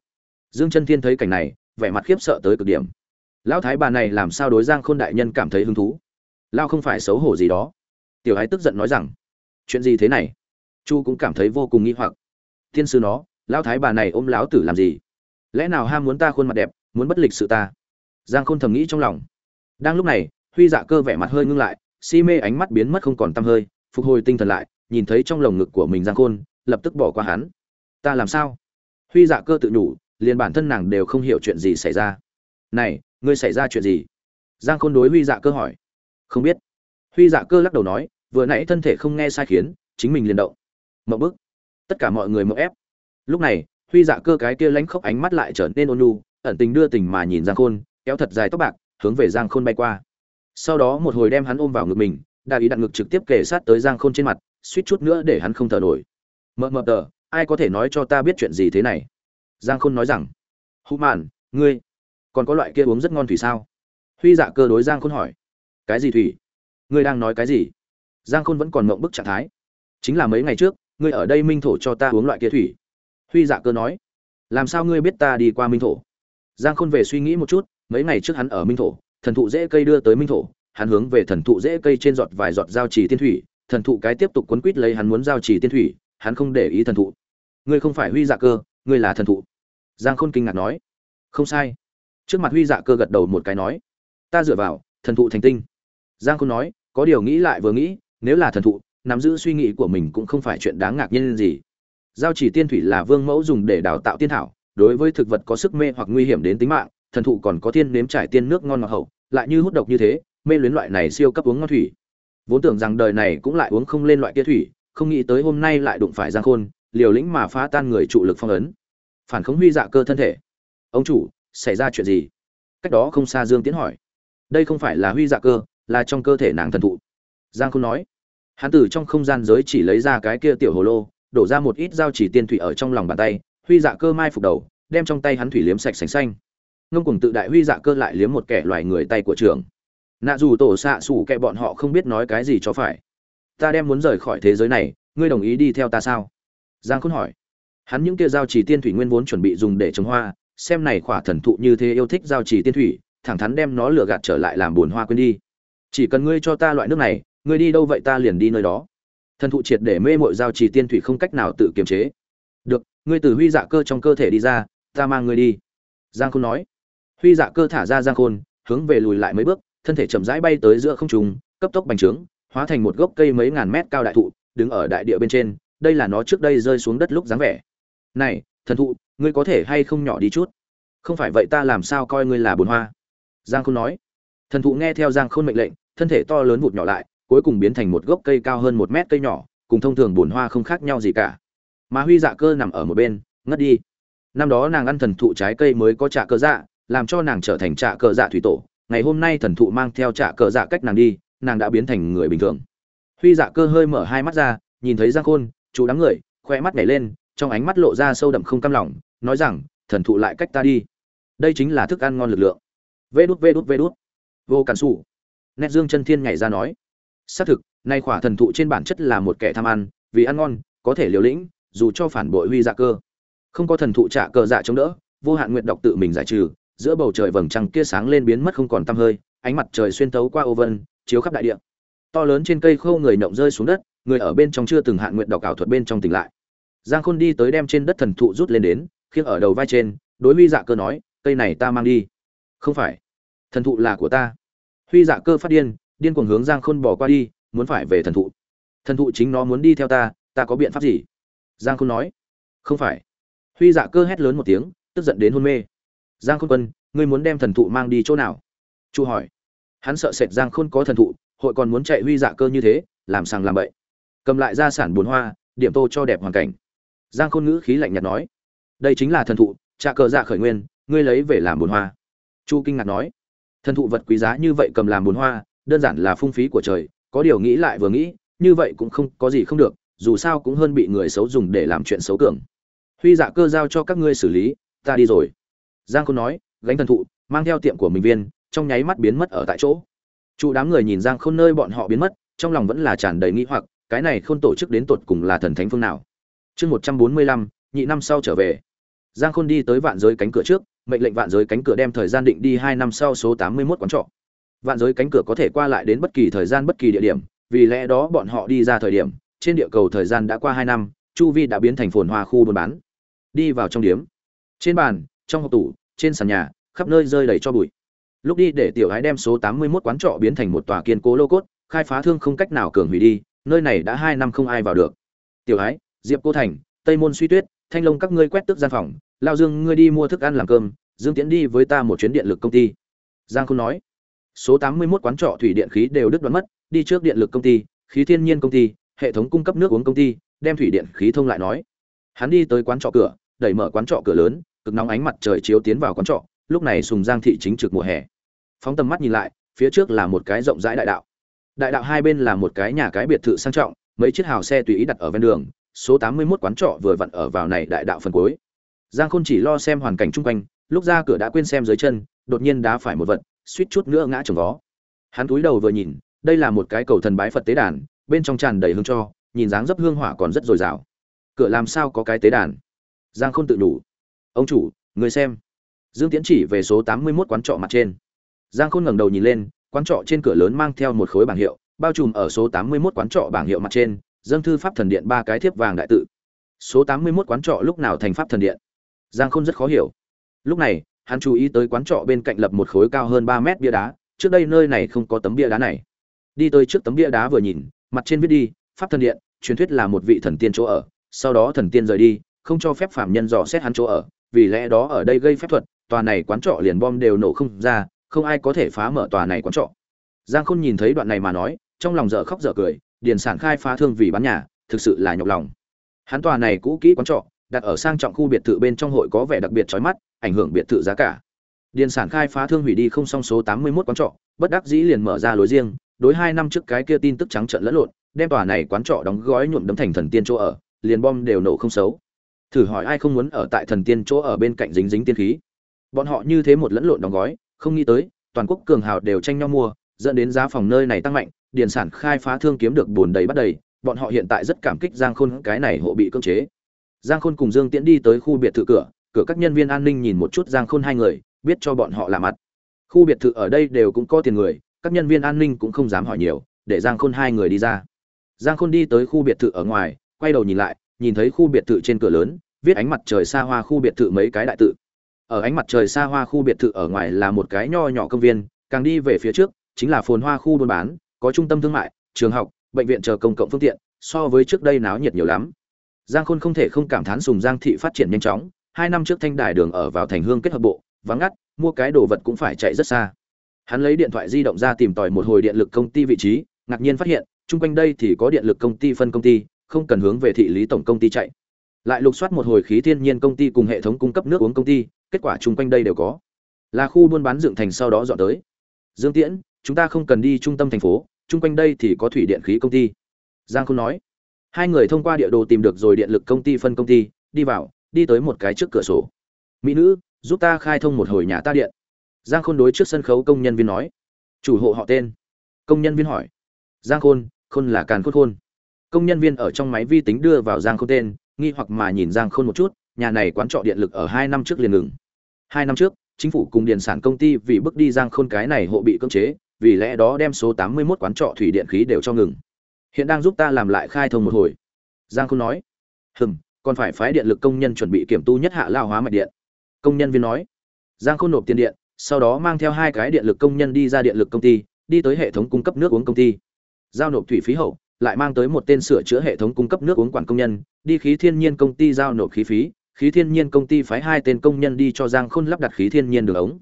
A: Dương chân thiên thấy cảnh này, vẻ mặt khiếp sợ tới cực điểm. Lão thái bà này làm sao đối giang khôn đại nhân cảm thấy hứng thú? Lao không phải xấu hổ gì đó. Tiểu ái tức giận nói rằng, chuyện gì thế này? Chu cũng cảm thấy vô cùng nghi hoặc. Thiên sư nó, lão thái bà này ôm lão tử làm gì? Lẽ nào ham muốn ta khuôn mặt đẹp, muốn bất lịch sự ta? Giang khôn thầm nghĩ trong lòng. Đang lúc này, huy dạ cơ vẻ mặt hơi ngưng lại, si mê ánh mắt biến mất không còn t hơi, phục hồi tinh thần lại, nhìn thấy trong lồng ngực của mình giang khôn, lập tức bỏ qua hắn. Ta làm sao? Huy dạ cơ tự nhủ liền bản thân nàng đều không hiểu chuyện gì xảy ra. Này, ngươi xảy ra chuyện gì? Giang khôn đối huy dạ cơ hỏi. Không biết. Huy dạ cơ lắc đầu nói, vừa nãy thân thể không nghe sai khiến, chính mình liền động. Mậu bức. Tất cả mọi người mậu ép. Lúc này, huy dạ cơ cái kia lánh khóc ánh mắt lại trở nên ôn nhu, ẩn tình đưa tình mà nhìn giang khôn, kéo thật dài tóc bạc, hướng về giang khôn bay qua. Sau đó một hồi đem hắn ôm vào ngực mình, đa ý đặt ngực trực tiếp kề sát tới giang khôn trên mặt, suýt chút nữa để hắn không thở nổi. Mờ mờ tờ, ai có thể nói cho ta biết chuyện gì thế này? Giang khôn nói rằng hụ mạn, ngươi còn có loại kia uống rất ngon thủy sao? Huy dạ cơ đối giang khôn hỏi, cái gì thủy? Ngươi đang nói cái gì? Giang khôn vẫn còn mộng bức trạng thái, chính là mấy ngày trước, ngươi ở đây minh thổ cho ta uống loại kia thủy. Huy dạ cơ nói, làm sao ngươi biết ta đi qua minh thổ? Giang khôn về suy nghĩ một chút, mấy ngày trước hắn ở minh thổ, thần thụ dễ cây đưa tới minh thổ, hắn hướng về thần thụ dễ cây trên giọt vài giọt giao trì tiên thủy, thần thụ cái tiếp tục quấn quít lấy hắn muốn giao trì tiên thủy, hắn không để ý thần thụ. Ngươi không phải huy dạ cơ ngươi là thần thụ. Giang khôn kinh ngạc nói. Không sai. Trước mặt huy dạ cơ gật đầu một cái nói. Ta dựa vào, thần thụ thành tinh. Giang khôn nói, có điều nghĩ lại vừa nghĩ, nếu là thần thụ, nắm giữ suy nghĩ của mình cũng không phải chuyện đáng ngạc nhiên gì. Giao chỉ tiên thủy là vương mẫu dùng để đào tạo tiên thảo, đối với thực vật có sức mê hoặc nguy hiểm đến tính mạng, thần thụ còn có tiên nếm trải tiên nước ngon ngọt hậu, lại như hút độc như thế, mê luyến loại này siêu cấp uống ngon thủy. Vốn tưởng rằng đời này cũng lại uống không lên loại kia thủy, không nghĩ tới hôm nay lại đụng phải giang khôn, liều lĩnh mà phá tan người trụ lực phong ấn phản khống huy dạ cơ thân thể. Ông chủ, xảy ra chuyện gì? Cách đó không xa dương tiến hỏi. Đây không phải là huy dạ cơ, là trong cơ thể nàng thần thụ. Giang khôn nói. Hắn từ trong không gian giới chỉ lấy ra cái kia tiểu hồ lô, đổ ra một ít dao chỉ tiên thủy ở trong lòng bàn tay, huy dạ cơ mai phục đầu, đem trong tay hắn thủy liếm sạch sành xanh. Ngông cùng tự đại huy dạ cơ lại liếm một kẻ loài người tay của trường nạ dù tổ xạ xủ kẻ bọn họ không biết nói cái gì cho phải. Ta đem muốn rời khỏi thế giới này, ngươi đồng ý đi theo ta sao? Giang khôn hỏi hắn những kia giao chỉ tiên thủy nguyên vốn chuẩn bị dùng để trồng hoa, xem này khỏa thần thụ như thế yêu thích giao chỉ tiên thủy, thẳng thắn đem nó lừa gạt trở lại làm buồn hoa quên đi. Chỉ cần ngươi cho ta loại nước này, ngươi đi đâu vậy ta liền đi nơi đó. Thần thụ triệt để mê mội giao trì tiên thủy không cách nào tự kiềm chế. Được, ngươi từ huy dạ cơ trong cơ thể đi ra, ta mang ngươi đi. Giang khôn nói. Huy dạ cơ thả ra giang khôn, hướng về lùi lại mấy bước, thân thể chậm rãi bay tới giữa không trung, cấp tốc bành trướng, hóa thành một gốc cây mấy ngàn mét cao đại thụ, đứng ở đại địa bên trên, đây là nó trước đây rơi xuống đất lúc dáng vẻ này, thần thụ, ngươi có thể hay không nhỏ đi chút? Không phải vậy ta làm sao coi ngươi là bồn hoa? Giang khôn nói. Thần thụ nghe theo giang khôn mệnh lệnh, thân thể to lớn vụt nhỏ lại, cuối cùng biến thành một gốc cây cao hơn một mét cây nhỏ, cùng thông thường bồn hoa không khác nhau gì cả. Mà huy dạ cơ nằm ở một bên, ngất đi. Năm đó nàng ăn thần thụ trái cây mới có trạ cơ dạ làm cho nàng trở thành trạ cơ dạ thủy tổ. Ngày hôm nay thần thụ mang theo trạ cơ dạ cách nàng đi, nàng đã biến thành người bình thường. Huy dạ cơ hơi mở hai mắt ra, nhìn thấy giang khôn chú đám người, khoe mắt nhảy lên trong ánh mắt lộ ra sâu đậm không cam lòng, nói rằng, thần thụ lại cách ta đi. Đây chính là thức ăn ngon lực lượng. Vê đút vê đút vê đút. Vô cản sủ. nét dương chân thiên nhảy ra nói, xác thực, nay khỏa thần thụ trên bản chất là một kẻ tham ăn, vì ăn ngon, có thể liều lĩnh, dù cho phản bội huy dạ cơ. Không có thần thụ trả cờ dạ chống đỡ, vô hạn nguyện đọc tự mình giải trừ, giữa bầu trời vầng trăng kia sáng lên biến mất không còn tăm hơi, ánh mặt trời xuyên tấu qua ô vân, chiếu khắp đại địa. To lớn trên cây khô người nộng rơi xuống đất, người ở bên trong chưa từng hạn nguyện đọc ảo thuật bên trong tỉnh lại giang khôn đi tới đem trên đất thần thụ rút lên đến, khiêng ở đầu vai trên, đối huy dạ cơ nói, cây này ta mang đi. Không phải. Thần thụ là của ta. Huy dạ cơ phát điên điên cuồng hướng giang khôn bỏ qua đi, muốn phải về thần thụ. Thần thụ chính nó muốn đi theo ta ta có biện pháp gì? Giang khôn nói. Không phải. Huy dạ cơ hét lớn một tiếng, tức giận đến hôn mê. Giang khôn quân, ngươi muốn đem thần thụ mang đi chỗ nào? Chu hỏi. Hắn sợ sệt giang khôn có thần thụ, hội còn muốn chạy huy dạ cơ như thế, làm sàng làm bậy. Cầm lại gia sản bồn hoa, điểm tô cho đẹp hoàn cảnh giang khôn ngữ khí lạnh nhạt nói đây chính là thần thụ trà cờ dạ khởi nguyên ngươi lấy về làm bồn hoa. Chu kinh ngạc nói thần thụ vật quý giá như vậy cầm làm bồn hoa đơn giản là phung phí của trời có điều nghĩ lại vừa nghĩ như vậy cũng không có gì không được dù sao cũng hơn bị người xấu dùng để làm chuyện xấu cường. Huy dạ cơ giao cho các ngươi xử lý ta đi rồi. Giang khôn nói gánh thần thụ mang theo tiệm của mình viên trong nháy mắt biến mất ở tại chỗ. Chủ đám người nhìn Giang Khôn nơi bọn họ biến mất, trong lòng vẫn là tràn đầy nghi hoặc, cái này Khôn tổ chức đến tột cùng là thần thánh phương nào. Chương 145, nhị năm sau trở về. Giang Khôn đi tới vạn giới cánh cửa trước, mệnh lệnh vạn giới cánh cửa đem thời gian định đi 2 năm sau số 81 quán trọ. Vạn giới cánh cửa có thể qua lại đến bất kỳ thời gian bất kỳ địa điểm, vì lẽ đó bọn họ đi ra thời điểm, trên địa cầu thời gian đã qua 2 năm, chu vi đã biến thành phồn hoa khu buôn bán. Đi vào trong điểm. Trên bàn, trong hộp tủ, trên sàn nhà, khắp nơi rơi đầy cho bụi lúc đi để tiểu hái đem số 81 quán trọ biến thành một tòa kiên cố lô cốt khai phá thương không cách nào cường hủy đi nơi này đã hai năm không ai vào được tiểu hái diệp cô thành, tây môn suy tuyết, thanh long các ngươi quét tức gian phòng, lao dương ngươi đi mua thức ăn làm cơm, dương Tiễn đi với ta một chuyến điện lực công ty. Giang không nói. Số 81 quán trọ thủy điện khí đều đứt đoạn mất, đi trước điện lực công ty, khí thiên nhiên công ty, hệ thống cung cấp nước uống công ty, đem thủy điện khí thông lại nói. Hắn đi tới quán trọ cửa, đẩy mở quán trọ cửa lớn, cực nóng ánh mặt trời chiếu tiến vào quán trọ, lúc này sùng giang thị chính trực mùa hè. Phóng tầm mắt nhìn lại, phía trước là một cái rộng rãi đại đạo. Đại đạo hai bên là một cái nhà cái biệt thự sang trọng, mấy chiếc hào xe tùy ý đặt ở ven đường số tám mươi 81 quán trọ vừa vặn ở vào này đại đạo phần cuối. Giang khôn chỉ lo xem hoàn cảnh chung quanh, lúc ra cửa đã quên xem dưới chân, đột nhiên đá phải một vật, suýt chút nữa ngã trồng vó. Hắn cúi đầu vừa nhìn, đây là một cái cầu thần bái phật tế đàn, bên trong tràn đầy hương cho, nhìn dáng dấp hương hỏa còn rất dồi dào. Cửa làm sao có cái tế đàn? Giang khôn tự đủ ông chủ, người xem. Dương tiễn chỉ về số tám mươi 81 quán trọ mặt trên. Giang khôn ngẩng đầu nhìn lên, quán trọ trên cửa lớn mang theo một khối bảng hiệu, bao trùm ở số tám mươi 81 quán trọ bảng hiệu mặt trên dâng thư pháp thần điện ba cái thiếp vàng đại tự. Số tám mươi 81 quán trọ lúc nào thành pháp thần điện? Giang khôn rất khó hiểu. Lúc này, hắn chú ý tới quán trọ bên cạnh lập một khối cao hơn ba mét bia đá, trước đây nơi này không có tấm bia đá này. Đi tới trước tấm bia đá vừa nhìn, mặt trên viết đi, pháp thần điện, truyền thuyết là một vị thần tiên chỗ ở, sau đó thần tiên rời đi, không cho phép phạm nhân dò xét hắn chỗ ở, vì lẽ đó ở đây gây phép thuật, tòa này quán trọ liền bom đều nổ không ra, không ai có thể phá mở tòa này quán trọ. Giang khôn nhìn thấy đoạn này mà nói, trong lòng dở khóc dở cười điền sản khai phá thương vì bán nhà, thực sự là nhọc lòng. Hắn tòa này cũ kỹ quán trọ, đặt ở sang trọng khu biệt thự bên trong hội có vẻ đặc biệt chói mắt, ảnh hưởng biệt thự giá cả. Điền sản khai phá thương hủy đi không xong số tám mươi 81 quán trọ, bất đắc dĩ liền mở ra lối riêng, đối hai năm trước cái kia tin tức trắng trợn lẫn lộn, đem tòa này quán trọ đóng gói nhuộm đấm thành thần tiên chỗ ở, liền bom đều nổ không xấu. Thử hỏi ai không muốn ở tại thần tiên chỗ ở bên cạnh dính dính tiên khí? Bọn họ như thế một lẫn lộn đóng gói, không nghĩ tới, toàn quốc cường hào đều tranh nhau mua dẫn đến giá phòng nơi này tăng mạnh, điền sản khai phá thương kiếm được bùn đầy bắt đầy, bọn họ hiện tại rất cảm kích giang khôn, cái này hộ bị cưỡng chế. Giang khôn cùng dương tiễn đi tới khu biệt thự cửa cửa các nhân viên an ninh nhìn một chút giang khôn hai người, biết cho bọn họ làm mặt. Khu biệt thự ở đây đều cũng có tiền người, các nhân viên an ninh cũng không dám hỏi nhiều, để giang khôn hai người đi ra. Giang khôn đi tới khu biệt thự ở ngoài, quay đầu nhìn lại, nhìn thấy khu biệt thự trên cửa lớn, viết ánh mặt trời xa hoa khu biệt thự mấy cái đại tự. Ở ánh mặt trời xa hoa khu biệt thự ở ngoài là một cái nho nhỏ công viên, càng đi về phía trước chính là phồn hoa khu buôn bán, có trung tâm thương mại, trường học, bệnh viện chờ công cộng phương tiện, so với trước đây náo nhiệt nhiều lắm. Giang khôn không thể không cảm thán sùng giang thị phát triển nhanh chóng, hai năm trước thanh đài đường ở vào thành hương kết hợp bộ, vắng ngắt, mua cái đồ vật cũng phải chạy rất xa. Hắn lấy điện thoại di động ra tìm tòi một hồi điện lực công ty vị trí, ngạc nhiên phát hiện, chung quanh đây thì có điện lực công ty phân công ty, không cần hướng về thị lý tổng công ty chạy. Lại lục soát một hồi khí thiên nhiên công ty cùng hệ thống cung cấp nước uống công ty, kết quả chung quanh đây đều có. Là khu buôn bán dựng thành sau đó dọn tới. Dương tiễn chúng ta không cần đi trung tâm thành phố, chung quanh đây thì có thủy điện khí công ty. Giang Khôn nói. Hai người thông qua địa đồ tìm được rồi điện lực công ty phân công ty, đi vào, đi tới một cái trước cửa sổ. Mỹ nữ, giúp ta khai thông một hồi nhà ta điện. Giang khôn đối trước sân khấu công nhân viên nói. Chủ hộ họ tên. Công nhân viên hỏi. Giang khôn khôn là càn khôn khôn. Công nhân viên ở trong máy vi tính đưa vào giang khôn tên, nghi hoặc mà nhìn giang khôn một chút, nhà này quán trọ điện lực ở hai năm trước liền ngừng. Hai năm trước, chính phủ cùng điện sản công ty vì bước đi giang khôn cái này hộ bị cưỡng chế vì lẽ đó đem số tám mươi 81 quán trọ thủy điện khí đều cho ngừng. Hiện đang giúp ta làm lại khai thông một hồi. Giang khôn nói. "Ừm, còn phải phái điện lực công nhân chuẩn bị kiểm tu nhất hạ lao hóa mạch điện. Công nhân viên nói. Giang khôn nộp tiền điện sau đó mang theo hai cái điện lực công nhân đi ra điện lực công ty đi tới hệ thống cung cấp nước uống công ty. Giao nộp thủy phí hậu lại mang tới một tên sửa chữa hệ thống cung cấp nước uống quản công nhân đi khí thiên nhiên công ty giao nộp khí phí khí thiên nhiên công ty phái hai tên công nhân đi cho giang khôn lắp đặt khí thiên nhiên đường ống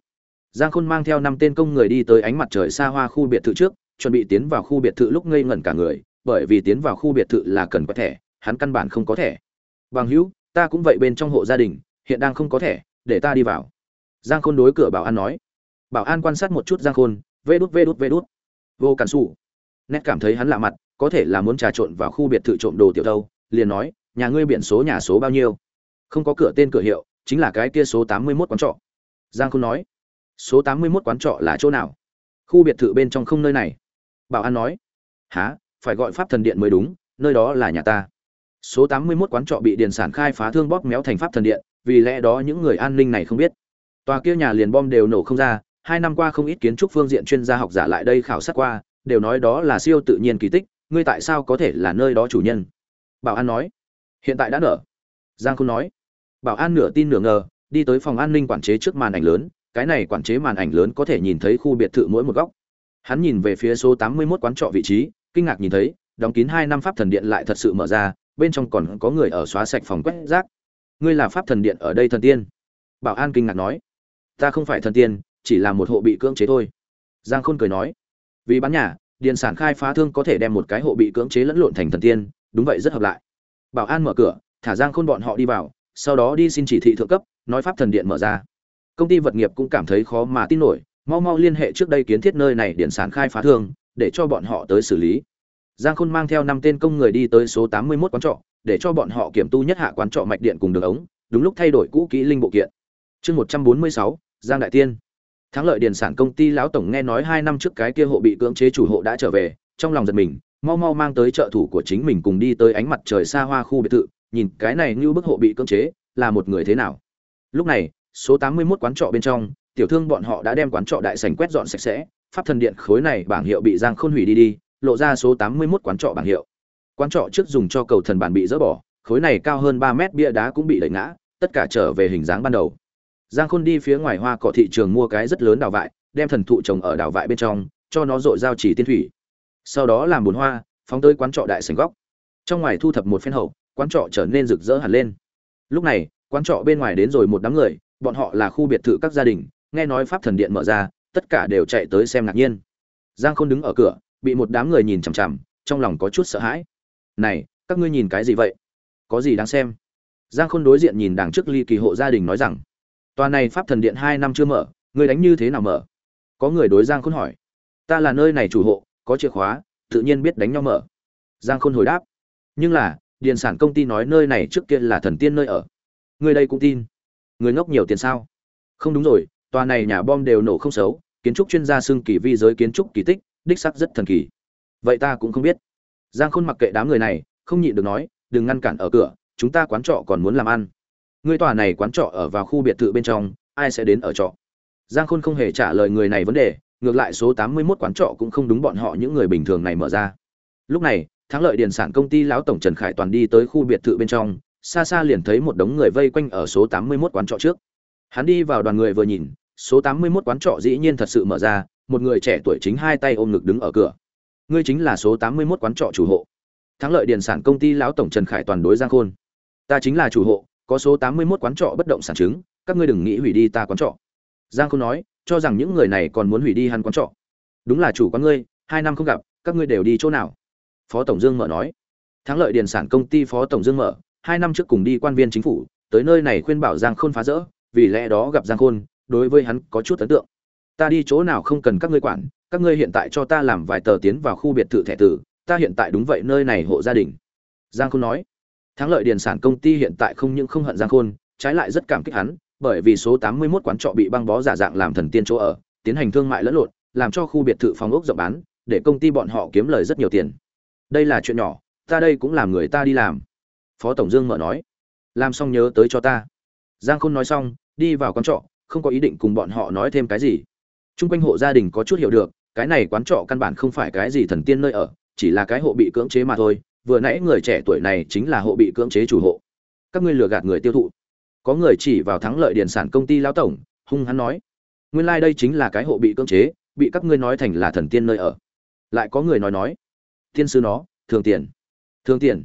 A: giang khôn mang theo năm tên công người đi tới ánh mặt trời xa hoa khu biệt thự trước, chuẩn bị tiến vào khu biệt thự lúc ngây ngẩn cả người, bởi vì tiến vào khu biệt thự là cần có thẻ, hắn căn bản không có thẻ. Bằng hữu, ta cũng vậy bên trong hộ gia đình, hiện đang không có thẻ, để ta đi vào. Giang khôn đối cửa bảo an nói. Bảo an quan sát một chút giang khôn, vê đút vê đút vê đút. Vô cản sủ. nét cảm thấy hắn lạ mặt, có thể là muốn trà trộn vào khu biệt thự trộm đồ tiểu đâu liền nói, nhà ngươi biển số nhà số bao nhiêu? Không có cửa tên cửa hiệu, chính là cái kia số tám mươi 81 quán trọ. Giang khôn nói số tám mươi 81 quán trọ là chỗ nào? Khu biệt thự bên trong không nơi này. Bảo an nói. Há phải gọi pháp thần điện mới đúng, nơi đó là nhà ta. Số tám mươi 81 quán trọ bị điện sản khai phá thương bóp méo thành pháp thần điện, vì lẽ đó những người an ninh này không biết. Tòa kia nhà liền bom đều nổ không ra, hai năm qua không ít kiến trúc phương diện chuyên gia học giả lại đây khảo sát qua, đều nói đó là siêu tự nhiên kỳ tích, ngươi tại sao có thể là nơi đó chủ nhân? Bảo an nói. Hiện tại đã nở. Giang không nói. Bảo an nửa tin nửa ngờ, đi tới phòng an ninh quản chế trước màn ảnh lớn cái này quản chế màn ảnh lớn có thể nhìn thấy khu biệt thự mỗi một góc. Hắn nhìn về phía số tám mươi 81 quán trọ vị trí, kinh ngạc nhìn thấy, đóng kín hai năm pháp thần điện lại thật sự mở ra, bên trong còn có người ở xóa sạch phòng quét rác. Ngươi là pháp thần điện ở đây thần tiên? Bảo an kinh ngạc nói. Ta không phải thần tiên, chỉ là một hộ bị cưỡng chế thôi. Giang khôn cười nói. Vì bán nhà, điện sản khai phá thương có thể đem một cái hộ bị cưỡng chế lẫn lộn thành thần tiên, đúng vậy rất hợp lại. Bảo an mở cửa, thả giang khôn bọn họ đi vào, sau đó đi xin chỉ thị thượng cấp, nói pháp thần điện mở ra công ty vật nghiệp cũng cảm thấy khó mà tin nổi, mau mau liên hệ trước đây kiến thiết nơi này điện sản khai phá thương, để cho bọn họ tới xử lý. Giang khôn mang theo năm tên công người đi tới số tám mươi 81 quán trọ, để cho bọn họ kiểm tu nhất hạ quán trọ mạch điện cùng đường ống, đúng lúc thay đổi cũ kỹ linh bộ kiện. Chương một trăm bốn mươi sáu, giang đại tiên. Thắng lợi điện sản công ty lão tổng nghe nói hai năm trước cái kia hộ bị cưỡng chế chủ hộ đã trở về, trong lòng giật mình, mau mau mang tới trợ thủ của chính mình cùng đi tới ánh mặt trời xa hoa khu biệt thự, nhìn cái này như bức hộ bị cưỡng chế, là một người thế nào. Lúc này số 81 quán trọ bên trong, tiểu thương bọn họ đã đem quán trọ đại sảnh quét dọn sạch sẽ. Pháp thần điện khối này bảng hiệu bị giang khôn hủy đi đi, lộ ra số 81 quán trọ bảng hiệu. Quán trọ trước dùng cho cầu thần bản bị dỡ bỏ, khối này cao hơn ba mét bia đá cũng bị đẩy ngã, tất cả trở về hình dáng ban đầu. Giang khôn đi phía ngoài hoa cỏ thị trường mua cái rất lớn đào vại, đem thần thụ trồng ở đào vại bên trong, cho nó rọi giao chỉ tiên thủy. Sau đó làm bồn hoa, phóng tới quán trọ đại sảnh góc. Trong ngoài thu thập một phen hậu, quán trọ trở nên rực rỡ hẳn lên. Lúc này, quán trọ bên ngoài đến rồi một đám người bọn họ là khu biệt thự các gia đình, nghe nói pháp thần điện mở ra, tất cả đều chạy tới xem ngạc nhiên. Giang khôn đứng ở cửa, bị một đám người nhìn chằm chằm, trong lòng có chút sợ hãi. Này, các ngươi nhìn cái gì vậy? Có gì đáng xem? Giang khôn đối diện nhìn đằng trước ly kỳ hộ gia đình nói rằng, tòa này pháp thần điện hai năm chưa mở người đánh như thế nào mở? Có người đối giang khôn hỏi, ta là nơi này chủ hộ, có chìa khóa, tự nhiên biết đánh nhau mở. Giang khôn hồi đáp, nhưng là điện sản công ty nói nơi này trước kia là thần tiên nơi ở. Người đây cũng tin? Người ngốc nhiều tiền sao? Không đúng rồi tòa này nhà bom đều nổ không xấu kiến trúc chuyên gia xưng kỳ vi giới kiến trúc kỳ tích đích sắc rất thần kỳ. Vậy ta cũng không biết. Giang khôn mặc kệ đám người này không nhịn được nói đừng ngăn cản ở cửa chúng ta quán trọ còn muốn làm ăn. Người tòa này quán trọ ở vào khu biệt thự bên trong ai sẽ đến ở trọ? Giang khôn không hề trả lời người này vấn đề ngược lại số 81 quán trọ cũng không đúng bọn họ những người bình thường này mở ra. Lúc này, thắng lợi điền sản công ty lão tổng Trần Khải toàn đi tới khu biệt thự bên trong, xa xa liền thấy một đống người vây quanh ở số 81 quán trọ trước. Hắn đi vào đoàn người vừa nhìn, số 81 quán trọ dĩ nhiên thật sự mở ra, một người trẻ tuổi chính hai tay ôm ngực đứng ở cửa. Ngươi chính là số 81 quán trọ chủ hộ. Thắng lợi điền sản công ty lão tổng Trần Khải toàn đối Giang Khôn. Ta chính là chủ hộ, có số 81 quán trọ bất động sản chứng, các ngươi đừng nghĩ hủy đi ta quán trọ. Giang Khôn nói, cho rằng những người này còn muốn hủy đi hắn quán trọ. Đúng là chủ quán ngươi, hai năm không gặp, các ngươi đều đi chỗ nào? Phó tổng Dương mở nói. Thắng lợi điền sản công ty Phó tổng Dương mở, hai năm trước cùng đi quan viên chính phủ, tới nơi này khuyên bảo Giang Khôn phá rỡ, vì lẽ đó gặp Giang Khôn, đối với hắn có chút ấn tượng. Ta đi chỗ nào không cần các ngươi quản, các ngươi hiện tại cho ta làm vài tờ tiến vào khu biệt thự thẻ tử, ta hiện tại đúng vậy nơi này hộ gia đình. Giang Khôn nói. Thắng lợi điền sản công ty hiện tại không những không hận Giang Khôn, trái lại rất cảm kích hắn, bởi vì số 81 quán trọ bị băng bó giả dạng làm thần tiên chỗ ở, tiến hành thương mại lẫn lộn, làm cho khu biệt thự phòng ốc rộng bán, để công ty bọn họ kiếm lời rất nhiều tiền. Đây là chuyện nhỏ, ta đây cũng làm người ta đi làm. Phó tổng Dương mở nói, làm xong nhớ tới cho ta. Giang Khôn nói xong, đi vào quán trọ, không có ý định cùng bọn họ nói thêm cái gì. Trung quanh hộ gia đình có chút hiểu được, cái này quán trọ căn bản không phải cái gì thần tiên nơi ở, chỉ là cái hộ bị cưỡng chế mà thôi. Vừa nãy người trẻ tuổi này chính là hộ bị cưỡng chế chủ hộ. Các ngươi lừa gạt người tiêu thụ có người chỉ vào thắng lợi điền sản công ty lão tổng hung hắn nói nguyên lai、like、đây chính là cái hộ bị cưỡng chế bị các ngươi nói thành là thần tiên nơi ở lại có người nói nói tiên sư nó thường tiền thường tiền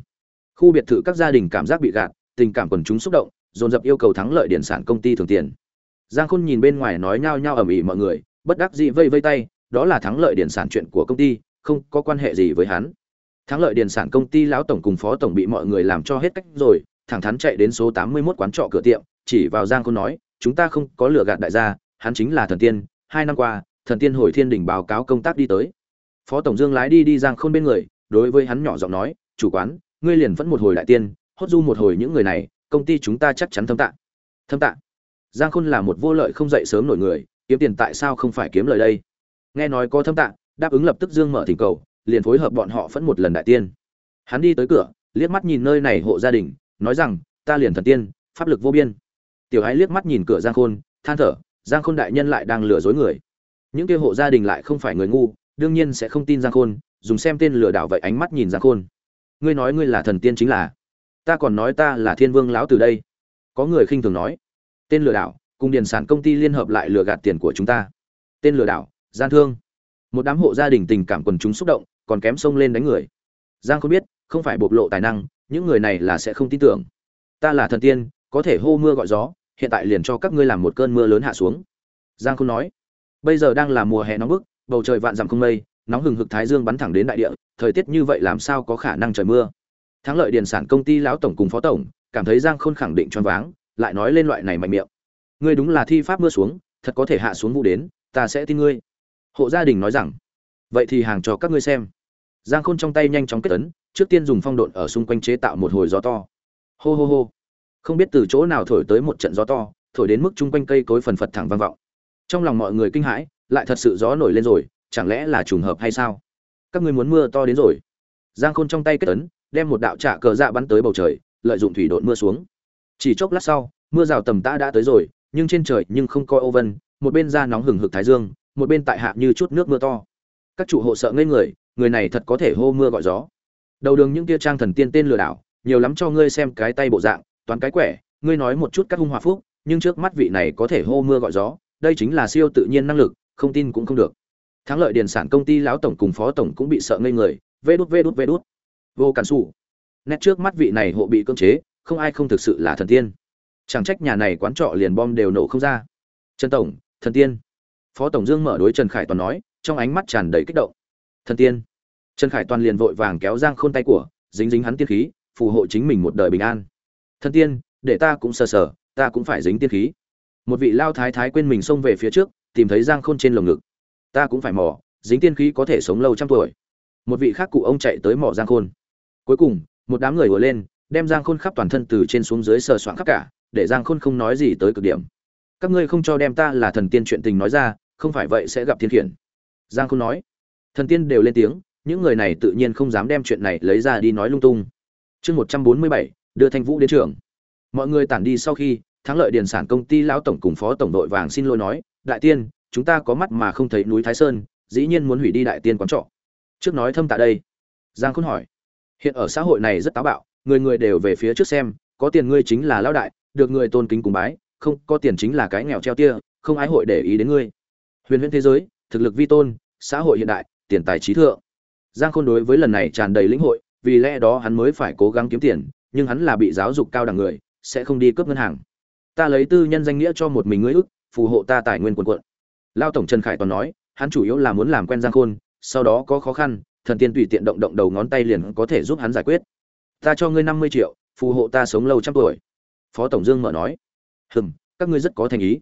A: khu biệt thự các gia đình cảm giác bị gạt tình cảm quần chúng xúc động dồn dập yêu cầu thắng lợi điển sản công ty thường tiền giang khôn nhìn bên ngoài nói nhao nhao ầm ĩ mọi người bất đắc dĩ vây vây tay đó là thắng lợi điển sản chuyện của công ty không có quan hệ gì với hắn thắng lợi điển sản công ty lão tổng cùng phó tổng bị mọi người làm cho hết cách rồi thẳng thắn chạy đến số 81 quán trọ cửa tiệm, chỉ vào Giang Khôn nói, chúng ta không có lừa gạt đại gia, hắn chính là thần tiên, hai năm qua, thần tiên hồi thiên đỉnh báo cáo công tác đi tới. Phó tổng Dương lái đi đi Giang Khôn bên người, đối với hắn nhỏ giọng nói, chủ quán, ngươi liền vẫn một hồi đại tiên, hốt du một hồi những người này, công ty chúng ta chắc chắn thâm tạ. Thâm tạ. Giang Khôn là một vô lợi không dậy sớm nổi người, kiếm tiền tại sao không phải kiếm lời đây? Nghe nói có thâm tạ, đáp ứng lập tức Dương mở thỉnh cầu, liền phối hợp bọn họ phẫn một lần đại tiên. Hắn đi tới cửa, liếc mắt nhìn nơi này hộ gia đình, nói rằng ta liền thần tiên pháp lực vô biên tiểu ái liếc mắt nhìn cửa giang khôn than thở giang khôn đại nhân lại đang lừa dối người những kia hộ gia đình lại không phải người ngu đương nhiên sẽ không tin giang khôn dùng xem tên lừa đảo vậy ánh mắt nhìn giang khôn ngươi nói ngươi là thần tiên chính là. Ta còn nói ta là thiên vương lão từ đây. Có người khinh thường nói, tên lừa đảo, cùng điền sản công ty liên hợp lại lừa gạt tiền của chúng ta. Tên lừa đảo, gian thương. Một đám hộ gia đình tình cảm quần chúng xúc động, còn kém sông lên đánh người. Giang không biết, không phải bộc lộ tài năng, những người này là sẽ không tin tưởng. Ta là thần tiên, có thể hô mưa gọi gió, hiện tại liền cho các ngươi làm một cơn mưa lớn hạ xuống. Giang không nói. Bây giờ đang là mùa hè nóng bức, bầu trời vạn dặm không mây nóng hừng hực thái dương bắn thẳng đến đại địa thời tiết như vậy làm sao có khả năng trời mưa? Thắng lợi điền sản công ty lão tổng cùng phó tổng cảm thấy giang khôn khẳng định choáng váng lại nói lên loại này mạnh miệng. Ngươi đúng là thi pháp mưa xuống thật có thể hạ xuống vụ đến ta sẽ tin ngươi. Hộ gia đình nói rằng vậy thì hàng cho các ngươi xem. Giang khôn trong tay nhanh chóng kết tấn, trước tiên dùng phong độn ở xung quanh chế tạo một hồi gió to. Hô hô hô. Không biết từ chỗ nào thổi tới một trận gió to thổi đến mức chung quanh cây cối phần phật thẳng vang vọng. Trong lòng mọi người kinh hãi lại thật sự gió nổi lên rồi chẳng lẽ là trùng hợp hay sao? Các ngươi muốn mưa to đến rồi. Giang khôn trong tay kết ấn, đem một đạo trạ cờ dạ bắn tới bầu trời, lợi dụng thủy độn mưa xuống. Chỉ chốc lát sau, mưa rào tầm tã đã tới rồi, nhưng trên trời nhưng không coi ô vân, một bên da nóng hừng hực thái dương, một bên tại hạ như chút nước mưa to. Các trụ hộ sợ ngây người người này thật có thể hô mưa gọi gió. Đầu đường những kia trang thần tiên tên lừa đảo, nhiều lắm cho ngươi xem cái tay bộ dạng, toán cái quẻ, ngươi nói một chút các hung hòa phúc, nhưng trước mắt vị này có thể hô mưa gọi gió, đây chính là siêu tự nhiên năng lực, không tin cũng không được thắng lợi điền sản công ty lão tổng cùng phó tổng cũng bị sợ ngây người, vê đút vê đút vê đút. Vô cản xù nét trước mắt vị này hộ bị cưỡng chế, không ai không thực sự là thần tiên. Chẳng trách nhà này quán trọ liền bom đều nổ không ra. Trần tổng, thần tiên. Phó tổng dương mở đối trần khải toàn nói, trong ánh mắt tràn đầy kích động. Thần tiên. Trần khải toàn liền vội vàng kéo giang khôn tay của, dính dính hắn tiên khí, phù hộ chính mình một đời bình an. Thần tiên, để ta cũng sờ sờ, ta cũng phải dính tiên khí. Một vị lao thái thái quên mình xông về phía trước, tìm thấy giang khôn trên lồng ngực ta cũng phải mỏ dính tiên khí có thể sống lâu trăm tuổi. Một vị khác cụ ông chạy tới mỏ giang khôn. Cuối cùng, một đám người ùa lên, đem giang khôn khắp toàn thân từ trên xuống dưới sờ soạng khắp cả, để giang khôn không nói gì tới cực điểm. Các ngươi không cho đem ta là thần tiên chuyện tình nói ra, không phải vậy sẽ gặp thiên khiển. Giang khôn nói. Thần tiên đều lên tiếng, những người này tự nhiên không dám đem chuyện này lấy ra đi nói lung tung. Chương một trăm bốn mươi bảy, đưa thanh vũ đến trường. Mọi người tản đi sau khi, thắng lợi điền sản công ty lão tổng cùng phó tổng đội vàng xin lỗi nói, đại tiên chúng ta có mắt mà không thấy núi thái sơn, dĩ nhiên muốn hủy đi đại tiên quán trọ. Trước nói thâm tạ đây. Giang khôn hỏi. Hiện ở xã hội này rất táo bạo, người người đều về phía trước xem, có tiền ngươi chính là lão đại, được người tôn kính cùng bái, không, có tiền chính là cái nghèo treo tia, không ai hội để ý đến ngươi. Huyền huyễn thế giới, thực lực vi tôn, xã hội hiện đại, tiền tài trí thượng. Giang khôn đối với lần này tràn đầy lĩnh hội, vì lẽ đó hắn mới phải cố gắng kiếm tiền, nhưng hắn là bị giáo dục cao đẳng người, sẽ không đi cướp ngân hàng. Ta lấy tư nhân danh nghĩa cho một mình ngươi ức, phù hộ ta tài nguyên quần quận lao tổng trần khải toàn nói, hắn chủ yếu là muốn làm quen giang khôn, sau đó có khó khăn, thần tiên tùy tiện động động đầu ngón tay liền có thể giúp hắn giải quyết. Ta cho ngươi năm mươi triệu, phù hộ ta sống lâu trăm tuổi. Phó tổng dương mở nói. Hừm, các ngươi rất có thành ý.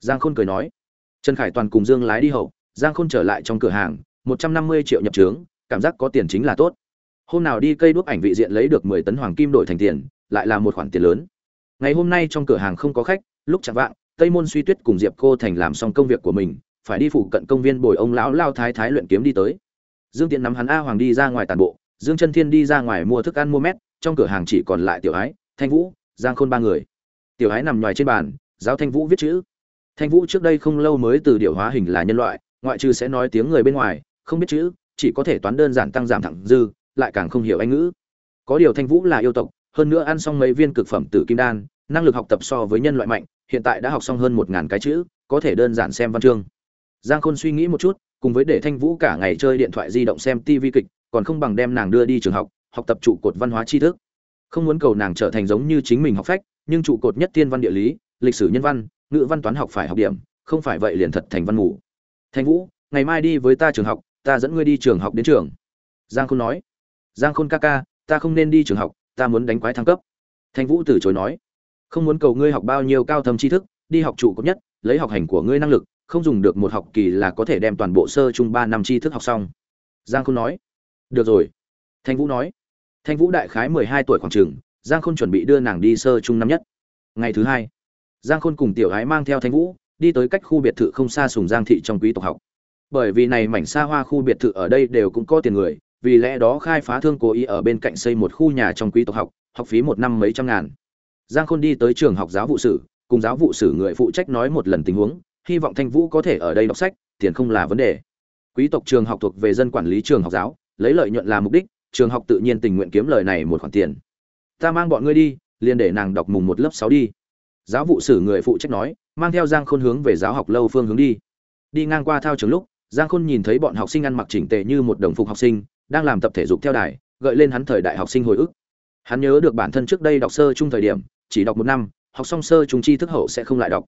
A: Giang khôn cười nói. Trần khải toàn cùng dương lái đi hậu, giang khôn trở lại trong cửa hàng, một trăm năm mươi triệu nhập trướng, cảm giác có tiền chính là tốt. Hôm nào đi cây đuốc ảnh vị diện lấy được mười tấn hoàng kim đổi thành tiền, lại là một khoản tiền lớn. Ngày hôm nay trong cửa hàng không có khách, lúc chạm vạng tây môn suy tuyết cùng diệp cô thành làm xong công việc của mình, phải đi phụ cận công viên bồi ông lão lao thái thái luyện kiếm đi tới. Dương tiện nắm hắn a hoàng đi ra ngoài tàn bộ, dương chân thiên đi ra ngoài mua thức ăn mua mét, trong cửa hàng chỉ còn lại tiểu ái, thanh vũ, giang khôn ba người. Tiểu ái nằm ngoài trên bàn, giáo thanh vũ viết chữ. Thanh vũ trước đây không lâu mới từ điệu hóa hình là nhân loại, ngoại trừ sẽ nói tiếng người bên ngoài, không biết chữ, chỉ có thể toán đơn giản tăng giảm thẳng dư, lại càng không hiểu anh ngữ. Có điều thanh vũ là yêu tộc, hơn nữa ăn xong mấy viên cực phẩm tử kim đan, năng lực học tập so với nhân loại mạnh hiện tại đã học xong hơn một ngàn cái chữ, có thể đơn giản xem văn chương. Giang khôn suy nghĩ một chút, cùng với để thanh vũ cả ngày chơi điện thoại di động xem tv kịch, còn không bằng đem nàng đưa đi trường học học tập trụ cột văn hóa tri thức. Không muốn cầu nàng trở thành giống như chính mình học phách, nhưng trụ cột nhất thiên văn địa lý, lịch sử nhân văn, ngữ văn toán học phải học điểm, không phải vậy liền thật thành văn ngủ. Thanh vũ, ngày mai đi với ta trường học, ta dẫn ngươi đi trường học đến trường. Giang khôn nói. Giang khôn ca ca, ta không nên đi trường học, ta muốn đánh quái thăng cấp. Thanh vũ từ chối nói không muốn cầu ngươi học bao nhiêu cao thâm tri thức, đi học trụ cấp nhất, lấy học hành của ngươi năng lực, không dùng được một học kỳ là có thể đem toàn bộ sơ chung ba năm tri thức học xong. Giang khôn nói. Được rồi. Thanh vũ nói. Thanh vũ đại khái mười hai tuổi khoảng trường giang khôn chuẩn bị đưa nàng đi sơ chung năm nhất. Ngày thứ hai, giang khôn cùng tiểu gái mang theo thanh vũ đi tới cách khu biệt thự không xa sùng giang thị trong quý tộc học. Bởi vì này mảnh xa hoa khu biệt thự ở đây đều cũng có tiền người, vì lẽ đó khai phá thương cố ý ở bên cạnh xây một khu nhà trong quý tộc học học phí một năm mấy trăm ngàn giang khôn đi tới trường học giáo vụ sử, cùng giáo vụ sử người phụ trách nói một lần tình huống, hy vọng thanh vũ có thể ở đây đọc sách, tiền không là vấn đề. Quý tộc trường học thuộc về dân quản lý trường học giáo, lấy lợi nhuận là mục đích, trường học tự nhiên tình nguyện kiếm lời này một khoản tiền. Ta mang bọn ngươi đi, liền để nàng đọc mùng một lớp sáu đi. Giáo vụ sử người phụ trách nói, mang theo giang khôn hướng về giáo học lâu phương hướng đi. Đi ngang qua thao trường lúc, giang khôn nhìn thấy bọn học sinh ăn mặc chỉnh tề như một đồng phục học sinh, đang làm tập thể dục theo đài, gợi lên hắn thời đại học sinh hồi ức. Hắn nhớ được bản thân trước đây đọc sơ chung thời điểm chỉ đọc một năm, học xong sơ trung chi thức hậu sẽ không lại đọc.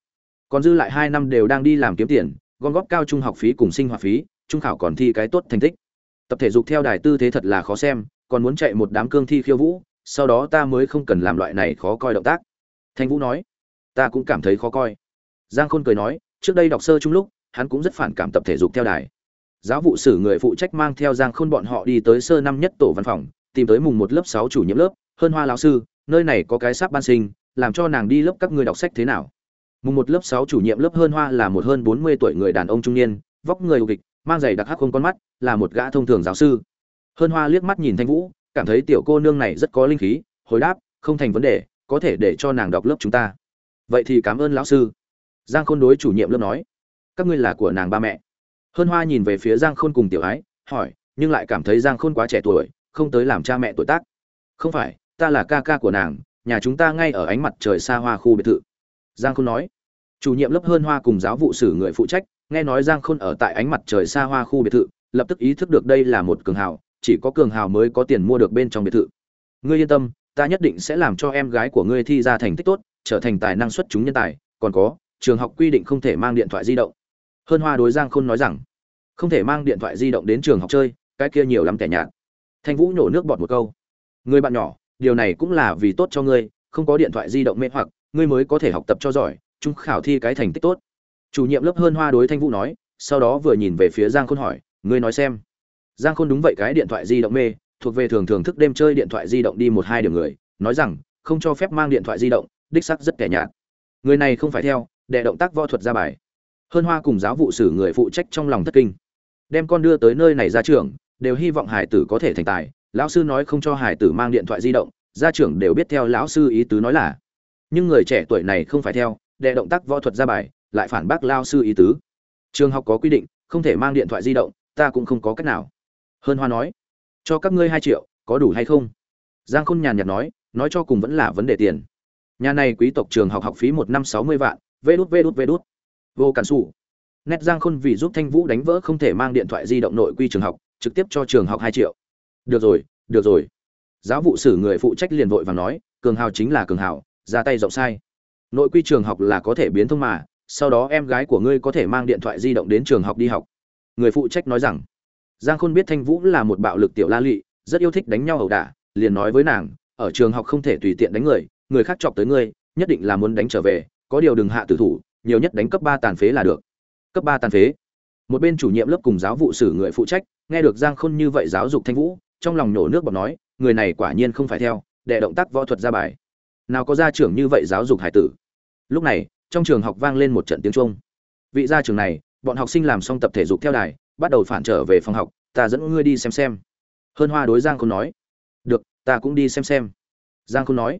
A: Còn dư lại hai năm đều đang đi làm kiếm tiền, gom góp cao trung học phí cùng sinh hoạt phí, trung khảo còn thi cái tốt thành tích. Tập thể dục theo đài tư thế thật là khó xem, còn muốn chạy một đám cương thi khiêu vũ, sau đó ta mới không cần làm loại này khó coi động tác. Thanh vũ nói, ta cũng cảm thấy khó coi. Giang khôn cười nói, trước đây đọc sơ chung lúc, hắn cũng rất phản cảm tập thể dục theo đài. Giáo vụ sử người phụ trách mang theo giang khôn bọn họ đi tới sơ năm nhất tổ văn phòng, tìm tới mùng một lớp sáu chủ nhiệm lớp, hơn hoa lão sư nơi này có cái sắp ban sinh, làm cho nàng đi lớp các ngươi đọc sách thế nào? Mùng một lớp sáu chủ nhiệm lớp hơn hoa là một hơn bốn mươi tuổi người đàn ông trung niên, vóc người kịch mang giày đặc hắc không con mắt, là một gã thông thường giáo sư. Hơn hoa liếc mắt nhìn thanh vũ, cảm thấy tiểu cô nương này rất có linh khí, hồi đáp, không thành vấn đề, có thể để cho nàng đọc lớp chúng ta. Vậy thì cảm ơn lão sư. Giang khôn đối chủ nhiệm lớp nói, các ngươi là của nàng ba mẹ. Hơn hoa nhìn về phía giang khôn cùng tiểu ái, hỏi, nhưng lại cảm thấy giang khôn quá trẻ tuổi, không tới làm cha mẹ tuổi tác. Không phải ta là ca ca của nàng, nhà chúng ta ngay ở ánh mặt trời xa hoa khu biệt thự. Giang khôn nói. Chủ nhiệm lớp hơn hoa cùng giáo vụ sử người phụ trách, nghe nói giang khôn ở tại ánh mặt trời xa hoa khu biệt thự, lập tức ý thức được đây là một cường hào, chỉ có cường hào mới có tiền mua được bên trong biệt thự. Ngươi yên tâm, ta nhất định sẽ làm cho em gái của ngươi thi ra thành tích tốt, trở thành tài năng xuất chúng nhân tài, còn có, trường học quy định không thể mang điện thoại di động. Hơn hoa đối giang khôn nói rằng, không thể mang điện thoại di động đến trường học chơi, cái kia nhiều lắm kẻ nhạt. Thanh vũ nhổ nước bọt một câu. Người bạn nhỏ điều này cũng là vì tốt cho ngươi, không có điện thoại di động mê hoặc, ngươi mới có thể học tập cho giỏi, trung khảo thi cái thành tích tốt. Chủ nhiệm lớp hơn hoa đối thanh vũ nói, sau đó vừa nhìn về phía giang khôn hỏi, ngươi nói xem. Giang khôn đúng vậy, cái điện thoại di động mê, thuộc về thường thường thức đêm chơi điện thoại di động đi một hai điểm người, nói rằng, không cho phép mang điện thoại di động, đích sắc rất kẻ nhạt. Người này không phải theo, để động tác võ thuật ra bài. Hơn hoa cùng giáo vụ sử người phụ trách trong lòng thất kinh. Đem con đưa tới nơi này ra trường, đều hy vọng hải tử có thể thành tài lão sư nói không cho hải tử mang điện thoại di động, gia trưởng đều biết theo lão sư ý tứ nói là. Nhưng người trẻ tuổi này không phải theo đệ động tác võ thuật ra bài, lại phản bác lao sư ý tứ. Trường học có quy định, không thể mang điện thoại di động, ta cũng không có cách nào. Hơn hoa nói, cho các ngươi hai triệu, có đủ hay không? Giang khôn nhàn nhạt nói nói cho cùng vẫn là vấn đề tiền. Nhà này quý tộc trường học học phí một năm sáu mươi vạn, vê đút vê đút vê đút. Vô cản xù nét giang khôn vì giúp thanh vũ đánh vỡ không thể mang điện thoại di động nội quy trường học, trực tiếp cho trường học hai triệu được rồi được rồi. Giáo vụ sử người phụ trách liền vội và nói, cường hào chính là cường hào, ra tay rộng sai. Nội quy trường học là có thể biến thông mà, sau đó em gái của ngươi có thể mang điện thoại di động đến trường học đi học. Người phụ trách nói rằng, giang khôn biết thanh vũ là một bạo lực tiểu la lị, rất yêu thích đánh nhau ẩu đả, liền nói với nàng, ở trường học không thể tùy tiện đánh người người khác chọc tới ngươi, nhất định là muốn đánh trở về, có điều đừng hạ tử thủ, nhiều nhất đánh cấp ba tàn phế là được. Cấp ba tàn phế. Một bên chủ nhiệm lớp cùng giáo vụ sử người phụ trách, nghe được giang khôn như vậy giáo dục thanh vũ trong lòng nhổ nước bọt nói, người này quả nhiên không phải theo đệ động tác võ thuật ra bài. Nào có gia trưởng như vậy giáo dục hải tử. Lúc này, trong trường học vang lên một trận tiếng trung vị gia trưởng này, bọn học sinh làm xong tập thể dục theo đài, bắt đầu phản trở về phòng học, ta dẫn ngươi đi xem xem. Hơn hoa đối giang khôn nói, được, ta cũng đi xem xem. Giang khôn nói,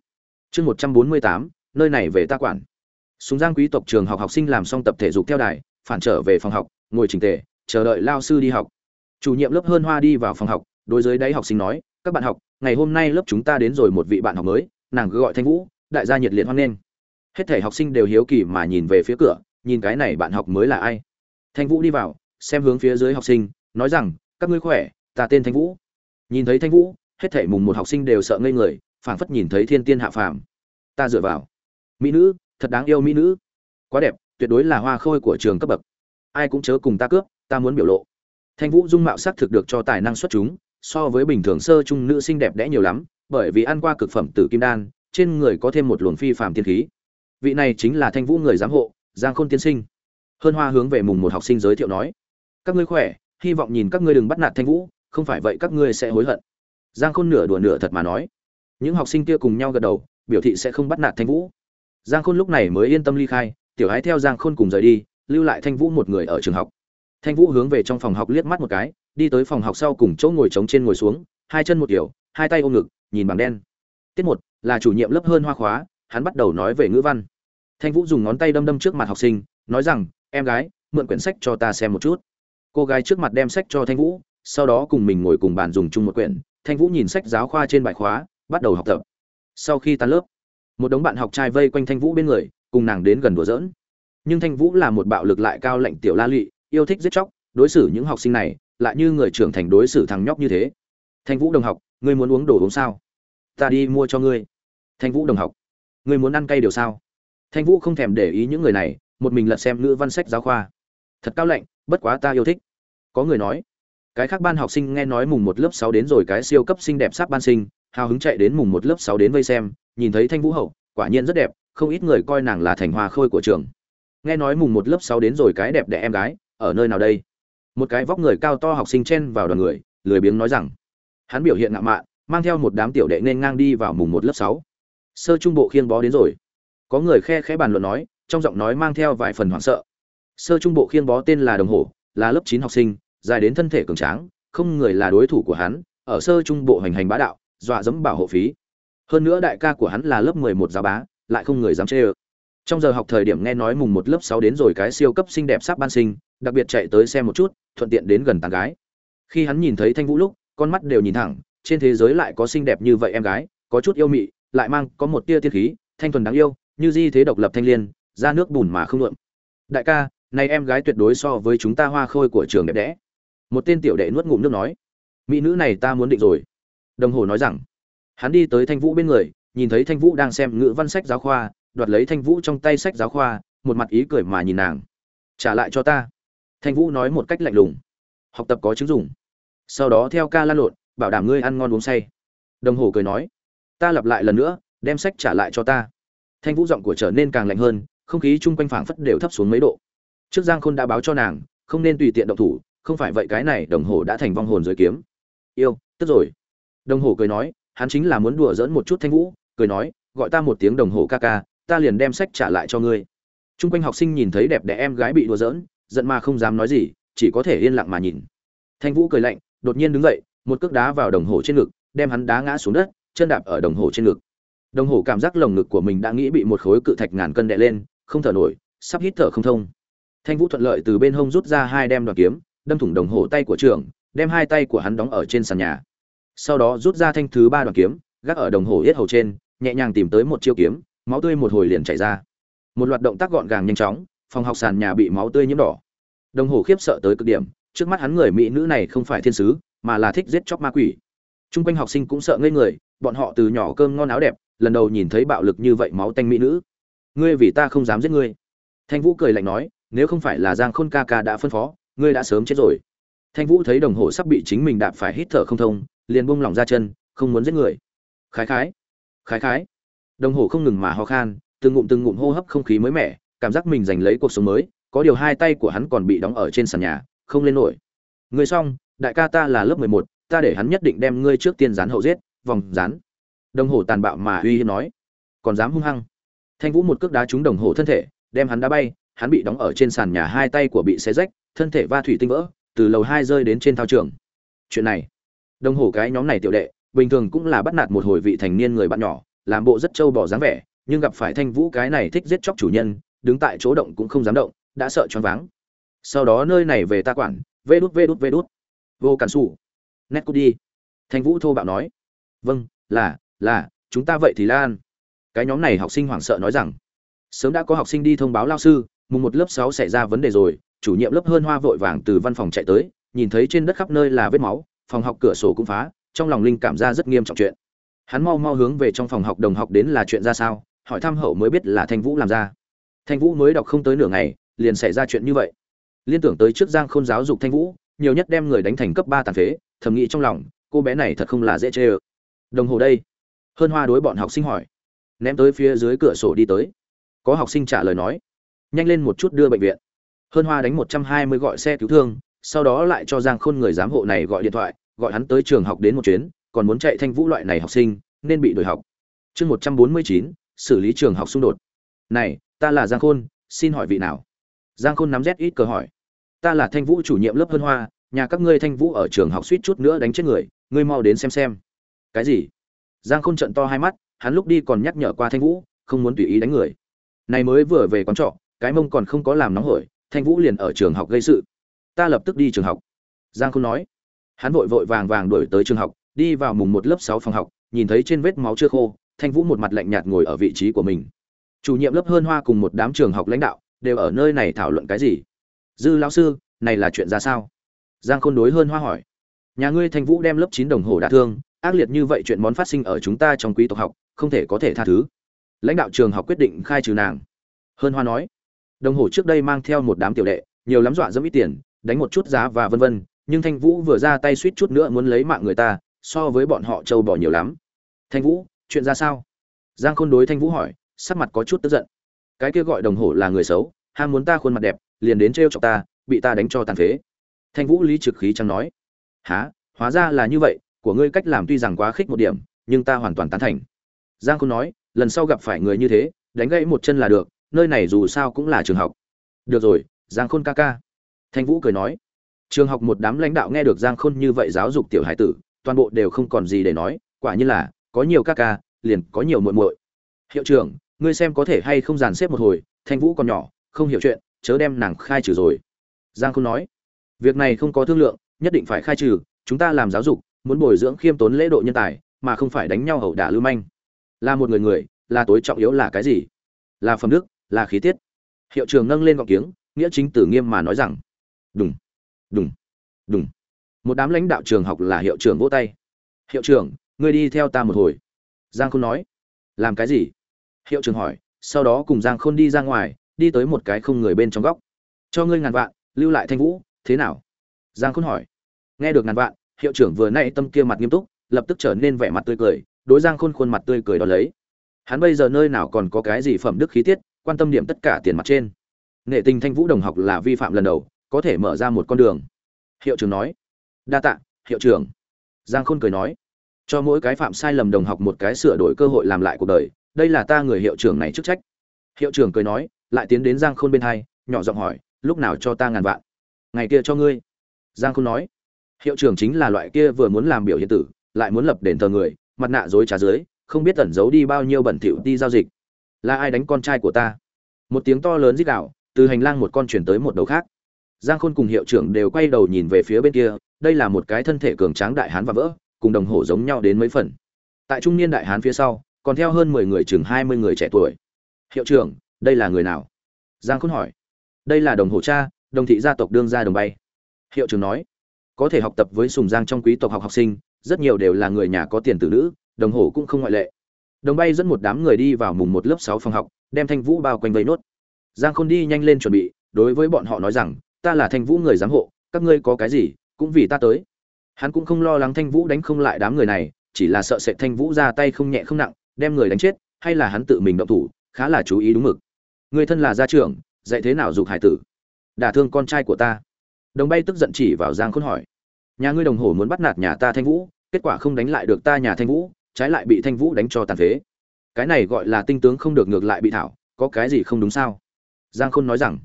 A: chương một trăm bốn mươi tám, nơi này về ta quản. Súng giang quý tộc trường học học sinh làm xong tập thể dục theo đài, phản trở về phòng học, ngồi trình tề, chờ đợi lao sư đi học. Chủ nhiệm lớp hơn hoa đi vào phòng học đối với đáy học sinh nói, các bạn học, ngày hôm nay lớp chúng ta đến rồi một vị bạn học mới, nàng gọi thanh vũ, đại gia nhiệt liệt hoan nghênh. Hết thể học sinh đều hiếu kỳ mà nhìn về phía cửa, nhìn cái này bạn học mới là ai. Thanh vũ đi vào, xem hướng phía dưới học sinh, nói rằng, các ngươi khỏe, ta tên thanh vũ. Nhìn thấy thanh vũ, hết thể mùng một học sinh đều sợ ngây người, phảng phất nhìn thấy thiên tiên hạ phàm. Ta dựa vào. Mỹ nữ, thật đáng yêu mỹ nữ. Quá đẹp, tuyệt đối là hoa khôi của trường cấp bậc. Ai cũng chớ cùng ta cướp, ta muốn biểu lộ. Thanh vũ dung mạo sắc thực được cho tài năng xuất chúng so với bình thường sơ trung nữ sinh đẹp đẽ nhiều lắm, bởi vì ăn qua cực phẩm tử kim đan, trên người có thêm một luồng phi phàm tiên khí. Vị này chính là thanh vũ người giám hộ, giang khôn tiên sinh. Hơn hoa hướng về mùng một học sinh giới thiệu nói, các ngươi khỏe, hy vọng nhìn các ngươi đừng bắt nạt thanh vũ, không phải vậy các ngươi sẽ hối hận. Giang khôn nửa đùa nửa thật mà nói. Những học sinh kia cùng nhau gật đầu, biểu thị sẽ không bắt nạt thanh vũ. Giang khôn lúc này mới yên tâm ly khai, tiểu ái theo giang khôn cùng rời đi, lưu lại thanh vũ một người ở trường học. Thanh vũ hướng về trong phòng học liếc mắt một cái đi tới phòng học sau cùng chỗ ngồi trống trên ngồi xuống, hai chân một kiểu, hai tay ôm ngực, nhìn bằng đen. Tiết một, là chủ nhiệm lớp hơn hoa khóa, hắn bắt đầu nói về ngữ văn. Thanh vũ dùng ngón tay đâm đâm trước mặt học sinh, nói rằng, em gái, mượn quyển sách cho ta xem một chút. Cô gái trước mặt đem sách cho thanh vũ, sau đó cùng mình ngồi cùng bàn dùng chung một quyển. Thanh vũ nhìn sách giáo khoa trên bài khóa, bắt đầu học tập. Sau khi tan lớp, một đống bạn học trai vây quanh thanh vũ bên người, cùng nàng đến gần đùa giỡn. Nhưng thanh vũ là một bạo lực lại cao lệnh tiểu la lụy, yêu thích giết chóc, đối xử những học sinh này lại như người trưởng thành đối xử thằng nhóc như thế. Thanh vũ đồng học, ngươi muốn uống đồ uống sao? Ta đi mua cho ngươi. Thanh vũ đồng học, ngươi muốn ăn cay điều sao? Thanh vũ không thèm để ý những người này, một mình lật xem ngữ văn sách giáo khoa. Thật cao lạnh, bất quá ta yêu thích. Có người nói, cái khác ban học sinh nghe nói mùng một lớp sáu đến rồi cái siêu cấp xinh đẹp sắp ban sinh, hào hứng chạy đến mùng một lớp sáu đến vây xem, nhìn thấy thanh vũ hậu, quả nhiên rất đẹp, không ít người coi nàng là thành hoa khôi của trường. Nghe nói mùng một lớp sáu đến rồi cái đẹp đẽ em gái, ở nơi nào đây? Một cái vóc người cao to học sinh chen vào đoàn người, lười biếng nói rằng, hắn biểu hiện ngạo mạn, mang theo một đám tiểu đệ nên ngang đi vào mùng một lớp sáu. Sơ trung bộ khiêng bó đến rồi. Có người khe khẽ bàn luận nói, trong giọng nói mang theo vài phần hoảng sợ. Sơ trung bộ khiêng bó tên là đồng hồ là lớp chín học sinh, dài đến thân thể cường tráng, không người là đối thủ của hắn, ở sơ trung bộ hành hành bá đạo, dọa dẫm bảo hộ phí. Hơn nữa đại ca của hắn là lớp mười một giáo bá, lại không người dám chê ơ trong giờ học thời điểm nghe nói mùng một lớp sáu đến rồi cái siêu cấp xinh đẹp sắp ban sinh, đặc biệt chạy tới xem một chút, thuận tiện đến gần tàn gái. Khi hắn nhìn thấy thanh vũ lúc, con mắt đều nhìn thẳng, trên thế giới lại có xinh đẹp như vậy em gái, có chút yêu mị, lại mang có một tia tiết khí, thanh thuần đáng yêu, như di thế độc lập thanh liên ra nước bùn mà không lượm đại ca, này em gái tuyệt đối so với chúng ta hoa khôi của trường đẹp đẽ. Một tên tiểu đệ nuốt ngụm nước nói. Mỹ nữ này ta muốn định rồi. Đồng hồ nói rằng. Hắn đi tới thanh vũ bên người, nhìn thấy thanh vũ đang xem ngữ văn sách giáo khoa đoạt lấy thanh vũ trong tay sách giáo khoa, một mặt ý cười mà nhìn nàng. Trả lại cho ta. Thanh vũ nói một cách lạnh lùng. Học tập có chứng dùng sau đó theo ca lan lộn, bảo đảm ngươi ăn ngon uống say. Đồng hồ cười nói, ta lặp lại lần nữa, đem sách trả lại cho ta. Thanh vũ giọng của trở nên càng lạnh hơn, không khí chung quanh phảng phất đều thấp xuống mấy độ. Trước giang khôn đã báo cho nàng, không nên tùy tiện động thủ, không phải vậy cái này đồng hồ đã thành vong hồn dưới kiếm. Yêu, tức rồi. Đồng hồ cười nói, hắn chính là muốn đùa dỡn một chút thanh vũ, cười nói, gọi ta một tiếng đồng hồ ca ca ta liền đem sách trả lại cho ngươi. Trung quanh học sinh nhìn thấy đẹp đẽ em gái bị đùa giỡn, giận mà không dám nói gì, chỉ có thể yên lặng mà nhìn. Thanh vũ cười lạnh, đột nhiên đứng dậy, một cước đá vào đồng hồ trên ngực, đem hắn đá ngã xuống đất, chân đạp ở đồng hồ trên ngực. Đồng hồ cảm giác lồng ngực của mình đã nghĩ bị một khối cự thạch ngàn cân đè lên, không thở nổi, sắp hít thở không thông. Thanh vũ thuận lợi từ bên hông rút ra hai đem đoàn kiếm, đâm thủng đồng hồ tay của trưởng đem hai tay của hắn đóng ở trên sàn nhà. Sau đó rút ra thanh thứ ba đoàn kiếm, gác ở đồng hồ yết hầu trên, nhẹ nhàng tìm tới một chiêu kiếm máu tươi một hồi liền chảy ra một loạt động tác gọn gàng nhanh chóng phòng học sàn nhà bị máu tươi nhiễm đỏ đồng hồ khiếp sợ tới cực điểm trước mắt hắn người mỹ nữ này không phải thiên sứ mà là thích giết chóc ma quỷ Trung quanh học sinh cũng sợ ngây người, bọn họ từ nhỏ cơm ngon áo đẹp, lần đầu nhìn thấy bạo lực như vậy máu tanh mỹ nữ. Ngươi vì ta không dám giết ngươi. Thanh Vũ cười lạnh nói, nếu không phải là Giang Khôn ca ca đã phân phó, ngươi đã sớm chết rồi. Thanh Vũ thấy đồng hồ sắp bị chính mình đạp phải hít thở không thông, liền buông lỏng ra chân, không muốn giết người. Khái khái, khái khái. Đồng hồ không ngừng mà ho khan, từng ngụm từng ngụm hô hấp không khí mới mẻ, cảm giác mình giành lấy cuộc sống mới, có điều hai tay của hắn còn bị đóng ở trên sàn nhà, không lên nổi. Người xong, đại ca ta là lớp mười một, ta để hắn nhất định đem ngươi trước tiên rán hậu giết vòng rán đồng hồ tàn bạo mà uy hiếp nói. Còn dám hung hăng. Thanh vũ một cước đá trúng đồng hồ thân thể đem hắn đá bay hắn bị đóng ở trên sàn nhà hai tay của bị xé rách thân thể va thủy tinh vỡ từ lầu hai rơi đến trên thao trường. Chuyện này. Đồng hồ cái nhóm này tiểu đệ bình thường cũng là bắt nạt một hồi vị thành niên người bạn nhỏ làm bộ rất trâu bỏ dáng vẻ, nhưng gặp phải thanh vũ cái này thích giết chóc chủ nhân, đứng tại chỗ động cũng không dám động, đã sợ choáng váng. Sau đó nơi này về ta quản, vê đút vê đút vê đút. Vô cản xù nét cút đi. Thanh vũ thô bạo nói. Vâng là là, chúng ta vậy thì lan. Cái nhóm này học sinh hoảng sợ nói rằng, sớm đã có học sinh đi thông báo lao sư, mùng một lớp sáu xảy ra vấn đề rồi, chủ nhiệm lớp hơn hoa vội vàng từ văn phòng chạy tới, nhìn thấy trên đất khắp nơi là vết máu, phòng học cửa sổ cũng phá, trong lòng linh cảm ra rất nghiêm trọng chuyện hắn mau mau hướng về trong phòng học đồng học đến là chuyện ra sao, hỏi thăm hậu mới biết là thanh vũ làm ra. Thanh vũ mới đọc không tới nửa ngày, liền xảy ra chuyện như vậy. Liên tưởng tới trước giang khôn giáo dục thanh vũ, nhiều nhất đem người đánh thành cấp ba tàn phế, thầm nghĩ trong lòng, cô bé này thật không là dễ chê ơ. Đồng hồ đây. Hơn hoa đối bọn học sinh hỏi. Ném tới phía dưới cửa sổ đi tới. Có học sinh trả lời nói. Nhanh lên một chút đưa bệnh viện. Hơn hoa đánh một trăm hai mươi gọi xe cứu thương, sau đó lại cho giang khôn người giám hộ này gọi điện thoại, gọi hắn tới trường học đến một chuyến còn muốn chạy thanh vũ loại này học sinh, nên bị đổi học. Chương một trăm bốn mươi chín, xử lý trường học xung đột. Này, ta là giang khôn, xin hỏi vị nào? Giang khôn nắm rét ít cờ hỏi. Ta là thanh vũ chủ nhiệm lớp hơn hoa, nhà các ngươi thanh vũ ở trường học suýt chút nữa đánh chết người, ngươi mau đến xem xem. Cái gì? Giang khôn trận to hai mắt, hắn lúc đi còn nhắc nhở qua thanh vũ, không muốn tùy ý đánh người. Này mới vừa về quán trọ, cái mông còn không có làm nóng hổi, thanh vũ liền ở trường học gây sự. Ta lập tức đi trường học. Giang khôn nói. Hắn vội vội vàng vàng đuổi tới trường học đi vào mùng một lớp sáu phòng học, nhìn thấy trên vết máu chưa khô, thanh vũ một mặt lạnh nhạt ngồi ở vị trí của mình. Chủ nhiệm lớp hơn hoa cùng một đám trường học lãnh đạo đều ở nơi này thảo luận cái gì? Dư lão sư, này là chuyện ra sao? Giang khôn đối hơn hoa hỏi. Nhà ngươi thanh vũ đem lớp chín đồng hồ đả thương, ác liệt như vậy chuyện món phát sinh ở chúng ta trong quý tộc học, không thể có thể tha thứ. Lãnh đạo trường học quyết định khai trừ nàng. Hơn hoa nói. Đồng hồ trước đây mang theo một đám tiểu đệ, nhiều lắm dọa dẫm ít tiền, đánh một chút giá và vân vân, nhưng thanh vũ vừa ra tay suýt chút nữa muốn lấy mạng người ta so với bọn họ trâu bò nhiều lắm. Thanh vũ, chuyện ra sao? Giang khôn đối thanh vũ hỏi, sắc mặt có chút tức giận. Cái kia gọi đồng hồ là người xấu, ham muốn ta khuôn mặt đẹp, liền đến trêu chọc ta, bị ta đánh cho tàn phế. Thanh vũ lý trực khí chẳng nói há hóa ra là như vậy, của ngươi cách làm tuy rằng quá khích một điểm, nhưng ta hoàn toàn tán thành. Giang khôn nói, lần sau gặp phải người như thế, đánh gãy một chân là được, nơi này dù sao cũng là trường học. Được rồi, giang khôn ca ca. Thanh vũ cười nói, trường học một đám lãnh đạo nghe được giang khôn như vậy giáo dục tiểu hải tử toàn bộ đều không còn gì để nói, quả như là, có nhiều ca ca, liền có nhiều muội muội. Hiệu trưởng, ngươi xem có thể hay không dàn xếp một hồi, thanh vũ còn nhỏ, không hiểu chuyện, chớ đem nàng khai trừ rồi. Giang không nói, việc này không có thương lượng, nhất định phải khai trừ, chúng ta làm giáo dục, muốn bồi dưỡng khiêm tốn lễ độ nhân tài, mà không phải đánh nhau ẩu đả lưu manh. Là một người người, là tối trọng yếu là cái gì? Là phẩm đức, là khí tiết. Hiệu trưởng nâng lên gọng kiếng, nghĩa chính tử nghiêm mà nói rằng đúng đúng đúng một đám lãnh đạo trường học là hiệu trưởng vỗ tay. Hiệu trưởng, ngươi đi theo ta một hồi. Giang khôn nói. Làm cái gì? Hiệu trưởng hỏi. Sau đó cùng giang khôn đi ra ngoài, đi tới một cái không người bên trong góc. Cho ngươi ngàn vạn, lưu lại thanh vũ, thế nào? Giang khôn hỏi. Nghe được ngàn vạn, hiệu trưởng vừa nay tâm kia mặt nghiêm túc, lập tức trở nên vẻ mặt tươi cười, đối giang khôn khuôn mặt tươi cười đó lấy. Hắn bây giờ nơi nào còn có cái gì phẩm đức khí tiết, quan tâm điểm tất cả tiền mặt trên. Nghệ tình thanh vũ đồng học là vi phạm lần đầu, có thể mở ra một con đường. Hiệu trưởng nói đa tạ, hiệu trưởng. Giang khôn cười nói, cho mỗi cái phạm sai lầm đồng học một cái sửa đổi cơ hội làm lại cuộc đời, đây là ta người hiệu trưởng này chức trách. Hiệu trưởng cười nói, lại tiến đến giang khôn bên hai, nhỏ giọng hỏi, lúc nào cho ta ngàn vạn? Ngày kia cho ngươi. Giang khôn nói, hiệu trưởng chính là loại kia vừa muốn làm biểu hiện tử, lại muốn lập đền thờ người, mặt nạ dối trá dưới, không biết tẩn giấu đi bao nhiêu bẩn thỉu đi giao dịch. Là ai đánh con trai của ta? Một tiếng to lớn rít đạo từ từ hành lang một con chuyển tới một đầu khác. Giang khôn cùng hiệu trưởng đều quay đầu nhìn về phía bên kia đây là một cái thân thể cường tráng đại hán và vỡ, cùng đồng hồ giống nhau đến mấy phần. Tại trung niên đại hán phía sau, còn theo hơn mười người chừng hai mươi người trẻ tuổi. Hiệu trưởng, đây là người nào? Giang khôn hỏi. Đây là đồng hồ cha, đồng thị gia tộc đương gia đồng bay. Hiệu trưởng nói. Có thể học tập với sùng giang trong quý tộc học học sinh, rất nhiều đều là người nhà có tiền tử nữ, đồng hồ cũng không ngoại lệ. Đồng bay dẫn một đám người đi vào mùng một lớp sáu phòng học, đem thanh vũ bao quanh vây nốt. Giang khôn đi nhanh lên chuẩn bị, đối với bọn họ nói rằng, ta là thanh vũ người giám hộ, các ngươi có cái gì cũng vì ta tới. Hắn cũng không lo lắng thanh vũ đánh không lại đám người này, chỉ là sợ sệt thanh vũ ra tay không nhẹ không nặng, đem người đánh chết, hay là hắn tự mình động thủ, khá là chú ý đúng mực. Người thân là gia trưởng, dạy thế nào dục hải tử? Đả thương con trai của ta. Đồng bay tức giận chỉ vào giang khôn hỏi. Nhà ngươi đồng hồ muốn bắt nạt nhà ta thanh vũ, kết quả không đánh lại được ta nhà thanh vũ, trái lại bị thanh vũ đánh cho tàn phế. Cái này gọi là tinh tướng không được ngược lại bị thảo, có cái gì không đúng sao? Giang khôn nói rằng.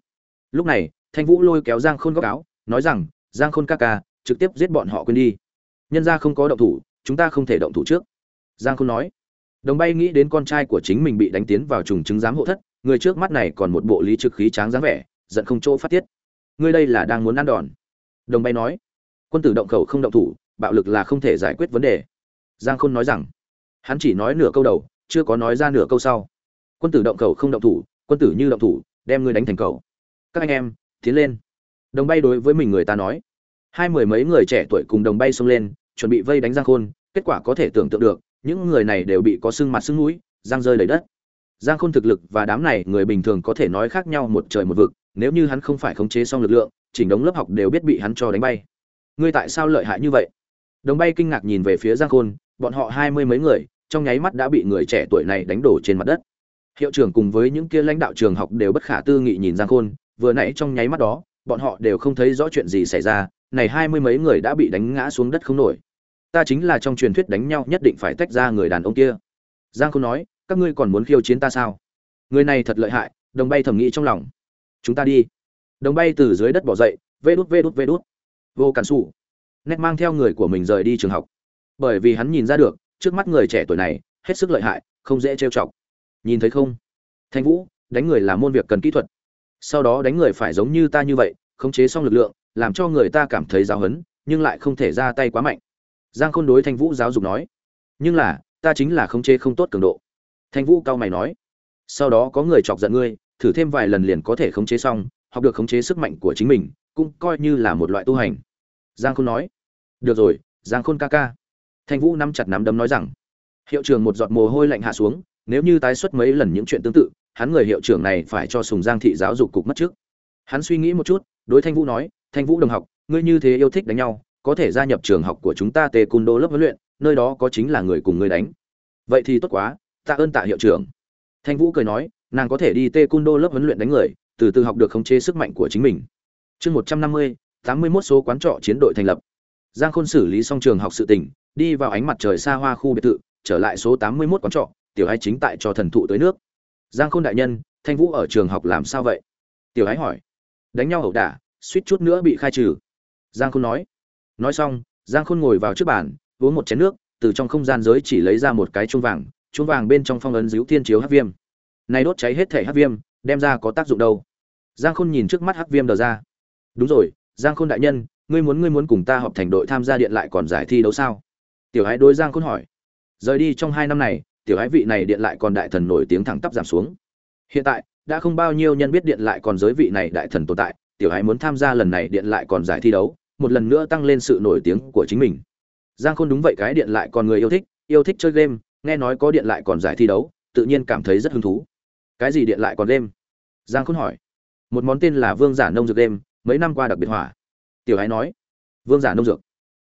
A: Lúc này, thanh vũ lôi kéo giang khôn góc áo, nói rằng giang khôn ca ca, trực tiếp giết bọn họ quên đi. Nhân ra không có động thủ, chúng ta không thể động thủ trước. Giang khôn nói. Đồng bay nghĩ đến con trai của chính mình bị đánh tiến vào trùng chứng giám hộ thất, người trước mắt này còn một bộ lý trực khí tráng dáng vẻ, giận không chỗ phát tiết. Ngươi đây là đang muốn ăn đòn. Đồng bay nói. Quân tử động khẩu không động thủ, bạo lực là không thể giải quyết vấn đề. Giang khôn nói rằng. Hắn chỉ nói nửa câu đầu, chưa có nói ra nửa câu sau. Quân tử động khẩu không động thủ, quân tử như động thủ, đem ngươi đánh thành cầu. Các anh em, tiến lên đồng bay đối với mình người ta nói. Hai mười mấy người trẻ tuổi cùng đồng bay xông lên, chuẩn bị vây đánh giang khôn, kết quả có thể tưởng tượng được, những người này đều bị có sưng mặt sưng mũi, giang rơi đầy đất. Giang khôn thực lực và đám này người bình thường có thể nói khác nhau một trời một vực, nếu như hắn không phải khống chế xong lực lượng, chỉnh đống lớp học đều biết bị hắn cho đánh bay. Ngươi tại sao lợi hại như vậy? Đồng bay kinh ngạc nhìn về phía giang khôn, bọn họ hai mươi mấy người, trong nháy mắt đã bị người trẻ tuổi này đánh đổ trên mặt đất. Hiệu trưởng cùng với những kia lãnh đạo trường học đều bất khả tư nghị nhìn giang khôn, vừa nãy trong nháy mắt đó bọn họ đều không thấy rõ chuyện gì xảy ra, này hai mươi mấy người đã bị đánh ngã xuống đất không nổi. Ta chính là trong truyền thuyết đánh nhau nhất định phải tách ra người đàn ông kia. Giang khôn nói, các ngươi còn muốn khiêu chiến ta sao? Người này thật lợi hại, đồng bay thầm nghĩ trong lòng. Chúng ta đi. Đồng bay từ dưới đất bỏ dậy, vê đút vê đút vê đút. Vô cản xù nét mang theo người của mình rời đi trường học. Bởi vì hắn nhìn ra được, trước mắt người trẻ tuổi này, hết sức lợi hại, không dễ trêu chọc. Nhìn thấy không? Thanh vũ, đánh người là môn việc cần kỹ thuật sau đó đánh người phải giống như ta như vậy, khống chế xong lực lượng, làm cho người ta cảm thấy giáo hấn, nhưng lại không thể ra tay quá mạnh. Giang khôn đối thanh vũ giáo dục nói, nhưng là, ta chính là khống chế không tốt cường độ. Thanh vũ cao mày nói, sau đó có người chọc giận ngươi, thử thêm vài lần liền có thể khống chế xong, học được khống chế sức mạnh của chính mình, cũng coi như là một loại tu hành. Giang khôn nói, được rồi, giang khôn ca ca. Thanh vũ nắm chặt nắm đấm nói rằng, hiệu trường một giọt mồ hôi lạnh hạ xuống, nếu như tái xuất mấy lần những chuyện tương tự hắn người hiệu trưởng này phải cho sùng giang thị giáo dục cục mất trước hắn suy nghĩ một chút, đối thanh vũ nói, thanh vũ đồng học, ngươi như thế yêu thích đánh nhau, có thể gia nhập trường học của chúng ta tê cung đô lớp huấn luyện, nơi đó có chính là người cùng ngươi đánh. Vậy thì tốt quá, tạ ơn tạ hiệu trưởng. Thanh vũ cười nói, nàng có thể đi tê cung đô lớp huấn luyện đánh người, từ từ học được khống chế sức mạnh của chính mình. Chương một trăm năm mươi, tám mươi mốt số quán trọ chiến đội thành lập. Giang khôn xử lý xong trường học sự tỉnh đi vào ánh mặt trời xa hoa khu biệt thự, trở lại số tám mươi mốt quán trọ, tiểu hai chính tại cho thần thụ tới nước giang khôn đại nhân, thanh vũ ở trường học làm sao vậy? Tiểu Ái hỏi. Đánh nhau ẩu đả, suýt chút nữa bị khai trừ. Giang khôn nói. Nói xong, giang khôn ngồi vào trước bàn, uống một chén nước, từ trong không gian giới chỉ lấy ra một cái chuông vàng chuông vàng bên trong phong ấn díu thiên chiếu hắc viêm. Này đốt cháy hết thể hắc viêm, đem ra có tác dụng đâu? Giang khôn nhìn trước mắt hắc viêm đờ ra. Đúng rồi, giang khôn đại nhân, ngươi muốn ngươi muốn cùng ta họp thành đội tham gia điện lại còn giải thi đấu sao? Tiểu hãy đối giang khôn hỏi. Rời đi trong hai năm này tiểu Ái vị này điện lại còn đại thần nổi tiếng thẳng tắp giảm xuống. Hiện tại, đã không bao nhiêu nhân biết điện lại còn giới vị này đại thần tồn tại, tiểu Ái muốn tham gia lần này điện lại còn giải thi đấu, một lần nữa tăng lên sự nổi tiếng của chính mình. Giang khôn đúng vậy, cái điện lại còn người yêu thích yêu thích chơi game, nghe nói có điện lại còn giải thi đấu, tự nhiên cảm thấy rất hứng thú. Cái gì điện lại còn game? Giang khôn hỏi. Một món tên là vương giả nông dược game, mấy năm qua đặc biệt hỏa. Tiểu Ái nói. Vương giả nông dược.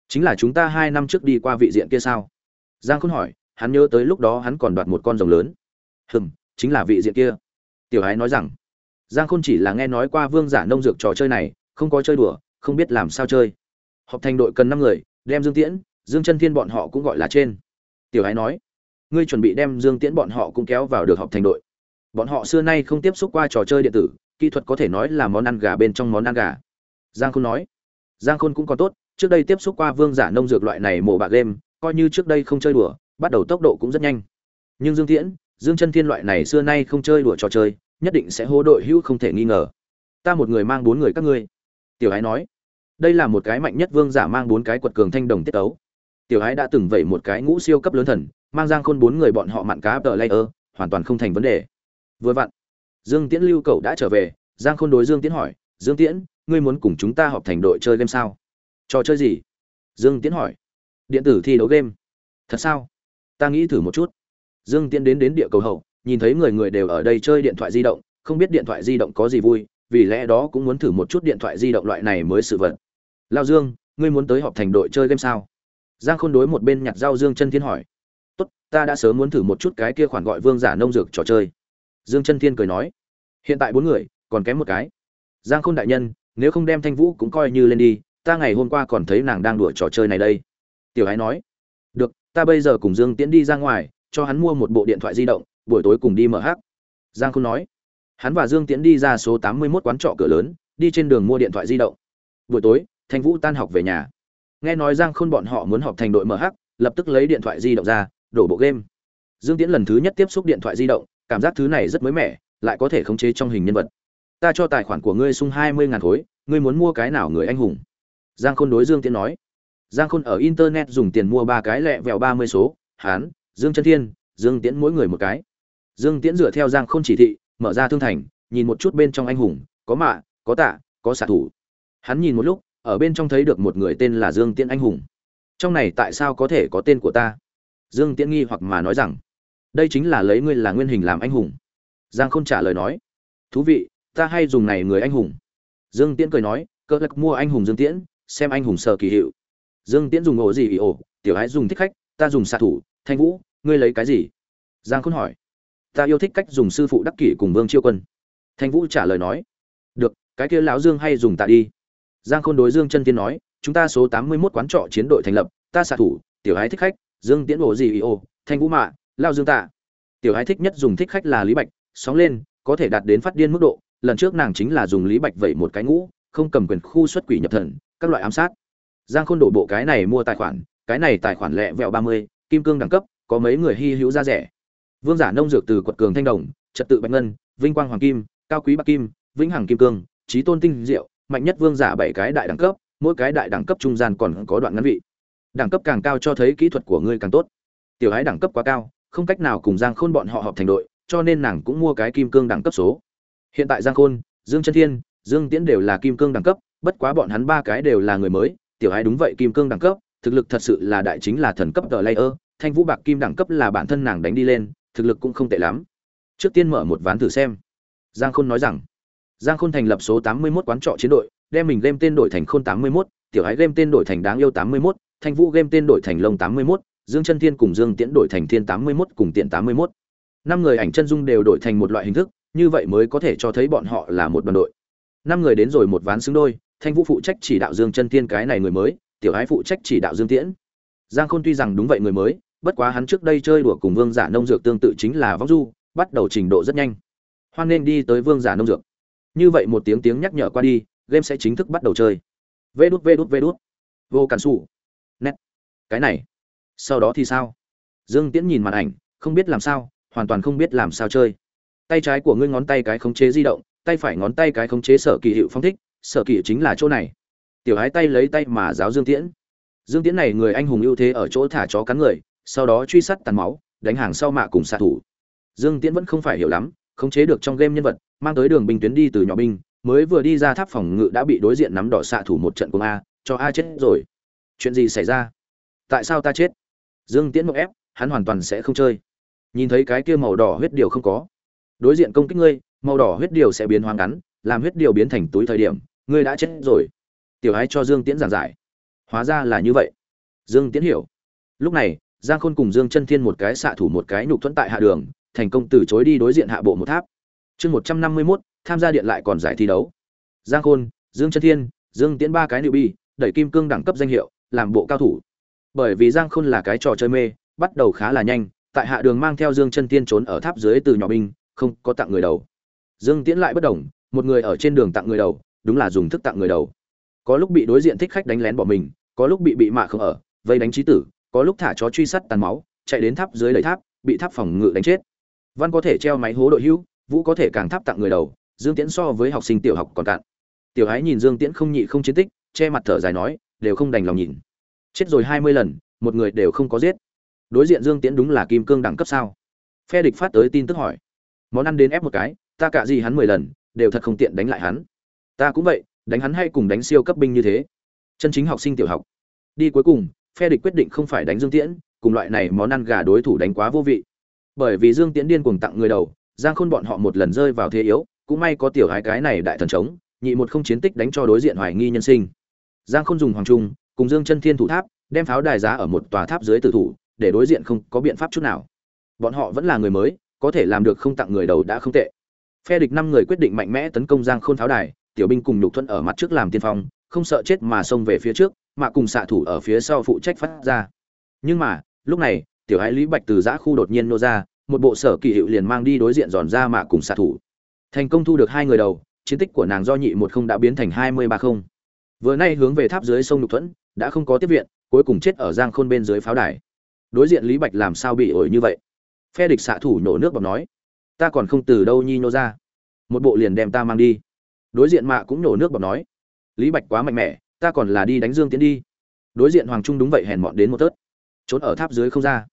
A: Chính là chúng ta hai năm trước đi qua vị diện kia sao? Giang khôn hỏi hắn nhớ tới lúc đó hắn còn đoạt một con rồng lớn. Hừm, chính là vị diện kia. Tiểu hải nói rằng, giang khôn chỉ là nghe nói qua vương giả nông dược trò chơi này, không có chơi đùa, không biết làm sao chơi. Họp thành đội cần năm người, đem dương tiễn, dương chân thiên bọn họ cũng gọi là trên. Tiểu hải nói, ngươi chuẩn bị đem dương tiễn bọn họ cũng kéo vào được họp thành đội. Bọn họ xưa nay không tiếp xúc qua trò chơi điện tử, kỹ thuật có thể nói là món ăn gà bên trong món ăn gà. Giang khôn nói, giang khôn cũng còn tốt, trước đây tiếp xúc qua vương giả nông dược loại này mổ bạc game, coi như trước đây không chơi đùa bắt đầu tốc độ cũng rất nhanh. Nhưng dương tiễn dương chân thiên loại này xưa nay không chơi đùa trò chơi, nhất định sẽ hô đội hữu không thể nghi ngờ. Ta một người mang bốn người các ngươi. Tiểu ái nói. Đây là một cái mạnh nhất vương giả mang bốn cái quật cường thanh đồng tiết ấu tiểu ái đã từng vẩy một cái ngũ siêu cấp lớn thần, mang giang khôn bốn người bọn họ mặn cá tờ layer, hoàn toàn không thành vấn đề. Vừa vặn, dương tiễn lưu cậu đã trở về, giang khôn đối dương tiễn hỏi, dương tiễn, ngươi muốn cùng chúng ta họp thành đội chơi game sao? Trò chơi gì? Dương tiễn hỏi. Điện tử thi đấu game. Thật sao? Ta nghĩ thử một chút. Dương tiễn đến đến địa cầu hậu, nhìn thấy người người đều ở đây chơi điện thoại di động, không biết điện thoại di động có gì vui, vì lẽ đó cũng muốn thử một chút điện thoại di động loại này mới sự vật. Lao dương, ngươi muốn tới họp thành đội chơi game sao? Giang khôn đối một bên nhặt rau dương chân thiên hỏi. Tốt, ta đã sớm muốn thử một chút cái kia khoản gọi vương giả nông dược trò chơi. Dương chân thiên cười nói. Hiện tại bốn người, còn kém một cái. Giang khôn đại nhân, nếu không đem thanh vũ cũng coi như lên đi, ta ngày hôm qua còn thấy nàng đang đùa trò chơi này đây. Tiểu ái nói ta bây giờ cùng dương tiễn đi ra ngoài, cho hắn mua một bộ điện thoại di động, buổi tối cùng đi mở hát giang khôn nói. Hắn và dương tiễn đi ra số tám mươi 81 quán trọ cửa lớn, đi trên đường mua điện thoại di động. Buổi tối, thanh vũ tan học về nhà. Nghe nói giang khôn bọn họ muốn họp thành đội mh lập tức lấy điện thoại di động ra, đổ bộ game. Dương tiễn lần thứ nhất tiếp xúc điện thoại di động, cảm giác thứ này rất mới mẻ, lại có thể khống chế trong hình nhân vật. Ta cho tài khoản của ngươi sung hai mươi ngàn khối, ngươi muốn mua cái nào người anh hùng? Giang khôn đối dương tiễn nói giang khôn ở internet dùng tiền mua ba cái lẹ vẹo ba mươi số, hán, dương chân thiên, dương tiễn mỗi người một cái. Dương tiễn dựa theo giang khôn chỉ thị, mở ra thương thành, nhìn một chút bên trong anh hùng, có mạ, có tạ, có xạ thủ. Hắn nhìn một lúc, ở bên trong thấy được một người tên là dương tiễn anh hùng. Trong này tại sao có thể có tên của ta? Dương tiễn nghi hoặc mà nói rằng, đây chính là lấy ngươi là nguyên hình làm anh hùng. Giang khôn trả lời nói, thú vị, ta hay dùng này người anh hùng. Dương tiễn cười nói, cơ lực mua anh hùng dương tiễn, xem anh hùng sở kỳ hiệu dương tiễn dùng ổ gì ổ, tiểu ái dùng thích khách, ta dùng xạ thủ, thanh vũ, ngươi lấy cái gì? Giang khôn hỏi. Ta yêu thích cách dùng sư phụ đắc kỷ cùng vương chiêu quân. Thanh vũ trả lời nói. Được, cái kia lão dương hay dùng tạ đi. Giang khôn đối dương chân tiên nói, chúng ta số tám mươi 81 quán trọ chiến đội thành lập, ta xạ thủ, tiểu ái thích khách, dương tiễn ổ gì ổ, thanh vũ mạ lao dương tạ tiểu ái thích nhất dùng thích khách là lý bạch, sóng lên, có thể đạt đến phát điên mức độ, lần trước nàng chính là dùng lý bạch vẩy một cái ngũ, không cầm quyền khu xuất quỷ nhập thần, các loại ám sát giang khôn đổ bộ cái này mua tài khoản, cái này tài khoản lẹ vẹo ba mươi, kim cương đẳng cấp, có mấy người hy hữu ra rẻ. Vương giả nông dược từ quật cường thanh đồng, trật tự bạch ngân, vinh quang hoàng kim, cao quý bạc kim, vĩnh hằng kim cương trí tôn tinh diệu, mạnh nhất vương giả bảy cái đại đẳng cấp, mỗi cái đại đẳng cấp trung gian còn có đoạn ngắn vị. Đẳng cấp càng cao cho thấy kỹ thuật của ngươi càng tốt. Tiểu hái đẳng cấp quá cao, không cách nào cùng giang khôn bọn họ họp thành đội, cho nên nàng cũng mua cái kim cương đẳng cấp số. Hiện tại giang khôn, dương chân thiên, dương tiễn đều là kim cương đẳng cấp, bất quá bọn hắn ba cái đều là người mới tiểu hái đúng vậy kim cương đẳng cấp thực lực thật sự là đại chính là thần cấp tờ layer thanh vũ bạc kim đẳng cấp là bản thân nàng đánh đi lên thực lực cũng không tệ lắm. Trước tiên mở một ván thử xem. Giang khôn nói rằng giang khôn thành lập số 81 quán trọ chiến đội đem mình game tên đổi thành khôn 81, tiểu hái game tên đổi thành đáng yêu 81, thanh vũ game tên đổi thành lông 81, dương chân thiên cùng dương tiễn đổi thành thiên 81 cùng tiện 81. năm người ảnh chân dung đều đổi thành một loại hình thức như vậy mới có thể cho thấy bọn họ là một đoàn đội. Năm người đến rồi một ván xứng đôi thanh vũ phụ trách chỉ đạo dương chân thiên cái này người mới, tiểu Ái phụ trách chỉ đạo dương tiễn. Giang khôn tuy rằng đúng vậy người mới, bất quá hắn trước đây chơi đùa cùng vương giả nông dược tương tự chính là vóc du, bắt đầu trình độ rất nhanh. Hoan nên đi tới vương giả nông dược. Như vậy một tiếng tiếng nhắc nhở qua đi, game sẽ chính thức bắt đầu chơi. Vê đút vê đút vê đút. Vô cản xù nét. Cái này. Sau đó thì sao? Dương tiễn nhìn màn ảnh, không biết làm sao, hoàn toàn không biết làm sao chơi. Tay trái của ngươi ngón tay cái khống chế di động, tay phải ngón tay cái khống chế sở kỳ hiệu phong thích sở kỳ chính là chỗ này. Tiểu hái tay lấy tay mà giáo dương tiễn. Dương tiễn này người anh hùng ưu thế ở chỗ thả chó cắn người, sau đó truy sát tàn máu, đánh hàng sau mạ cùng xạ thủ. Dương tiễn vẫn không phải hiểu lắm, khống chế được trong game nhân vật, mang tới đường binh tuyến đi từ nhỏ binh, mới vừa đi ra tháp phòng ngự đã bị đối diện nắm đỏ xạ thủ một trận cùng a, cho a chết rồi. Chuyện gì xảy ra? Tại sao ta chết? Dương tiễn mộng ép, hắn hoàn toàn sẽ không chơi. Nhìn thấy cái kia màu đỏ huyết điều không có. Đối diện công kích ngươi, màu đỏ huyết điều sẽ biến hoang ngắn, làm huyết điều biến thành túi thời điểm ngươi đã chết rồi. Tiểu ái cho dương tiễn giảng giải. Hóa ra là như vậy. Dương tiễn hiểu. Lúc này, giang khôn cùng dương chân thiên một cái xạ thủ một cái nhục thuẫn tại hạ đường, thành công từ chối đi đối diện hạ bộ một tháp. Chương một trăm năm mươi mốt, tham gia điện lại còn giải thi đấu. Giang khôn, dương chân thiên, dương tiễn ba cái nữ bi đẩy kim cương đẳng cấp danh hiệu, làm bộ cao thủ. Bởi vì giang khôn là cái trò chơi mê, bắt đầu khá là nhanh, tại hạ đường mang theo dương chân thiên trốn ở tháp dưới từ nhỏ binh, không có tặng người đầu. Dương tiễn lại bất đồng, một người ở trên đường tặng người đầu đúng là dùng thức tặng người đầu. Có lúc bị đối diện thích khách đánh lén bỏ mình, có lúc bị bị mạ không ở, vây đánh trí tử, có lúc thả chó truy sát tàn máu, chạy đến tháp dưới lấy tháp, bị tháp phòng ngự đánh chết. Văn có thể treo máy hố đội hữu, vũ có thể càng tháp tặng người đầu, dương tiễn so với học sinh tiểu học còn cạn. Tiểu hái nhìn dương tiễn không nhị không chiến tích, che mặt thở dài nói, đều không đành lòng nhìn. Chết rồi hai mươi lần, một người đều không có giết. Đối diện dương tiễn đúng là kim cương đẳng cấp sao? Phe địch phát tới tin tức hỏi. Món ăn đến ép một cái, ta cạ gì hắn mười lần, đều thật không tiện đánh lại hắn ta cũng vậy, đánh hắn hay cùng đánh siêu cấp binh như thế. Chân chính học sinh tiểu học. Đi cuối cùng, phe địch quyết định không phải đánh dương tiễn, cùng loại này món ăn gà đối thủ đánh quá vô vị. Bởi vì dương tiễn điên cuồng tặng người đầu, giang khôn bọn họ một lần rơi vào thế yếu, cũng may có tiểu hai cái này đại thần chống, nhị một không chiến tích đánh cho đối diện hoài nghi nhân sinh. Giang khôn dùng hoàng trung, cùng dương chân thiên thủ tháp, đem pháo đài giá ở một tòa tháp dưới tử thủ, để đối diện không có biện pháp chút nào. Bọn họ vẫn là người mới, có thể làm được không tặng người đầu đã không tệ. Phe địch năm người quyết định mạnh mẽ tấn công giang khôn pháo đài tiểu binh cùng nhục thuận ở mặt trước làm tiên phong, không sợ chết mà xông về phía trước, mà cùng xạ thủ ở phía sau phụ trách phát ra. Nhưng mà, lúc này, tiểu ái lý bạch từ giã khu đột nhiên nô ra, một bộ sở kỳ hiệu liền mang đi đối diện giòn ra mạ cùng xạ thủ. Thành công thu được hai người đầu, chiến tích của nàng do nhị một không đã biến thành hai mươi ba không. Vừa nay hướng về tháp dưới sông nhục thuẫn, đã không có tiếp viện, cuối cùng chết ở giang khôn bên dưới pháo đài. Đối diện lý bạch làm sao bị ổi như vậy? Phe địch xạ thủ nhổ nước bọc nói, ta còn không từ đâu nhi nhô ra. Một bộ liền đem ta mang đi đối diện mạ cũng nổ nước bọc nói, lý bạch quá mạnh mẽ, ta còn là đi đánh dương tiến đi. Đối diện hoàng trung đúng vậy hèn mọn đến một tớt. Trốn ở tháp dưới không ra.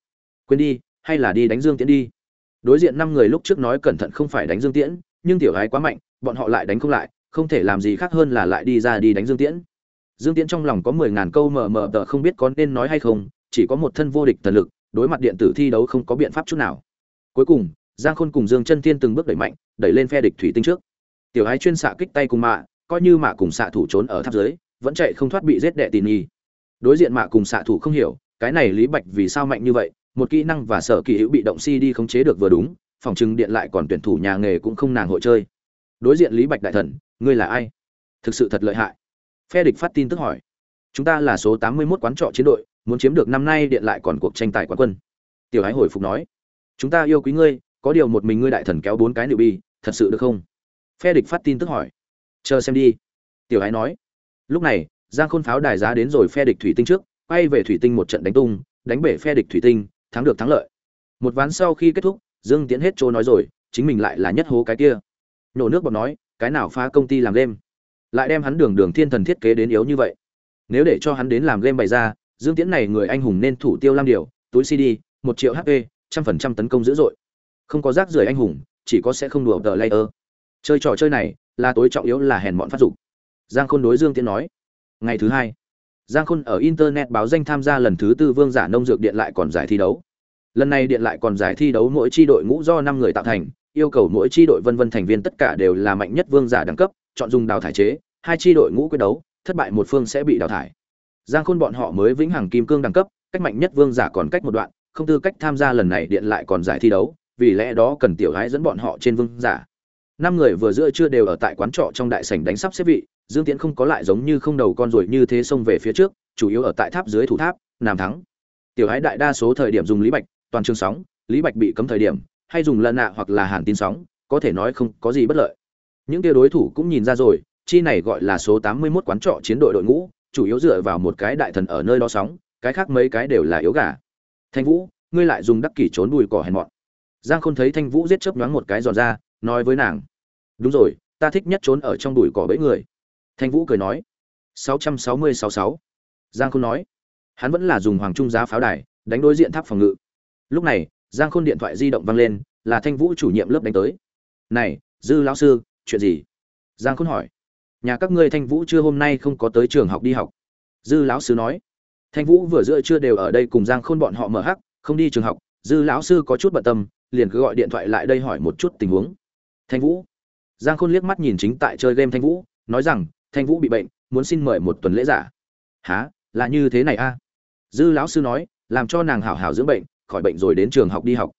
A: Quên đi, hay là đi đánh dương tiễn đi. Đối diện năm người lúc trước nói cẩn thận không phải đánh dương tiễn, nhưng tiểu gái quá mạnh, bọn họ lại đánh không lại, không thể làm gì khác hơn là lại đi ra đi đánh dương tiễn. Dương tiễn trong lòng có mười ngàn câu mờ mờ tờ không biết có nên nói hay không, chỉ có một thân vô địch thần lực, đối mặt điện tử thi đấu không có biện pháp chút nào. Cuối cùng, giang khôn cùng dương chân tiên từng bước đẩy mạnh, đẩy lên phe địch thủy tinh trước tiểu ái chuyên xạ kích tay cùng mạ, coi như mạ cùng xạ thủ trốn ở tháp dưới, vẫn chạy không thoát bị giết đệ tỉ nhi đối diện mạ cùng xạ thủ không hiểu, cái này lý bạch vì sao mạnh như vậy, một kỹ năng và sở kỳ hữu bị động si đi khống chế được vừa đúng, phòng trừng điện lại còn tuyển thủ nhà nghề cũng không nàng hội chơi. Đối diện lý bạch đại thần, ngươi là ai? Thực sự thật lợi hại. Phe địch phát tin tức hỏi. Chúng ta là số tám mươi 81 quán trọ chiến đội, muốn chiếm được năm nay điện lại còn cuộc tranh tài quán quân. Tiểu ái hồi phục nói. Chúng ta yêu quý ngươi, có điều một mình ngươi đại thần kéo bốn cái nữ bi thật sự được không? Phe địch phát tin tức hỏi. Chờ xem đi. Tiểu ái nói. Lúc này, giang khôn pháo đài giá đến rồi phe địch thủy tinh trước, quay về thủy tinh một trận đánh tung, đánh bể phe địch thủy tinh, thắng được thắng lợi. Một ván sau khi kết thúc, dương Tiễn hết chỗ nói rồi, chính mình lại là nhất hố cái kia. Nổ nước bọt nói, cái nào phá công ty làm game? Lại đem hắn đường đường thiên thần thiết kế đến yếu như vậy. Nếu để cho hắn đến làm game bày ra, dương tiễn này người anh hùng nên thủ tiêu lam điều túi cd một triệu hp trăm phần trăm tấn công dữ dội. Không có rác rưởi anh hùng, chỉ có sẽ không đùa tờ layer chơi trò chơi này là tối trọng yếu là hèn mọn phát dục. Giang khôn đối dương tiễn nói, ngày thứ hai, giang khôn ở internet báo danh tham gia lần thứ tư vương giả nông dược điện lại còn giải thi đấu. Lần này điện lại còn giải thi đấu mỗi tri đội ngũ do năm người tạo thành, yêu cầu mỗi tri đội vân vân thành viên tất cả đều là mạnh nhất vương giả đẳng cấp, chọn dùng đào thải chế, hai tri đội ngũ quyết đấu, thất bại một phương sẽ bị đào thải. Giang khôn bọn họ mới vĩnh hằng kim cương đẳng cấp, cách mạnh nhất vương giả còn cách một đoạn, không tư cách tham gia lần này điện lại còn giải thi đấu, vì lẽ đó cần tiểu gái dẫn bọn họ trên vương giả năm người vừa giữa chưa đều ở tại quán trọ trong đại sảnh đánh sắp xếp vị, dương tiễn không có lại giống như không đầu con ruồi như thế xông về phía trước, chủ yếu ở tại tháp dưới thủ tháp, nam thắng. Tiểu hái đại đa số thời điểm dùng lý bạch, toàn trường sóng, lý bạch bị cấm thời điểm, hay dùng lân nạ hoặc là hàn tin sóng, có thể nói không có gì bất lợi. Những tia đối thủ cũng nhìn ra rồi, chi này gọi là số tám mươi 81 quán trọ chiến đội đội ngũ, chủ yếu dựa vào một cái đại thần ở nơi đó sóng, cái khác mấy cái đều là yếu gà. Thanh vũ, ngươi lại dùng đắc kỷ trốn đùi cỏ hèn mọn. Giang khôn thấy thanh vũ giết chớp nhoáng một cái giòn ra, nói với nàng đúng rồi, ta thích nhất trốn ở trong đùi cỏ bẫy người. Thanh vũ cười nói. Sáu trăm sáu mươi sáu sáu. Giang khôn nói. Hắn vẫn là dùng hoàng trung giá pháo đài, đánh đối diện tháp phòng ngự. Lúc này, giang khôn điện thoại di động vang lên, là thanh vũ chủ nhiệm lớp đánh tới. Này, dư lão sư, chuyện gì? Giang khôn hỏi. Nhà các ngươi thanh vũ chưa hôm nay không có tới trường học đi học. Dư lão sư nói. Thanh vũ vừa giữa chưa đều ở đây cùng giang khôn bọn họ mở hắc, không đi trường học. Dư lão sư có chút bận tâm, liền cứ gọi điện thoại lại đây hỏi một chút tình huống. Thanh vũ giang khôn liếc mắt nhìn chính tại chơi game thanh vũ, nói rằng, thanh vũ bị bệnh, muốn xin mời một tuần lễ giả. Há là như thế này a dư lão sư nói, làm cho nàng hảo hảo dưỡng bệnh, khỏi bệnh rồi đến trường học đi học.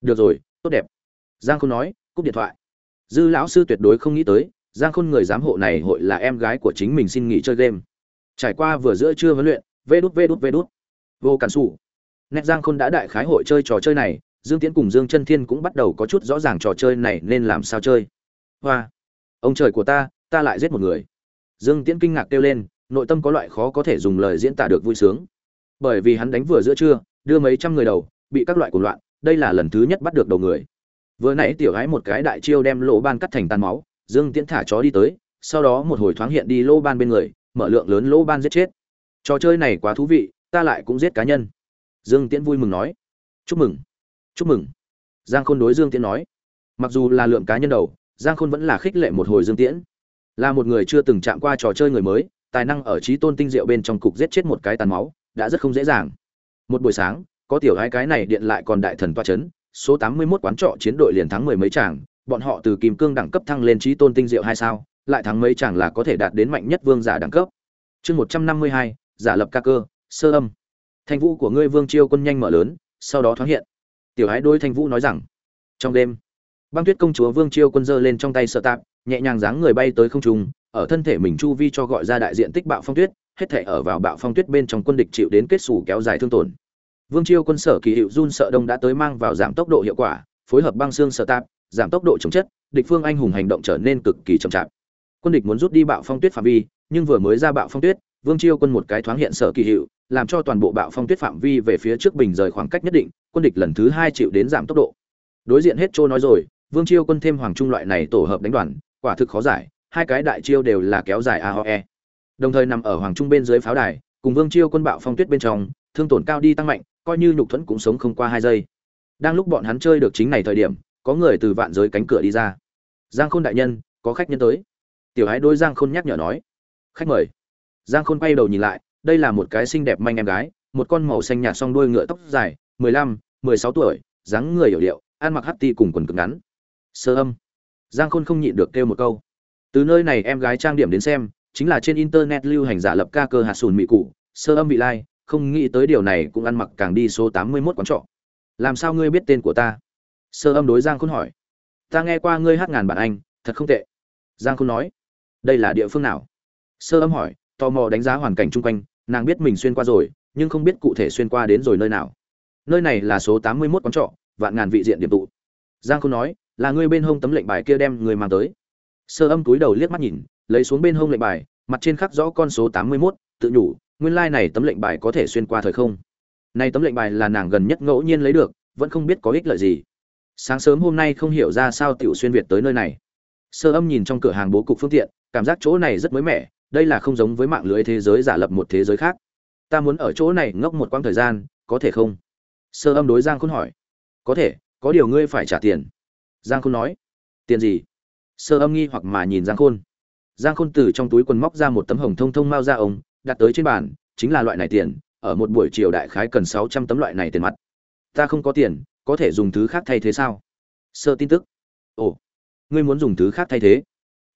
A: Được rồi, tốt đẹp. Giang khôn nói, cúp điện thoại. Dư lão sư tuyệt đối không nghĩ tới, giang khôn người giám hộ này hội là em gái của chính mình xin nghỉ chơi game. Trải qua vừa giữa trưa huấn luyện, vê đút vê đút vê đút. Vô cản xù nét giang khôn đã đại khái hội chơi trò chơi này, dương tiến cùng dương chân thiên cũng bắt đầu có chút rõ ràng trò chơi này nên làm sao chơi hoa. Ông trời của ta ta lại giết một người. Dương tiễn kinh ngạc kêu lên, nội tâm có loại khó có thể dùng lời diễn tả được vui sướng. Bởi vì hắn đánh vừa giữa trưa, đưa mấy trăm người đầu, bị các loại cuộc loạn, đây là lần thứ nhất bắt được đầu người. Vừa nãy tiểu gái một cái đại chiêu đem lỗ ban cắt thành tan máu, dương tiễn thả chó đi tới, sau đó một hồi thoáng hiện đi lỗ ban bên người, mở lượng lớn lỗ ban giết chết. Trò chơi này quá thú vị, ta lại cũng giết cá nhân. Dương tiễn vui mừng nói. Chúc mừng. Chúc mừng. Giang khôn đối dương tiễn nói. Mặc dù là lượng cá nhân đầu giang khôn vẫn là khích lệ một hồi dương tiễn. Là một người chưa từng chạm qua trò chơi người mới, tài năng ở trí tôn tinh diệu bên trong cục giết chết một cái tàn máu, đã rất không dễ dàng. Một buổi sáng, có tiểu hai cái này điện lại còn đại thần toa chấn, số tám mươi 81 quán trọ chiến đội liền thắng mười mấy chàng, bọn họ từ kim cương đẳng cấp thăng lên trí tôn tinh diệu hai sao, lại thắng mấy chàng là có thể đạt đến mạnh nhất vương giả đẳng cấp. Chương một trăm năm mươi hai, giả lập ca cơ, sơ âm. Thanh vũ của ngươi vương chiêu quân nhanh mở lớn, sau đó thoáng hiện. Tiểu hái đôi thanh vũ nói rằng, trong đêm băng tuyết công chúa vương chiêu quân dơ lên trong tay sợ tạp, nhẹ nhàng dáng người bay tới không trung, ở thân thể mình chu vi cho gọi ra đại diện tích bạo phong tuyết, hết thể ở vào bạo phong tuyết bên trong quân địch chịu đến kết xù kéo dài thương tổn. Vương chiêu quân sở kỳ hiệu run sợ đông đã tới mang vào giảm tốc độ hiệu quả, phối hợp băng xương sợ tạp, giảm tốc độ chống chất, địch phương anh hùng hành động trở nên cực kỳ chậm chạp. Quân địch muốn rút đi bạo phong tuyết phạm vi, nhưng vừa mới ra bạo phong tuyết, vương chiêu quân một cái thoáng hiện sở kỳ hiệu, làm cho toàn bộ bạo phong tuyết phạm vi về phía trước bình rời khoảng cách nhất định, quân địch lần thứ hai chịu đến giảm tốc độ. Đối diện hết trôi nói rồi vương chiêu quân thêm hoàng trung loại này tổ hợp đánh đoàn, quả thực khó giải, hai cái đại chiêu đều là kéo dài aoe đồng thời nằm ở hoàng trung bên dưới pháo đài, cùng vương chiêu quân bạo phong tuyết bên trong, thương tổn cao đi tăng mạnh, coi như nhục thuẫn cũng sống không qua hai giây. Đang lúc bọn hắn chơi được chính này thời điểm, có người từ vạn giới cánh cửa đi ra. Giang khôn đại nhân, có khách nhân tới. Tiểu hái đôi giang khôn nhắc nhở nói. Khách mời. Giang khôn quay đầu nhìn lại, đây là một cái xinh đẹp manh em gái, một con màu xanh nhạt song đuôi ngựa tóc dài, mười lăm, mười sáu tuổi, dáng người hiểu điệu, ăn mặc hắt ti cùng quần cực ngắn sơ âm. Giang khôn không nhịn được kêu một câu. Từ nơi này em gái trang điểm đến xem, chính là trên internet lưu hành giả lập ca cơ hạt sùn mị cụ, sơ âm vị lai, không nghĩ tới điều này cũng ăn mặc càng đi số tám mươi 81 quán trọ. Làm sao ngươi biết tên của ta? Sơ âm đối giang khôn hỏi. Ta nghe qua ngươi hát ngàn bản anh, thật không tệ. Giang khôn nói. Đây là địa phương nào? Sơ âm hỏi, tò mò đánh giá hoàn cảnh chung quanh, nàng biết mình xuyên qua rồi, nhưng không biết cụ thể xuyên qua đến rồi nơi nào. Nơi này là số tám mươi 81 quán trọ, vạn ngàn vị diện điểm tụ. Giang khôn nói là ngươi bên hông tấm lệnh bài kia đem người mang tới. Sơ âm túi đầu liếc mắt nhìn lấy xuống bên hông lệnh bài mặt trên khắc rõ con số tám mươi 81, tự nhủ nguyên lai này tấm lệnh bài có thể xuyên qua thời không. Nay tấm lệnh bài là nàng gần nhất ngẫu nhiên lấy được vẫn không biết có ích lợi gì. Sáng sớm hôm nay không hiểu ra sao tiểu xuyên việt tới nơi này. Sơ âm nhìn trong cửa hàng bố cục phương tiện cảm giác chỗ này rất mới mẻ đây là không giống với mạng lưới thế giới giả lập một thế giới khác. Ta muốn ở chỗ này ngốc một quãng thời gian có thể không? Sơ âm đối giang khôn hỏi. Có thể có điều ngươi phải trả tiền giang khôn nói. Tiền gì? Sơ âm nghi hoặc mà nhìn giang khôn. Giang khôn từ trong túi quần móc ra một tấm hồng thông thông mao ra ông, đặt tới trên bàn, chính là loại này tiền, ở một buổi chiều đại khái cần sáu trăm tấm loại này tiền mặt. Ta không có tiền, có thể dùng thứ khác thay thế sao? Sơ tin tức. Ồ, ngươi muốn dùng thứ khác thay thế?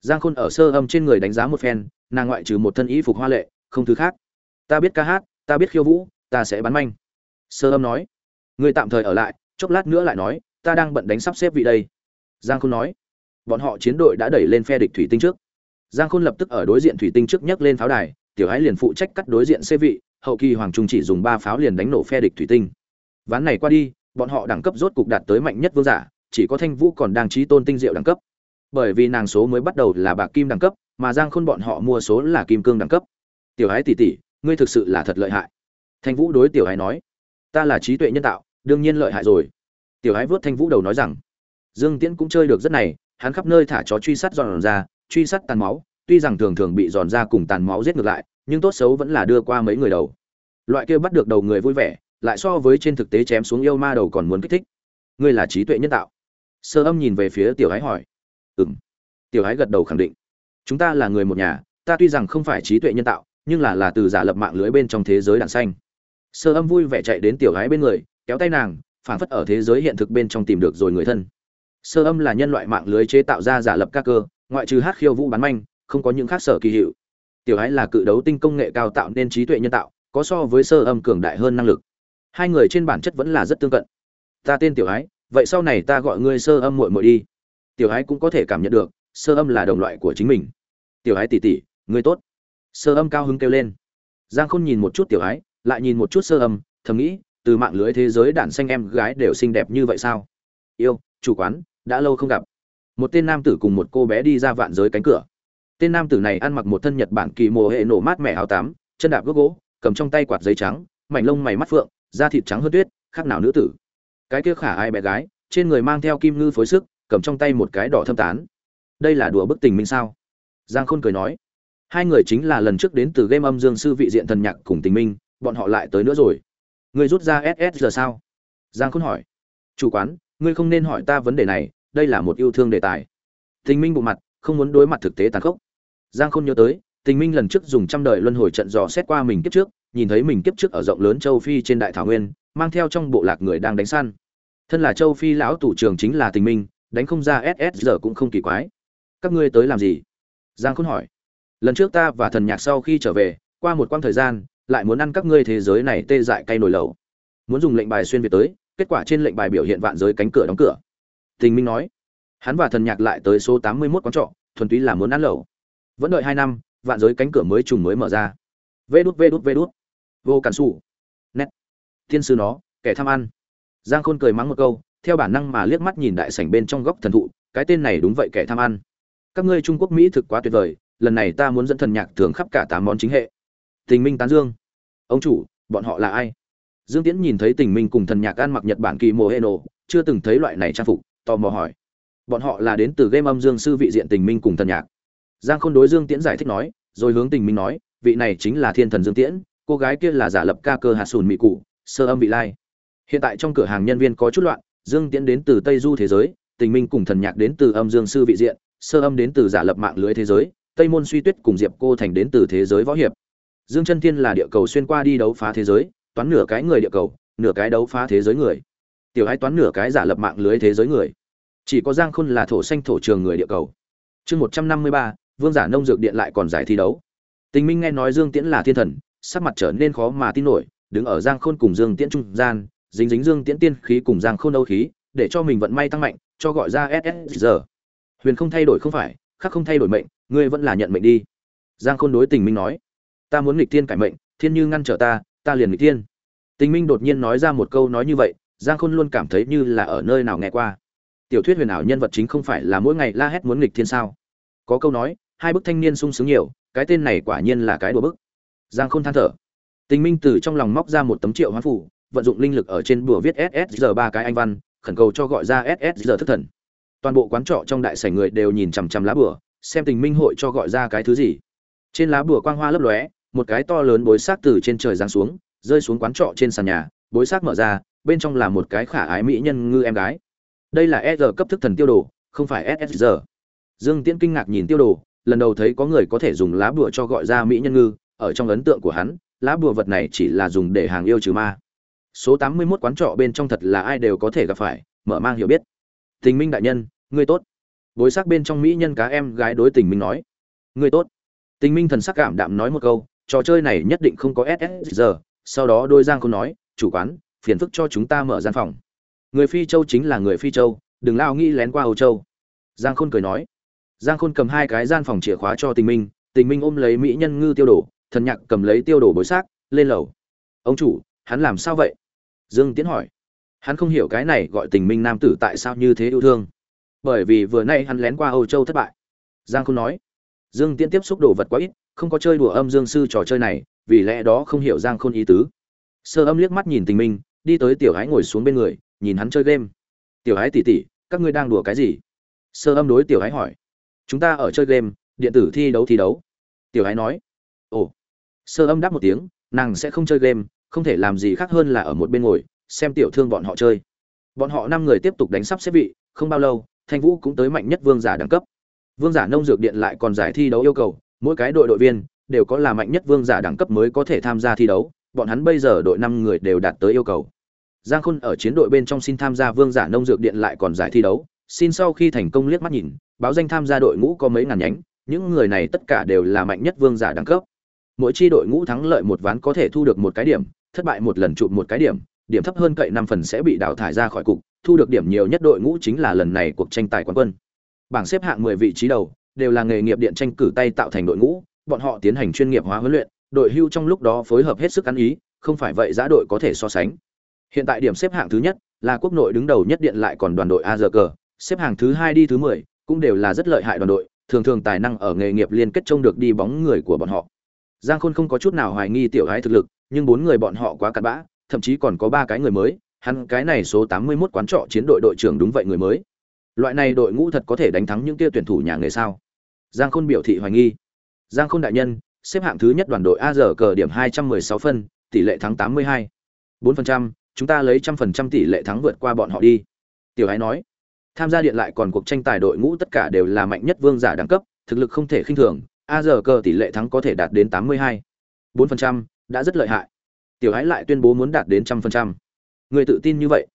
A: Giang khôn ở sơ âm trên người đánh giá một phen, nàng ngoại trừ một thân y phục hoa lệ, không thứ khác. Ta biết ca hát, ta biết khiêu vũ, ta sẽ bắn manh. Sơ âm nói. Ngươi tạm thời ở lại, chốc lát nữa lại nói, ta đang bận đánh sắp xếp vị đây giang khôn nói, bọn họ chiến đội đã đẩy lên phe địch thủy tinh trước. Giang khôn lập tức ở đối diện thủy tinh trước nhấc lên pháo đài, tiểu ái liền phụ trách cắt đối diện xe vị, hậu kỳ hoàng trung chỉ dùng ba pháo liền đánh nổ phe địch thủy tinh. Ván này qua đi, bọn họ đẳng cấp rốt cục đạt tới mạnh nhất vương giả, chỉ có thanh vũ còn đang trí tôn tinh diệu đẳng cấp. Bởi vì nàng số mới bắt đầu là bạc kim đẳng cấp, mà giang khôn bọn họ mua số là kim cương đẳng cấp. Tiểu ái tỷ tỷ, ngươi thực sự là thật lợi hại. Thanh vũ đối tiểu ái nói, ta là trí tuệ nhân tạo, đương nhiên lợi hại rồi. Tiểu ái vớt thanh vũ đầu nói rằng dương tiễn cũng chơi được rất này, hắn khắp nơi thả chó truy sát giòn ra, truy sát tàn máu, tuy rằng thường thường bị giòn ra cùng tàn máu giết ngược lại, nhưng tốt xấu vẫn là đưa qua mấy người đầu. Loại kia bắt được đầu người vui vẻ, lại so với trên thực tế chém xuống yêu ma đầu còn muốn kích thích. Ngươi là trí tuệ nhân tạo. Sơ âm nhìn về phía tiểu Hái hỏi. Ừm. Tiểu Hái gật đầu khẳng định. Chúng ta là người một nhà, ta tuy rằng không phải trí tuệ nhân tạo, nhưng là là từ giả lập mạng lưới bên trong thế giới đạn xanh. Sơ âm vui vẻ chạy đến tiểu Hái bên người, kéo tay nàng phản phất ở thế giới hiện thực bên trong tìm được rồi người thân sơ âm là nhân loại mạng lưới chế tạo ra giả lập các cơ, ngoại trừ hát khiêu vũ bán manh, không có những khác sở kỳ hiệu. Tiểu ái là cự đấu tinh công nghệ cao tạo nên trí tuệ nhân tạo, có so với sơ âm cường đại hơn năng lực. Hai người trên bản chất vẫn là rất tương cận. Ta tên tiểu ái vậy sau này ta gọi ngươi sơ âm muội muội đi. Tiểu ái cũng có thể cảm nhận được, sơ âm là đồng loại của chính mình. Tiểu ái tỉ tỉ, ngươi tốt. Sơ âm cao hứng kêu lên. Giang khôn nhìn một chút tiểu ái lại nhìn một chút sơ âm, thầm nghĩ, từ mạng lưới thế giới đản xanh em gái đều xinh đẹp như vậy sao? Yêu, chủ quán đã lâu không gặp. Một tên nam tử cùng một cô bé đi ra vạn giới cánh cửa. Tên nam tử này ăn mặc một thân nhật bản kỳ mồ hệ nổ mát mẻ áo tám chân đạp gốc gỗ, cầm trong tay quạt giấy trắng, mảnh lông mày mắt phượng, da thịt trắng hơn tuyết, khác nào nữ tử. Cái kia khả ai bé gái, trên người mang theo kim ngư phối sức, cầm trong tay một cái đỏ thâm tán. Đây là đùa bức tình minh sao? Giang khôn cười nói. Hai người chính là lần trước đến từ game âm dương sư vị diện thần nhạc cùng tình minh, bọn họ lại tới nữa rồi. Người rút ra ss giờ sao? Giang khôn hỏi. Chủ quán ngươi không nên hỏi ta vấn đề này, đây là một yêu thương đề tài. Tình minh bộ mặt, không muốn đối mặt thực tế tàn khốc. Giang khôn nhớ tới, tình minh lần trước dùng trăm đời luân hồi trận dò xét qua mình kiếp trước, nhìn thấy mình kiếp trước ở rộng lớn châu phi trên đại thảo nguyên, mang theo trong bộ lạc người đang đánh săn. Thân là châu phi lão tủ trường chính là tình minh, đánh không ra ss giờ cũng không kỳ quái. Các ngươi tới làm gì? Giang khôn hỏi. Lần trước ta và thần nhạc sau khi trở về, qua một quãng thời gian, lại muốn ăn các ngươi thế giới này tê dại cay nồi lẩu. Muốn dùng lệnh bài xuyên việt tới kết quả trên lệnh bài biểu hiện vạn giới cánh cửa đóng cửa. Tình minh nói, hắn và thần nhạc lại tới số tám mươi mốt quán trọ, thuần túy là muốn ăn lẩu. Vẫn đợi hai năm, vạn giới cánh cửa mới trùng mới mở ra. Vê đút vê đút vê đút. Vô cản xù nét. Thiên sư nó, kẻ tham ăn. Giang khôn cười mắng một câu, theo bản năng mà liếc mắt nhìn đại sảnh bên trong góc thần thụ, cái tên này đúng vậy kẻ tham ăn. Các ngươi trung quốc mỹ thực quá tuyệt vời, lần này ta muốn dẫn thần nhạc thường khắp cả tám món chính hệ. Tình minh tán dương. Ông chủ, bọn họ là ai? Dương tiễn nhìn thấy tình minh cùng thần nhạc ăn mặc nhật bản kỳ mô hê nổ chưa từng thấy loại này trang phục, tò mò hỏi. Bọn họ là đến từ game âm dương sư vị diện tình minh cùng thần nhạc. Giang khôn đối dương tiễn giải thích nói, rồi hướng tình minh nói, vị này chính là thiên thần dương tiễn, cô gái kia là giả lập ca cơ hạt sùn mỹ cụ, sơ âm vị lai. Hiện tại trong cửa hàng nhân viên có chút loạn, dương tiễn đến từ tây du thế giới, tình minh cùng thần nhạc đến từ âm dương sư vị diện, sơ âm đến từ giả lập mạng lưới thế giới, tây môn suy tuyết cùng diệp cô thành đến từ thế giới võ hiệp. Dương chân thiên là địa cầu xuyên qua đi đấu phá thế giới toán nửa cái người địa cầu, nửa cái đấu phá thế giới người. Tiểu hai toán nửa cái giả lập mạng lưới thế giới người. Chỉ có giang khôn là thổ xanh thổ trường người địa cầu. Chương một trăm năm mươi ba, vương giả nông dược điện lại còn giải thi đấu. Tình minh nghe nói dương tiễn là thiên thần, sắc mặt trở nên khó mà tin nổi, đứng ở giang khôn cùng dương tiễn trung gian, dính dính dương tiễn tiên khí cùng giang khôn âu khí, để cho mình vận may tăng mạnh, cho gọi ra ss giờ huyền không thay đổi không phải, khắc không thay đổi mệnh, ngươi vẫn là nhận mệnh đi. Giang khôn đối tình minh nói, ta muốn nghịch thiên cải mệnh, thiên như ngăn trở ta ta liền nghịch thiên. Tình minh đột nhiên nói ra một câu nói như vậy, giang khôn luôn cảm thấy như là ở nơi nào nghe qua. Tiểu thuyết huyền ảo nhân vật chính không phải là mỗi ngày la hét muốn nghịch thiên sao? Có câu nói, hai bức thanh niên sung sướng nhiều, cái tên này quả nhiên là cái đùa bức. Giang khôn than thở. Tình minh từ trong lòng móc ra một tấm triệu hoán phủ vận dụng linh lực ở trên bùa viết ssr ba cái anh văn, khẩn cầu cho gọi ra ssr thức thần. Toàn bộ quán trọ trong đại sảnh người đều nhìn chằm chằm lá bùa, xem tình minh hội cho gọi ra cái thứ gì. Trên lá bùa quang hoa lấp lóe một cái to lớn bối xác từ trên trời giáng xuống, rơi xuống quán trọ trên sàn nhà, bối xác mở ra, bên trong là một cái khả ái mỹ nhân ngư em gái. Đây là S cấp thức thần tiêu đồ, không phải ssr dương tiễn kinh ngạc nhìn tiêu đồ, lần đầu thấy có người có thể dùng lá bùa cho gọi ra mỹ nhân ngư, ở trong ấn tượng của hắn, lá bùa vật này chỉ là dùng để hàng yêu trừ ma. Số tám mươi 81 quán trọ bên trong thật là ai đều có thể gặp phải, mở mang hiểu biết. Tình minh đại nhân, ngươi tốt. Bối sắc bên trong mỹ nhân cá em gái đối tình minh nói. Ngươi tốt. Tình minh thần sắc cảm đạm nói một câu trò chơi này nhất định không có ss giờ sau đó đôi giang không nói, chủ quán, phiền phức cho chúng ta mở gian phòng. Người phi châu chính là người phi châu, đừng lao nghĩ lén qua âu châu. Giang khôn cười nói. Giang khôn cầm hai cái gian phòng chìa khóa cho tình minh tình minh ôm lấy mỹ nhân ngư tiêu đổ thần nhạc cầm lấy tiêu đổ bối xác, lên lầu. Ông chủ, hắn làm sao vậy? Dương tiến hỏi. Hắn không hiểu cái này gọi tình minh nam tử tại sao như thế yêu thương. Bởi vì vừa nay hắn lén qua âu châu thất bại. Giang khôn nói. Dương tiến tiếp xúc đồ vật quá ít không có chơi đùa âm dương sư trò chơi này, vì lẽ đó không hiểu giang khôn ý tứ. Sơ âm liếc mắt nhìn tình minh, đi tới tiểu hái ngồi xuống bên người, nhìn hắn chơi game. Tiểu hái tỉ tỉ các ngươi đang đùa cái gì? Sơ âm đối tiểu hái hỏi. Chúng ta ở chơi game, điện tử thi đấu thi đấu. Tiểu hái nói. Ồ. Sơ âm đáp một tiếng, nàng sẽ không chơi game, không thể làm gì khác hơn là ở một bên ngồi, xem tiểu thương bọn họ chơi. Bọn họ năm người tiếp tục đánh sắp xếp vị, không bao lâu, thanh vũ cũng tới mạnh nhất vương giả đẳng cấp. Vương giả nông dược điện lại còn giải thi đấu yêu cầu mỗi cái đội đội viên đều có là mạnh nhất vương giả đẳng cấp mới có thể tham gia thi đấu, bọn hắn bây giờ đội năm người đều đạt tới yêu cầu. Giang khôn ở chiến đội bên trong xin tham gia vương giả nông dược điện lại còn giải thi đấu, xin sau khi thành công liếc mắt nhìn, báo danh tham gia đội ngũ có mấy ngàn nhánh, những người này tất cả đều là mạnh nhất vương giả đẳng cấp. Mỗi chi đội ngũ thắng lợi một ván có thể thu được một cái điểm, thất bại một lần chụp một cái điểm điểm thấp hơn cậy năm phần sẽ bị đào thải ra khỏi cục, thu được điểm nhiều nhất đội ngũ chính là lần này cuộc tranh tài quán quân. Bảng xếp hạng mười vị trí đầu đều là nghề nghiệp điện tranh cử tay tạo thành đội ngũ, bọn họ tiến hành chuyên nghiệp hóa huấn luyện, đội hưu trong lúc đó phối hợp hết sức ăn ý, không phải vậy giá đội có thể so sánh. Hiện tại điểm xếp hạng thứ nhất là quốc nội đứng đầu nhất điện lại còn đoàn đội azg xếp hạng thứ hai đi thứ mười cũng đều là rất lợi hại đoàn đội, thường thường tài năng ở nghề nghiệp liên kết trông được đi bóng người của bọn họ. Giang khôn không có chút nào hoài nghi tiểu gái thực lực, nhưng bốn người bọn họ quá cặn bã, thậm chí còn có ba cái người mới, hắn cái này số tám mươi 81 quán trọ chiến đội đội trưởng đúng vậy người mới. Loại này đội ngũ thật có thể đánh thắng những kia tuyển thủ nhà nghề sao? Giang khôn biểu thị hoài nghi. Giang khôn đại nhân, xếp hạng thứ nhất đoàn đội a giờ cờ điểm hai trăm mười sáu phân, tỷ lệ thắng tám mươi hai. bốn phần trăm, chúng ta lấy trăm phần trăm tỷ lệ thắng vượt qua bọn họ đi. Tiểu ái nói. Tham gia điện lại còn cuộc tranh tài đội ngũ tất cả đều là mạnh nhất vương giả đẳng cấp, thực lực không thể khinh thường, a giờ cờ tỷ lệ thắng có thể đạt đến tám mươi hai. bốn phần trăm, đã rất lợi hại. Tiểu ái lại tuyên bố muốn đạt đến trăm phần trăm. Người tự tin như vậy?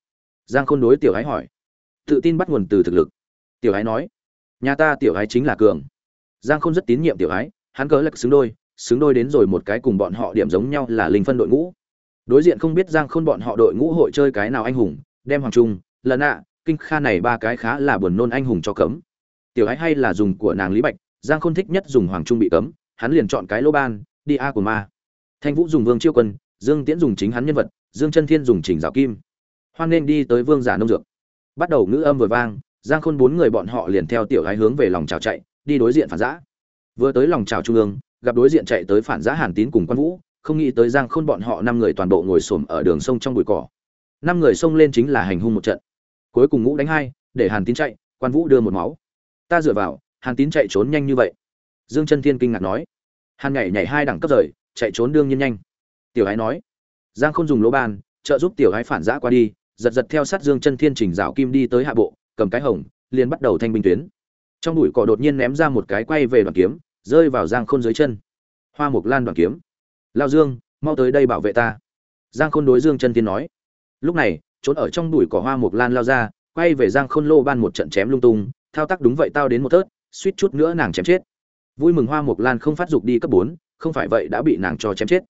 A: Giang khôn đối tiểu ái hỏi. Tự tin bắt nguồn từ thực lực. Tiểu ái nói. Nhà ta tiểu ái chính là cường giang khôn rất tín nhiệm tiểu ái, hắn cớ lạc xứng đôi xứng đôi đến rồi một cái cùng bọn họ điểm giống nhau là linh phân đội ngũ. Đối diện không biết giang khôn bọn họ đội ngũ hội chơi cái nào anh hùng, đem hoàng trung lần ạ, kinh kha này ba cái khá là buồn nôn anh hùng cho cấm. Tiểu ái hay là dùng của nàng lý bạch, giang khôn thích nhất dùng hoàng trung bị cấm, hắn liền chọn cái lô ban, đi a của ma. Thanh vũ dùng vương chiêu quân, dương tiễn dùng chính hắn nhân vật, dương chân thiên dùng trình rào kim. Hoan nên đi tới vương giả nông dược. Bắt đầu ngữ âm vừa vang, giang khôn bốn người bọn họ liền theo tiểu ái hướng về lòng trào chạy đi đối diện phản giã. Vừa tới lòng trào trung ương, gặp đối diện chạy tới phản giã hàn tín cùng quan vũ, không nghĩ tới giang khôn bọn họ năm người toàn bộ ngồi xổm ở đường sông trong bụi cỏ. Năm người xông lên chính là hành hung một trận. Cuối cùng ngũ đánh hai, để hàn tín chạy, quan vũ đưa một máu. Ta dựa vào, hàn tín chạy trốn nhanh như vậy. Dương chân thiên kinh ngạc nói. Hàn nhảy nhảy hai đẳng cấp rời, chạy trốn đương nhiên nhanh. Tiểu ái nói. Giang Khôn dùng lỗ ban, trợ giúp tiểu ái phản giã qua đi, giật giật theo sát dương chân thiên chỉnh rào kim đi tới hạ bộ, cầm cái hồng, liền bắt đầu thanh binh tuyến trong bụi cỏ đột nhiên ném ra một cái quay về đoàn kiếm, rơi vào giang khôn dưới chân. Hoa mục lan đoàn kiếm. Lao dương, mau tới đây bảo vệ ta. Giang khôn đối dương chân thiên nói. Lúc này, trốn ở trong bụi cỏ hoa mục lan lao ra, quay về giang khôn lô ban một trận chém lung tung, thao tác đúng vậy tao đến một tớt suýt chút nữa nàng chém chết. Vui mừng hoa mục lan không phát dục đi cấp bốn, không phải vậy đã bị nàng cho chém chết.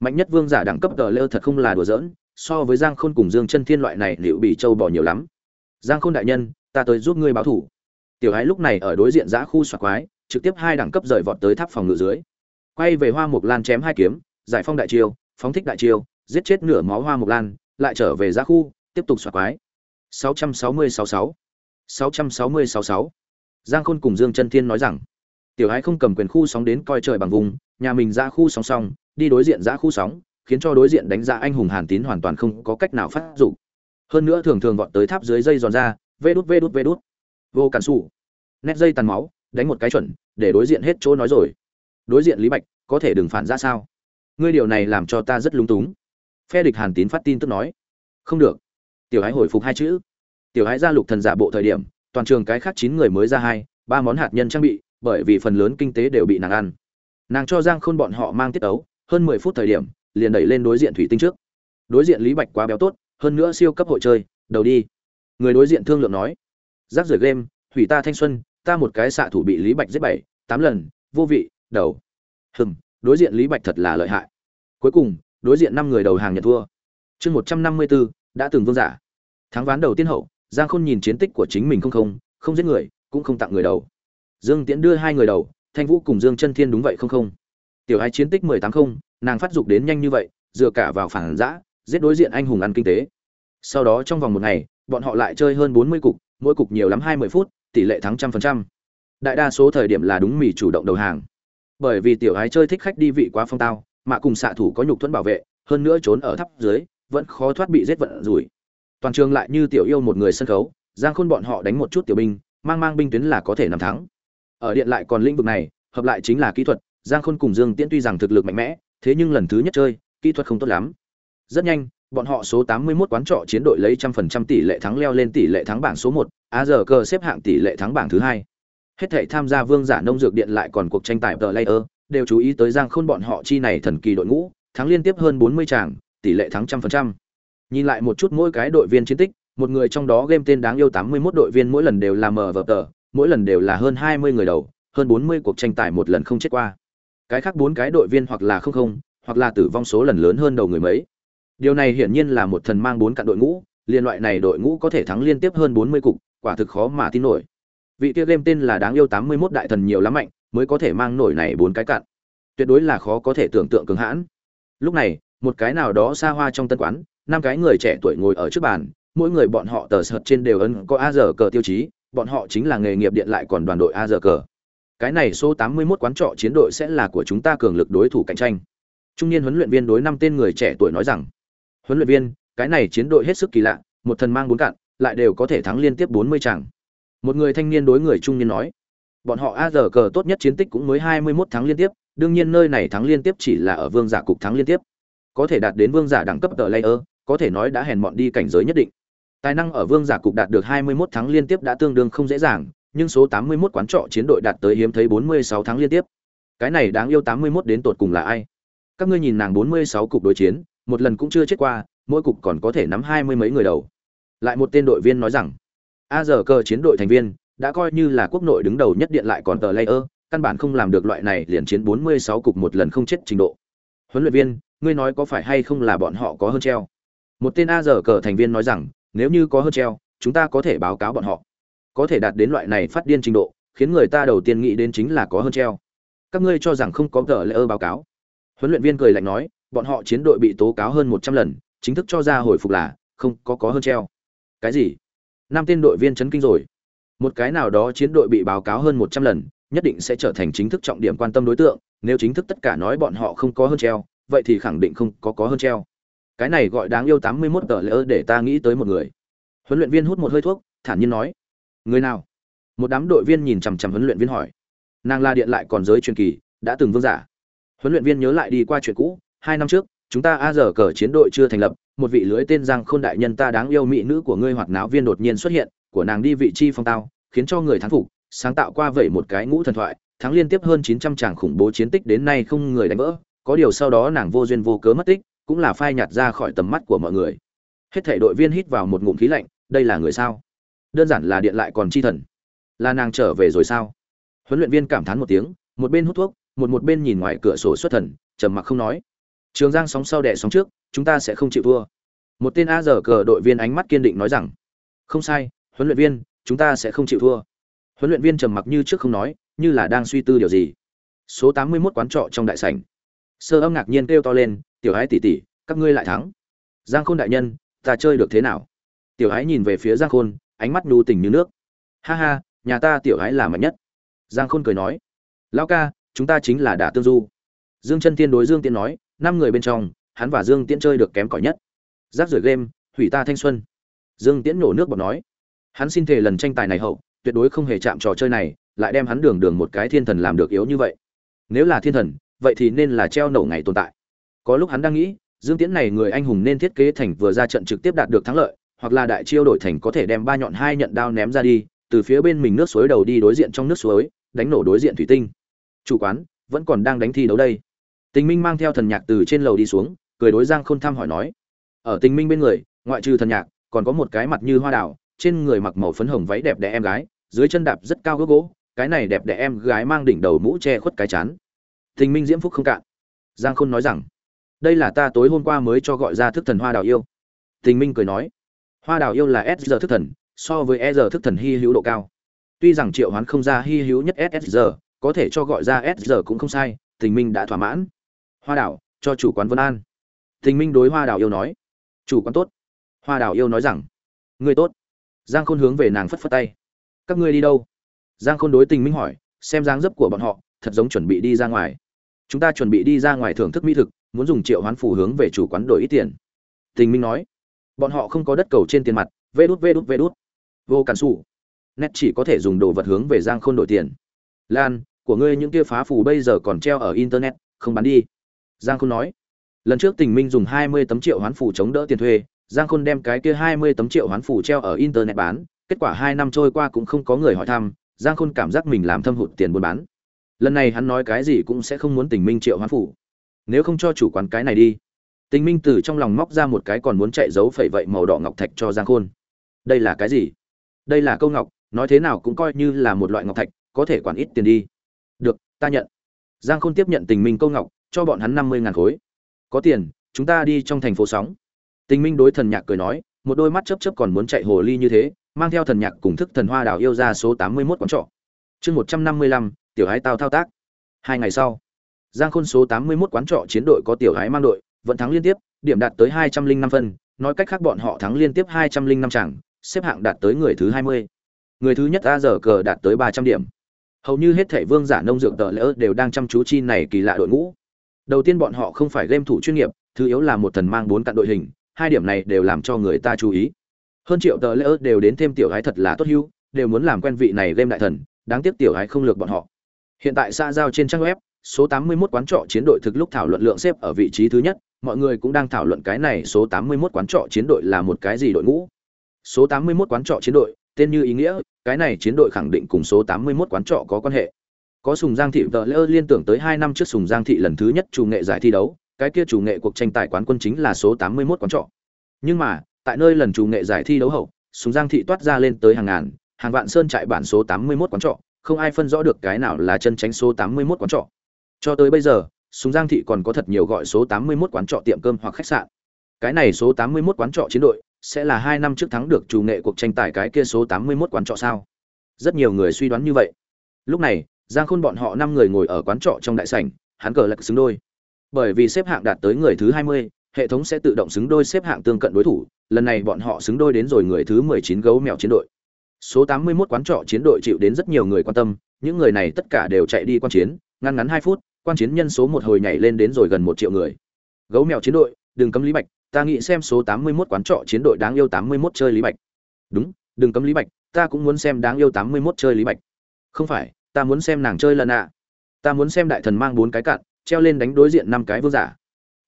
A: Mạnh nhất vương giả đẳng cấp tờ lơ thật không là đùa giỡn, so với giang khôn cùng dương chân thiên loại này liệu bị trâu bò nhiều lắm. Giang khôn đại nhân, ta tới giúp ngươi báo thủ tiểu hái lúc này ở đối diện giã khu xoạc quái trực tiếp hai đẳng cấp rời vọt tới tháp phòng ngự dưới quay về hoa mục lan chém hai kiếm giải phong đại chiêu phóng thích đại chiêu giết chết nửa máu hoa mục lan lại trở về giã khu tiếp tục xoạc quái 660-66 660-66 Giang Khôn cùng Dương Chân Thiên nói rằng, tiểu hái không cầm quyền khu sóng đến coi trời bằng vùng, nhà mình ra khu sóng song, đi đối diện ra khu sóng, khiến cho đối diện đánh ra anh hùng Hàn Tín hoàn toàn không có cách nào phát dụng. Hơn nữa thường thường vọt tới tháp dưới dây giòn ra, vê đút vê đút vê đút. Vô cản xù Nét dây tàn máu, đánh một cái chuẩn, để đối diện hết chỗ nói rồi. Đối diện Lý Bạch, có thể đừng phản ra sao? Ngươi điều này làm cho ta rất lúng túng. Phe địch Hàn Tín phát tin tức nói, không được. Tiểu Ái hồi phục hai chữ. Tiểu Ái ra lục thần giả bộ thời điểm, toàn trường cái khác chín người mới ra hai ba món hạt nhân trang bị bởi vì phần lớn kinh tế đều bị nàng ăn nàng cho giang khôn bọn họ mang tiết ấu hơn mười phút thời điểm liền đẩy lên đối diện thủy tinh trước đối diện lý bạch quá béo tốt hơn nữa siêu cấp hội chơi đầu đi người đối diện thương lượng nói rác rưởi game, hủy ta thanh xuân, ta một cái xạ thủ bị lý bạch giết bảy, tám lần, vô vị, đầu. Hừm, đối diện lý bạch thật là lợi hại. Cuối cùng, đối diện năm người đầu hàng nhận thua. Chương một trăm năm mươi bốn đã từng vương giả. Thắng ván đầu tiên hậu, giang khôn nhìn chiến tích của chính mình không không không giết người, cũng không tặng người đầu. Dương tiễn đưa hai người đầu, thanh vũ cùng dương chân thiên đúng vậy không không. Tiểu hai chiến tích mười tám không, nàng phát dục đến nhanh như vậy, dựa cả vào phản giã, giết đối diện anh hùng ăn kinh tế. Sau đó trong vòng một ngày, bọn họ lại chơi hơn bốn mươi cục mỗi cục nhiều lắm hai mươi phút, tỷ lệ thắng trăm phần trăm. Đại đa số thời điểm là đúng mì chủ động đầu hàng. Bởi vì tiểu ái chơi thích khách đi vị quá phong tao, mà cùng xạ thủ có nhục thuẫn bảo vệ, hơn nữa trốn ở thấp dưới, vẫn khó thoát bị giết vận rủi. Toàn trường lại như tiểu yêu một người sân khấu, giang khôn bọn họ đánh một chút tiểu binh, mang mang binh tuyến là có thể nằm thắng. Ở điện lại còn lĩnh vực này, hợp lại chính là kỹ thuật, giang khôn cùng dương tiễn tuy rằng thực lực mạnh mẽ, thế nhưng lần thứ nhất chơi, kỹ thuật không tốt lắm. Rất nhanh bọn họ số 81 quán trọ chiến đội lấy trăm phần trăm tỷ lệ thắng leo lên tỷ lệ thắng bảng số 1, á giờ cờ xếp hạng tỷ lệ thắng bảng thứ hai hết thảy tham gia vương giả nông dược điện lại còn cuộc tranh tài tờ layer đều chú ý tới giang khôn bọn họ chi này thần kỳ đội ngũ thắng liên tiếp hơn 40 tràng tỷ lệ thắng trăm phần trăm Nhìn lại một chút mỗi cái đội viên chiến tích, một người trong đó game tên đáng yêu 81 đội viên mỗi lần đều là mở vở tờ, mỗi lần đều là hơn 20 người đầu, hơn 40 cuộc tranh tài một lần không chết qua. Cái khác bốn cái đội viên hoặc là không không, hoặc là tử vong số lần lớn hơn đầu người mấy. Điều này hiển nhiên là một thần mang bốn cặn đội ngũ, liên loại này đội ngũ có thể thắng liên tiếp hơn 40 cục, quả thực khó mà tin nổi. Vị kia game tên là đáng yêu 81 đại thần nhiều lắm mạnh, mới có thể mang nổi này bốn cái cặn. Tuyệt đối là khó có thể tưởng tượng cường hãn. Lúc này, một cái nào đó xa hoa trong tân quán, năm cái người trẻ tuổi ngồi ở trước bàn mỗi người bọn họ tờ sợt trên đều ấn có a giờ cờ tiêu chí bọn họ chính là nghề nghiệp điện lại còn đoàn đội a giờ cờ cái này số 81 quán trọ chiến đội sẽ là của chúng ta cường lực đối thủ cạnh tranh trung niên huấn luyện viên đối năm tên người trẻ tuổi nói rằng huấn luyện viên, cái này chiến đội hết sức kỳ lạ, một thần mang bốn cạn, lại đều có thể thắng liên tiếp bốn mươi chàng một người thanh niên đối người trung niên nói, bọn họ a giờ cờ tốt nhất chiến tích cũng mới hai mươi mốt tháng liên tiếp, đương nhiên nơi này thắng liên tiếp chỉ là ở vương giả cục thắng liên tiếp. Có thể đạt đến vương giả đẳng cấp tờ layer, có thể nói đã hèn mọn đi cảnh giới nhất định. Tài năng ở vương giả cục đạt được hai mươi 21 tháng liên tiếp đã tương đương không dễ dàng, nhưng số tám mươi 81 quán trọ chiến đội đạt tới hiếm thấy bốn mươi sáu tháng liên tiếp. Cái này đáng yêu tám mươi 81 đến tột cùng là ai? Các ngươi nhìn nàng bốn mươi sáu cục đối chiến một lần cũng chưa chết qua, mỗi cục còn có thể nắm hai mươi mấy người đầu. Lại một tên đội viên nói rằng, a giờ cơ chiến đội thành viên, đã coi như là quốc nội đứng đầu nhất điện lại còn tờ layer, căn bản không làm được loại này liền chiến 46 cục một lần không chết trình độ. Huấn luyện viên, ngươi nói có phải hay không là bọn họ có hơn treo? Một tên a giờ cờ thành viên nói rằng, nếu như có hơn treo, chúng ta có thể báo cáo bọn họ. Có thể đạt đến loại này phát điên trình độ, khiến người ta đầu tiên nghĩ đến chính là có hơn treo. Các ngươi cho rằng không có tờ layer báo cáo. Huấn luyện viên cười lạnh nói bọn họ chiến đội bị tố cáo hơn 100 lần, chính thức cho ra hồi phục là, không, có có hơn treo. Cái gì? Năm tên đội viên chấn kinh rồi. Một cái nào đó chiến đội bị báo cáo hơn một trăm lần, nhất định sẽ trở thành chính thức trọng điểm quan tâm đối tượng, nếu chính thức tất cả nói bọn họ không có hơn treo, vậy thì khẳng định không có có hơn treo. Cái này gọi đáng yêu tám mươi 81 tờ lỡ để ta nghĩ tới một người. Huấn luyện viên hút một hơi thuốc, thản nhiên nói. Người nào? Một đám đội viên nhìn chằm chằm huấn luyện viên hỏi. Nàng la điện lại còn giới truyền kỳ, đã từng vương giả. Huấn luyện viên nhớ lại đi qua chuyện cũ hai năm trước, chúng ta a giờ cờ chiến đội chưa thành lập, một vị lưới tên giang khôn đại nhân ta đáng yêu mỹ nữ của ngươi hoặc náo viên đột nhiên xuất hiện, của nàng đi vị chi phong tao, khiến cho người thắng phục, sáng tạo qua vậy một cái ngũ thần thoại, thắng liên tiếp hơn chín trăm tràng khủng bố chiến tích đến nay không người đánh vỡ, có điều sau đó nàng vô duyên vô cớ mất tích, cũng là phai nhạt ra khỏi tầm mắt của mọi người. Hết thảy đội viên hít vào một ngụm khí lạnh, đây là người sao? Đơn giản là điện lại còn chi thần. Là nàng trở về rồi sao? Huấn luyện viên cảm thán một tiếng, một bên hút thuốc, một một bên nhìn ngoài cửa sổ xuất thần, trầm mặc không nói trường giang sóng sau đẻ sóng trước, chúng ta sẽ không chịu thua. Một tên a giờ cờ đội viên ánh mắt kiên định nói rằng, không sai, huấn luyện viên, chúng ta sẽ không chịu thua. Huấn luyện viên trầm mặc như trước không nói, như là đang suy tư điều gì. Số tám mươi 81 quán trọ trong đại sảnh. Sơ âm ngạc nhiên kêu to lên, tiểu ái tỷ tỷ, các ngươi lại thắng. Giang khôn đại nhân, ta chơi được thế nào? Tiểu ái nhìn về phía giang khôn, ánh mắt nhu tình như nước. Ha ha, nhà ta tiểu ái là mạnh nhất. Giang khôn cười nói, lão ca, chúng ta chính là đả tương du. Dương chân tiên đối dương tiên nói năm người bên trong, hắn và dương tiễn chơi được kém cỏi nhất. Rác rưởi game, hủy ta thanh xuân. Dương tiễn nổ nước bọt nói, hắn xin thề lần tranh tài này hậu, tuyệt đối không hề chạm trò chơi này, lại đem hắn đường đường một cái thiên thần làm được yếu như vậy. Nếu là thiên thần, vậy thì nên là treo nổ ngày tồn tại. Có lúc hắn đang nghĩ, dương tiễn này người anh hùng nên thiết kế thành vừa ra trận trực tiếp đạt được thắng lợi, hoặc là đại chiêu đổi thành có thể đem ba nhọn hai nhận đao ném ra đi, từ phía bên mình nước suối đầu đi đối diện trong nước suối, đánh nổ đối diện thủy tinh. Chủ quán, vẫn còn đang đánh thi đấu đây tình minh mang theo thần nhạc từ trên lầu đi xuống, cười đối giang khôn thăm hỏi nói, ở tình minh bên người, ngoại trừ thần nhạc, còn có một cái mặt như hoa đào, trên người mặc màu phấn hồng váy đẹp đẽ em gái, dưới chân đạp rất cao gốc gỗ, cái này đẹp đẽ em gái mang đỉnh đầu mũ che khuất cái chán. Tình minh diễm phúc không cạn. Giang khôn nói rằng, đây là ta tối hôm qua mới cho gọi ra thức thần hoa đào yêu. Tình minh cười nói, hoa đào yêu là s giờ thức thần, so với e giờ thức thần hi hữu độ cao. Tuy rằng triệu hoán không ra hi hữu nhất s giờ có thể cho gọi ra s giờ cũng không sai, tình minh đã thỏa mãn hoa đào cho chủ quán vân an. Tình minh đối hoa đào yêu nói. Chủ quán tốt. Hoa đào yêu nói rằng, người tốt. Giang khôn hướng về nàng phất phất tay. Các ngươi đi đâu? Giang khôn đối tình minh hỏi, xem dáng dấp của bọn họ, thật giống chuẩn bị đi ra ngoài. Chúng ta chuẩn bị đi ra ngoài thưởng thức mỹ thực, muốn dùng triệu hoán phủ hướng về chủ quán đổi ít tiền. Tình minh nói, bọn họ không có đất cầu trên tiền mặt, vê đút vê đút vê đút. Vô cản xù nét chỉ có thể dùng đồ vật hướng về giang khôn đổi tiền. Lan, của ngươi những kia phá phù bây giờ còn treo ở internet, không bán đi giang khôn nói, lần trước tình minh dùng hai mươi tấm triệu hoán phủ chống đỡ tiền thuê, giang khôn đem cái kia hai mươi tấm triệu hoán phủ treo ở internet bán, kết quả hai năm trôi qua cũng không có người hỏi thăm, giang khôn cảm giác mình làm thâm hụt tiền buôn bán. Lần này hắn nói cái gì cũng sẽ không muốn tình minh triệu hoán phủ nếu không cho chủ quán cái này đi. Tình minh từ trong lòng móc ra một cái còn muốn chạy giấu phẩy vậy màu đỏ ngọc thạch cho giang khôn. Đây là cái gì? Đây là câu ngọc, nói thế nào cũng coi như là một loại ngọc thạch, có thể quản ít tiền đi. Được, ta nhận. Giang khôn tiếp nhận tình minh câu ngọc cho bọn hắn năm mươi ngàn khối. Có tiền, chúng ta đi trong thành phố sóng. Tình minh đối thần nhạc cười nói, một đôi mắt chớp chớp còn muốn chạy hồ ly như thế, mang theo thần nhạc cùng thức thần hoa đào yêu ra số tám mươi 81 quán trọ. Chương một trăm năm mươi lăm, tiểu hái tao thao tác. Hai ngày sau, giang khôn số tám mươi 81 quán trọ chiến đội có tiểu hái mang đội, vẫn thắng liên tiếp, điểm đạt tới hai trăm linh năm phân, nói cách khác bọn họ thắng liên tiếp hai trăm linh năm chẳng, xếp hạng đạt tới người thứ hai mươi. Người thứ nhất a giờ cờ đạt tới ba trăm điểm. Hầu như hết thảy vương giả nông dược tờ lỡ đều đang chăm chú chi này kỳ lạ đội ngũ đầu tiên bọn họ không phải game thủ chuyên nghiệp, thứ yếu là một thần mang bốn cặn đội hình, hai điểm này đều làm cho người ta chú ý. Hơn triệu tờ lỡ đều đến thêm tiểu gái thật là tốt hưu, đều muốn làm quen vị này game đại thần, đáng tiếc tiểu gái không lược bọn họ. Hiện tại xa giao trên trang web, số 81 quán trọ chiến đội thực lúc thảo luận lượng xếp ở vị trí thứ nhất, mọi người cũng đang thảo luận cái này số 81 quán trọ chiến đội là một cái gì đội ngũ. Số 81 quán trọ chiến đội, tên như ý nghĩa, cái này chiến đội khẳng định cùng số 81 quán trọ có quan hệ có sùng giang thị vợ lỡ liên tưởng tới hai năm trước sùng giang thị lần thứ nhất chủ nghệ giải thi đấu, cái kia chủ nghệ cuộc tranh tài quán quân chính là số 81 quán trọ. Nhưng mà, tại nơi lần chủ nghệ giải thi đấu hậu, sùng giang thị toát ra lên tới hàng ngàn, hàng vạn sơn trại bản số 81 quán trọ, không ai phân rõ được cái nào là chân tránh số 81 quán trọ. Cho tới bây giờ, sùng giang thị còn có thật nhiều gọi số 81 quán trọ tiệm cơm hoặc khách sạn. Cái này số 81 quán trọ chiến đội, sẽ là hai năm trước thắng được chủ nghệ cuộc tranh tài cái kia số 81 quán trọ sao? Rất nhiều người suy đoán như vậy. Lúc này giang khôn bọn họ năm người ngồi ở quán trọ trong đại sảnh, hắn cờ lạc xứng đôi. Bởi vì xếp hạng đạt tới người thứ hai mươi, hệ thống sẽ tự động xứng đôi xếp hạng tương cận đối thủ, lần này bọn họ xứng đôi đến rồi người thứ mười chín gấu mèo chiến đội. Số tám mươi 81 quán trọ chiến đội chịu đến rất nhiều người quan tâm, những người này tất cả đều chạy đi quan chiến, ngăn ngắn hai phút, quan chiến nhân số một hồi nhảy lên đến rồi gần một triệu người. Gấu mèo chiến đội, đừng cấm lý bạch, ta nghĩ xem số tám mươi 81 quán trọ chiến đội đáng yêu tám mươi 81 chơi lý bạch. Đúng, đừng cấm lý bạch, ta cũng muốn xem đáng yêu tám mươi 81 chơi lý bạch. Không phải ta muốn xem nàng chơi lần ạ. Ta muốn xem đại thần mang bốn cái cạn treo lên đánh đối diện năm cái vương giả.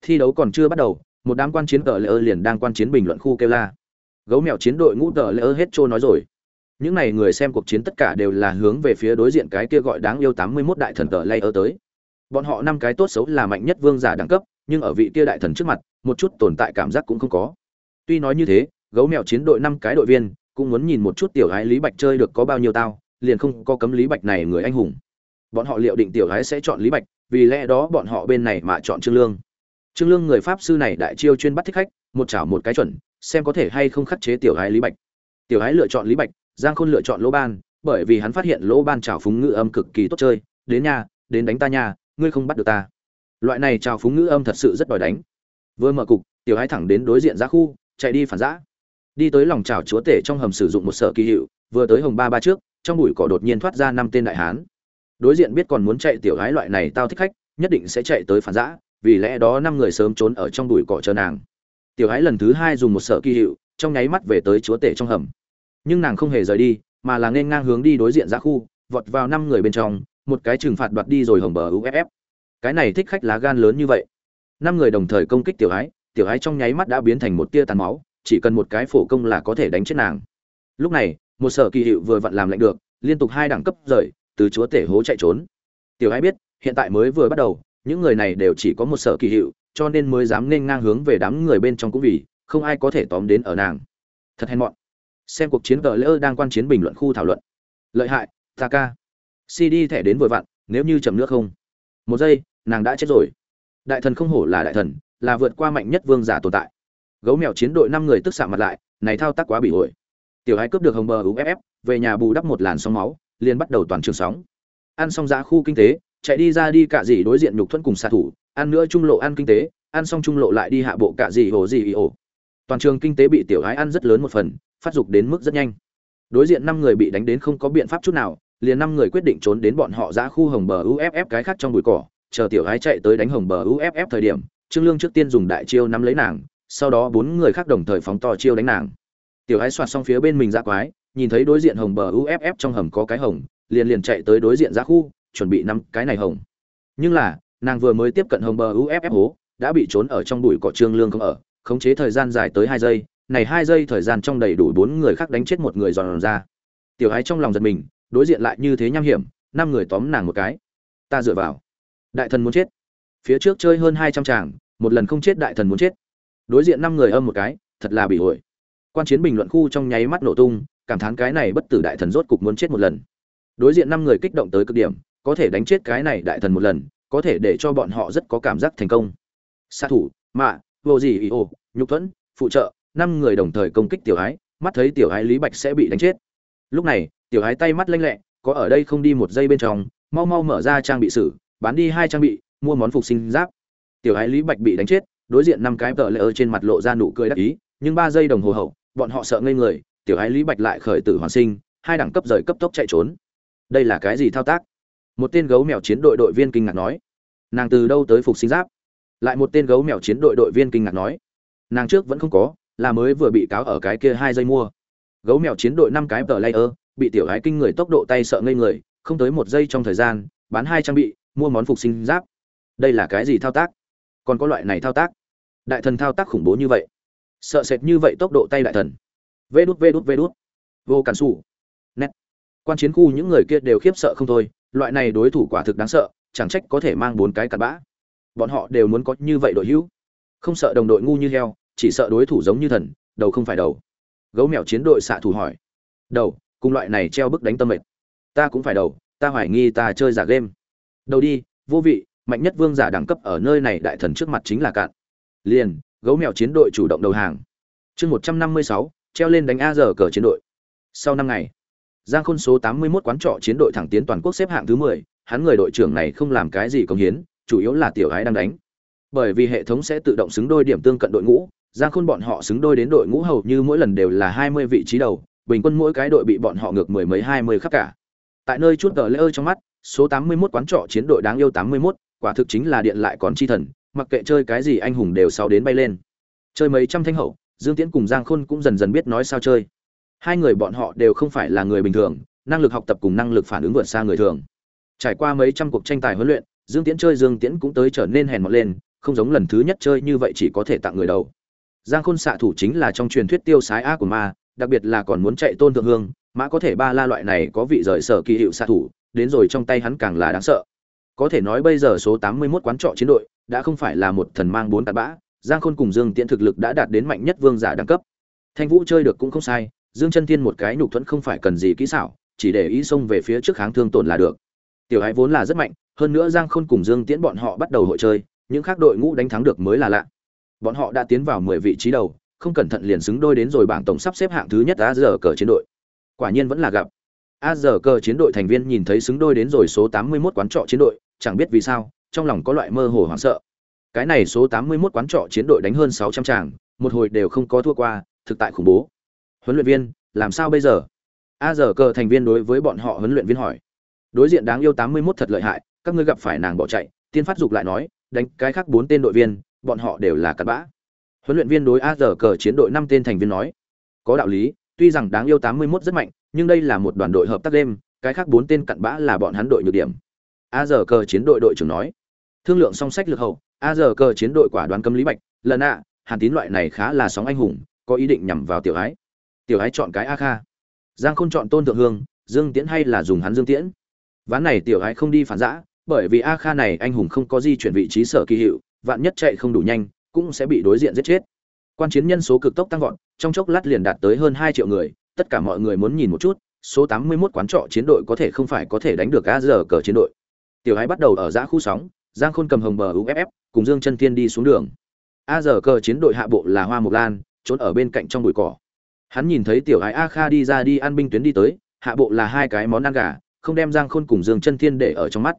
A: Thi đấu còn chưa bắt đầu, một đám quan chiến tờ lễ ơ liền đang quan chiến bình luận khu kêu la. Gấu mèo chiến đội ngũ tờ lễ ơ hết trôi nói rồi. Những n à y người xem cuộc chiến tất cả đều là hướng về phía đối diện cái kia gọi đáng yêu tám mươi mốt đại thần tờ lễ ơ tới. Bọn họ năm cái tốt xấu là mạnh nhất vương giả đẳng cấp, nhưng ở vị kia đại thần trước mặt, một chút tồn tại cảm giác cũng không có. Tuy nói như thế, gấu mèo chiến đội năm cái đội viên cũng muốn nhìn một chút tiểu gái lý bạch chơi được có bao nhiêu tao liền không có cấm lý bạch này người anh hùng. Bọn họ liệu định tiểu gái sẽ chọn lý bạch, vì lẽ đó bọn họ bên này mà chọn trương lương. Trương lương người pháp sư này đại chiêu chuyên bắt thích khách, một chảo một cái chuẩn, xem có thể hay không khắc chế tiểu gái lý bạch. Tiểu gái lựa chọn lý bạch, giang khôn lựa chọn lỗ ban, bởi vì hắn phát hiện lỗ ban chảo phúng ngữ âm cực kỳ tốt chơi, đến nhà đến đánh ta nhà ngươi không bắt được ta. Loại này trào phúng ngữ âm thật sự rất đòi đánh. Vừa mở cục, tiểu gái thẳng đến đối diện ra khu, chạy đi phản giã. Đi tới lòng chảo chúa tể trong hầm sử dụng một sở kỳ hiệu, vừa tới hồng ba ba trước trong bụi cỏ đột nhiên thoát ra năm tên đại hán. Đối diện biết còn muốn chạy tiểu gái loại này tao thích khách, nhất định sẽ chạy tới phản giã, vì lẽ đó năm người sớm trốn ở trong bụi cỏ chờ nàng. Tiểu gái lần thứ hai dùng một sợ kỳ hiệu, trong nháy mắt về tới chúa tể trong hầm. Nhưng nàng không hề rời đi, mà là nên ngang hướng đi đối diện ra khu, vọt vào năm người bên trong, một cái trừng phạt đoạt đi rồi hồng bờ uff cái này thích khách lá gan lớn như vậy. Năm người đồng thời công kích tiểu ái tiểu ái trong nháy mắt đã biến thành một tia tàn máu, chỉ cần một cái phổ công là có thể đánh chết nàng. Lúc này một sở kỳ hiệu vừa vặn làm lệnh được, liên tục hai đẳng cấp rời, từ chúa tể hố chạy trốn. Tiểu ai biết, hiện tại mới vừa bắt đầu, những người này đều chỉ có một sở kỳ hiệu, cho nên mới dám nên ngang hướng về đám người bên trong cũng vì, không ai có thể tóm đến ở nàng. Thật hèn mọn. Xem cuộc chiến cờ lỡ đang quan chiến bình luận khu thảo luận. Lợi hại, ta ca. Cd thẻ đến vừa vặn, nếu như chậm nước không? Một giây, nàng đã chết rồi. Đại thần không hổ là đại thần, là vượt qua mạnh nhất vương giả tồn tại. Gấu mèo chiến đội năm người tức xạ mặt lại, này thao tác quá bị ổi tiểu hai cướp được hồng bờ uff về nhà bù đắp một làn sóng máu, liền bắt đầu toàn trường sóng. Ăn xong giá khu kinh tế, chạy đi ra đi cả gì đối diện nhục thuẫn cùng xạ thủ, ăn nữa trung lộ ăn kinh tế, ăn xong trung lộ lại đi hạ bộ cả gì hồ gì ồ toàn trường kinh tế bị tiểu ái ăn rất lớn một phần, phát dục đến mức rất nhanh. Đối diện năm người bị đánh đến không có biện pháp chút nào, liền năm người quyết định trốn đến bọn họ ra khu hồng bờ uff cái khác trong bụi cỏ, chờ tiểu ái chạy tới đánh hồng bờ uff thời điểm, trương lương trước tiên dùng đại chiêu nắm lấy nàng, sau đó bốn người khác đồng thời phóng to chiêu đánh nàng tiểu ái soạt xong phía bên mình ra quái, nhìn thấy đối diện hồng bờ uff trong hầm có cái hồng, liền liền chạy tới đối diện ra khu, chuẩn bị năm cái này hồng. Nhưng là, nàng vừa mới tiếp cận hồng bờ uff hố, đã bị trốn ở trong bụi cỏ trương lương không ở, khống chế thời gian dài tới hai giây, này hai giây thời gian trong đầy đủ bốn người khác đánh chết một người giòn ra. Tiểu ái trong lòng giật mình, đối diện lại như thế nham hiểm, năm người tóm nàng một cái. Ta dựa vào. Đại thần muốn chết. Phía trước chơi hơn hai trăm tràng một lần không chết đại thần muốn chết. Đối diện năm người âm một cái, thật là bị ổi quan chiến bình luận khu trong nháy mắt nổ tung, cảm thán cái này bất tử đại thần rốt cục muốn chết một lần. Đối diện năm người kích động tới cực điểm, có thể đánh chết cái này đại thần một lần, có thể để cho bọn họ rất có cảm giác thành công. Xạ thủ, mạ, vô gì ý ô nhục thuẫn, phụ trợ, năm người đồng thời công kích tiểu ái, mắt thấy tiểu ái lý bạch sẽ bị đánh chết. Lúc này, tiểu ái tay mắt lanh lẹ, có ở đây không đi một giây bên trong, mau mau mở ra trang bị sử, bán đi hai trang bị, mua món phục sinh giáp. Tiểu ái lý bạch bị đánh chết, đối diện năm cái tợ lỡ ở trên mặt lộ ra nụ cười đắc ý, nhưng ba giây đồng hồ hậu bọn họ sợ ngây người, tiểu ái lý bạch lại khởi tử hoàn sinh, hai đẳng cấp rời cấp tốc chạy trốn. Đây là cái gì thao tác? Một tên gấu mèo chiến đội đội viên kinh ngạc nói. Nàng từ đâu tới phục sinh giáp? Lại một tên gấu mèo chiến đội đội viên kinh ngạc nói. Nàng trước vẫn không có, là mới vừa bị cáo ở cái kia hai giây mua. Gấu mèo chiến đội năm cái tờ layer, bị tiểu ái kinh người tốc độ tay sợ ngây người, không tới một giây trong thời gian, bán hai trang bị, mua món phục sinh giáp. Đây là cái gì thao tác? Còn có loại này thao tác? Đại thần thao tác khủng bố như vậy sợ sệt như vậy tốc độ tay đại thần. Vê đút vê đút vê đút. Vô cản xù nét. Quan chiến khu những người kia đều khiếp sợ không thôi, loại này đối thủ quả thực đáng sợ, chẳng trách có thể mang bốn cái cặn bã. Bọn họ đều muốn có như vậy đội hữu. Không sợ đồng đội ngu như heo, chỉ sợ đối thủ giống như thần, đầu không phải đầu. Gấu mèo chiến đội xạ thủ hỏi. Đầu, cùng loại này treo bức đánh tâm mệt. Ta cũng phải đầu, ta hoài nghi ta chơi giả game. Đầu đi, vô vị, mạnh nhất vương giả đẳng cấp ở nơi này đại thần trước mặt chính là cạn. Liền gấu mèo chiến đội chủ động đầu hàng. Chương một trăm năm mươi sáu treo lên đánh a giờ cờ chiến đội. Sau năm ngày giang khôn số tám mươi 81 quán trọ chiến đội thẳng tiến toàn quốc xếp hạng thứ mười hắn người đội trưởng này không làm cái gì công hiến chủ yếu là tiểu ái đang đánh. Bởi vì hệ thống sẽ tự động xứng đôi điểm tương cận đội ngũ giang khôn bọn họ xứng đôi đến đội ngũ hầu như mỗi lần đều là hai mươi vị trí đầu bình quân mỗi cái đội bị bọn họ ngược mười mấy hai mươi khắp cả. Tại nơi chút tờ lễ ơi trong mắt số tám mươi 81 quán trọ chiến đội đáng yêu tám mươi 81, quả thực chính là điện lại còn chi thần mặc kệ chơi cái gì anh hùng đều sáu đến bay lên. Chơi mấy trăm thanh hậu, dương tiễn cùng giang khôn cũng dần dần biết nói sao chơi. Hai người bọn họ đều không phải là người bình thường, năng lực học tập cùng năng lực phản ứng vượt xa người thường. Trải qua mấy trăm cuộc tranh tài huấn luyện, dương tiễn chơi dương tiễn cũng tới trở nên hèn mọt lên, không giống lần thứ nhất chơi như vậy chỉ có thể tặng người đầu. Giang khôn xạ thủ chính là trong truyền thuyết tiêu sái a của ma, đặc biệt là còn muốn chạy tôn thượng hương, mã có thể ba la loại này có vị rời sở kỳ hiệu xạ thủ, đến rồi trong tay hắn càng là đáng sợ có thể nói bây giờ số 81 quán trọ chiến đội đã không phải là một thần mang bốn tạt bã, giang khôn cùng dương tiễn thực lực đã đạt đến mạnh nhất vương giả đẳng cấp. Thanh vũ chơi được cũng không sai, dương chân thiên một cái nhục thuẫn không phải cần gì kỹ xảo, chỉ để ý xông về phía trước kháng thương tổn là được. Tiểu hải vốn là rất mạnh, hơn nữa giang khôn cùng dương tiễn bọn họ bắt đầu hội chơi, những khác đội ngũ đánh thắng được mới là lạ. Bọn họ đã tiến vào mười vị trí đầu, không cẩn thận liền xứng đôi đến rồi bảng tổng sắp xếp hạng thứ nhất a giờ cờ chiến đội. Quả nhiên vẫn là gặp. A giờ cờ chiến đội thành viên nhìn thấy xứng đôi đến rồi số 81 quán trọ chiến đội chẳng biết vì sao, trong lòng có loại mơ hồ hoảng sợ. Cái này số tám mươi 81 quán trọ chiến đội đánh hơn sáu trăm tràng một hồi đều không có thua qua, thực tại khủng bố. Huấn luyện viên, làm sao bây giờ? A giờ cờ thành viên đối với bọn họ huấn luyện viên hỏi. Đối diện đáng yêu tám mươi 81 thật lợi hại, các ngươi gặp phải nàng bỏ chạy, tiên phát dục lại nói, đánh cái khác bốn tên đội viên, bọn họ đều là cặn bã. Huấn luyện viên đối a giờ cờ chiến đội năm tên thành viên nói, có đạo lý, tuy rằng đáng yêu tám mươi 81 rất mạnh, nhưng đây là một đoàn đội hợp tác đêm, cái khác bốn tên cặn bã là bọn hắn đội nhược điểm a giờ cờ chiến đội đội trưởng nói. Thương lượng song sách lược hậu, a giờ cờ chiến đội quả đoán cấm lý bạch, lần ạ, hàn tín loại này khá là sóng anh hùng, có ý định nhằm vào tiểu ái. Tiểu ái chọn cái a kha giang không chọn tôn thượng hương, dương tiễn hay là dùng hắn dương tiễn? Ván này tiểu ái không đi phản giã, bởi vì a kha này anh hùng không có di chuyển vị trí sở kỳ hiệu, vạn nhất chạy không đủ nhanh, cũng sẽ bị đối diện giết chết. Quan chiến nhân số cực tốc tăng vọt, trong chốc lát liền đạt tới hơn hai triệu người, tất cả mọi người muốn nhìn một chút, số tám mươi 81 quán trọ chiến đội có thể không phải có thể đánh được a giờ cờ chiến đội tiểu ái bắt đầu ở giã khu sóng, giang khôn cầm hồng bờ uff cùng dương chân thiên đi xuống đường. A giờ cờ chiến đội hạ bộ là hoa mộc lan, trốn ở bên cạnh trong bụi cỏ. Hắn nhìn thấy tiểu ái a kha đi ra đi ăn binh tuyến đi tới, hạ bộ là hai cái món ăn gà, không đem giang khôn cùng dương chân thiên để ở trong mắt.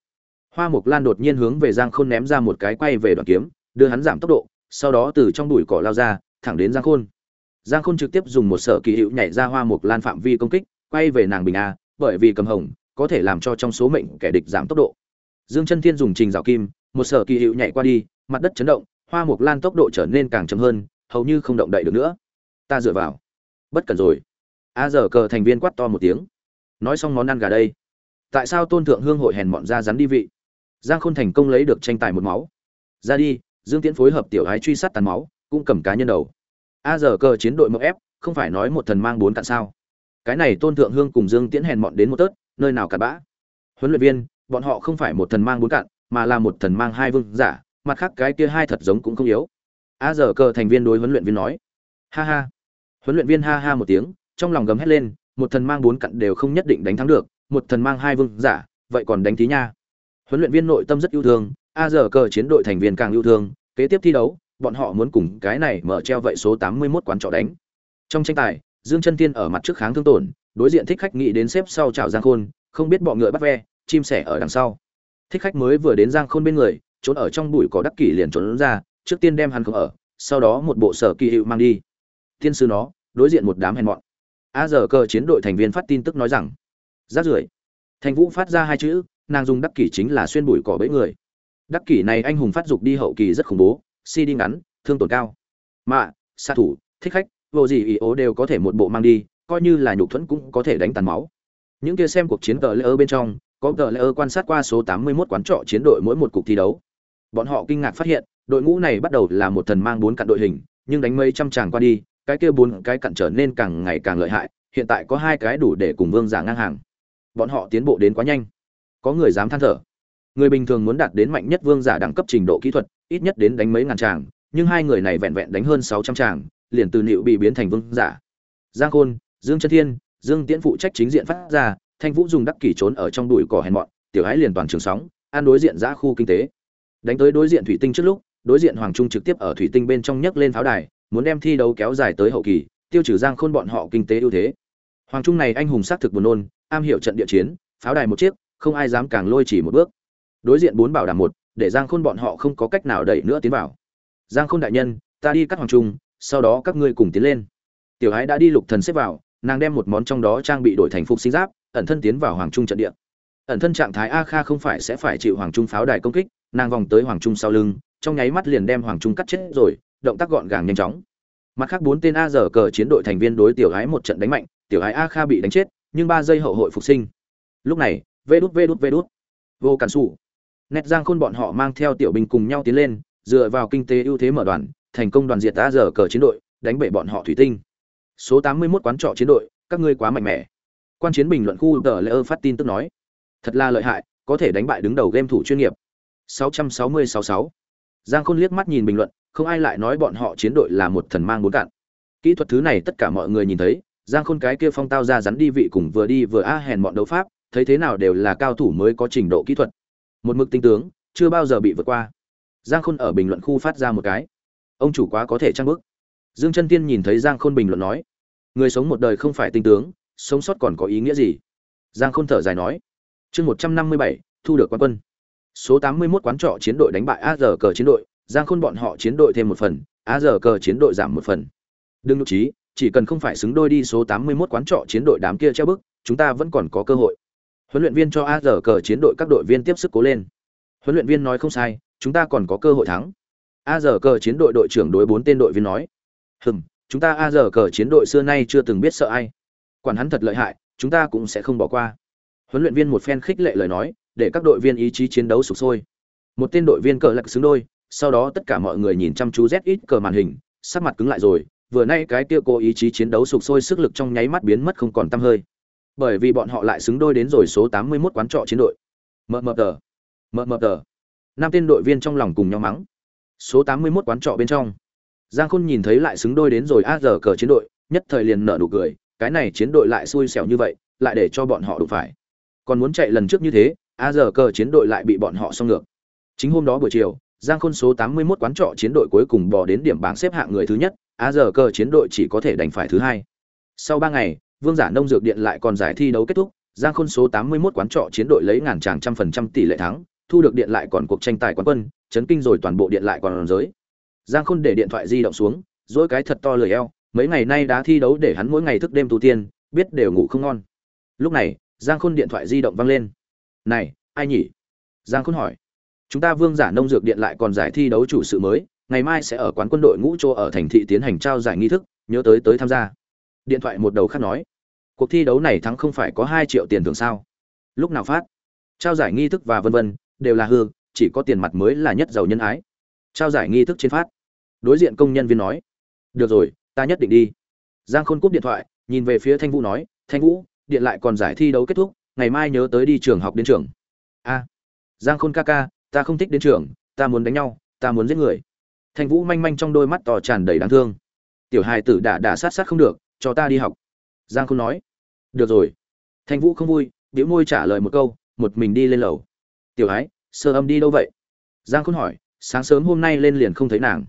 A: Hoa mộc lan đột nhiên hướng về giang khôn ném ra một cái quay về đoàn kiếm, đưa hắn giảm tốc độ, sau đó từ trong bụi cỏ lao ra, thẳng đến giang khôn. Giang khôn trực tiếp dùng một sở kỳ hiệu nhảy ra hoa mộc lan phạm vi công kích, quay về nàng bình a, bởi vì cầm hồng, có thể làm cho trong số mệnh kẻ địch giảm tốc độ dương chân thiên dùng trình rào kim, một sở kỳ hiệu nhảy qua đi, mặt đất chấn động, hoa mục lan tốc độ trở nên càng chậm hơn, hầu như không động đậy được nữa. Ta dựa vào. Bất cần rồi. A giờ cờ thành viên quát to một tiếng. Nói xong món ăn gà đây. Tại sao tôn thượng hương hội hèn mọn ra rắn đi vị? Giang khôn thành công lấy được tranh tài một máu. Ra đi, dương tiễn phối hợp tiểu ái truy sát tàn máu, cũng cầm cá nhân đầu. A giờ cờ chiến đội mậu ép, không phải nói một thần mang bốn cạn sao. Cái này tôn thượng hương cùng dương tiễn hèn mọn đến một tớt, nơi nào cặn bã. Huấn luyện viên bọn họ không phải một thần mang bốn cạn, mà là một thần mang hai vương giả, mặt khác cái kia hai thật giống cũng không yếu. A giờ cờ thành viên đối huấn luyện viên nói. Ha ha. Huấn luyện viên ha ha một tiếng, trong lòng gầm hét lên, một thần mang bốn cặn đều không nhất định đánh thắng được, một thần mang hai vương giả, vậy còn đánh tí nha. Huấn luyện viên nội tâm rất yêu thương, a giờ cờ chiến đội thành viên càng yêu thương, kế tiếp thi đấu, bọn họ muốn cùng cái này mở treo vậy số 81 quán trọ đánh. Trong tranh tài, dương chân tiên ở mặt trước kháng thương tổn, đối diện thích khách nghĩ đến xếp sau chào giang khôn, không biết bọ ngựa bắt ve chim sẻ ở đằng sau. Thích khách mới vừa đến giang khôn bên người, trốn ở trong bụi cỏ đắc kỷ liền trốn ra, trước tiên đem hắn không ở, sau đó một bộ sở kỳ hiệu mang đi. Tiên sư nó, đối diện một đám hèn mọn. A giờ cờ chiến đội thành viên phát tin tức nói rằng rát rưởi. Thành vũ phát ra hai chữ, nàng dùng đắc kỷ chính là xuyên bụi cỏ bẫy người. Đắc kỷ này anh hùng phát dục đi hậu kỳ rất khủng bố, si đi ngắn, thương tổn cao. Mạ xạ thủ, thích khách, vô gì ý ố đều có thể một bộ mang đi, coi như là nhục thuẫn cũng có thể đánh tàn máu. Những kia xem cuộc chiến tờ lễ ở bên trong có tờ lễ ơ quan sát qua số 81 quán trọ chiến đội mỗi một cuộc thi đấu. Bọn họ kinh ngạc phát hiện, đội ngũ này bắt đầu là một thần mang bốn cặn đội hình, nhưng đánh mấy trăm tràng qua đi, cái kia bốn cái cặn trở nên càng ngày càng lợi hại, hiện tại có hai cái đủ để cùng vương giả ngang hàng. Bọn họ tiến bộ đến quá nhanh. Có người dám than thở. Người bình thường muốn đạt đến mạnh nhất vương giả đẳng cấp trình độ kỹ thuật, ít nhất đến đánh mấy ngàn tràng, nhưng hai người này vẹn vẹn đánh hơn sáu trăm tràng, liền từ nịu bị biến thành vương giả. Giang khôn, dương chân thiên, dương tiễn phụ trách chính diện phát ra thanh vũ dùng đắc kỷ trốn ở trong đùi cỏ hèn mọn, tiểu hái liền toàn trường sóng an đối diện giã khu kinh tế. Đánh tới đối diện thủy tinh trước lúc, đối diện hoàng trung trực tiếp ở thủy tinh bên trong nhấc lên pháo đài, muốn đem thi đấu kéo dài tới hậu kỳ, tiêu trừ giang khôn bọn họ kinh tế ưu thế. Hoàng trung này anh hùng xác thực buồn nôn, am hiểu trận địa chiến, pháo đài một chiếc, không ai dám càng lôi chỉ một bước. Đối diện bốn bảo đảm một, để giang khôn bọn họ không có cách nào đẩy nữa tiến vào. Giang khôn đại nhân, ta đi cắt hoàng trung, sau đó các ngươi cùng tiến lên. Tiểu hái đã đi lục thần xếp vào, nàng đem một món trong đó trang bị đổi thành phục sinh giáp ẩn thân tiến vào hoàng trung trận địa. Ẩn thân trạng thái a kha không phải sẽ phải chịu hoàng trung pháo đài công kích, nàng vòng tới hoàng trung sau lưng, trong nháy mắt liền đem hoàng trung cắt chết rồi, động tác gọn gàng nhanh chóng. Mặt khác bốn tên a giờ cờ chiến đội thành viên đối tiểu gái một trận đánh mạnh, tiểu gái a kha bị đánh chết, nhưng ba giây hậu hội phục sinh. Lúc này, vê đút vê đút vê đút. Vô cản xù nét giang khôn bọn họ mang theo tiểu binh cùng nhau tiến lên, dựa vào kinh tế ưu thế mở đoàn, thành công đoàn diệt a giờ cờ chiến đội, đánh bể bọn họ thủy tinh. Số 81 quán trọ chiến đội, các ngươi quá mạnh mẽ quan chiến bình luận khu tờ lễ phát tin tức nói, thật là lợi hại, có thể đánh bại đứng đầu game thủ chuyên nghiệp. 66066 giang khôn liếc mắt nhìn bình luận, không ai lại nói bọn họ chiến đội là một thần mang bốn cạn. Kỹ thuật thứ này tất cả mọi người nhìn thấy, giang khôn cái kia phong tao ra rắn đi vị cùng vừa đi vừa a hèn bọn đấu pháp, thấy thế nào đều là cao thủ mới có trình độ kỹ thuật. Một mực tinh tướng, chưa bao giờ bị vượt qua. Giang khôn ở bình luận khu phát ra một cái. Ông chủ quá có thể trang bức dương chân tiên nhìn thấy giang khôn bình luận nói, người sống một đời không phải tinh tướng sống sót còn có ý nghĩa gì? Giang khôn thở dài nói, chương một trăm năm mươi bảy, thu được quan quân. Số tám mươi 81 quán trọ chiến đội đánh bại a giờ cờ chiến đội, giang khôn bọn họ chiến đội thêm một phần, a giờ cờ chiến đội giảm một phần. Đừng nhục trí, chỉ cần không phải xứng đôi đi số tám mươi 81 quán trọ chiến đội đám kia treo bức, chúng ta vẫn còn có cơ hội. Huấn luyện viên cho a giờ cờ chiến đội các đội viên tiếp sức cố lên. Huấn luyện viên nói không sai, chúng ta còn có cơ hội thắng. A giờ cờ chiến đội đội trưởng đối bốn tên đội viên nói, hừm, chúng ta a giờ cờ chiến đội xưa nay chưa từng biết sợ ai quản hắn thật lợi hại, chúng ta cũng sẽ không bỏ qua. Huấn luyện viên một phen khích lệ lời nói, để các đội viên ý chí chiến đấu sục sôi. Một tên đội viên cờ lạc xứng đôi, sau đó tất cả mọi người nhìn chăm chú z ít cờ màn hình, sắc mặt cứng lại rồi, vừa nay cái kia cô ý chí chiến đấu sục sôi sức lực trong nháy mắt biến mất không còn tăm hơi. Bởi vì bọn họ lại xứng đôi đến rồi số 81 quán trọ chiến đội. Mờ mờ tờ, mờ mờ tờ. Năm tên đội viên trong lòng cùng nhau mắng. Số 81 quán trọ bên trong. Giang khôn nhìn thấy lại xứng đôi đến rồi a giờ cờ chiến đội, nhất thời liền nở nụ cười cái này chiến đội lại xui xẻo như vậy, lại để cho bọn họ đủ phải. Còn muốn chạy lần trước như thế, a giờ cờ chiến đội lại bị bọn họ xong ngược. Chính hôm đó buổi chiều, giang khôn số 81 quán trọ chiến đội cuối cùng bỏ đến điểm bảng xếp hạng người thứ nhất, a giờ cờ chiến đội chỉ có thể đành phải thứ hai. Sau ba ngày, vương giả nông dược điện lại còn giải thi đấu kết thúc, giang khôn số 81 quán trọ chiến đội lấy ngàn tràng trăm phần trăm tỷ lệ thắng, thu được điện lại còn cuộc tranh tài quán quân, chấn kinh rồi toàn bộ điện lại còn giới. Giang khôn để điện thoại di động xuống, dỗi cái thật to lười eo mấy ngày nay đã thi đấu để hắn mỗi ngày thức đêm tu tiên, biết đều ngủ không ngon. Lúc này, giang khôn điện thoại di động vang lên. Này, ai nhỉ? Giang khôn hỏi. Chúng ta vương giả nông dược điện lại còn giải thi đấu chủ sự mới, ngày mai sẽ ở quán quân đội ngũ chỗ ở thành thị tiến hành trao giải nghi thức, nhớ tới tới tham gia. Điện thoại một đầu khác nói. Cuộc thi đấu này thắng không phải có hai triệu tiền thưởng sao? Lúc nào phát? Trao giải nghi thức và vân vân, đều là hư, chỉ có tiền mặt mới là nhất giàu nhân ái. Trao giải nghi thức trên phát. Đối diện công nhân viên nói. Được rồi ta nhất định đi. Giang khôn cúp điện thoại, nhìn về phía thanh vũ nói, thanh vũ, điện lại còn giải thi đấu kết thúc, ngày mai nhớ tới đi trường học đến trường. A. Giang khôn ca ca, ta không thích đến trường, ta muốn đánh nhau, ta muốn giết người. Thanh vũ manh manh trong đôi mắt to tràn đầy đáng thương. Tiểu hài tử đả đả sát sát không được, cho ta đi học. Giang khôn nói. Được rồi. Thanh vũ không vui biểu môi trả lời một câu, một mình đi lên lầu. Tiểu ái sơ âm đi đâu vậy? Giang khôn hỏi, sáng sớm hôm nay lên liền không thấy nàng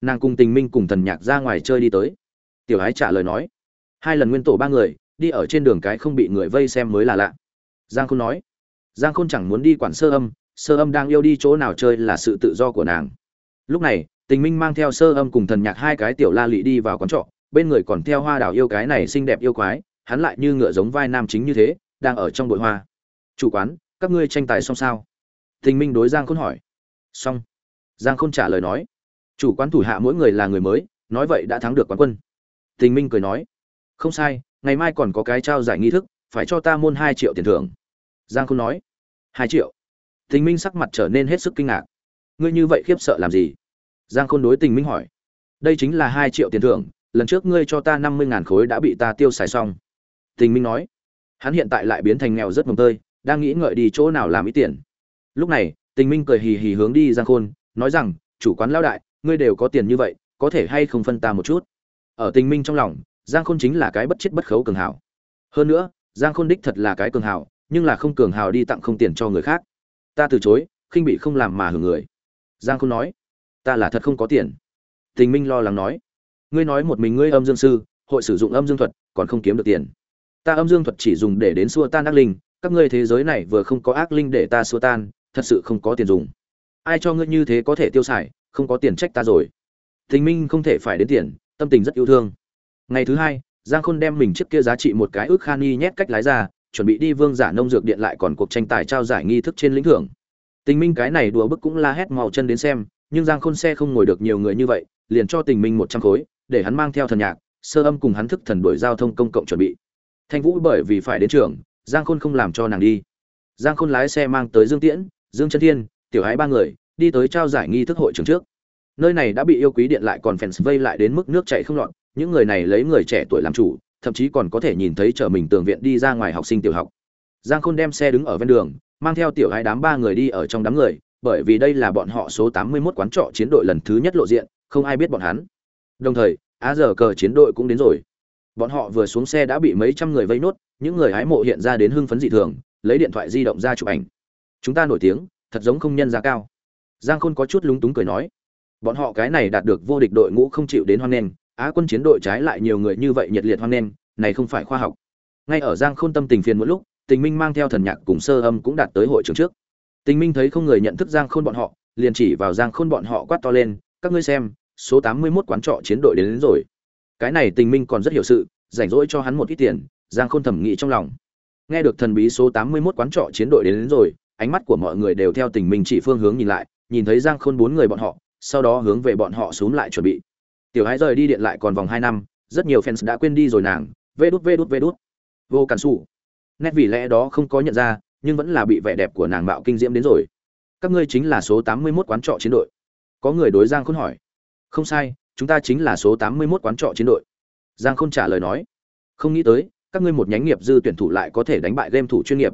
A: nàng cùng tình minh cùng thần nhạc ra ngoài chơi đi tới. Tiểu ái trả lời nói, hai lần nguyên tổ ba người, đi ở trên đường cái không bị người vây xem mới là lạ. Giang khôn nói, giang khôn chẳng muốn đi quản sơ âm sơ âm đang yêu đi chỗ nào chơi là sự tự do của nàng. Lúc này, tình minh mang theo sơ âm cùng thần nhạc hai cái tiểu la lị đi vào quán trọ, bên người còn theo hoa đào yêu cái này xinh đẹp yêu quái, hắn lại như ngựa giống vai nam chính như thế, đang ở trong bụi hoa. Chủ quán, các ngươi tranh tài xong sao? Tình minh đối giang khôn hỏi. Xong. Giang khôn trả lời nói chủ quán thủ hạ mỗi người là người mới, nói vậy đã thắng được quán quân. Tình minh cười nói, không sai, ngày mai còn có cái trao giải nghi thức, phải cho ta môn hai triệu tiền thưởng. Giang khôn nói, hai triệu. Tình minh sắc mặt trở nên hết sức kinh ngạc. Ngươi như vậy khiếp sợ làm gì? Giang khôn đối tình minh hỏi, đây chính là hai triệu tiền thưởng, lần trước ngươi cho ta năm mươi ngàn khối đã bị ta tiêu xài xong. Tình minh nói, hắn hiện tại lại biến thành nghèo rất mồm tơi, đang nghĩ ngợi đi chỗ nào làm ít tiền. Lúc này, tình minh cười hì hì hướng đi giang khôn, nói rằng, chủ quán lao đại ngươi đều có tiền như vậy, có thể hay không phân ta một chút? Ở tình minh trong lòng, giang khôn chính là cái bất chết bất khấu cường hảo hơn nữa, giang khôn đích thật là cái cường hảo nhưng là không cường hảo đi tặng không tiền cho người khác. Ta từ chối, khinh bị không làm mà hưởng người. Giang khôn nói, ta là thật không có tiền. Tình minh lo lắng nói, ngươi nói một mình ngươi âm dương sư, hội sử dụng âm dương thuật, còn không kiếm được tiền. Ta âm dương thuật chỉ dùng để đến xua tan ác linh, các ngươi thế giới này vừa không có ác linh để ta xua tan, thật sự không có tiền dùng. Ai cho ngươi như thế có thể tiêu xài không có tiền trách ta rồi. Tình minh không thể phải đến tiền, tâm tình rất yêu thương. Ngày thứ hai, giang khôn đem mình trước kia giá trị một cái ước khan y nhét cách lái ra, chuẩn bị đi vương giả nông dược điện lại còn cuộc tranh tài trao giải nghi thức trên lĩnh thưởng. Tình minh cái này đùa bức cũng la hét màu chân đến xem, nhưng giang khôn xe không ngồi được nhiều người như vậy, liền cho tình minh một trăm khối, để hắn mang theo thần nhạc, sơ âm cùng hắn thức thần đuổi giao thông công cộng chuẩn bị. Thanh vũ bởi vì phải đến trường, giang khôn không làm cho nàng đi. Giang khôn lái xe mang tới dương tiễn, dương chân thiên, tiểu hái ba người đi tới trao giải nghi thức hội trường trước. Nơi này đã bị yêu quý điện lại còn fans vây lại đến mức nước chảy không lọt, những người này lấy người trẻ tuổi làm chủ, thậm chí còn có thể nhìn thấy chở mình tường viện đi ra ngoài học sinh tiểu học. Giang khôn đem xe đứng ở ven đường, mang theo tiểu hai đám ba người đi ở trong đám người, bởi vì đây là bọn họ số 81 quán trọ chiến đội lần thứ nhất lộ diện, không ai biết bọn hắn. Đồng thời á giờ cờ chiến đội cũng đến rồi. Bọn họ vừa xuống xe đã bị mấy trăm người vây nốt, những người hái mộ hiện ra đến hưng phấn dị thường, lấy điện thoại di động ra chụp ảnh. Chúng ta nổi tiếng, thật giống không nhân giá cao giang khôn có chút lúng túng cười nói bọn họ cái này đạt được vô địch đội ngũ không chịu đến hoan nghênh á quân chiến đội trái lại nhiều người như vậy nhiệt liệt hoan nghênh này không phải khoa học. Ngay ở giang khôn tâm tình phiền một lúc tình minh mang theo thần nhạc cùng sơ âm cũng đạt tới hội trường trước. Tình minh thấy không người nhận thức giang khôn bọn họ liền chỉ vào giang khôn bọn họ quát to lên các ngươi xem số tám mươi 81 quán trọ chiến đội đến, đến rồi. Cái này tình minh còn rất hiểu sự rảnh rỗi cho hắn một ít tiền giang khôn thẩm nghĩ trong lòng. Nghe được thần bí số tám mươi 81 quán trọ chiến đội đến, đến rồi ánh mắt của mọi người đều theo tình minh chỉ phương hướng nhìn lại nhìn thấy giang khôn bốn người bọn họ, sau đó hướng về bọn họ xuống lại chuẩn bị. Tiểu hái rời đi điện lại còn vòng hai năm, rất nhiều fans đã quên đi rồi nàng, vê đút vê đút vê đút. Vô cản xù nét vì lẽ đó không có nhận ra, nhưng vẫn là bị vẻ đẹp của nàng bạo kinh diễm đến rồi. Các ngươi chính là số tám mươi 81 quán trọ chiến đội. Có người đối giang khôn hỏi. Không sai, chúng ta chính là số tám mươi 81 quán trọ chiến đội. Giang khôn trả lời nói. Không nghĩ tới, các ngươi một nhánh nghiệp dư tuyển thủ lại có thể đánh bại game thủ chuyên nghiệp.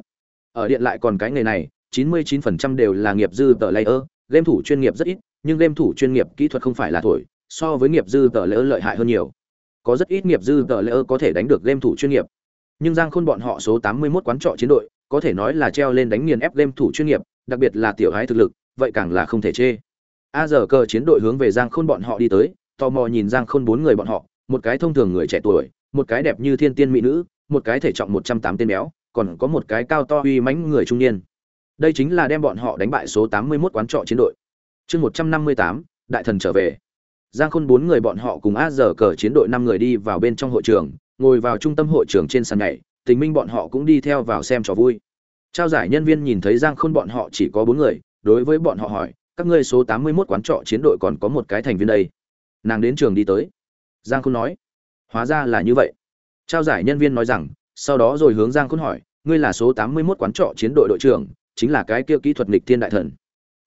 A: Ở điện lại còn cái nghề này, chín mươi 99% đều là nghiệp dư tờ layer game thủ chuyên nghiệp rất ít, nhưng game thủ chuyên nghiệp kỹ thuật không phải là thổi, so với nghiệp dư tờ lỡ lợi hại hơn nhiều. Có rất ít nghiệp dư tờ lỡ có thể đánh được game thủ chuyên nghiệp. Nhưng giang khôn bọn họ số 81 quán trọ chiến đội, có thể nói là treo lên đánh nghiền ép game thủ chuyên nghiệp, đặc biệt là tiểu hái thực lực, vậy càng là không thể chê. A giờ cờ chiến đội hướng về giang khôn bọn họ đi tới, tò mò nhìn giang khôn bốn người bọn họ, một cái thông thường người trẻ tuổi, một cái đẹp như thiên tiên mỹ nữ, một cái thể trọng 108 tên béo, còn có một cái cao to uy mãnh người trung niên đây chính là đem bọn họ đánh bại số 81 quán trọ chiến đội. Chương 158, đại thần trở về. Giang khôn bốn người bọn họ cùng a giờ cờ chiến đội năm người đi vào bên trong hội trường ngồi vào trung tâm hội trường trên sàn nhảy tình minh bọn họ cũng đi theo vào xem trò vui. Trao giải nhân viên nhìn thấy giang khôn bọn họ chỉ có bốn người đối với bọn họ hỏi các ngươi số 81 quán trọ chiến đội còn có một cái thành viên đây? Nàng đến trường đi tới. Giang khôn nói hóa ra là như vậy. Trao giải nhân viên nói rằng sau đó rồi hướng giang khôn hỏi ngươi là số 81 quán trọ chiến đội đội trưởng chính là cái kia kỹ thuật nghịch thiên đại thần.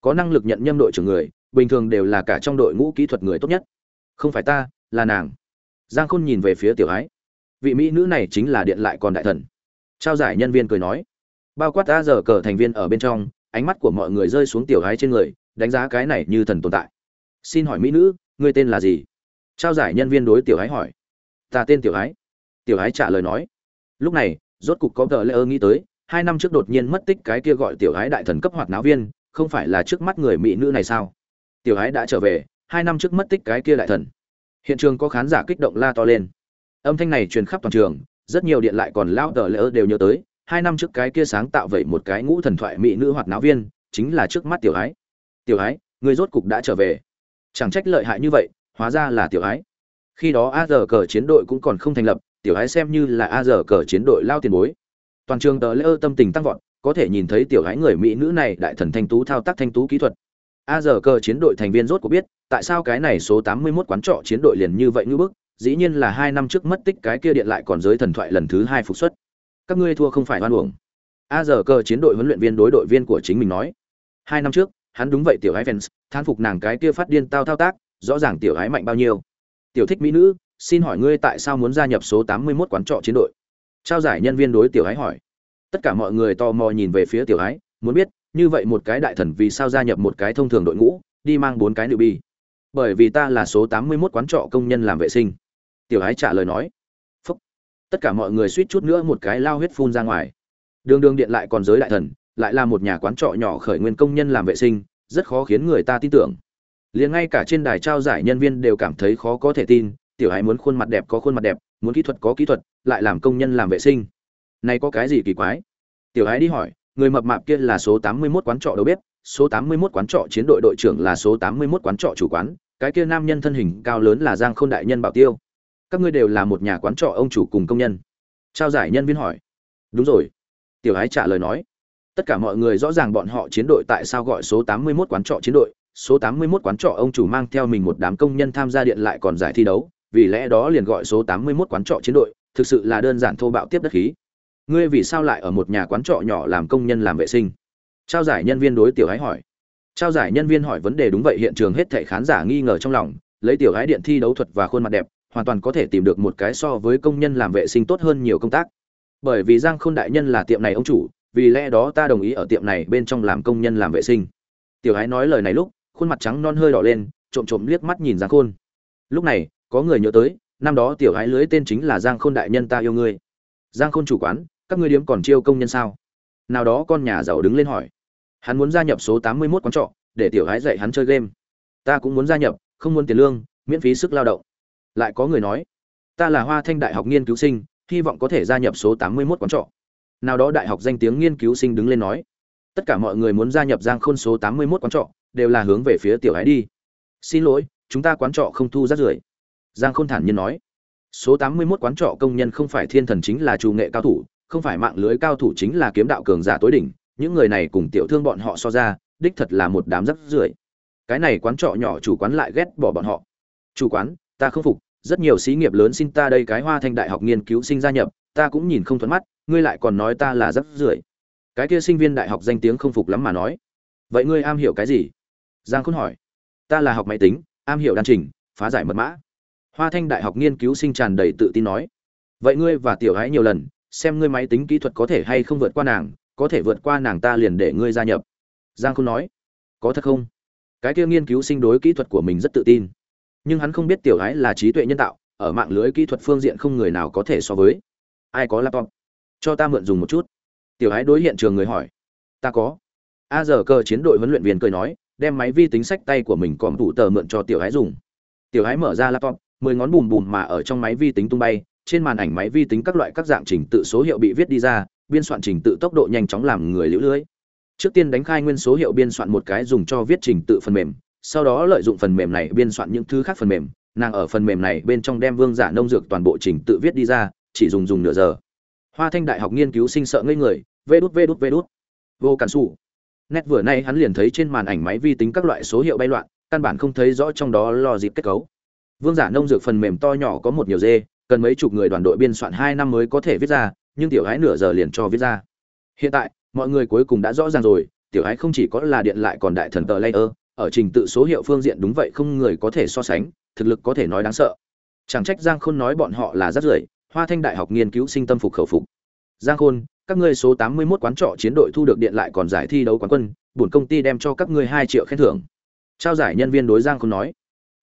A: Có năng lực nhận nhâm đội trưởng người, bình thường đều là cả trong đội ngũ kỹ thuật người tốt nhất. Không phải ta, là nàng. Giang khôn nhìn về phía tiểu ái. Vị mỹ nữ này chính là điện lại còn đại thần. Trao giải nhân viên cười nói. Bao quát ta giờ cờ thành viên ở bên trong, ánh mắt của mọi người rơi xuống tiểu ái trên người, đánh giá cái này như thần tồn tại. Xin hỏi mỹ nữ, ngươi tên là gì? Trao giải nhân viên đối tiểu ái hỏi. Ta tên tiểu ái. Tiểu ái trả lời nói. Lúc này, rốt cục có tờ lễ ơ nghĩ tới hai năm trước đột nhiên mất tích cái kia gọi tiểu ái đại thần cấp hoạt náo viên, không phải là trước mắt người mỹ nữ này sao? Tiểu ái đã trở về, hai năm trước mất tích cái kia đại thần. Hiện trường có khán giả kích động la to lên. Âm thanh này truyền khắp toàn trường, rất nhiều điện lại còn lao tờ lỡ đều nhớ tới, hai năm trước cái kia sáng tạo vậy một cái ngũ thần thoại mỹ nữ hoạt náo viên, chính là trước mắt tiểu ái tiểu ái người rốt cục đã trở về. Chẳng trách lợi hại như vậy, hóa ra là tiểu ái khi đó a giờ cờ chiến đội cũng còn không thành lập, tiểu ái xem như là a giờ cờ chiến đội lao tiền bối toàn trường tờ lỡ tâm tình tăng vọt, có thể nhìn thấy tiểu gái người mỹ nữ này đại thần thanh tú thao tác thanh tú kỹ thuật. A giờ cờ chiến đội thành viên rốt cuộc biết, tại sao cái này số 81 quán trọ chiến đội liền như vậy ngưỡng bức, dĩ nhiên là hai năm trước mất tích cái kia điện lại còn giới thần thoại lần thứ hai phục xuất. Các ngươi thua không phải oan uổng. A giờ cờ chiến đội huấn luyện viên đối đội viên của chính mình nói. Hai năm trước, hắn đúng vậy tiểu gái fans, thán phục nàng cái kia phát điên tao thao tác, rõ ràng tiểu gái mạnh bao nhiêu. Tiểu thích mỹ nữ, xin hỏi ngươi tại sao muốn gia nhập số 81 quán trọ chiến đội? Trao giải nhân viên đối tiểu ái hỏi. Tất cả mọi người tò mò nhìn về phía tiểu ái muốn biết, như vậy một cái đại thần vì sao gia nhập một cái thông thường đội ngũ, đi mang bốn cái nữ bi bởi vì ta là số 81 quán trọ công nhân làm vệ sinh. Tiểu ái trả lời nói. Phúc. tất cả mọi người suýt chút nữa một cái lao huyết phun ra ngoài. Đường đường điện lại còn giới đại thần, lại là một nhà quán trọ nhỏ khởi nguyên công nhân làm vệ sinh, rất khó khiến người ta tin tưởng. Liền ngay cả trên đài trao giải nhân viên đều cảm thấy khó có thể tin, tiểu ái muốn khuôn mặt đẹp có khuôn mặt đẹp muốn kỹ thuật có kỹ thuật, lại làm công nhân làm vệ sinh. Này có cái gì kỳ quái? Tiểu hải đi hỏi, người mập mạp kia là số tám mươi 81 quán trọ đầu bếp, số tám mươi 81 quán trọ chiến đội đội trưởng là số tám mươi 81 quán trọ chủ quán, cái kia nam nhân thân hình cao lớn là giang khôn đại nhân bảo tiêu. Các ngươi đều là một nhà quán trọ ông chủ cùng công nhân. Trao giải nhân viên hỏi. Đúng rồi. Tiểu hải trả lời nói. Tất cả mọi người rõ ràng bọn họ chiến đội tại sao gọi số 81 quán trọ chiến đội, số 81 quán trọ ông chủ mang theo mình một đám công nhân tham gia điện lại còn giải thi đấu vì lẽ đó liền gọi số 81 quán trọ chiến đội, thực sự là đơn giản thô bạo tiếp đất khí. Ngươi vì sao lại ở một nhà quán trọ nhỏ làm công nhân làm vệ sinh? Trao giải nhân viên đối tiểu hái hỏi. Trao giải nhân viên hỏi vấn đề đúng vậy, hiện trường hết thảy khán giả nghi ngờ trong lòng, lấy tiểu hái điện thi đấu thuật và khuôn mặt đẹp, hoàn toàn có thể tìm được một cái so với công nhân làm vệ sinh tốt hơn nhiều công tác. Bởi vì giang khôn đại nhân là tiệm này ông chủ, vì lẽ đó ta đồng ý ở tiệm này bên trong làm công nhân làm vệ sinh. Tiểu gái nói lời này lúc, khuôn mặt trắng non hơi đỏ lên, trộm trộm liếc mắt nhìn giang khôn. Lúc này có người nhớ tới năm đó tiểu ái lưới tên chính là giang khôn đại nhân ta yêu ngươi giang khôn chủ quán các ngươi điếm còn chiêu công nhân sao nào đó con nhà giàu đứng lên hỏi hắn muốn gia nhập số tám mươi mốt quán trọ để tiểu ái dạy hắn chơi game ta cũng muốn gia nhập không muốn tiền lương miễn phí sức lao động lại có người nói ta là hoa thanh đại học nghiên cứu sinh hy vọng có thể gia nhập số 81 quán trọ. Nào đó đại học danh tiếng nghiên cứu sinh đứng lên nói, tất cả mọi người muốn gia nhập Giang Khôn số 81 quán trọ, đều là hướng về phía tiểu Ái đi. Xin lỗi, chúng ta quán trọ không thu rác rưởi. Giang Khôn thản nhiên nói, số 81 quán trọ công nhân không phải thiên thần chính là chủ nghệ cao thủ, không phải mạng lưới cao thủ chính là kiếm đạo cường giả tối đỉnh, những người này cùng tiểu thương bọn họ so ra, đích thật là một đám rất rưởi. Cái này quán trọ nhỏ chủ quán lại ghét bỏ bọn họ. Chủ quán, ta không phục, rất nhiều xí nghiệp lớn xin ta đây cái hoa thanh đại học nghiên cứu sinh gia nhập ta cũng nhìn không thuận mắt ngươi lại còn nói ta là rất rưởi cái kia sinh viên đại học danh tiếng không phục lắm mà nói vậy ngươi am hiểu cái gì giang khôn hỏi ta là học máy tính am hiểu đàn trình phá giải mật mã hoa thanh đại học nghiên cứu sinh tràn đầy tự tin nói, vậy ngươi và tiểu gái nhiều lần, xem ngươi máy tính kỹ thuật có thể hay không vượt qua nàng, có thể vượt qua nàng ta liền để ngươi gia nhập. Giang khôn nói, có thật không? Cái kia nghiên cứu sinh đối kỹ thuật của mình rất tự tin, nhưng hắn không biết tiểu gái là trí tuệ nhân tạo, ở mạng lưới kỹ thuật phương diện không người nào có thể so với. Ai có laptop? Cho ta mượn dùng một chút. Tiểu gái đối hiện trường người hỏi, ta có. A giờ cơ chiến đội huấn luyện viên cười nói, đem máy vi tính sách tay của mình còn đủ tờ mượn cho tiểu gái dùng. Tiểu gái mở ra laptop mười ngón bùm bùm mà ở trong máy vi tính tung bay, trên màn ảnh máy vi tính các loại các dạng trình tự số hiệu bị viết đi ra, biên soạn trình tự tốc độ nhanh chóng làm người lũ lưới. Trước tiên đánh khai nguyên số hiệu biên soạn một cái dùng cho viết trình tự phần mềm, sau đó lợi dụng phần mềm này biên soạn những thứ khác phần mềm, nàng ở phần mềm này bên trong đem vương giả nông dược toàn bộ trình tự viết đi ra, chỉ dùng dùng nửa giờ. Hoa thanh đại học nghiên cứu sinh sợ ngây người, vê đút vê đút vê đút. Vô cản xù nét vừa nay hắn liền thấy trên màn ảnh máy vi tính các loại số hiệu bay loạn, căn bản không thấy rõ trong đó lo dịp kết cấu vương giả nông dược phần mềm to nhỏ có một nhiều dê, cần mấy chục người đoàn đội biên soạn hai năm mới có thể viết ra, nhưng tiểu hái nửa giờ liền cho viết ra. Hiện tại, mọi người cuối cùng đã rõ ràng rồi, tiểu hái không chỉ có là điện lại còn đại thần tờ layer, ở trình tự số hiệu phương diện đúng vậy không người có thể so sánh, thực lực có thể nói đáng sợ. Chẳng trách giang khôn nói bọn họ là rất rưởi, hoa thanh đại học nghiên cứu sinh tâm phục khẩu phục. Giang khôn, các ngươi số tám mươi 81 quán trọ chiến đội thu được điện lại còn giải thi đấu quán quân, bổn công ty đem cho các ngươi hai triệu khen thưởng. Trao giải nhân viên đối giang khôn nói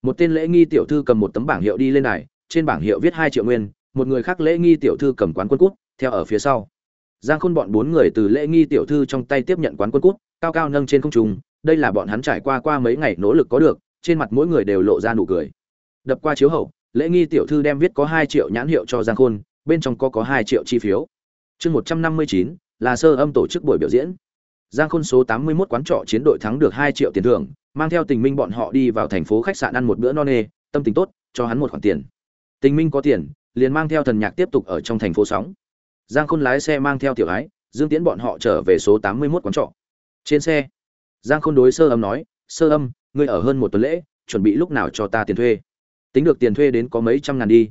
A: một tên lễ nghi tiểu thư cầm một tấm bảng hiệu đi lên này trên bảng hiệu viết hai triệu nguyên, một người khác lễ nghi tiểu thư cầm quán quân cút, theo ở phía sau. Giang khôn bọn bốn người từ lễ nghi tiểu thư trong tay tiếp nhận quán quân cút, cao cao nâng trên không trung, đây là bọn hắn trải qua qua mấy ngày nỗ lực có được, trên mặt mỗi người đều lộ ra nụ cười. Đập qua chiếu hậu, lễ nghi tiểu thư đem viết có hai triệu nhãn hiệu cho giang khôn, bên trong có có hai triệu chi phiếu. Chương một trăm năm mươi chín, là sơ âm tổ chức buổi biểu diễn giang khôn số 81 quán trọ chiến đội thắng được hai triệu tiền thưởng, mang theo tình minh bọn họ đi vào thành phố khách sạn ăn một bữa no nê, tâm tình tốt, cho hắn một khoản tiền. Tình minh có tiền, liền mang theo thần nhạc tiếp tục ở trong thành phố sóng. Giang khôn lái xe mang theo tiểu ái, dương tiễn bọn họ trở về số 81 quán trọ. Trên xe, giang khôn đối sơ âm nói, sơ âm, ngươi ở hơn một tuần lễ, chuẩn bị lúc nào cho ta tiền thuê? Tính được tiền thuê đến có mấy trăm ngàn đi.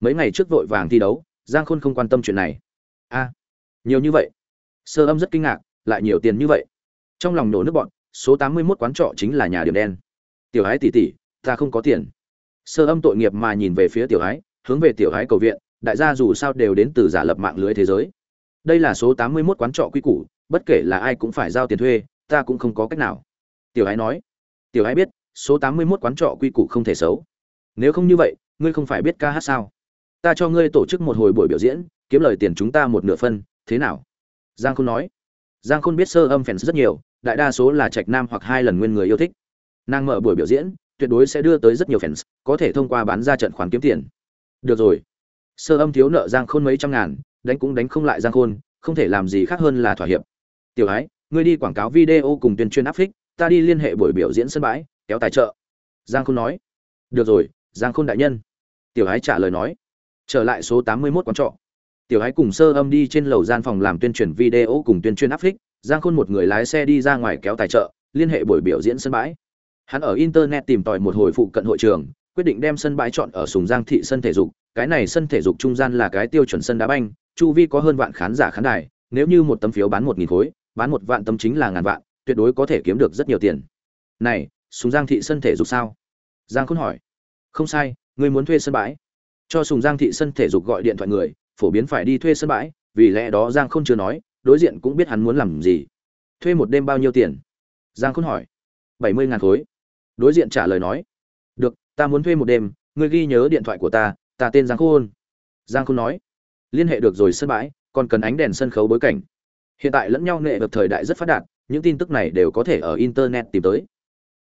A: Mấy ngày trước vội vàng thi đấu, giang khôn không quan tâm chuyện này. A, nhiều như vậy? Sơ âm rất kinh ngạc lại nhiều tiền như vậy. Trong lòng nổ nước bọn, số tám mươi 81 quán trọ chính là nhà điểm đen. Tiểu hái tỷ tỷ, ta không có tiền. Sơ âm tội nghiệp mà nhìn về phía tiểu hái hướng về tiểu hái cầu viện, đại gia dù sao đều đến từ giả lập mạng lưới thế giới. Đây là số tám mươi 81 quán trọ quy củ, bất kể là ai cũng phải giao tiền thuê, ta cũng không có cách nào. Tiểu hái nói. Tiểu hái biết, số tám mươi 81 quán trọ quy củ không thể xấu. Nếu không như vậy, ngươi không phải biết ca hát sao? Ta cho ngươi tổ chức một hồi buổi biểu diễn, kiếm lời tiền chúng ta một nửa phân, thế nào? Giang khôn nói giang khôn biết sơ âm fans rất nhiều, đại đa số là trạch nam hoặc hai lần nguyên người yêu thích. Nàng mở buổi biểu diễn, tuyệt đối sẽ đưa tới rất nhiều fans có thể thông qua bán ra trận khoán kiếm tiền. Được rồi. Sơ âm thiếu nợ giang khôn mấy trăm ngàn, đánh cũng đánh không lại giang khôn, không thể làm gì khác hơn là thỏa hiệp. Tiểu ái, ngươi đi quảng cáo video cùng tuyên truyền áp phích, ta đi liên hệ buổi biểu diễn sân bãi, kéo tài trợ. Giang khôn nói. Được rồi, giang khôn đại nhân. Tiểu ái trả lời nói. Trở lại số tám mươi 81 quán trọ tiểu ái cùng sơ âm đi trên lầu gian phòng làm tuyên truyền video cùng tuyên truyền áp phích giang khôn một người lái xe đi ra ngoài kéo tài trợ, liên hệ buổi biểu diễn sân bãi. Hắn ở internet tìm tòi một hồi phụ cận hội trường, quyết định đem sân bãi chọn ở sùng giang thị sân thể dục. Cái này sân thể dục trung gian là cái tiêu chuẩn sân đá banh, chu vi có hơn vạn khán giả khán đài, nếu như một tấm phiếu bán một nghìn khối, bán một vạn tấm chính là ngàn vạn, tuyệt đối có thể kiếm được rất nhiều tiền. Này, sùng giang thị sân thể dục sao? Giang khôn hỏi. Không sai, người muốn thuê sân bãi. Cho sùng giang thị sân thể dục gọi điện thoại người phổ biến phải đi thuê sân bãi, vì lẽ đó giang khôn chưa nói, đối diện cũng biết hắn muốn làm gì. Thuê một đêm bao nhiêu tiền? Giang khôn hỏi. Bảy mươi ngàn khối. Đối diện trả lời nói. Được, ta muốn thuê một đêm, ngươi ghi nhớ điện thoại của ta ta tên giang khôn. Giang khôn nói. Liên hệ được rồi sân bãi, còn cần ánh đèn sân khấu bối cảnh. Hiện tại lẫn nhau nghệ được thời đại rất phát đạt, những tin tức này đều có thể ở internet tìm tới.